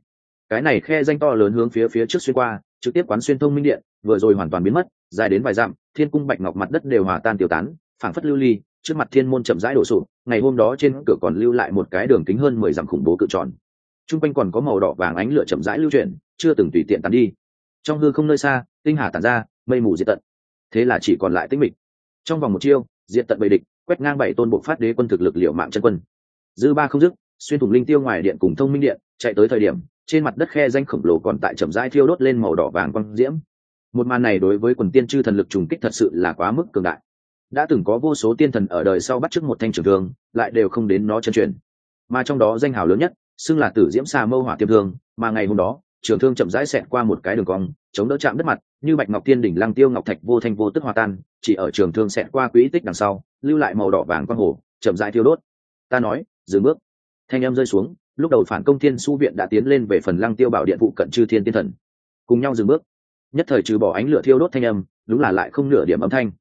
Cái này khe danh to lớn hướng phía phía trước xuyên qua, trực tiếp quán xuyên thông minh điện, vừa rồi hoàn toàn biến mất, dài đến vài dặm, thiên cung bạch ngọc mặt đất đều hòa tan tiêu tán, phảng phất lưu ly, trước mặt thiên môn chậm rãi đổ sụp, ngày hôm đó trên cửa còn lưu lại một cái đường kính hơn mười dặm khủng bố cự tròn. T r u n g quanh còn có màu đỏ vàng ánh lửa chậm rãi lưu chuyển, chưa từng tùy tiện tàn đi. Trong hư không nơi xa, tinh hà tàn ra, mây mù diệt tận. Thế là chỉ còn lại tĩnh mịch. Trong vòng một chiêu, diệt tận bầy địch quét ngang bảy tôn bộ phát đế quân thực lực liệu mạng chân quân. Dư ba không dứt, xuyên thủng linh tiêu ngoài điện cùng thông minh điện, chạy tới thời điểm, trên mặt đất khe danh khổng lồ còn tại chậm rãi thiêu đốt lên màu đỏ vàng quang diễm. Một màn này đối với quần tiên chư thần lực trùng kích thật sự là quá mức cường đại. Đã từng có vô số tiên thần ở đời sau bắt chước một thanh trường thương, lại đều không đến nó chân truyền. Mà trong đó danh hào lớn nhất, xưng là tử diễm xà mâu hỏa tiêm thương, mà ngày hôm đó, trường thương chậm rãi xẹt qua một cái đường cong, chống đỡ chạm đất mặt, như bạch ngọc tiên đỉnh lăng tiêu ngọc thạch vô thanh vô tức hòa tan, chỉ ở trường thương xẹt qua quỹ tích đằng sau lưu lại màu đỏ vàng quang hồ, chậm rãi thiêu đốt. Ta nói, dừng bước. Thanh em rơi xuống, lúc đầu phản công thiên su viện đã tiến lên về phần lăng tiêu bảo điện vụ cận chư thiên tiên thần. Cùng nhau dừng bước. Nhất thời trừ bỏ ánh lửa thiêu đốt thanh âm, đúng là lại không nửa điểm âm thanh.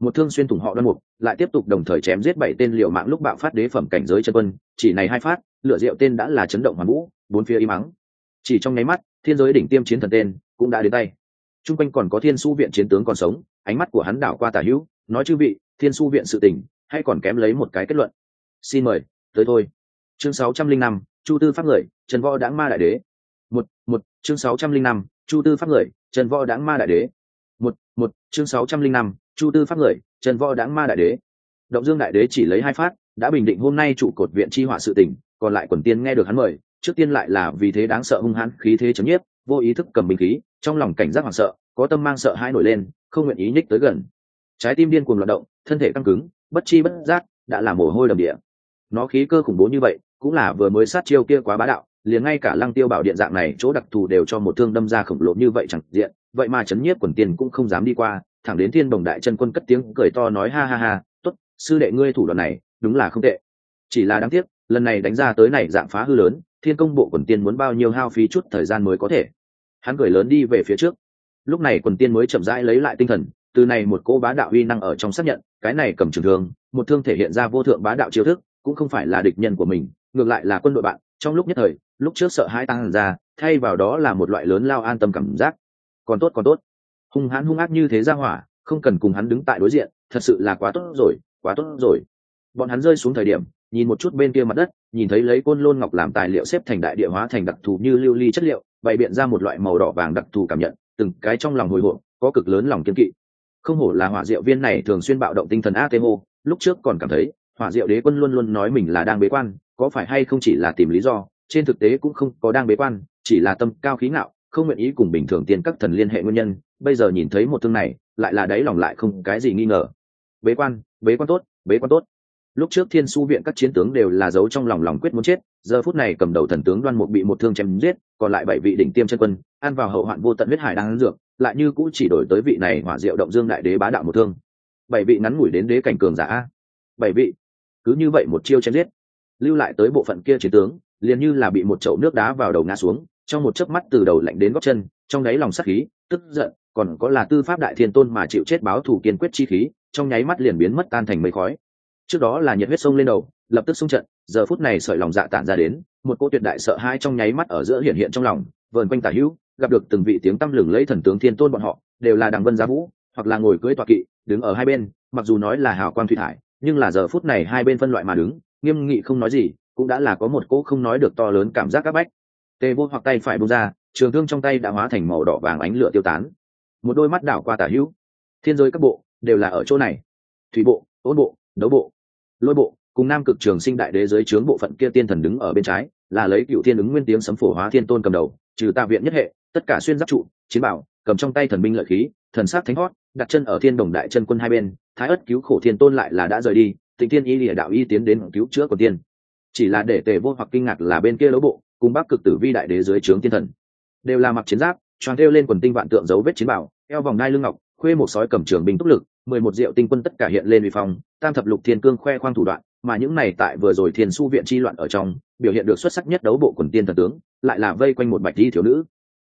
Một thương xuyên thủng họ đoan mục, lại tiếp tục đồng thời chém giết bảy tên liệu mạng lúc bạo phát đế phẩm cảnh giới chân quân, chỉ này hai phát, lửa rượu tên đã là chấn động hoàn vũ, bốn phía im mắng chỉ trong nháy mắt, thiên giới đỉnh tiêm chiến thần tên cũng đã đến tay. T r u n g quanh còn có thiên su viện chiến tướng còn sống, ánh mắt của hắn đảo qua tả hữu nói chư vị, thiên su viện sự tình, hay còn kém lấy một cái kết luận. Xin mời, tới thôi. Chương sáu trăm linh năm, chu tư pháp người, trần võ đáng ma đại đế. Một một, chương sáu trăm linh năm, chu tư pháp người, trần võ đáng ma đại đế. Một một, chương sáu trăm linh năm, chu tư pháp người, trần võ đáng ma đại đế. Động dương đại đế chỉ lấy hai phát, đã bình định hôm nay trụ cột viện chi họa sự tình, còn lại quần tiên nghe được hắn mời, trước tiên lại là vì thế đáng sợ hung hãn, khí thế chấm nhiếp, vô ý thức cầm bình khí, trong lòng cảnh giác hoảng sợ, có tâm mang sợ hãi nổi lên, không nguyện ý nhích tới gần trái tim điên cuồng loạt động, thân thể căng cứng, bất chi bất giác đã là mồ hôi đầm địa. Nó khí cơ khủng bố như vậy, cũng là vừa mới sát chiêu kia quá bá đạo, liền ngay cả lăng tiêu bảo điện dạng này chỗ đặc thù đều cho một thương đâm ra khổng lồ như vậy chẳng diện, vậy mà chấn nhiếp quần tiền cũng không dám đi qua, thẳng đến thiên đồng đại chân quân cất tiếng cười to nói ha ha ha, tốt, sư đệ ngươi thủ đoạn này, đúng là không tệ. Chỉ là đáng tiếc, lần này đánh ra tới này dạng phá hư lớn, thiên công bộ quần tiên muốn bao nhiêu hao phí chút thời gian mới có thể. Hắn cười lớn đi về phía trước. Lúc này quần tiên mới chậm rãi lấy lại tinh thần từ này một cô bá đạo uy năng ở trong xác nhận, cái này cầm trường thương, một thương thể hiện ra vô thượng bá đạo chiêu thức, cũng không phải là địch nhân của mình, ngược lại là quân đội bạn, trong lúc nhất thời, lúc trước sợ hãi tăng ra, thay vào đó là một loại lớn lao an tâm cảm giác. Còn tốt còn tốt. Hung hãn hung ác như thế ra hỏa, không cần cùng hắn đứng tại đối diện, thật sự là quá tốt rồi, quá tốt rồi. Bọn hắn rơi xuống thời điểm, nhìn một chút bên kia mặt đất, nhìn thấy lấy côn lôn ngọc làm tài liệu xếp thành đại địa hóa thành đặc thù như lưu ly chất liệu, bày biện ra một loại màu đỏ vàng đặc thù cảm nhận, từng cái trong lòng hồi hộp, có cực lớn lòng kiên kỵ không hổ là hỏa diệu viên này thường xuyên bạo động tinh thần atmo lúc trước còn cảm thấy, hỏa diệu đế quân luôn luôn nói mình là đang bế quan, có phải hay không chỉ là tìm lý do, trên thực tế cũng không có đang bế quan, chỉ là tâm cao khí ngạo, không nguyện ý cùng bình thường tiên các thần liên hệ nguyên nhân, bây giờ nhìn thấy một thương này, lại là đáy lòng lại không cái gì nghi ngờ. Bế quan bế quan tốt, bế quan tốt. Lúc trước thiên su viện các chiến tướng đều là giấu trong lòng lòng quyết muốn chết, giờ phút này cầm đầu thần tướng đoan mục bị một thương chém giết, còn lại bảy vị đỉnh tiêm chân quân, ăn vào hậu hoạn vô tận huyết hải đang dược lại như cũ chỉ đổi tới vị này hỏa diệu động dương đại đế bá đạo một thương. Bảy vị ngắn ngủi đến đế cảnh cường giả bảy vị. Cứ như vậy một chiêu chém giết. Lưu lại tới bộ phận kia chiến tướng, liền như là bị một chậu nước đá vào đầu ngã xuống, trong một chớp mắt từ đầu lạnh đến góc chân, trong đáy lòng sắc khí, tức giận, còn có là tư pháp đại thiên tôn mà chịu chết báo thù kiên quyết chi khí, trong nháy mắt liền biến mất tan thành mây khói. Trước đó là nhiệt huyết sông lên đầu, lập tức xung trận, giờ phút này sợi lòng dạ tản ra đến, một cô tuyệt đại sợ hai trong nháy mắt ở giữa hiện hiện trong lòng, vờn quanh tả hữu gặp được từng vị tiếng tăm lừng lấy thần tướng thiên tôn bọn họ, đều là đằng vân giá vũ, hoặc là ngồi cưỡi tọa kỵ, đứng ở hai bên, mặc dù nói là hào quang thủy thải, nhưng là giờ phút này hai bên phân loại mà đứng, nghiêm nghị không nói gì, cũng đã là có một cỗ không nói được to lớn cảm giác các bách. Tê vô hoặc tay phải bung ra, trường thương trong tay đã hóa thành màu đỏ vàng ánh lửa tiêu tán. Một đôi mắt đảo qua tả hữu. Thiên giới các bộ, đều là ở chỗ này. Thủy bộ, ôn bộ, đấu bộ, lôi bộ, cùng nam cực trường sinh đại đế dưới trướng bộ phận kia tiên thần đứng ở bên trái, là lấy cựu thiên ứng nguyên tiếng sấm phổ hóa thiên tôn cầm đầu, trừ tạ viện nhất hệ tất cả xuyên giáp trụ, chiến bảo, cầm trong tay thần binh lợi khí, thần sát thánh hót, đặt chân ở thiên đồng đại chân quân hai bên, thái ất cứu khổ thiên tôn lại là đã rời đi, tịnh thiên y lìa đạo y tiến đến cứu chữa của tiên. Chỉ là để tề vô hoặc kinh ngạc là bên kia đấu bộ, cùng bắc cực tử vi đại đế dưới trướng thiên thần. Đều là mặc chiến giáp choàng theo lên quần tinh vạn tượng dấu vết chiến bảo, eo vòng nai lưng ngọc, khuê một sói cầm trường binh túc lực, mười một diệu tinh quân tất cả hiện lên uy phong, tam thập lục thiên cương khoe khoang thủ đoạn, mà những này tại vừa rồi thiên su viện chi loạn ở trong, biểu hiện được xuất sắc nhất đấu bộ quần tiên thần tướng, lại là vây quanh một bạch thi thiếu nữ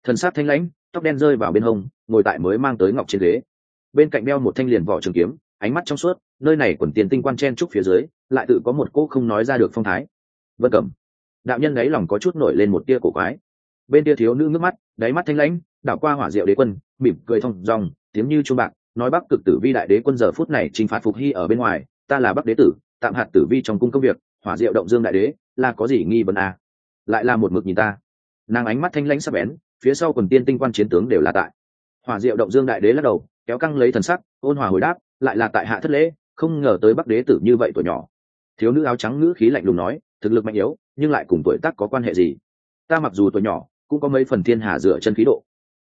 thần sát thanh lãnh, tóc đen rơi vào bên hông, ngồi tại mới mang tới ngọc trên ghế. Bên cạnh đeo một thanh liền vỏ trường kiếm, ánh mắt trong suốt, nơi này quần tiền tinh quan chen trúc phía dưới, lại tự có một cô không nói ra được phong thái. Vân cẩm, đạo nhân đáy lòng có chút nổi lên một tia cổ quái. Bên tia thiếu nữ nước mắt, đáy mắt thanh lãnh, đảo qua hỏa diệu đế quân, mỉm cười thong dòng tiếng như chuông bạc, nói bắc cực tử vi đại đế quân giờ phút này trình phạt phục hy ở bên ngoài, ta là bắc đế tử, tạm hạt tử vi trong cung công việc, hỏa diệu động dương đại đế, là có gì nghi vấn à? lại là một mực nhìn ta. Nàng ánh mắt thanh lãnh sắc bén phía sau quần tiên tinh quan chiến tướng đều là tại. Hỏa diệu động dương đại đế lắc đầu, kéo căng lấy thần sắc, ôn hòa hồi đáp, lại là tại hạ thất lễ, không ngờ tới bắc đế tử như vậy tuổi nhỏ. Thiếu nữ áo trắng ngữ khí lạnh lùng nói, thực lực mạnh yếu, nhưng lại cùng tuổi tác có quan hệ gì? Ta mặc dù tuổi nhỏ, cũng có mấy phần thiên hà dựa chân khí độ.